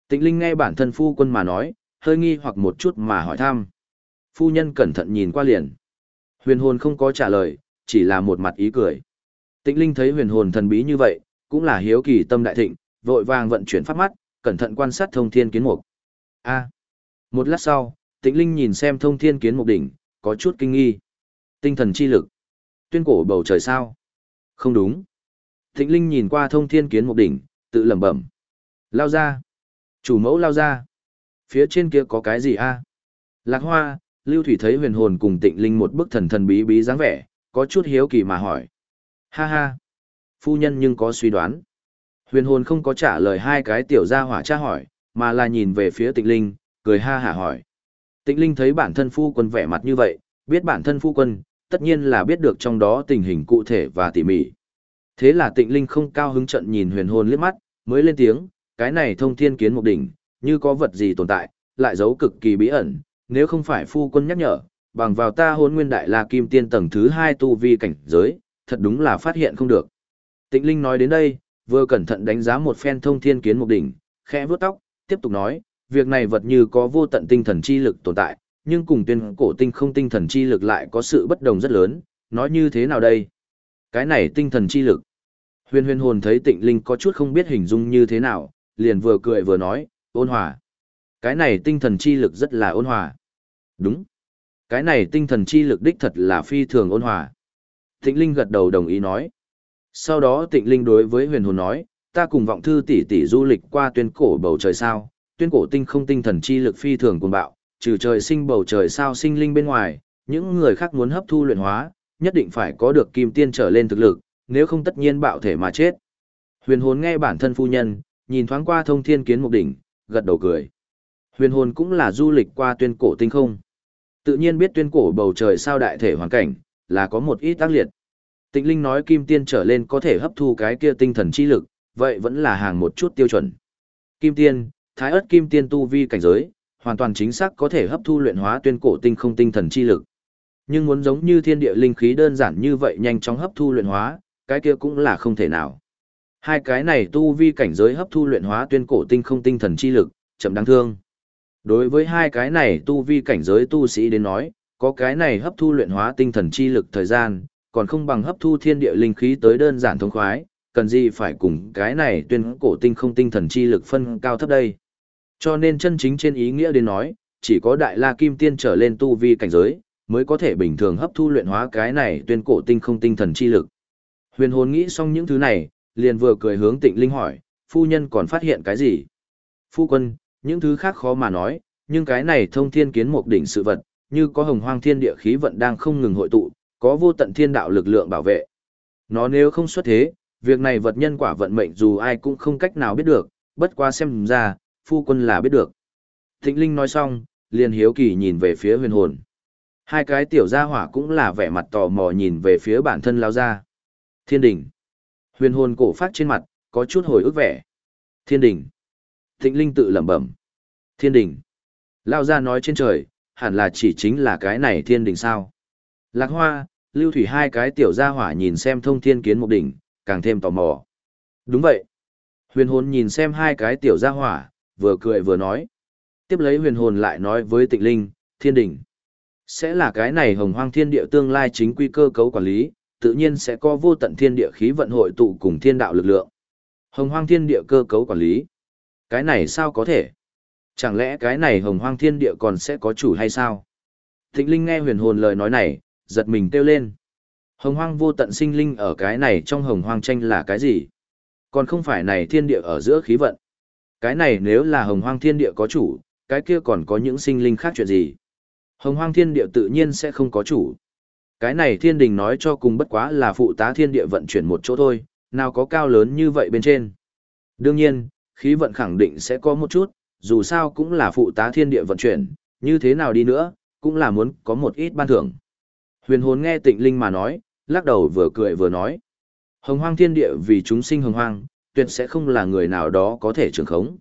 Tịnh Linh nghe bản thân phu quân mà nói, hơi nghi hoặc một chút mà hỏi thăm. Phu nhân cẩn thận nhìn qua liền. Huyền hồn không có trả lời, chỉ là một mặt ý cười. Tịnh Linh thấy huyền hồn thần bí như vậy, cũng là hiếu kỳ tâm đại thịnh, vội vàng vận chuyển pháp mắt, cẩn thận quan sát thông thiên kiến mục. A. Một lát sau, Tịnh Linh nhìn xem thông thiên kiến mục đỉnh, có chút kinh nghi. Tinh thần chi lực. Tuyên cổ bầu trời sao? Không đúng. Tịnh Linh nhìn qua thông thiên kiến mục đỉnh, tự lẩm bẩm. Lao ra. Chủ mẫu lao ra. Phía trên kia có cái gì a? Lạc Hoa, Lưu Thủy thấy huyền hồn cùng Tịnh Linh một bức thần thần bí bí dáng vẻ, có chút hiếu kỳ mà hỏi. Ha ha. Phu nhân nhưng có suy đoán. Huyền hồn không có trả lời hai cái tiểu gia hỏa tra hỏi, mà là nhìn về phía tịnh linh, cười ha hả hỏi. Tịnh linh thấy bản thân phu quân vẻ mặt như vậy, biết bản thân phu quân, tất nhiên là biết được trong đó tình hình cụ thể và tỉ mỉ. Thế là tịnh linh không cao hứng trận nhìn huyền hồn liếc mắt, mới lên tiếng, cái này thông thiên kiến một đỉnh, như có vật gì tồn tại, lại giấu cực kỳ bí ẩn, nếu không phải phu quân nhắc nhở, bằng vào ta hôn nguyên đại la kim tiên tầng thứ hai tu vi cảnh giới, thật đúng là phát hiện không được. Tịnh linh nói đến đây, vừa cẩn thận đánh giá một phen thông thiên kiến mục đỉnh, khẽ vuốt tóc, tiếp tục nói, việc này vật như có vô tận tinh thần chi lực tồn tại, nhưng cùng tuyên cổ tinh không tinh thần chi lực lại có sự bất đồng rất lớn, nói như thế nào đây? Cái này tinh thần chi lực. Huyền huyền hồn thấy tịnh linh có chút không biết hình dung như thế nào, liền vừa cười vừa nói, ôn hòa. Cái này tinh thần chi lực rất là ôn hòa. Đúng. Cái này tinh thần chi lực đích thật là phi thường ôn hòa. Tịnh linh gật đầu đồng ý nói. Sau đó tịnh linh đối với huyền hồn nói, ta cùng vọng thư tỷ tỷ du lịch qua tuyên cổ bầu trời sao, tuyên cổ tinh không tinh thần chi lực phi thường cuồng bạo, trừ trời sinh bầu trời sao sinh linh bên ngoài, những người khác muốn hấp thu luyện hóa, nhất định phải có được kim tiên trở lên thực lực, nếu không tất nhiên bạo thể mà chết. Huyền hồn nghe bản thân phu nhân, nhìn thoáng qua thông thiên kiến mục đỉnh, gật đầu cười. Huyền hồn cũng là du lịch qua tuyên cổ tinh không. Tự nhiên biết tuyên cổ bầu trời sao đại thể hoàn cảnh, là có một ít tác liệt. Tịnh Linh nói kim tiên trở lên có thể hấp thu cái kia tinh thần chi lực, vậy vẫn là hàng một chút tiêu chuẩn. Kim tiên, thái ớt kim tiên tu vi cảnh giới, hoàn toàn chính xác có thể hấp thu luyện hóa tuyên cổ tinh không tinh thần chi lực. Nhưng muốn giống như thiên địa linh khí đơn giản như vậy nhanh chóng hấp thu luyện hóa, cái kia cũng là không thể nào. Hai cái này tu vi cảnh giới hấp thu luyện hóa tuyên cổ tinh không tinh thần chi lực, chậm đáng thương. Đối với hai cái này tu vi cảnh giới tu sĩ đến nói, có cái này hấp thu luyện hóa tinh thần chi lực thời gian, còn không bằng hấp thu thiên địa linh khí tới đơn giản thông khoái, cần gì phải cùng cái này tuyên cổ tinh không tinh thần chi lực phân cao thấp đây. Cho nên chân chính trên ý nghĩa đến nói, chỉ có đại la kim tiên trở lên tu vi cảnh giới, mới có thể bình thường hấp thu luyện hóa cái này tuyên cổ tinh không tinh thần chi lực. Huyền hồn nghĩ xong những thứ này, liền vừa cười hướng tịnh linh hỏi, phu nhân còn phát hiện cái gì? Phu quân, những thứ khác khó mà nói, nhưng cái này thông thiên kiến một đỉnh sự vật, như có hồng hoang thiên địa khí vận đang không ngừng hội tụ, có vô tận thiên đạo lực lượng bảo vệ. Nó nếu không xuất thế, việc này vật nhân quả vận mệnh dù ai cũng không cách nào biết được, bất quá xem ra, phu quân là biết được. Thịnh Linh nói xong, liền hiếu kỳ nhìn về phía huyền hồn. Hai cái tiểu gia hỏa cũng là vẻ mặt tò mò nhìn về phía bản thân lao ra. Thiên đỉnh. Huyền hồn cổ phát trên mặt, có chút hồi ức vẻ. Thiên đỉnh. Thịnh Linh tự lẩm bẩm. Thiên đỉnh. Lao ra nói trên trời, hẳn là chỉ chính là cái này thiên đỉnh sao. Lạc hoa, lưu thủy hai cái tiểu gia hỏa nhìn xem thông thiên kiến một đỉnh, càng thêm tò mò. Đúng vậy. Huyền hồn nhìn xem hai cái tiểu gia hỏa, vừa cười vừa nói. Tiếp lấy huyền hồn lại nói với tịnh linh, thiên đỉnh. Sẽ là cái này hồng hoang thiên địa tương lai chính quy cơ cấu quản lý, tự nhiên sẽ có vô tận thiên địa khí vận hội tụ cùng thiên đạo lực lượng. Hồng hoang thiên địa cơ cấu quản lý. Cái này sao có thể? Chẳng lẽ cái này hồng hoang thiên địa còn sẽ có chủ hay sao? Thịnh Linh nghe huyền hồn lời nói này, giật mình kêu lên. Hồng hoang vô tận sinh linh ở cái này trong hồng hoang tranh là cái gì? Còn không phải này thiên địa ở giữa khí vận. Cái này nếu là hồng hoang thiên địa có chủ, cái kia còn có những sinh linh khác chuyện gì? Hồng hoang thiên địa tự nhiên sẽ không có chủ. Cái này thiên đình nói cho cùng bất quá là phụ tá thiên địa vận chuyển một chỗ thôi, nào có cao lớn như vậy bên trên. Đương nhiên, khí vận khẳng định sẽ có một chút, dù sao cũng là phụ tá thiên địa vận chuyển, như thế nào đi nữa, cũng là muốn có một ít ban thưởng. Huyền hồn nghe tịnh linh mà nói, lắc đầu vừa cười vừa nói. Hồng hoang thiên địa vì chúng sinh hồng hoang, tuyệt sẽ không là người nào đó có thể trưởng khống.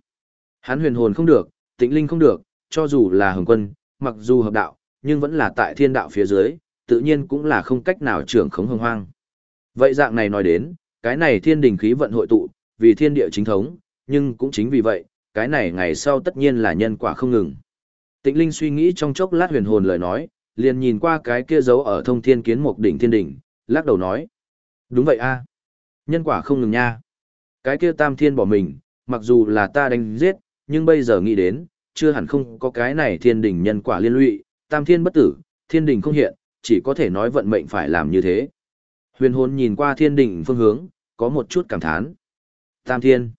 Hắn huyền hồn không được, tịnh linh không được, cho dù là hồng quân, mặc dù hợp đạo, nhưng vẫn là tại thiên đạo phía dưới, tự nhiên cũng là không cách nào trưởng khống hồng hoang. Vậy dạng này nói đến, cái này thiên đình khí vận hội tụ, vì thiên địa chính thống, nhưng cũng chính vì vậy, cái này ngày sau tất nhiên là nhân quả không ngừng. Tịnh Linh suy nghĩ trong chốc lát huyền hồn lời nói, liền nhìn qua cái kia dấu ở thông thiên kiến mục đỉnh thiên đỉnh, lắc đầu nói. Đúng vậy a Nhân quả không ngừng nha. Cái kia tam thiên bỏ mình, mặc dù là ta đánh giết, nhưng bây giờ nghĩ đến, chưa hẳn không có cái này thiên đỉnh nhân quả liên lụy, tam thiên bất tử, thiên đỉnh không hiện, chỉ có thể nói vận mệnh phải làm như thế. Huyền hồn nhìn qua thiên đỉnh phương hướng, có một chút cảm thán. Tam thiên.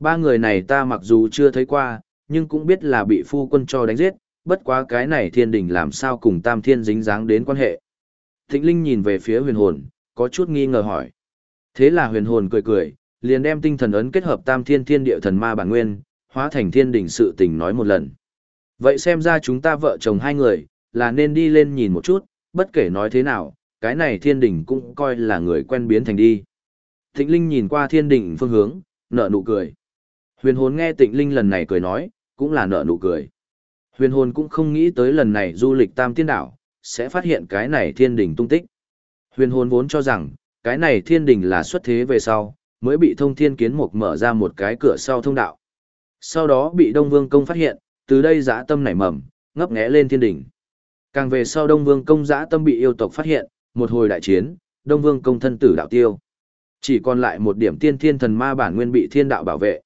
Ba người này ta mặc dù chưa thấy qua, nhưng cũng biết là bị phu quân cho đánh giết, bất quá cái này thiên Đình làm sao cùng tam thiên dính dáng đến quan hệ. Thịnh Linh nhìn về phía huyền hồn, có chút nghi ngờ hỏi. Thế là huyền hồn cười cười, liền đem tinh thần ấn kết hợp tam thiên thiên địa thần ma bản nguyên, hóa thành thiên Đình sự tình nói một lần. Vậy xem ra chúng ta vợ chồng hai người, là nên đi lên nhìn một chút, bất kể nói thế nào, cái này thiên Đình cũng coi là người quen biến thành đi. Thịnh Linh nhìn qua thiên Đình phương hướng, nở nụ cười. Huyền hồn nghe tịnh Linh lần này cười nói, cũng là nở nụ cười. Huyền hồn cũng không nghĩ tới lần này du lịch tam tiên đảo, sẽ phát hiện cái này thiên đình tung tích. Huyền hồn vốn cho rằng, cái này thiên đình là xuất thế về sau, mới bị thông thiên kiến mục mở ra một cái cửa sau thông đạo. Sau đó bị Đông Vương Công phát hiện, từ đây giã tâm nảy mầm, ngấp nghé lên thiên đình. Càng về sau Đông Vương Công giã tâm bị yêu tộc phát hiện, một hồi đại chiến, Đông Vương Công thân tử đạo tiêu. Chỉ còn lại một điểm tiên thiên thần ma bản nguyên bị thiên đạo bảo vệ.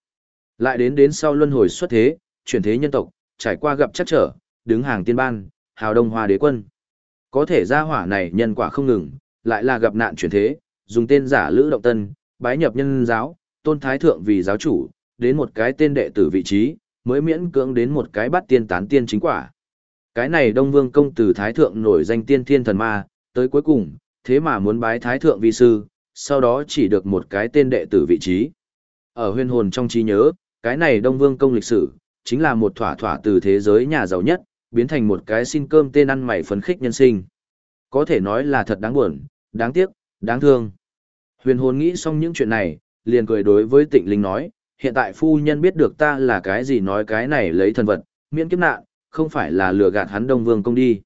Lại đến đến sau luân hồi xuất thế, chuyển thế nhân tộc, trải qua gặp chắc trở, đứng hàng tiên ban, hào đông hoa đế quân. Có thể ra hỏa này nhân quả không ngừng, lại là gặp nạn chuyển thế, dùng tên giả Lữ Động Tân, bái nhập nhân giáo, tôn thái thượng vì giáo chủ, đến một cái tên đệ tử vị trí, mới miễn cưỡng đến một cái bắt tiên tán tiên chính quả. Cái này Đông Vương công tử thái thượng nổi danh tiên thiên thần ma, tới cuối cùng, thế mà muốn bái thái thượng vi sư, sau đó chỉ được một cái tên đệ tử vị trí. Ở huyên hồn trong trí nhớ, cái này Đông Vương công lịch sử, chính là một thỏa thỏa từ thế giới nhà giàu nhất, biến thành một cái xin cơm tên ăn mày phấn khích nhân sinh. Có thể nói là thật đáng buồn, đáng tiếc, đáng thương. Huyền hồn nghĩ xong những chuyện này, liền cười đối với tịnh linh nói, hiện tại phu nhân biết được ta là cái gì nói cái này lấy thần vật, miễn kiếp nạn, không phải là lừa gạt hắn Đông Vương công đi.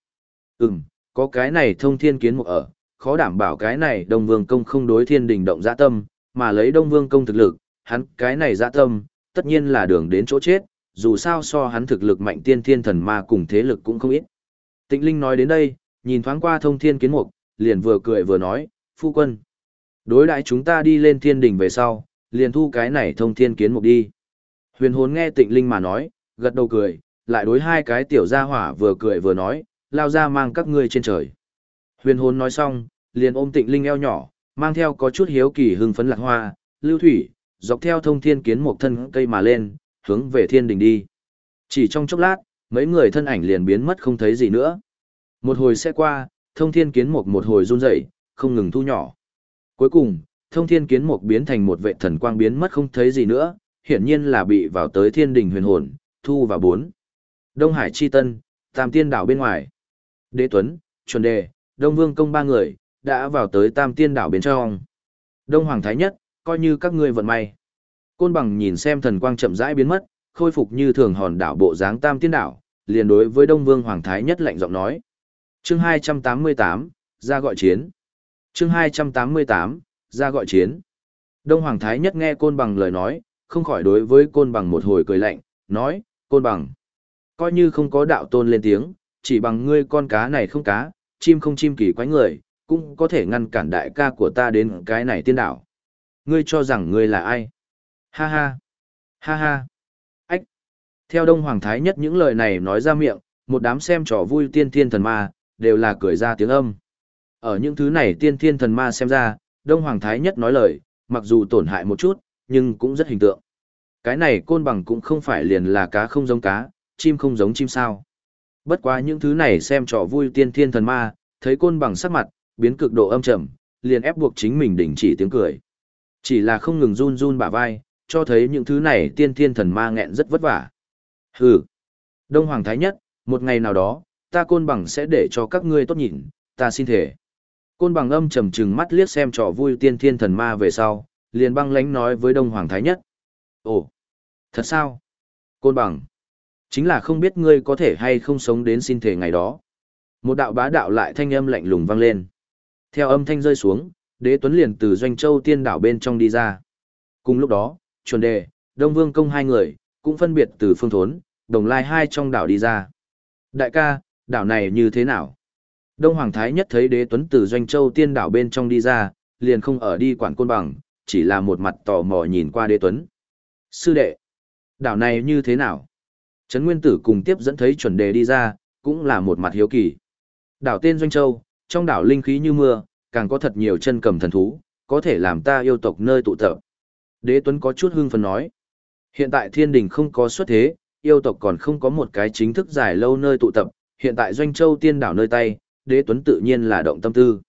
Ừm, có cái này thông thiên kiến một ở, khó đảm bảo cái này Đông Vương công không đối thiên đình động dạ tâm, mà lấy Đông Vương công thực lực, hắn cái này dạ tâm, tất nhiên là đường đến chỗ chết, dù sao so hắn thực lực mạnh tiên thiên thần ma cùng thế lực cũng không ít. Tịnh Linh nói đến đây, nhìn thoáng qua thông thiên kiến mục, liền vừa cười vừa nói, phu quân. Đối đãi chúng ta đi lên thiên đỉnh về sau, liền thu cái này thông thiên kiến mục đi. Huyền hồn nghe tịnh Linh mà nói, gật đầu cười, lại đối hai cái tiểu gia hỏa vừa cười vừa nói, lao ra mang các ngươi trên trời. Huyền hồn nói xong, liền ôm tịnh linh eo nhỏ, mang theo có chút hiếu kỳ hưng phấn lạc hoa, lưu thủy, dọc theo thông thiên kiến Mục thân cây mà lên, hướng về thiên đình đi. Chỉ trong chốc lát, mấy người thân ảnh liền biến mất không thấy gì nữa. Một hồi sẽ qua, thông thiên kiến một một hồi run rẩy, không ngừng thu nhỏ. Cuối cùng, thông thiên kiến một biến thành một vệ thần quang biến mất không thấy gì nữa, hiển nhiên là bị vào tới thiên đình huyền hồn, thu vào bốn. Đông Hải Chi Tân, Tam Tiên Đảo bên ngoài. Đế Tuấn, Chuẩn Đề, Đông Vương Công ba người, đã vào tới Tam Tiên Đảo bên trong. Đông Hoàng Thái Nhất, coi như các ngươi vận may. Côn bằng nhìn xem thần quang chậm rãi biến mất, khôi phục như thường hòn đảo bộ dáng Tam Tiên Đảo, liền đối với Đông Vương Hoàng Thái Nhất lạnh giọng nói. Chương 288, ra gọi chiến. Chương 288, ra gọi chiến. Đông Hoàng Thái Nhất nghe Côn bằng lời nói, không khỏi đối với Côn bằng một hồi cười lạnh, nói, Côn bằng. Coi như không có đạo tôn lên tiếng, chỉ bằng ngươi con cá này không cá, chim không chim kỳ quái người, cũng có thể ngăn cản đại ca của ta đến cái này tiên đảo. Ngươi cho rằng ngươi là ai? Ha ha! Ha ha! Ách! Theo Đông Hoàng Thái nhất những lời này nói ra miệng, một đám xem trò vui tiên thiên thần ma, đều là cười ra tiếng âm. Ở những thứ này tiên thiên thần ma xem ra, Đông Hoàng Thái nhất nói lời, mặc dù tổn hại một chút, nhưng cũng rất hình tượng. Cái này côn bằng cũng không phải liền là cá không giống cá, chim không giống chim sao. Bất quá những thứ này xem trò vui tiên thiên thần ma, thấy côn bằng sắc mặt, biến cực độ âm trầm, liền ép buộc chính mình đình chỉ tiếng cười. Chỉ là không ngừng run run bả vai, cho thấy những thứ này tiên thiên thần ma nghẹn rất vất vả. Hừ. Đông Hoàng Thái Nhất, một ngày nào đó, ta côn bằng sẽ để cho các ngươi tốt nhìn, ta xin thể. Côn bằng âm trầm trừng mắt liếc xem trò vui tiên thiên thần ma về sau, liền băng lánh nói với Đông Hoàng Thái Nhất. Ồ, thật sao? Côn bằng. Chính là không biết ngươi có thể hay không sống đến xin thể ngày đó. Một đạo bá đạo lại thanh âm lạnh lùng vang lên. Theo âm thanh rơi xuống, đế tuấn liền từ doanh châu tiên đảo bên trong đi ra. Cùng lúc đó, chuẩn đề, đông vương công hai người, cũng phân biệt từ phương thốn, đồng lai hai trong đảo đi ra. Đại ca, đảo này như thế nào? Đông Hoàng Thái nhất thấy đế tuấn từ doanh châu tiên đảo bên trong đi ra, liền không ở đi quản côn bằng, chỉ là một mặt tò mò nhìn qua đế tuấn. Sư đệ, đảo này như thế nào? Trấn Nguyên Tử cùng tiếp dẫn thấy chuẩn đề đi ra, cũng là một mặt hiếu kỳ. Đảo tên Doanh Châu, trong đảo linh khí như mưa, càng có thật nhiều chân cầm thần thú, có thể làm ta yêu tộc nơi tụ tập. Đế Tuấn có chút hưng phấn nói. Hiện tại thiên đình không có xuất thế, yêu tộc còn không có một cái chính thức giải lâu nơi tụ tập, hiện tại Doanh Châu tiên đảo nơi tay, Đế Tuấn tự nhiên là động tâm tư.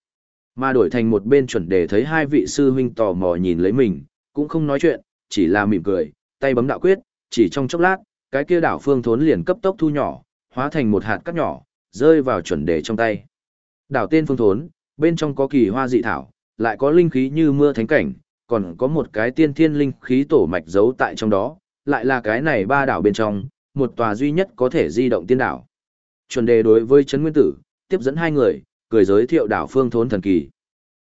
Mà đổi thành một bên chuẩn đề thấy hai vị sư huynh tò mò nhìn lấy mình, cũng không nói chuyện, chỉ là mỉm cười, tay bấm đạo quyết, chỉ trong chốc lát, cái kia đảo phương thốn liền cấp tốc thu nhỏ, hóa thành một hạt cắt nhỏ, rơi vào chuẩn đề trong tay. Đảo tên phương thốn, bên trong có kỳ hoa dị thảo, lại có linh khí như mưa thánh cảnh, còn có một cái tiên thiên linh khí tổ mạch giấu tại trong đó, lại là cái này ba đảo bên trong, một tòa duy nhất có thể di động tiên đảo. Chuẩn đề đối với Trấn Nguyên Tử, tiếp dẫn hai người, cười giới thiệu đảo phương thốn thần kỳ.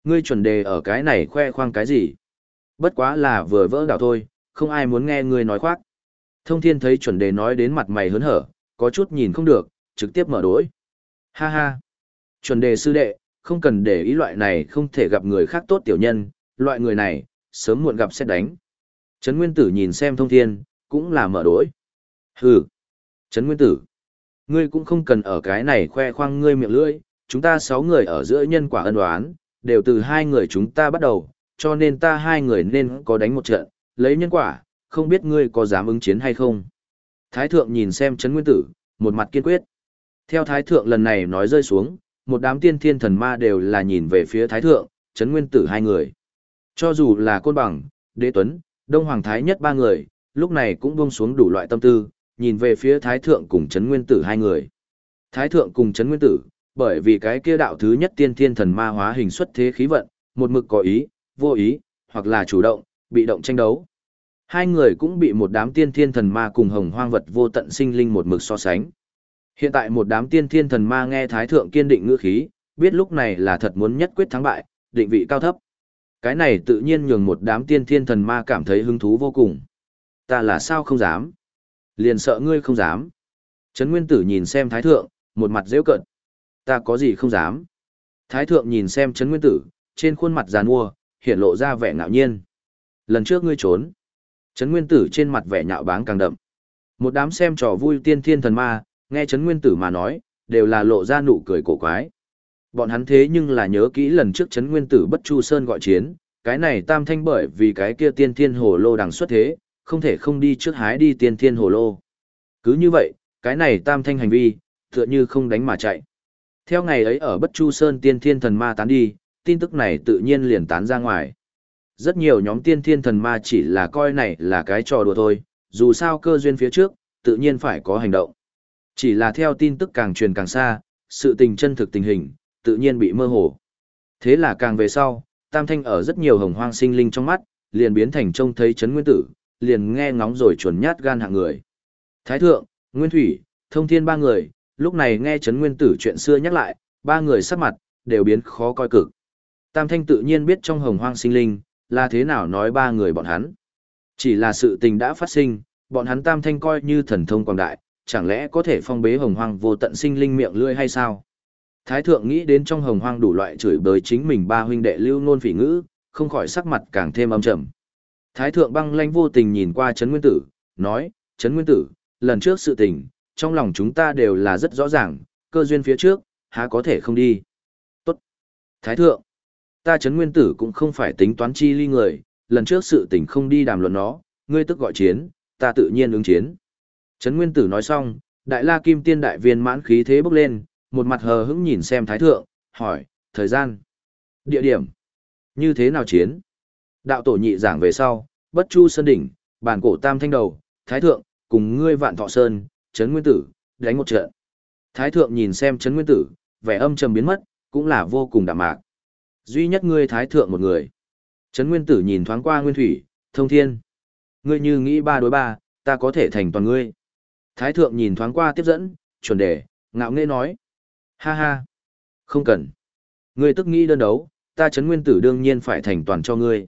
Ngươi chuẩn đề ở cái này khoe khoang cái gì? Bất quá là vừa vỡ đảo thôi, không ai muốn nghe ngươi nói khoác. Thông thiên thấy chuẩn đề nói đến mặt mày hớn hở, có chút nhìn không được, trực tiếp mở đối. Ha ha! Chuẩn đề sư đệ, không cần để ý loại này không thể gặp người khác tốt tiểu nhân, loại người này, sớm muộn gặp sẽ đánh. Trấn Nguyên Tử nhìn xem thông thiên, cũng là mở đối. Hừ! Trấn Nguyên Tử! Ngươi cũng không cần ở cái này khoe khoang ngươi miệng lưỡi, chúng ta sáu người ở giữa nhân quả ân oán, đều từ hai người chúng ta bắt đầu, cho nên ta hai người nên có đánh một trận, lấy nhân quả, không biết ngươi có dám ứng chiến hay không. Thái thượng nhìn xem Trấn Nguyên Tử, một mặt kiên quyết. Theo Thái thượng lần này nói rơi xuống, một đám tiên thiên thần ma đều là nhìn về phía Thái thượng, Trấn Nguyên Tử hai người. Cho dù là Côn Bằng, Đế Tuấn, Đông Hoàng Thái nhất ba người, lúc này cũng buông xuống đủ loại tâm tư, nhìn về phía Thái thượng cùng Trấn Nguyên Tử hai người. Thái thượng cùng Trấn Nguyên Tử, bởi vì cái kia đạo thứ nhất tiên thiên thần ma hóa hình xuất thế khí vận, một mực có ý, vô ý, hoặc là chủ động, bị động tranh đấu. Hai người cũng bị một đám tiên thiên thần ma cùng hồng hoang vật vô tận sinh linh một mực so sánh. Hiện tại một đám tiên thiên thần ma nghe Thái Thượng kiên định ngữ khí, biết lúc này là thật muốn nhất quyết thắng bại, định vị cao thấp. Cái này tự nhiên nhường một đám tiên thiên thần ma cảm thấy hứng thú vô cùng. Ta là sao không dám? Liền sợ ngươi không dám. Trấn Nguyên Tử nhìn xem Thái Thượng, một mặt dễ cận. Ta có gì không dám? Thái Thượng nhìn xem Trấn Nguyên Tử, trên khuôn mặt giàn mua, hiện lộ ra vẻ ngạo nhiên. Lần trước ngươi trốn. Trấn Nguyên Tử trên mặt vẻ nhạo báng càng đậm. Một đám xem trò vui tiên thiên thần ma, nghe Trấn Nguyên Tử mà nói, đều là lộ ra nụ cười cổ quái. Bọn hắn thế nhưng là nhớ kỹ lần trước chấn nguyên tử bất chu sơn gọi chiến, cái này tam thanh bởi vì cái kia tiên thiên hồ lô đằng xuất thế, không thể không đi trước hái đi tiên thiên hồ lô. Cứ như vậy, cái này tam thanh hành vi, tựa như không đánh mà chạy. Theo ngày ấy ở bất chu sơn tiên thiên thần ma tán đi, tin tức này tự nhiên liền tán ra ngoài. Rất nhiều nhóm tiên thiên thần ma chỉ là coi này là cái trò đùa thôi, dù sao cơ duyên phía trước, tự nhiên phải có hành động. Chỉ là theo tin tức càng truyền càng xa, sự tình chân thực tình hình, tự nhiên bị mơ hồ. Thế là càng về sau, Tam Thanh ở rất nhiều hồng hoang sinh linh trong mắt, liền biến thành trông thấy chấn nguyên tử, liền nghe ngóng rồi chuẩn nhát gan hạng người. Thái thượng, Nguyên Thủy, Thông Thiên ba người, lúc này nghe chấn nguyên tử chuyện xưa nhắc lại, ba người sắc mặt, đều biến khó coi cực. Tam Thanh tự nhiên biết trong hồng hoang sinh linh, là thế nào nói ba người bọn hắn. Chỉ là sự tình đã phát sinh, bọn hắn Tam Thanh coi như thần thông quảng đại, chẳng lẽ có thể phong bế hồng hoang vô tận sinh linh miệng lưỡi hay sao? Thái thượng nghĩ đến trong hồng hoang đủ loại chửi bới chính mình ba huynh đệ lưu nôn phỉ ngữ, không khỏi sắc mặt càng thêm âm trầm. Thái thượng băng lanh vô tình nhìn qua Trấn Nguyên Tử, nói, Trấn Nguyên Tử, lần trước sự tình, trong lòng chúng ta đều là rất rõ ràng, cơ duyên phía trước, há có thể không đi. Tốt. Thái thượng, ta Trấn Nguyên Tử cũng không phải tính toán chi ly người, lần trước sự tình không đi đàm luận nó, ngươi tức gọi chiến, ta tự nhiên ứng chiến. Trấn Nguyên Tử nói xong, Đại La Kim Tiên Đại Viên mãn khí thế bốc lên, một mặt hờ hững nhìn xem Thái Thượng, hỏi, thời gian, địa điểm, như thế nào chiến. Đạo tổ nhị giảng về sau, bất chu sơn đỉnh, bản cổ tam thanh đầu, Thái Thượng, cùng ngươi vạn thọ sơn, Trấn Nguyên Tử, đánh một trận. Thái Thượng nhìn xem Trấn Nguyên Tử, vẻ âm trầm biến mất, cũng là vô cùng đạm mạc. Duy nhất ngươi Thái Thượng một người. Trấn Nguyên Tử nhìn thoáng qua Nguyên Thủy, thông thiên. Ngươi như nghĩ ba đối ba, ta có thể thành toàn ngươi. Thái thượng nhìn thoáng qua tiếp dẫn, chuẩn đề, ngạo nghễ nói. Ha ha, không cần. Ngươi tức nghĩ đơn đấu, ta chấn nguyên tử đương nhiên phải thành toàn cho ngươi.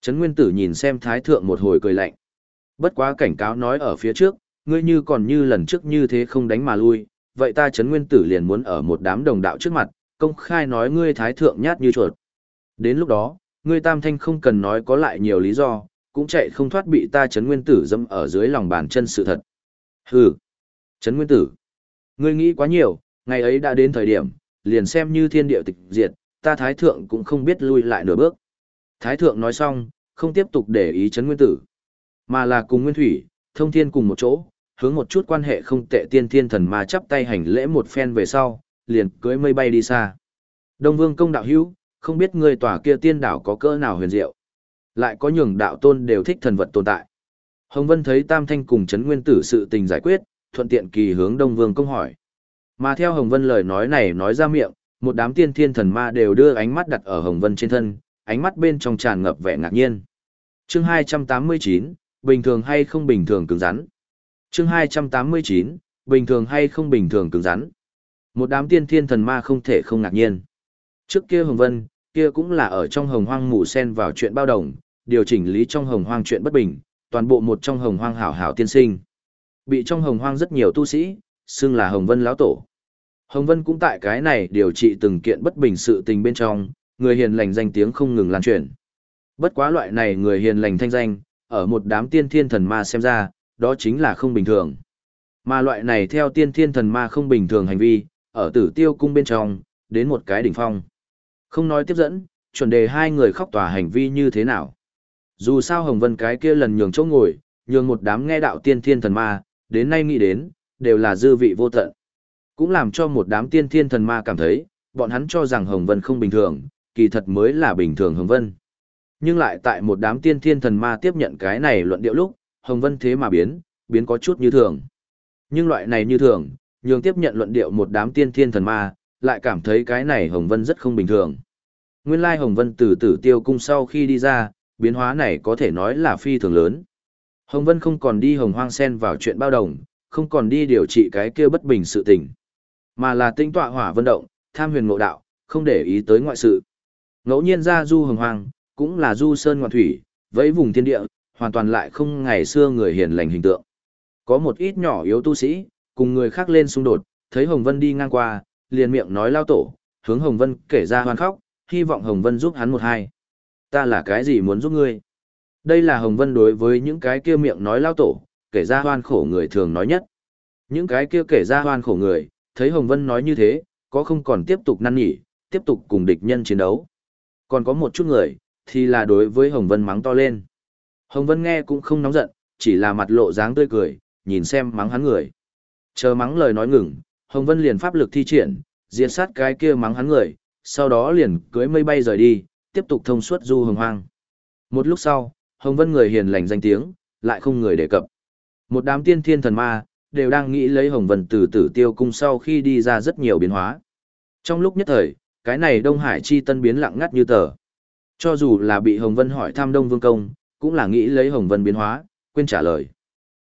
Chấn nguyên tử nhìn xem thái thượng một hồi cười lạnh. Bất quá cảnh cáo nói ở phía trước, ngươi như còn như lần trước như thế không đánh mà lui, vậy ta chấn nguyên tử liền muốn ở một đám đồng đạo trước mặt, công khai nói ngươi thái thượng nhát như chuột. Đến lúc đó, ngươi tam thanh không cần nói có lại nhiều lý do, cũng chạy không thoát bị ta chấn nguyên tử dâm ở dưới lòng bàn chân sự thật. Hừ, chấn nguyên tử, ngươi nghĩ quá nhiều, ngày ấy đã đến thời điểm, liền xem như thiên địa tịch diệt, ta thái thượng cũng không biết lui lại nửa bước. Thái thượng nói xong, không tiếp tục để ý chấn nguyên tử, mà là cùng nguyên thủy, thông thiên cùng một chỗ, hướng một chút quan hệ không tệ tiên thiên thần mà chắp tay hành lễ một phen về sau, liền cưới mây bay đi xa. Đông vương công đạo hữu, không biết ngươi tòa kia tiên đảo có cỡ nào huyền diệu. Lại có nhường đạo tôn đều thích thần vật tồn tại. Hồng Vân thấy Tam Thanh cùng chấn nguyên tử sự tình giải quyết, thuận tiện kỳ hướng Đông Vương công hỏi. Mà theo Hồng Vân lời nói này nói ra miệng, một đám tiên thiên thần ma đều đưa ánh mắt đặt ở Hồng Vân trên thân, ánh mắt bên trong tràn ngập vẻ ngạc nhiên. Chương 289, bình thường hay không bình thường cứng rắn. Chương 289, bình thường hay không bình thường cứng rắn. Một đám tiên thiên thần ma không thể không ngạc nhiên. Trước kia Hồng Vân, kia cũng là ở trong hồng hoang mù sen vào chuyện bao đồng, điều chỉnh lý trong hồng hoang chuyện bất bình, toàn bộ một trong hồng hoang hảo hảo tiên sinh. Bị trong hồng hoang rất nhiều tu sĩ, xưng là Hồng Vân lão tổ. Hồng Vân cũng tại cái này điều trị từng kiện bất bình sự tình bên trong, người hiền lành danh tiếng không ngừng lan truyền. Bất quá loại này người hiền lành thanh danh, ở một đám tiên thiên thần ma xem ra, đó chính là không bình thường. Mà loại này theo tiên thiên thần ma không bình thường hành vi, ở tử tiêu cung bên trong, đến một cái đỉnh phong. Không nói tiếp dẫn, chuẩn đề hai người khóc tòa hành vi như thế nào. Dù sao Hồng Vân cái kia lần nhường chỗ ngồi, nhường một đám nghe đạo tiên thiên thần ma, đến nay nghĩ đến, đều là dư vị vô tận. Cũng làm cho một đám tiên thiên thần ma cảm thấy, bọn hắn cho rằng Hồng Vân không bình thường, kỳ thật mới là bình thường Hồng Vân. Nhưng lại tại một đám tiên thiên thần ma tiếp nhận cái này luận điệu lúc, Hồng Vân thế mà biến, biến có chút như thường. Nhưng loại này như thường, nhường tiếp nhận luận điệu một đám tiên thiên thần ma, lại cảm thấy cái này Hồng Vân rất không bình thường. Nguyên lai Hồng Vân từ tử tiêu cung sau khi đi ra, biến hóa này có thể nói là phi thường lớn. Hồng Vân không còn đi hồng hoang sen vào chuyện bao đồng, không còn đi điều trị cái kia bất bình sự tình, mà là tinh tọa hỏa vân động, tham huyền ngộ đạo, không để ý tới ngoại sự. Ngẫu nhiên ra du hồng hoang, cũng là du sơn ngoạn thủy, vẫy vùng thiên địa, hoàn toàn lại không ngày xưa người hiền lành hình tượng. Có một ít nhỏ yếu tu sĩ, cùng người khác lên xung đột, thấy Hồng Vân đi ngang qua, liền miệng nói lao tổ, hướng Hồng Vân kể ra hoan khóc, hy vọng Hồng Vân giúp hắn một hai. Ta là cái gì muốn giúp ngươi? Đây là Hồng Vân đối với những cái kia miệng nói lao tổ, kể ra hoan khổ người thường nói nhất. Những cái kia kể ra hoan khổ người, thấy Hồng Vân nói như thế, có không còn tiếp tục năn nỉ, tiếp tục cùng địch nhân chiến đấu. Còn có một chút người, thì là đối với Hồng Vân mắng to lên. Hồng Vân nghe cũng không nóng giận, chỉ là mặt lộ dáng tươi cười, nhìn xem mắng hắn người. Chờ mắng lời nói ngừng, Hồng Vân liền pháp lực thi triển, diệt sát cái kia mắng hắn người, sau đó liền cưới mây bay rời đi, tiếp tục thông suốt du hồng hoang. Một lúc sau, Hồng Vân người hiền lành danh tiếng, lại không người đề cập. Một đám tiên thiên thần ma, đều đang nghĩ lấy Hồng Vân từ tử tiêu cung sau khi đi ra rất nhiều biến hóa. Trong lúc nhất thời, cái này Đông Hải chi tân biến lặng ngắt như tờ. Cho dù là bị Hồng Vân hỏi thăm Đông Vương Công, cũng là nghĩ lấy Hồng Vân biến hóa, quên trả lời.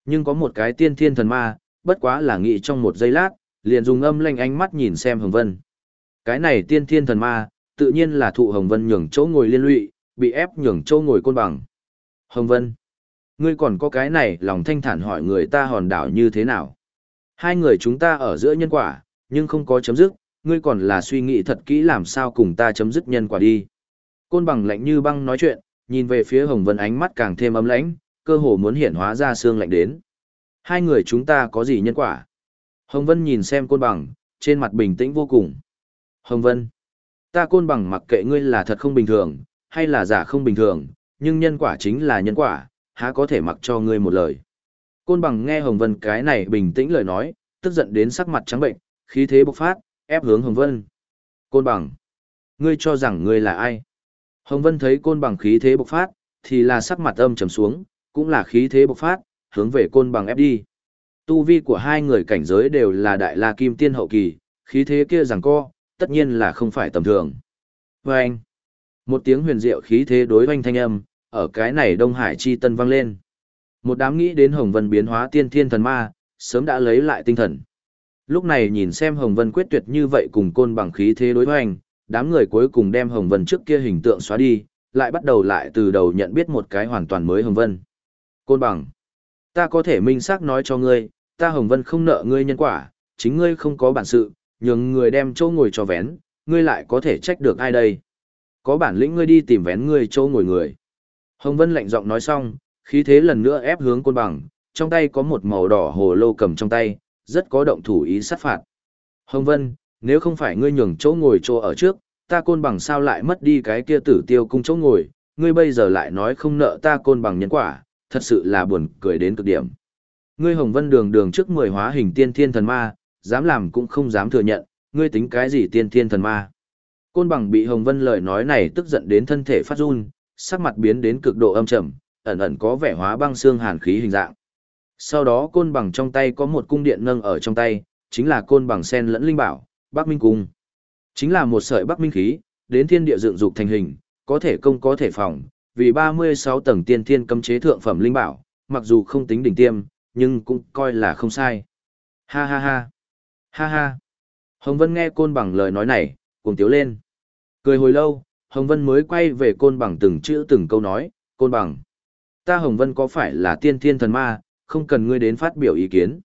Nhưng có một cái tiên thiên thần ma, bất quá là nghĩ trong một giây lát, liền dùng âm lanh ánh mắt nhìn xem Hồng Vân. Cái này tiên thiên thần ma, tự nhiên là thụ Hồng Vân nhường chỗ ngồi liên lụy, bị ép nhường chỗ ngồi côn bằng. Hồng Vân, ngươi còn có cái này lòng thanh thản hỏi người ta hòn đảo như thế nào? Hai người chúng ta ở giữa nhân quả, nhưng không có chấm dứt, ngươi còn là suy nghĩ thật kỹ làm sao cùng ta chấm dứt nhân quả đi. Côn bằng lạnh như băng nói chuyện, nhìn về phía Hồng Vân ánh mắt càng thêm ấm lãnh, cơ hồ muốn hiện hóa ra xương lạnh đến. Hai người chúng ta có gì nhân quả? Hồng Vân nhìn xem côn bằng, trên mặt bình tĩnh vô cùng. Hồng Vân, ta côn bằng mặc kệ ngươi là thật không bình thường, hay là giả không bình thường, nhưng nhân quả chính là nhân quả, há có thể mặc cho ngươi một lời. Côn bằng nghe Hồng Vân cái này bình tĩnh lời nói, tức giận đến sắc mặt trắng bệnh, khí thế bộc phát, ép hướng Hồng Vân. Côn bằng, ngươi cho rằng ngươi là ai? Hồng Vân thấy côn bằng khí thế bộc phát, thì là sắc mặt âm trầm xuống, cũng là khí thế bộc phát, hướng về côn bằng ép đi. Tu vi của hai người cảnh giới đều là đại la kim tiên hậu kỳ, khí thế kia rằng co, tất nhiên là không phải tầm thường. Vâng! anh, một tiếng huyền diệu khí thế đối hoanh thanh âm, ở cái này Đông Hải chi tân vang lên. Một đám nghĩ đến Hồng Vân biến hóa tiên thiên thần ma, sớm đã lấy lại tinh thần. Lúc này nhìn xem Hồng Vân quyết tuyệt như vậy cùng côn bằng khí thế đối hoành, đám người cuối cùng đem Hồng Vân trước kia hình tượng xóa đi, lại bắt đầu lại từ đầu nhận biết một cái hoàn toàn mới Hồng Vân. Côn bằng. Ta có thể minh xác nói cho ngươi, ta Hồng Vân không nợ ngươi nhân quả, chính ngươi không có bản sự, nhường người đem chỗ ngồi cho vén, ngươi lại có thể trách được ai đây? Có bản lĩnh ngươi đi tìm vén ngươi chỗ ngồi người. Hồng Vân lạnh giọng nói xong, khí thế lần nữa ép hướng côn bằng, trong tay có một màu đỏ hồ lô cầm trong tay, rất có động thủ ý sát phạt. Hồng Vân, nếu không phải ngươi nhường chỗ ngồi chỗ ở trước, ta côn bằng sao lại mất đi cái kia tử tiêu cung chỗ ngồi, ngươi bây giờ lại nói không nợ ta côn bằng nhân quả, thật sự là buồn cười đến cực điểm. Ngươi Hồng Vân đường đường trước mười hóa hình tiên thiên thần ma, dám làm cũng không dám thừa nhận, ngươi tính cái gì tiên thiên thần ma. Côn bằng bị Hồng Vân lời nói này tức giận đến thân thể phát run, sắc mặt biến đến cực độ âm trầm, ẩn ẩn có vẻ hóa băng xương hàn khí hình dạng. Sau đó côn bằng trong tay có một cung điện nâng ở trong tay, chính là côn bằng sen lẫn linh bảo, Bắc Minh Cung. Chính là một sợi Bắc Minh khí, đến thiên địa dựng dục thành hình, có thể công có thể phòng, vì 36 tầng tiên thiên cấm chế thượng phẩm linh bảo, mặc dù không tính đỉnh tiêm, nhưng cũng coi là không sai. Ha ha ha. Ha ha. Hồng Vân nghe côn bằng lời nói này, cùng tiếu lên. Cười hồi lâu, Hồng Vân mới quay về côn bằng từng chữ từng câu nói, côn bằng. Ta Hồng Vân có phải là tiên thiên thần ma, không cần ngươi đến phát biểu ý kiến.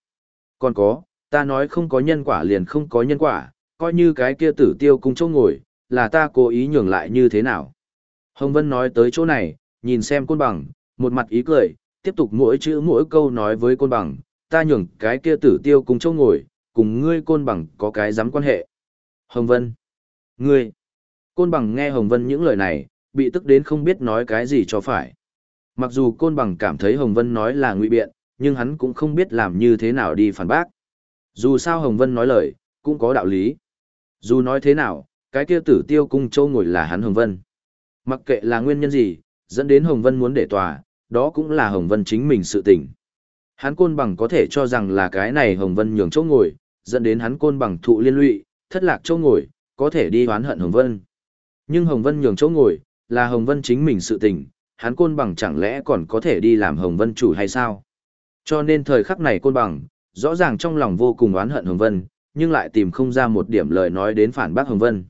Còn có, ta nói không có nhân quả liền không có nhân quả, coi như cái kia tử tiêu cung chỗ ngồi, là ta cố ý nhường lại như thế nào. Hồng Vân nói tới chỗ này, nhìn xem côn bằng, một mặt ý cười, tiếp tục mỗi chữ mỗi câu nói với côn bằng, ta nhường cái kia tử tiêu cung chỗ ngồi, cùng ngươi côn bằng có cái dám quan hệ. Hồng Vân. Ngươi. Côn bằng nghe Hồng Vân những lời này, bị tức đến không biết nói cái gì cho phải. Mặc dù côn bằng cảm thấy Hồng Vân nói là ngụy biện, nhưng hắn cũng không biết làm như thế nào đi phản bác. Dù sao Hồng Vân nói lời, cũng có đạo lý. Dù nói thế nào, cái kia tử tiêu cung châu ngồi là hắn Hồng Vân. Mặc kệ là nguyên nhân gì, dẫn đến Hồng Vân muốn để tòa, đó cũng là Hồng Vân chính mình sự tình. Hắn côn bằng có thể cho rằng là cái này Hồng Vân nhường châu ngồi, dẫn đến hắn côn bằng thụ liên lụy, thất lạc châu ngồi, có thể đi oán hận Hồng Vân. Nhưng Hồng Vân nhường chỗ ngồi, là Hồng Vân chính mình sự tình, hắn côn bằng chẳng lẽ còn có thể đi làm Hồng Vân chủ hay sao? Cho nên thời khắc này côn bằng, rõ ràng trong lòng vô cùng oán hận Hồng Vân, nhưng lại tìm không ra một điểm lời nói đến phản bác Hồng Vân.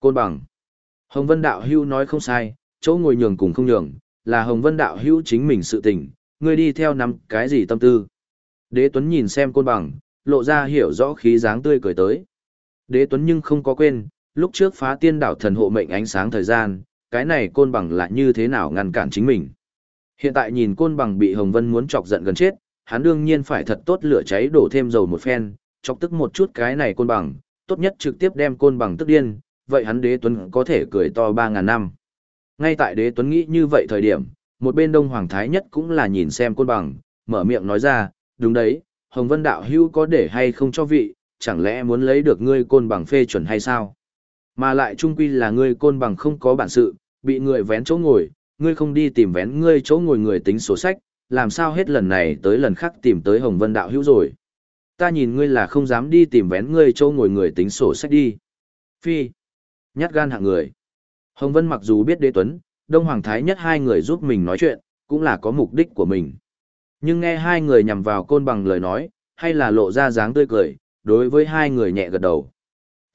Côn bằng. Hồng Vân đạo hưu nói không sai, chỗ ngồi nhường cùng không nhường, là Hồng Vân đạo hưu chính mình sự tình, ngươi đi theo nắm cái gì tâm tư. Đế Tuấn nhìn xem côn bằng, lộ ra hiểu rõ khí dáng tươi cười tới. Đế Tuấn nhưng không có quên, lúc trước phá tiên đảo thần hộ mệnh ánh sáng thời gian, cái này côn bằng là như thế nào ngăn cản chính mình. Hiện tại nhìn côn bằng bị Hồng Vân muốn chọc giận gần chết, hắn đương nhiên phải thật tốt lửa cháy đổ thêm dầu một phen, chọc tức một chút cái này côn bằng, tốt nhất trực tiếp đem côn bằng tức điên, vậy hắn đế tuấn có thể cười to 3.000 năm. Ngay tại đế tuấn nghĩ như vậy thời điểm, một bên đông hoàng thái nhất cũng là nhìn xem côn bằng, mở miệng nói ra, đúng đấy, Hồng Vân đạo hưu có để hay không cho vị, chẳng lẽ muốn lấy được ngươi côn bằng phê chuẩn hay sao? Mà lại trung quy là ngươi côn bằng không có bản sự, bị người vén chỗ ngồi, ngươi không đi tìm vén ngươi chỗ ngồi người tính sổ sách, làm sao hết lần này tới lần khác tìm tới Hồng Vân đạo hữu rồi. Ta nhìn ngươi là không dám đi tìm vén ngươi chỗ ngồi người tính sổ sách đi. Phi. Nhát gan hạng người. Hồng Vân mặc dù biết đế tuấn, Đông Hoàng Thái nhất hai người giúp mình nói chuyện, cũng là có mục đích của mình. Nhưng nghe hai người nhằm vào côn bằng lời nói, hay là lộ ra dáng tươi cười, đối với hai người nhẹ gật đầu.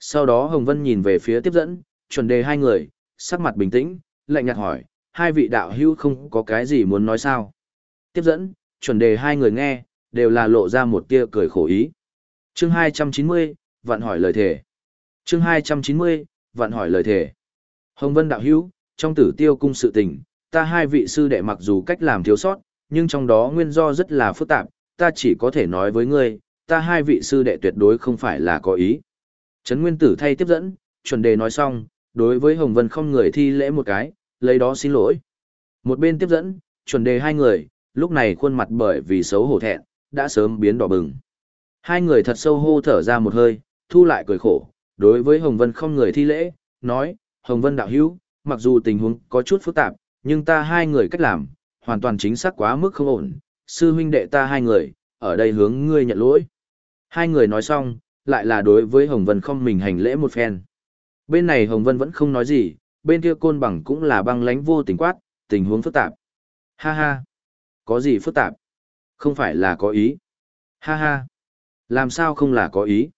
Sau đó Hồng Vân nhìn về phía tiếp dẫn, chuẩn đề hai người, sắc mặt bình tĩnh, lạnh nhạt hỏi, hai vị đạo hữu không có cái gì muốn nói sao? Tiếp dẫn, chuẩn đề hai người nghe, đều là lộ ra một tia cười khổ ý. Chương 290, vạn hỏi lời thề. Chương 290, vạn hỏi lời thề. Hồng Vân đạo hữu, trong tử tiêu cung sự tình, ta hai vị sư đệ mặc dù cách làm thiếu sót, nhưng trong đó nguyên do rất là phức tạp, ta chỉ có thể nói với ngươi, ta hai vị sư đệ tuyệt đối không phải là có ý. Trấn Nguyên Tử thay tiếp dẫn, chuẩn đề nói xong, đối với Hồng Vân không người thi lễ một cái, lấy đó xin lỗi. Một bên tiếp dẫn, chuẩn đề hai người, lúc này khuôn mặt bởi vì xấu hổ thẹn, đã sớm biến đỏ bừng. Hai người thật sâu hô thở ra một hơi, thu lại cười khổ, đối với Hồng Vân không người thi lễ, nói, Hồng Vân đạo hữu, mặc dù tình huống có chút phức tạp, nhưng ta hai người cách làm, hoàn toàn chính xác quá mức không ổn, sư huynh đệ ta hai người, ở đây hướng ngươi nhận lỗi. Hai người nói xong, lại là đối với Hồng Vân không mình hành lễ một phen. Bên này Hồng Vân vẫn không nói gì, bên kia côn bằng cũng là băng lánh vô tình quát, tình huống phức tạp. Ha ha, có gì phức tạp? Không phải là có ý. Ha ha, làm sao không là có ý?